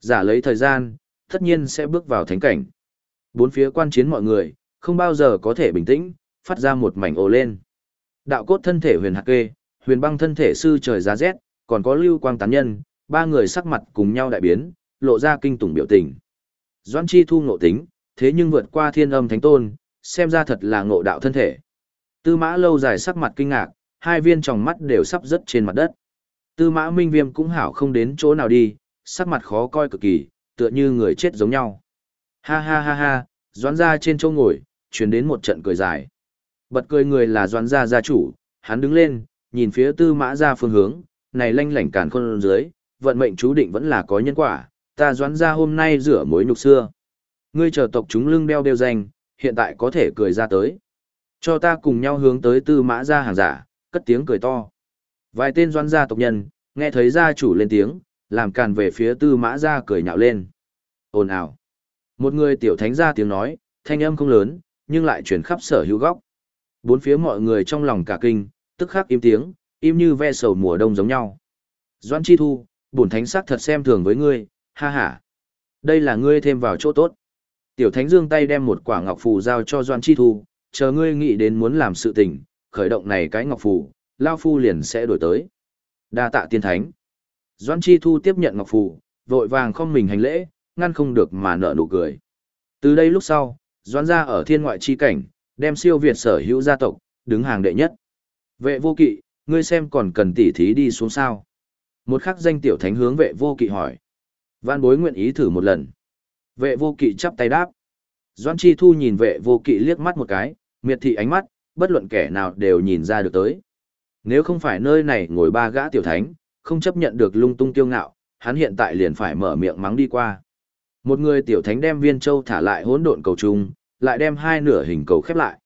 Giả lấy thời gian, tất nhiên sẽ bước vào thánh cảnh. Bốn phía quan chiến mọi người, không bao giờ có thể bình tĩnh, phát ra một mảnh ồ lên. Đạo cốt thân thể huyền hạc kê, huyền băng thân thể sư trời giá rét, còn có lưu quang tán nhân, ba người sắc mặt cùng nhau đại biến, lộ ra kinh tủng biểu tình. Doãn chi thu ngộ tính, thế nhưng vượt qua thiên âm thánh tôn, xem ra thật là ngộ đạo thân thể. Tư mã lâu dài sắc mặt kinh ngạc, hai viên tròng mắt đều sắp rớt trên mặt đất. Tư mã minh viêm cũng hảo không đến chỗ nào đi, sắc mặt khó coi cực kỳ, tựa như người chết giống nhau. Ha ha ha ha, doãn ra trên chỗ ngồi, chuyển đến một trận cười dài. Bật cười người là doãn gia gia chủ, hắn đứng lên, nhìn phía tư mã ra phương hướng, này lanh lảnh càn khôn dưới, vận mệnh chú định vẫn là có nhân quả, ta doãn ra hôm nay rửa mối nhục xưa. Ngươi chờ tộc chúng lưng đeo đeo danh, hiện tại có thể cười ra tới. Cho ta cùng nhau hướng tới tư mã ra hàng giả, cất tiếng cười to. Vài tên doan gia tộc nhân, nghe thấy gia chủ lên tiếng, làm càn về phía tư mã Gia cười nhạo lên. Ồn ào. Một người tiểu thánh gia tiếng nói, thanh âm không lớn, nhưng lại chuyển khắp sở hữu góc. Bốn phía mọi người trong lòng cả kinh, tức khắc im tiếng, im như ve sầu mùa đông giống nhau. Doan Chi Thu, bổn thánh sắc thật xem thường với ngươi, ha ha. Đây là ngươi thêm vào chỗ tốt. Tiểu thánh dương tay đem một quả ngọc phù giao cho Doan Chi Thu, chờ ngươi nghĩ đến muốn làm sự tình, khởi động này cái ngọc phù, lao phu liền sẽ đổi tới. Đa tạ tiên thánh. Doan Chi Thu tiếp nhận ngọc phù, vội vàng không mình hành lễ, ngăn không được mà nở nụ cười. Từ đây lúc sau, Doan gia ở thiên ngoại chi cảnh, đem siêu việt sở hữu gia tộc, đứng hàng đệ nhất. Vệ vô kỵ, ngươi xem còn cần tỉ thí đi xuống sao. Một khắc danh tiểu thánh hướng vệ vô kỵ hỏi. Văn bối nguyện ý thử một lần. Vệ vô kỵ chắp tay đáp. Doan Chi Thu nhìn vệ vô kỵ liếc mắt một cái, miệt thị ánh mắt, bất luận kẻ nào đều nhìn ra được tới. Nếu không phải nơi này ngồi ba gã tiểu thánh, không chấp nhận được lung tung tiêu ngạo, hắn hiện tại liền phải mở miệng mắng đi qua. Một người tiểu thánh đem viên châu thả lại hỗn độn cầu trung, lại đem hai nửa hình cầu khép lại.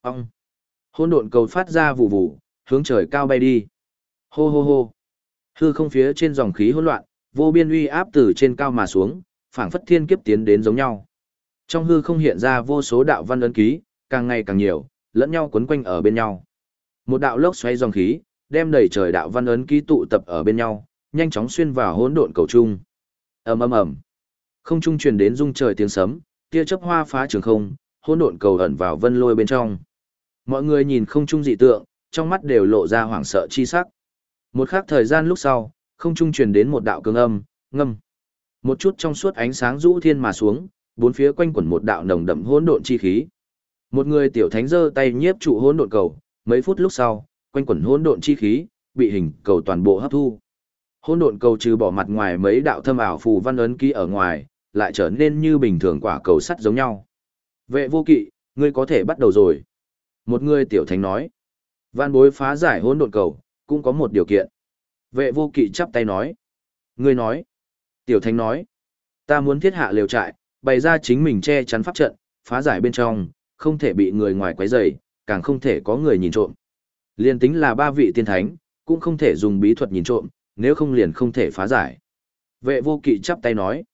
Ông! Hỗn độn cầu phát ra vụ vụ, hướng trời cao bay đi. Hô hô hô! Hư không phía trên dòng khí hỗn loạn, vô biên uy áp từ trên cao mà xuống, phảng phất thiên kiếp tiến đến giống nhau. Trong hư không hiện ra vô số đạo văn ấn ký, càng ngày càng nhiều, lẫn nhau quấn quanh ở bên nhau. Một đạo lốc xoáy dòng khí, đem đầy trời đạo văn ấn ký tụ tập ở bên nhau, nhanh chóng xuyên vào hỗn độn cầu trung. Ầm ầm ầm. Không trung truyền đến rung trời tiếng sấm, tia chớp hoa phá trường không, hỗn độn cầu ẩn vào vân lôi bên trong. Mọi người nhìn không trung dị tượng, trong mắt đều lộ ra hoảng sợ chi sắc. Một khắc thời gian lúc sau, không trung truyền đến một đạo cường âm, ngâm. Một chút trong suốt ánh sáng rũ thiên mà xuống, bốn phía quanh quẩn một đạo nồng đậm hỗn độn chi khí. Một người tiểu thánh giơ tay nhiếp trụ hỗn độn cầu, mấy phút lúc sau, quanh quẩn hỗn độn chi khí, bị hình cầu toàn bộ hấp thu. Hỗn độn cầu trừ bỏ mặt ngoài mấy đạo thâm ảo phù văn ấn ký ở ngoài, lại trở nên như bình thường quả cầu sắt giống nhau. Vệ vô kỵ, ngươi có thể bắt đầu rồi. Một người tiểu thánh nói. Văn bối phá giải hỗn độn cầu, cũng có một điều kiện. Vệ vô kỵ chắp tay nói. Ngươi nói. Tiểu thánh nói. Ta muốn thiết hạ liều trại, bày ra chính mình che chắn pháp trận, phá giải bên trong, không thể bị người ngoài quấy rầy, càng không thể có người nhìn trộm. Liên tính là ba vị tiên thánh, cũng không thể dùng bí thuật nhìn trộm, nếu không liền không thể phá giải. Vệ vô kỵ chắp tay nói.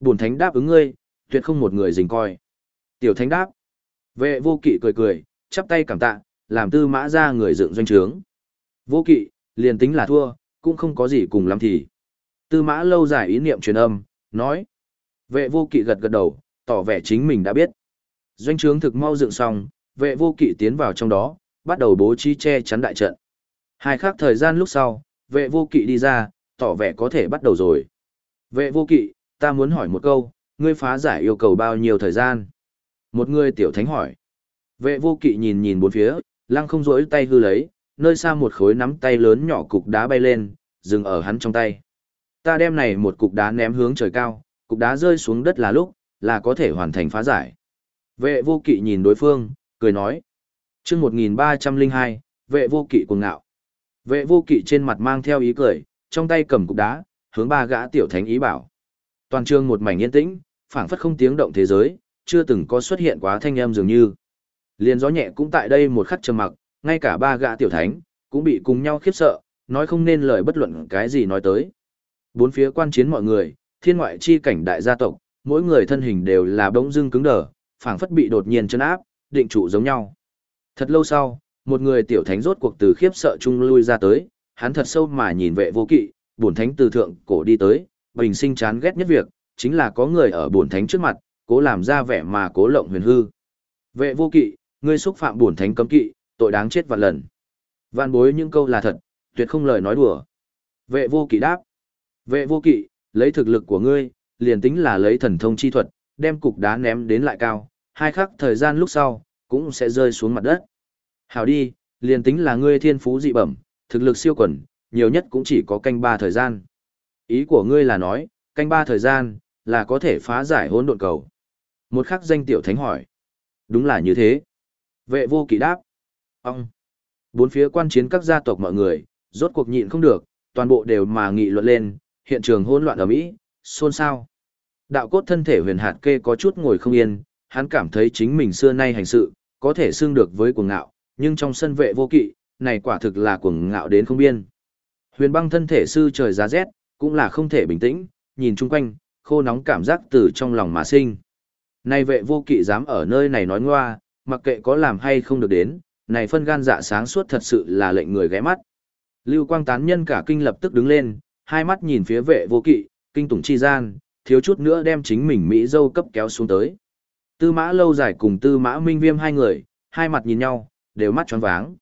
Bổn thánh đáp ứng ngươi, tuyệt không một người dình coi. Tiểu thánh đáp. Vệ vô kỵ cười cười, chắp tay cảm tạ, làm tư mã ra người dựng doanh trướng. Vô kỵ, liền tính là thua, cũng không có gì cùng lắm thì. Tư mã lâu dài ý niệm truyền âm, nói. Vệ vô kỵ gật gật đầu, tỏ vẻ chính mình đã biết. Doanh trướng thực mau dựng xong, vệ vô kỵ tiến vào trong đó, bắt đầu bố trí che chắn đại trận. Hai khắc thời gian lúc sau, vệ vô kỵ đi ra, tỏ vẻ có thể bắt đầu rồi. Vệ vô kỵ, ta muốn hỏi một câu, ngươi phá giải yêu cầu bao nhiêu thời gian? Một người tiểu thánh hỏi. Vệ vô kỵ nhìn nhìn bốn phía, lăng không rỗi tay hư lấy, nơi xa một khối nắm tay lớn nhỏ cục đá bay lên, dừng ở hắn trong tay. Ta đem này một cục đá ném hướng trời cao, cục đá rơi xuống đất là lúc, là có thể hoàn thành phá giải. Vệ vô kỵ nhìn đối phương, cười nói. chương 1302, vệ vô kỵ cuồng ngạo. Vệ vô kỵ trên mặt mang theo ý cười, trong tay cầm cục đá, hướng ba gã tiểu thánh ý bảo. Toàn trường một mảnh yên tĩnh, phảng phất không tiếng động thế giới, chưa từng có xuất hiện quá thanh âm dường như. Liên gió nhẹ cũng tại đây một khắc trầm mặc, ngay cả ba gã tiểu thánh, cũng bị cùng nhau khiếp sợ, nói không nên lời bất luận cái gì nói tới. Bốn phía quan chiến mọi người, thiên ngoại chi cảnh đại gia tộc, mỗi người thân hình đều là bỗng dưng cứng đờ, phảng phất bị đột nhiên chân áp, định trụ giống nhau. Thật lâu sau, một người tiểu thánh rốt cuộc từ khiếp sợ chung lui ra tới, hắn thật sâu mà nhìn vệ vô kỵ, bổn thánh từ thượng cổ đi tới, bình sinh chán ghét nhất việc, chính là có người ở bổn thánh trước mặt, cố làm ra vẻ mà cố lộng huyền hư. Vệ vô kỵ, ngươi xúc phạm bổn thánh cấm kỵ, tội đáng chết vạn lần. Vạn bối những câu là thật, tuyệt không lời nói đùa. Vệ vô kỵ đáp. Vệ vô kỵ, lấy thực lực của ngươi, liền tính là lấy thần thông chi thuật, đem cục đá ném đến lại cao, hai khắc thời gian lúc sau, cũng sẽ rơi xuống mặt đất. Hảo đi, liền tính là ngươi thiên phú dị bẩm, thực lực siêu quần, nhiều nhất cũng chỉ có canh ba thời gian. Ý của ngươi là nói, canh ba thời gian, là có thể phá giải hỗn độn cầu. Một khắc danh tiểu thánh hỏi. Đúng là như thế. Vệ vô kỵ đáp. Ông. Bốn phía quan chiến các gia tộc mọi người, rốt cuộc nhịn không được, toàn bộ đều mà nghị luận lên, hiện trường hỗn loạn ở Mỹ, xôn xao. Đạo cốt thân thể huyền hạt kê có chút ngồi không yên, hắn cảm thấy chính mình xưa nay hành sự, có thể xưng được với cuồng ngạo, nhưng trong sân vệ vô kỵ, này quả thực là cuồng ngạo đến không biên. Huyền băng thân thể sư trời giá rét, cũng là không thể bình tĩnh, nhìn chung quanh, khô nóng cảm giác từ trong lòng mà sinh. Này vệ vô kỵ dám ở nơi này nói ngoa, mặc kệ có làm hay không được đến, này phân gan dạ sáng suốt thật sự là lệnh người ghé mắt. Lưu quang tán nhân cả kinh lập tức đứng lên, hai mắt nhìn phía vệ vô kỵ, kinh tủng chi gian, thiếu chút nữa đem chính mình Mỹ dâu cấp kéo xuống tới. Tư mã lâu dài cùng tư mã minh viêm hai người, hai mặt nhìn nhau, đều mắt tròn váng.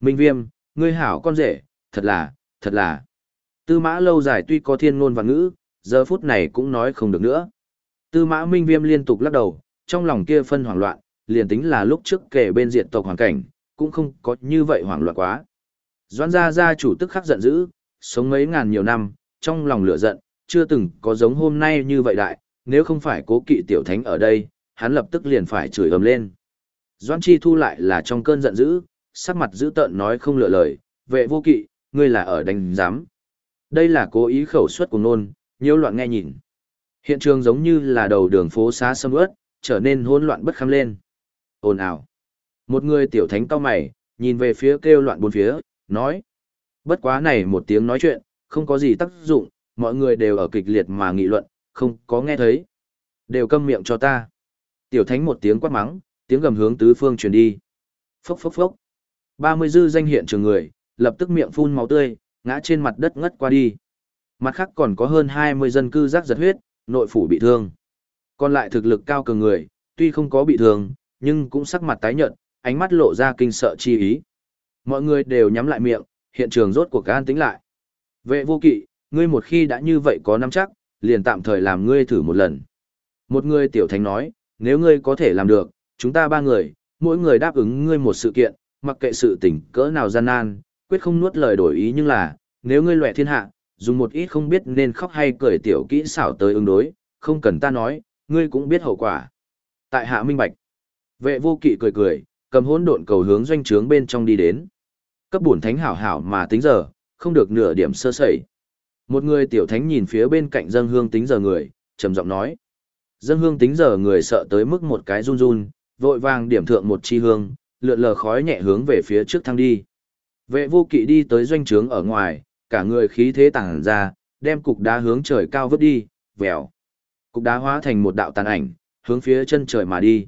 Minh viêm, ngươi hảo con rể, thật là, thật là. Tư mã lâu dài tuy có thiên ngôn và ngữ, giờ phút này cũng nói không được nữa. Tư mã minh viêm liên tục lắc đầu, trong lòng kia phân hoảng loạn, liền tính là lúc trước kể bên diện tộc hoàn cảnh, cũng không có như vậy hoảng loạn quá. Doãn gia gia chủ tức khắc giận dữ, sống mấy ngàn nhiều năm, trong lòng lửa giận, chưa từng có giống hôm nay như vậy đại, nếu không phải cố kỵ tiểu thánh ở đây, hắn lập tức liền phải chửi ầm lên. Doãn Chi Thu lại là trong cơn giận dữ, sắc mặt dữ tợn nói không lựa lời, vệ vô kỵ, ngươi là ở đánh giám. Đây là cố ý khẩu suất của nôn, nhiễu loạn nghe nhìn. Hiện trường giống như là đầu đường phố xá sâm ướt, trở nên hỗn loạn bất kham lên. Ồn ào. Một người tiểu thánh cao mày, nhìn về phía kêu loạn bốn phía, nói. Bất quá này một tiếng nói chuyện, không có gì tác dụng, mọi người đều ở kịch liệt mà nghị luận, không có nghe thấy. Đều câm miệng cho ta. Tiểu thánh một tiếng quát mắng, tiếng gầm hướng tứ phương truyền đi. Phốc phốc phốc. 30 dư danh hiện trường người, lập tức miệng phun máu tươi, ngã trên mặt đất ngất qua đi. Mặt khác còn có hơn 20 dân cư rác giật huyết, nội phủ bị thương. Còn lại thực lực cao cường người, tuy không có bị thương, nhưng cũng sắc mặt tái nhợt, ánh mắt lộ ra kinh sợ chi ý. Mọi người đều nhắm lại miệng, hiện trường rốt cuộc an tĩnh lại. Vệ vô kỵ, ngươi một khi đã như vậy có nắm chắc, liền tạm thời làm ngươi thử một lần. Một người tiểu thánh nói, nếu ngươi có thể làm được, chúng ta ba người, mỗi người đáp ứng ngươi một sự kiện, mặc kệ sự tình cỡ nào gian nan, quyết không nuốt lời đổi ý nhưng là, nếu ngươi loẹ thiên hạ, dùng một ít không biết nên khóc hay cười tiểu kỹ xảo tới ứng đối, không cần ta nói, ngươi cũng biết hậu quả. Tại hạ minh bạch, vệ vô kỵ cười cười, cầm hỗn độn cầu hướng doanh trướng bên trong đi đến. Cấp bổn thánh hảo hảo mà tính giờ, không được nửa điểm sơ sẩy. Một người tiểu thánh nhìn phía bên cạnh dân hương tính giờ người, trầm giọng nói. Dân hương tính giờ người sợ tới mức một cái run run, vội vàng điểm thượng một chi hương, lượn lờ khói nhẹ hướng về phía trước thăng đi. Vệ vô kỵ đi tới doanh trướng ở ngoài, cả người khí thế tàng ra, đem cục đá hướng trời cao vứt đi, vèo. Cục đá hóa thành một đạo tàn ảnh, hướng phía chân trời mà đi.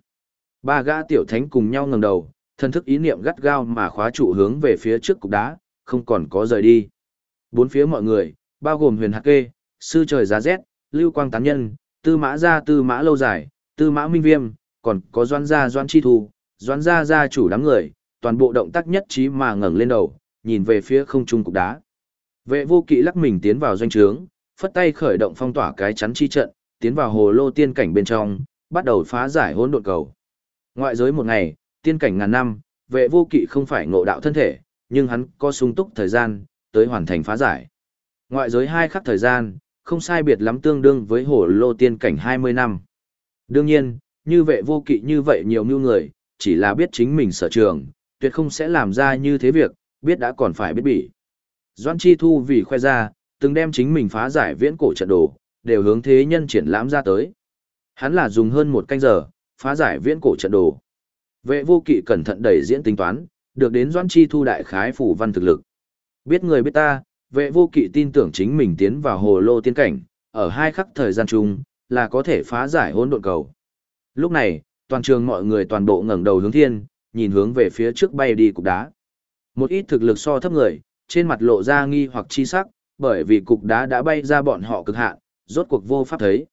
Ba gã tiểu thánh cùng nhau ngẩng đầu, thân thức ý niệm gắt gao mà khóa trụ hướng về phía trước cục đá, không còn có rời đi. Bốn phía mọi người, bao gồm huyền hạc kê, sư trời giá rét, lưu quang tán nhân, tư mã gia tư mã lâu dài, tư mã minh viêm, còn có doan gia doan chi thu, doan gia gia chủ đám người, toàn bộ động tác nhất trí mà ngẩng lên đầu, nhìn về phía không trung cục đá. Vệ vô kỵ lắc mình tiến vào doanh trướng, phất tay khởi động phong tỏa cái chắn chi trận, tiến vào hồ lô tiên cảnh bên trong, bắt đầu phá giải hỗn độn cầu. Ngoại giới một ngày, tiên cảnh ngàn năm, vệ vô kỵ không phải ngộ đạo thân thể, nhưng hắn có sung túc thời gian, tới hoàn thành phá giải. Ngoại giới hai khắc thời gian, không sai biệt lắm tương đương với hổ lô tiên cảnh 20 năm. Đương nhiên, như vệ vô kỵ như vậy nhiều mưu người, chỉ là biết chính mình sở trường, tuyệt không sẽ làm ra như thế việc, biết đã còn phải biết bỉ. Doan Chi Thu vì khoe ra, từng đem chính mình phá giải viễn cổ trận đồ, đều hướng thế nhân triển lãm ra tới. Hắn là dùng hơn một canh giờ, phá giải viễn cổ trận đồ. Vệ vô kỵ cẩn thận đẩy diễn tính toán, được đến Doan Chi Thu đại khái phủ văn thực lực. Biết người biết ta, vệ vô kỵ tin tưởng chính mình tiến vào hồ lô tiên cảnh, ở hai khắc thời gian chung, là có thể phá giải hỗn độn cầu. Lúc này, toàn trường mọi người toàn bộ ngẩng đầu hướng thiên, nhìn hướng về phía trước bay đi cục đá. Một ít thực lực so thấp người, trên mặt lộ ra nghi hoặc chi sắc, bởi vì cục đá đã bay ra bọn họ cực hạn, rốt cuộc vô pháp thấy.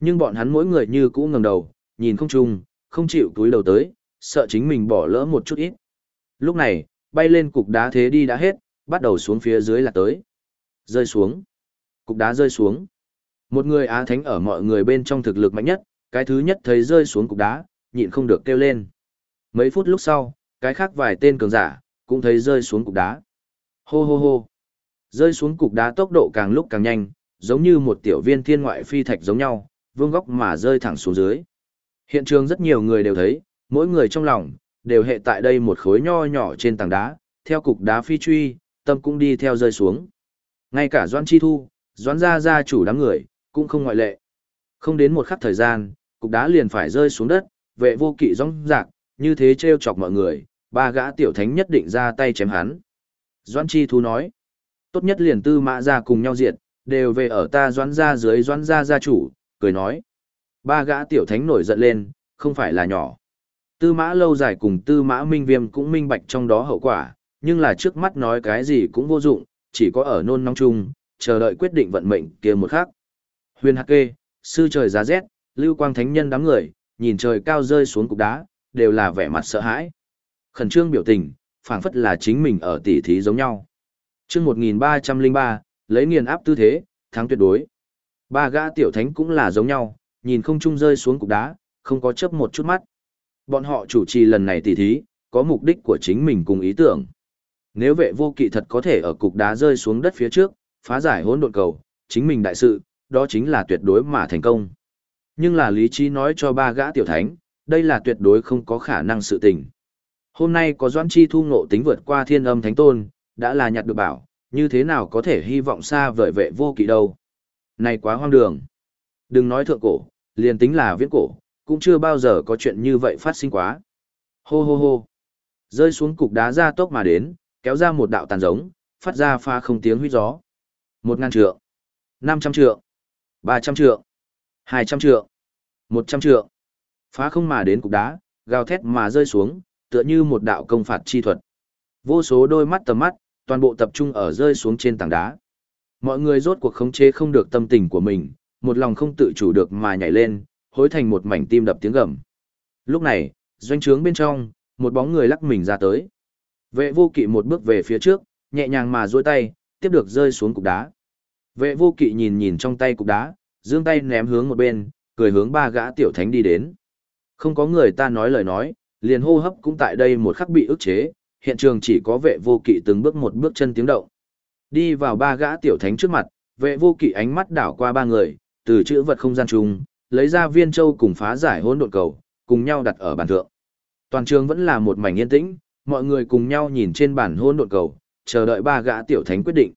Nhưng bọn hắn mỗi người như cũ ngẩng đầu, nhìn không chung, không chịu túi đầu tới, sợ chính mình bỏ lỡ một chút ít. Lúc này, bay lên cục đá thế đi đã hết, bắt đầu xuống phía dưới là tới. Rơi xuống. Cục đá rơi xuống. Một người Á Thánh ở mọi người bên trong thực lực mạnh nhất, cái thứ nhất thấy rơi xuống cục đá, nhịn không được kêu lên. Mấy phút lúc sau, cái khác vài tên cường giả, cũng thấy rơi xuống cục đá. Hô hô hô. Rơi xuống cục đá tốc độ càng lúc càng nhanh, giống như một tiểu viên thiên ngoại phi thạch giống nhau, vương góc mà rơi thẳng xuống dưới. Hiện trường rất nhiều người đều thấy, mỗi người trong lòng, đều hệ tại đây một khối nho nhỏ trên tảng đá, theo cục đá phi truy, tâm cũng đi theo rơi xuống. Ngay cả Doan Chi Thu, Doan Gia Gia chủ đám người, cũng không ngoại lệ. Không đến một khắc thời gian, cục đá liền phải rơi xuống đất, vệ vô kỵ rong rạc, như thế trêu chọc mọi người, ba gã tiểu thánh nhất định ra tay chém hắn. Doan Chi Thu nói, tốt nhất liền tư mã ra cùng nhau diệt, đều về ở ta doan gia dưới doan gia gia chủ, cười nói. Ba gã tiểu thánh nổi giận lên, không phải là nhỏ. Tư mã lâu dài cùng tư mã minh viêm cũng minh bạch trong đó hậu quả, nhưng là trước mắt nói cái gì cũng vô dụng, chỉ có ở nôn nóng chung, chờ đợi quyết định vận mệnh kia một khắc Huyền Hạc Kê, sư trời giá rét, lưu quang thánh nhân đám người, nhìn trời cao rơi xuống cục đá, đều là vẻ mặt sợ hãi. Khẩn trương biểu tình, phảng phất là chính mình ở tỉ thí giống nhau. Chương 1303, lấy nghiền áp tư thế, thắng tuyệt đối. Ba gã tiểu thánh cũng là giống nhau, nhìn không trung rơi xuống cục đá, không có chấp một chút mắt. Bọn họ chủ trì lần này tỉ thí, có mục đích của chính mình cùng ý tưởng. Nếu vệ vô kỵ thật có thể ở cục đá rơi xuống đất phía trước, phá giải hỗn độn cầu, chính mình đại sự, đó chính là tuyệt đối mà thành công. Nhưng là lý trí nói cho ba gã tiểu thánh, đây là tuyệt đối không có khả năng sự tình. Hôm nay có Doãn Chi thu ngộ tính vượt qua thiên âm thánh tôn, đã là nhặt được bảo, như thế nào có thể hy vọng xa vời vệ vô kỵ đâu. Này quá hoang đường. Đừng nói thượng cổ, liền tính là viễn cổ, cũng chưa bao giờ có chuyện như vậy phát sinh quá. Hô hô hô. Rơi xuống cục đá ra tốc mà đến, kéo ra một đạo tàn giống, phát ra pha không tiếng huyết gió. Một ngàn trượng, năm trăm trượng, ba trăm trượng, hai trăm trượng, một trăm trượng. Phá không mà đến cục đá, gào thét mà rơi xuống, tựa như một đạo công phạt chi thuật. Vô số đôi mắt tầm mắt, toàn bộ tập trung ở rơi xuống trên tảng đá. Mọi người rốt cuộc khống chế không được tâm tình của mình, một lòng không tự chủ được mà nhảy lên, hối thành một mảnh tim đập tiếng gầm. Lúc này, doanh trướng bên trong, một bóng người lắc mình ra tới. Vệ vô kỵ một bước về phía trước, nhẹ nhàng mà duỗi tay, tiếp được rơi xuống cục đá. Vệ vô kỵ nhìn nhìn trong tay cục đá, giương tay ném hướng một bên, cười hướng ba gã tiểu thánh đi đến. Không có người ta nói lời nói, liền hô hấp cũng tại đây một khắc bị ức chế, hiện trường chỉ có vệ vô kỵ từng bước một bước chân tiếng động. Đi vào ba gã tiểu thánh trước mặt, vệ vô kỵ ánh mắt đảo qua ba người, từ chữ vật không gian chung, lấy ra viên châu cùng phá giải hỗn độn cầu, cùng nhau đặt ở bàn thượng. Toàn trường vẫn là một mảnh yên tĩnh, mọi người cùng nhau nhìn trên bản hôn độn cầu, chờ đợi ba gã tiểu thánh quyết định.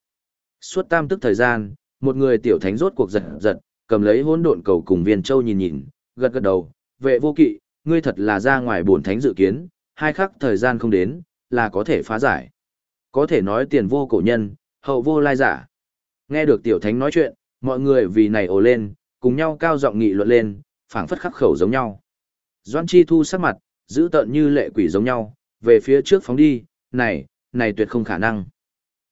Suốt tam tức thời gian, một người tiểu thánh rốt cuộc giật giật, cầm lấy hôn độn cầu cùng viên châu nhìn nhìn, gật gật đầu, vệ vô kỵ, ngươi thật là ra ngoài bổn thánh dự kiến, hai khắc thời gian không đến, là có thể phá giải. Có thể nói tiền vô cổ nhân, hậu vô lai giả. Nghe được tiểu thánh nói chuyện, mọi người vì này ồ lên, cùng nhau cao giọng nghị luận lên, phảng phất khắc khẩu giống nhau. Doan Chi Thu sắc mặt, giữ tợn như lệ quỷ giống nhau, về phía trước phóng đi, này, này tuyệt không khả năng.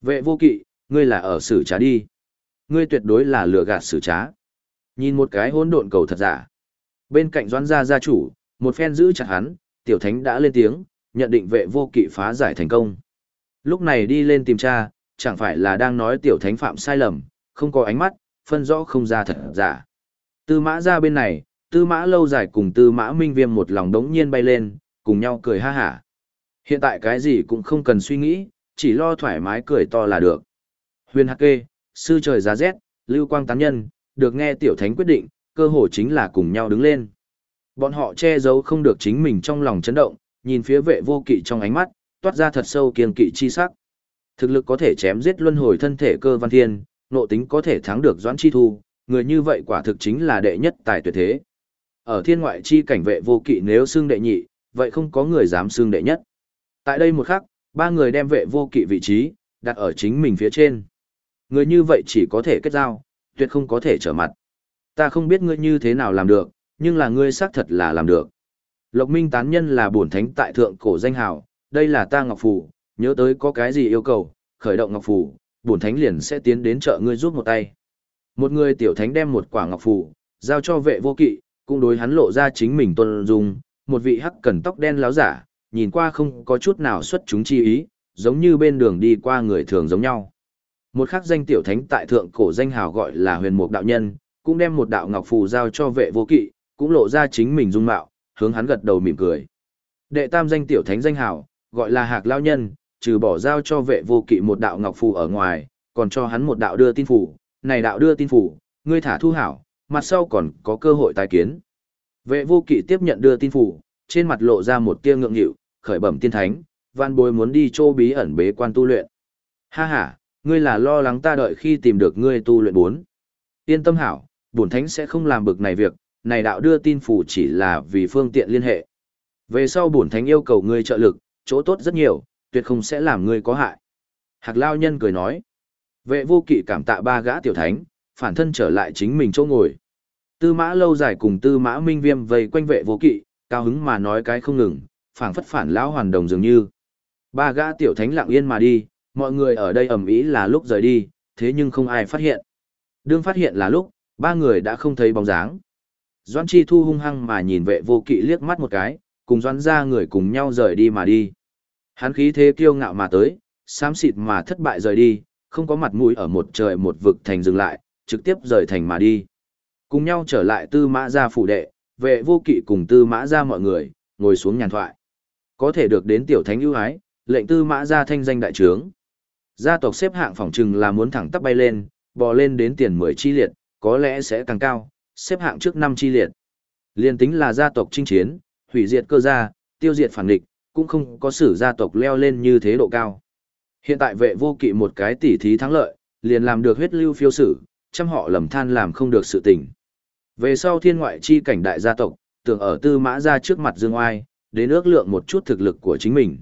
Vệ vô kỵ, ngươi là ở xử trá đi. Ngươi tuyệt đối là lừa gạt xử trá. Nhìn một cái hỗn độn cầu thật giả. Bên cạnh doãn gia gia chủ, một phen giữ chặt hắn, tiểu thánh đã lên tiếng, nhận định vệ vô kỵ phá giải thành công. Lúc này đi lên tìm tra, chẳng phải là đang nói tiểu thánh phạm sai lầm, không có ánh mắt, phân rõ không ra thật giả. Tư mã ra bên này, tư mã lâu dài cùng tư mã minh viêm một lòng đống nhiên bay lên, cùng nhau cười ha hả. Hiện tại cái gì cũng không cần suy nghĩ, chỉ lo thoải mái cười to là được. Huyền Hạc Kê, sư trời giá rét, lưu quang tán nhân, được nghe tiểu thánh quyết định, cơ hội chính là cùng nhau đứng lên. Bọn họ che giấu không được chính mình trong lòng chấn động, nhìn phía vệ vô kỵ trong ánh mắt, toát ra thật sâu kiên kỵ chi sắc. Thực lực có thể chém giết luân hồi thân thể cơ văn thiên, nộ tính có thể thắng được doãn chi thu, người như vậy quả thực chính là đệ nhất tài tuyệt thế. Ở thiên ngoại chi cảnh vệ vô kỵ nếu xương đệ nhị, vậy không có người dám xương đệ nhất. Tại đây một khắc, ba người đem vệ vô kỵ vị trí, đặt ở chính mình phía trên. Người như vậy chỉ có thể kết giao, tuyệt không có thể trở mặt. Ta không biết ngươi như thế nào làm được, nhưng là ngươi xác thật là làm được. Lộc Minh tán nhân là bổn thánh tại thượng cổ danh hào, đây là ta Ngọc Phù, nhớ tới có cái gì yêu cầu, khởi động Ngọc Phù, bổn thánh liền sẽ tiến đến chợ ngươi giúp một tay. Một người tiểu thánh đem một quả Ngọc Phù, giao cho vệ vô kỵ, cũng đối hắn lộ ra chính mình tôn dung, một vị hắc cẩn tóc đen láo giả, nhìn qua không có chút nào xuất chúng chi ý, giống như bên đường đi qua người thường giống nhau. Một khắc danh tiểu thánh tại thượng cổ danh hào gọi là huyền mục đạo nhân, cũng đem một đạo ngọc phù giao cho vệ vô kỵ, cũng lộ ra chính mình dung mạo, hướng hắn gật đầu mỉm cười. Đệ tam danh tiểu thánh danh hào, gọi là hạc lao nhân, trừ bỏ giao cho vệ vô kỵ một đạo ngọc phù ở ngoài, còn cho hắn một đạo đưa tin phủ, này đạo đưa tin phủ, ngươi thả thu hảo, mặt sau còn có cơ hội tái kiến. Vệ vô kỵ tiếp nhận đưa tin phủ, trên mặt lộ ra một tia ngượng nghịu, khởi bẩm tiên thánh, văn bối muốn đi chô bí ẩn bế quan tu luyện. Ha ha, ngươi là lo lắng ta đợi khi tìm được ngươi tu luyện bốn. Yên tâm hảo, bổn thánh sẽ không làm bực này việc, này đạo đưa tin phủ chỉ là vì phương tiện liên hệ. Về sau bổn thánh yêu cầu ngươi trợ lực, chỗ tốt rất nhiều, tuyệt không sẽ làm ngươi có hại. Hạc lao nhân cười nói. Vệ vô kỵ cảm tạ ba gã tiểu thánh, phản thân trở lại chính mình chỗ ngồi. Tư mã lâu dài cùng tư mã minh viêm vây quanh vệ vô kỵ, cao hứng mà nói cái không ngừng, phảng phất phản lão hoàn đồng dường như. Ba gã tiểu thánh lặng yên mà đi, mọi người ở đây ầm ĩ là lúc rời đi, thế nhưng không ai phát hiện. Đương phát hiện là lúc, ba người đã không thấy bóng dáng. Doan Chi Thu hung hăng mà nhìn vệ vô kỵ liếc mắt một cái, cùng doan ra người cùng nhau rời đi mà đi. Hắn khí thế kiêu ngạo mà tới, xám xịt mà thất bại rời đi, không có mặt mũi ở một trời một vực thành dừng lại, trực tiếp rời thành mà đi. Cùng nhau trở lại tư mã gia phủ đệ, vệ vô kỵ cùng tư mã gia mọi người, ngồi xuống nhàn thoại. Có thể được đến tiểu thánh ưu ái, lệnh tư mã gia thanh danh đại trướng. Gia tộc xếp hạng phòng trừng là muốn thẳng tắp bay lên, bò lên đến tiền 10 chi liệt, có lẽ sẽ càng cao, xếp hạng trước 5 chi liệt. Liên tính là gia tộc chinh chiến, hủy diệt cơ gia, tiêu diệt phản địch, cũng không có sử gia tộc leo lên như thế độ cao. Hiện tại vệ vô kỵ một cái tỉ thí thắng lợi, liền làm được huyết lưu phiêu sử, trăm họ lầm than làm không được sự tình. Về sau thiên ngoại chi cảnh đại gia tộc, tưởng ở tư mã ra trước mặt dương oai, đến ước lượng một chút thực lực của chính mình.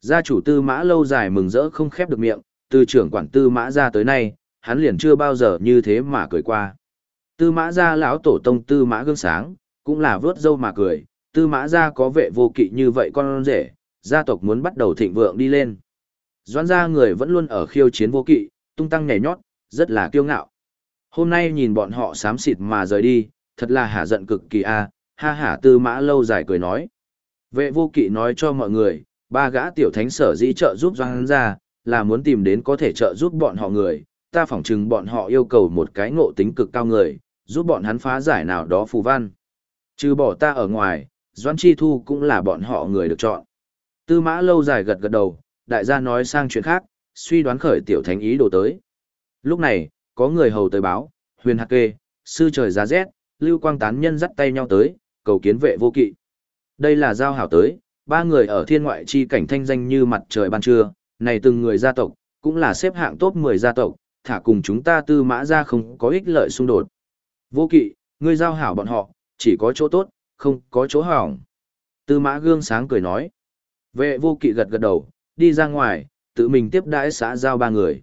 Gia chủ tư mã lâu dài mừng rỡ không khép được miệng, từ trưởng quản tư mã ra tới nay, hắn liền chưa bao giờ như thế mà cười qua. Tư mã ra lão tổ tông tư mã gương sáng, cũng là vớt dâu mà cười, tư mã ra có vệ vô kỵ như vậy con rể, gia tộc muốn bắt đầu thịnh vượng đi lên. Doãn gia người vẫn luôn ở khiêu chiến vô kỵ, tung tăng nhảy nhót, rất là kiêu ngạo. Hôm nay nhìn bọn họ xám xịt mà rời đi, thật là hả giận cực kỳ a, ha hả tư mã lâu dài cười nói. Vệ vô kỵ nói cho mọi người, ba gã tiểu thánh sở dĩ trợ giúp Doãn gia, là muốn tìm đến có thể trợ giúp bọn họ người, ta phỏng chừng bọn họ yêu cầu một cái ngộ tính cực cao người, giúp bọn hắn phá giải nào đó phù văn. Trừ bỏ ta ở ngoài, Doãn Chi Thu cũng là bọn họ người được chọn. Tư mã lâu dài gật gật đầu, đại gia nói sang chuyện khác, suy đoán khởi tiểu thánh ý đồ tới. Lúc này, có người hầu tới báo, huyền hạc kê, sư trời giá rét, lưu quang tán nhân dắt tay nhau tới, cầu kiến vệ vô kỵ. Đây là giao hảo tới, ba người ở thiên ngoại chi cảnh thanh danh như mặt trời ban trưa, này từng người gia tộc, cũng là xếp hạng top 10 gia tộc, thả cùng chúng ta tư mã ra không có ích lợi xung đột. Vô kỵ, ngươi giao hảo bọn họ, chỉ có chỗ tốt, không có chỗ hỏng. Tư mã gương sáng cười nói. Vệ vô kỵ gật gật đầu, đi ra ngoài, tự mình tiếp đãi xã giao ba người.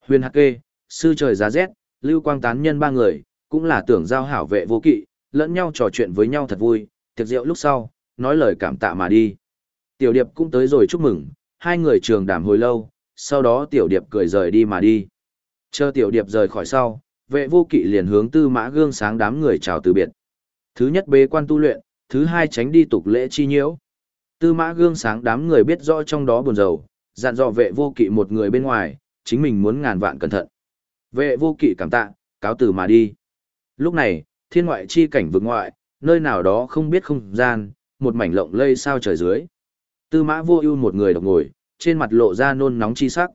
Huyền Hạc Kê, sư trời giá rét, lưu quang tán nhân ba người, cũng là tưởng giao hảo vệ vô kỵ, lẫn nhau trò chuyện với nhau thật vui, tiệc rượu lúc sau, nói lời cảm tạ mà đi. Tiểu điệp cũng tới rồi chúc mừng, hai người trường đàm hồi lâu, sau đó tiểu điệp cười rời đi mà đi. Chờ tiểu điệp rời khỏi sau, vệ vô kỵ liền hướng tư mã gương sáng đám người chào từ biệt. Thứ nhất bế quan tu luyện, thứ hai tránh đi tục lễ chi nhiễu. Tư mã gương sáng đám người biết rõ trong đó buồn rầu, dặn dò vệ vô kỵ một người bên ngoài, chính mình muốn ngàn vạn cẩn thận. Vệ vô kỵ cảm tạ, cáo từ mà đi. Lúc này, thiên ngoại chi cảnh vực ngoại, nơi nào đó không biết không gian, một mảnh lộng lây sao trời dưới. Tư mã vô ưu một người độc ngồi, trên mặt lộ ra nôn nóng chi sắc.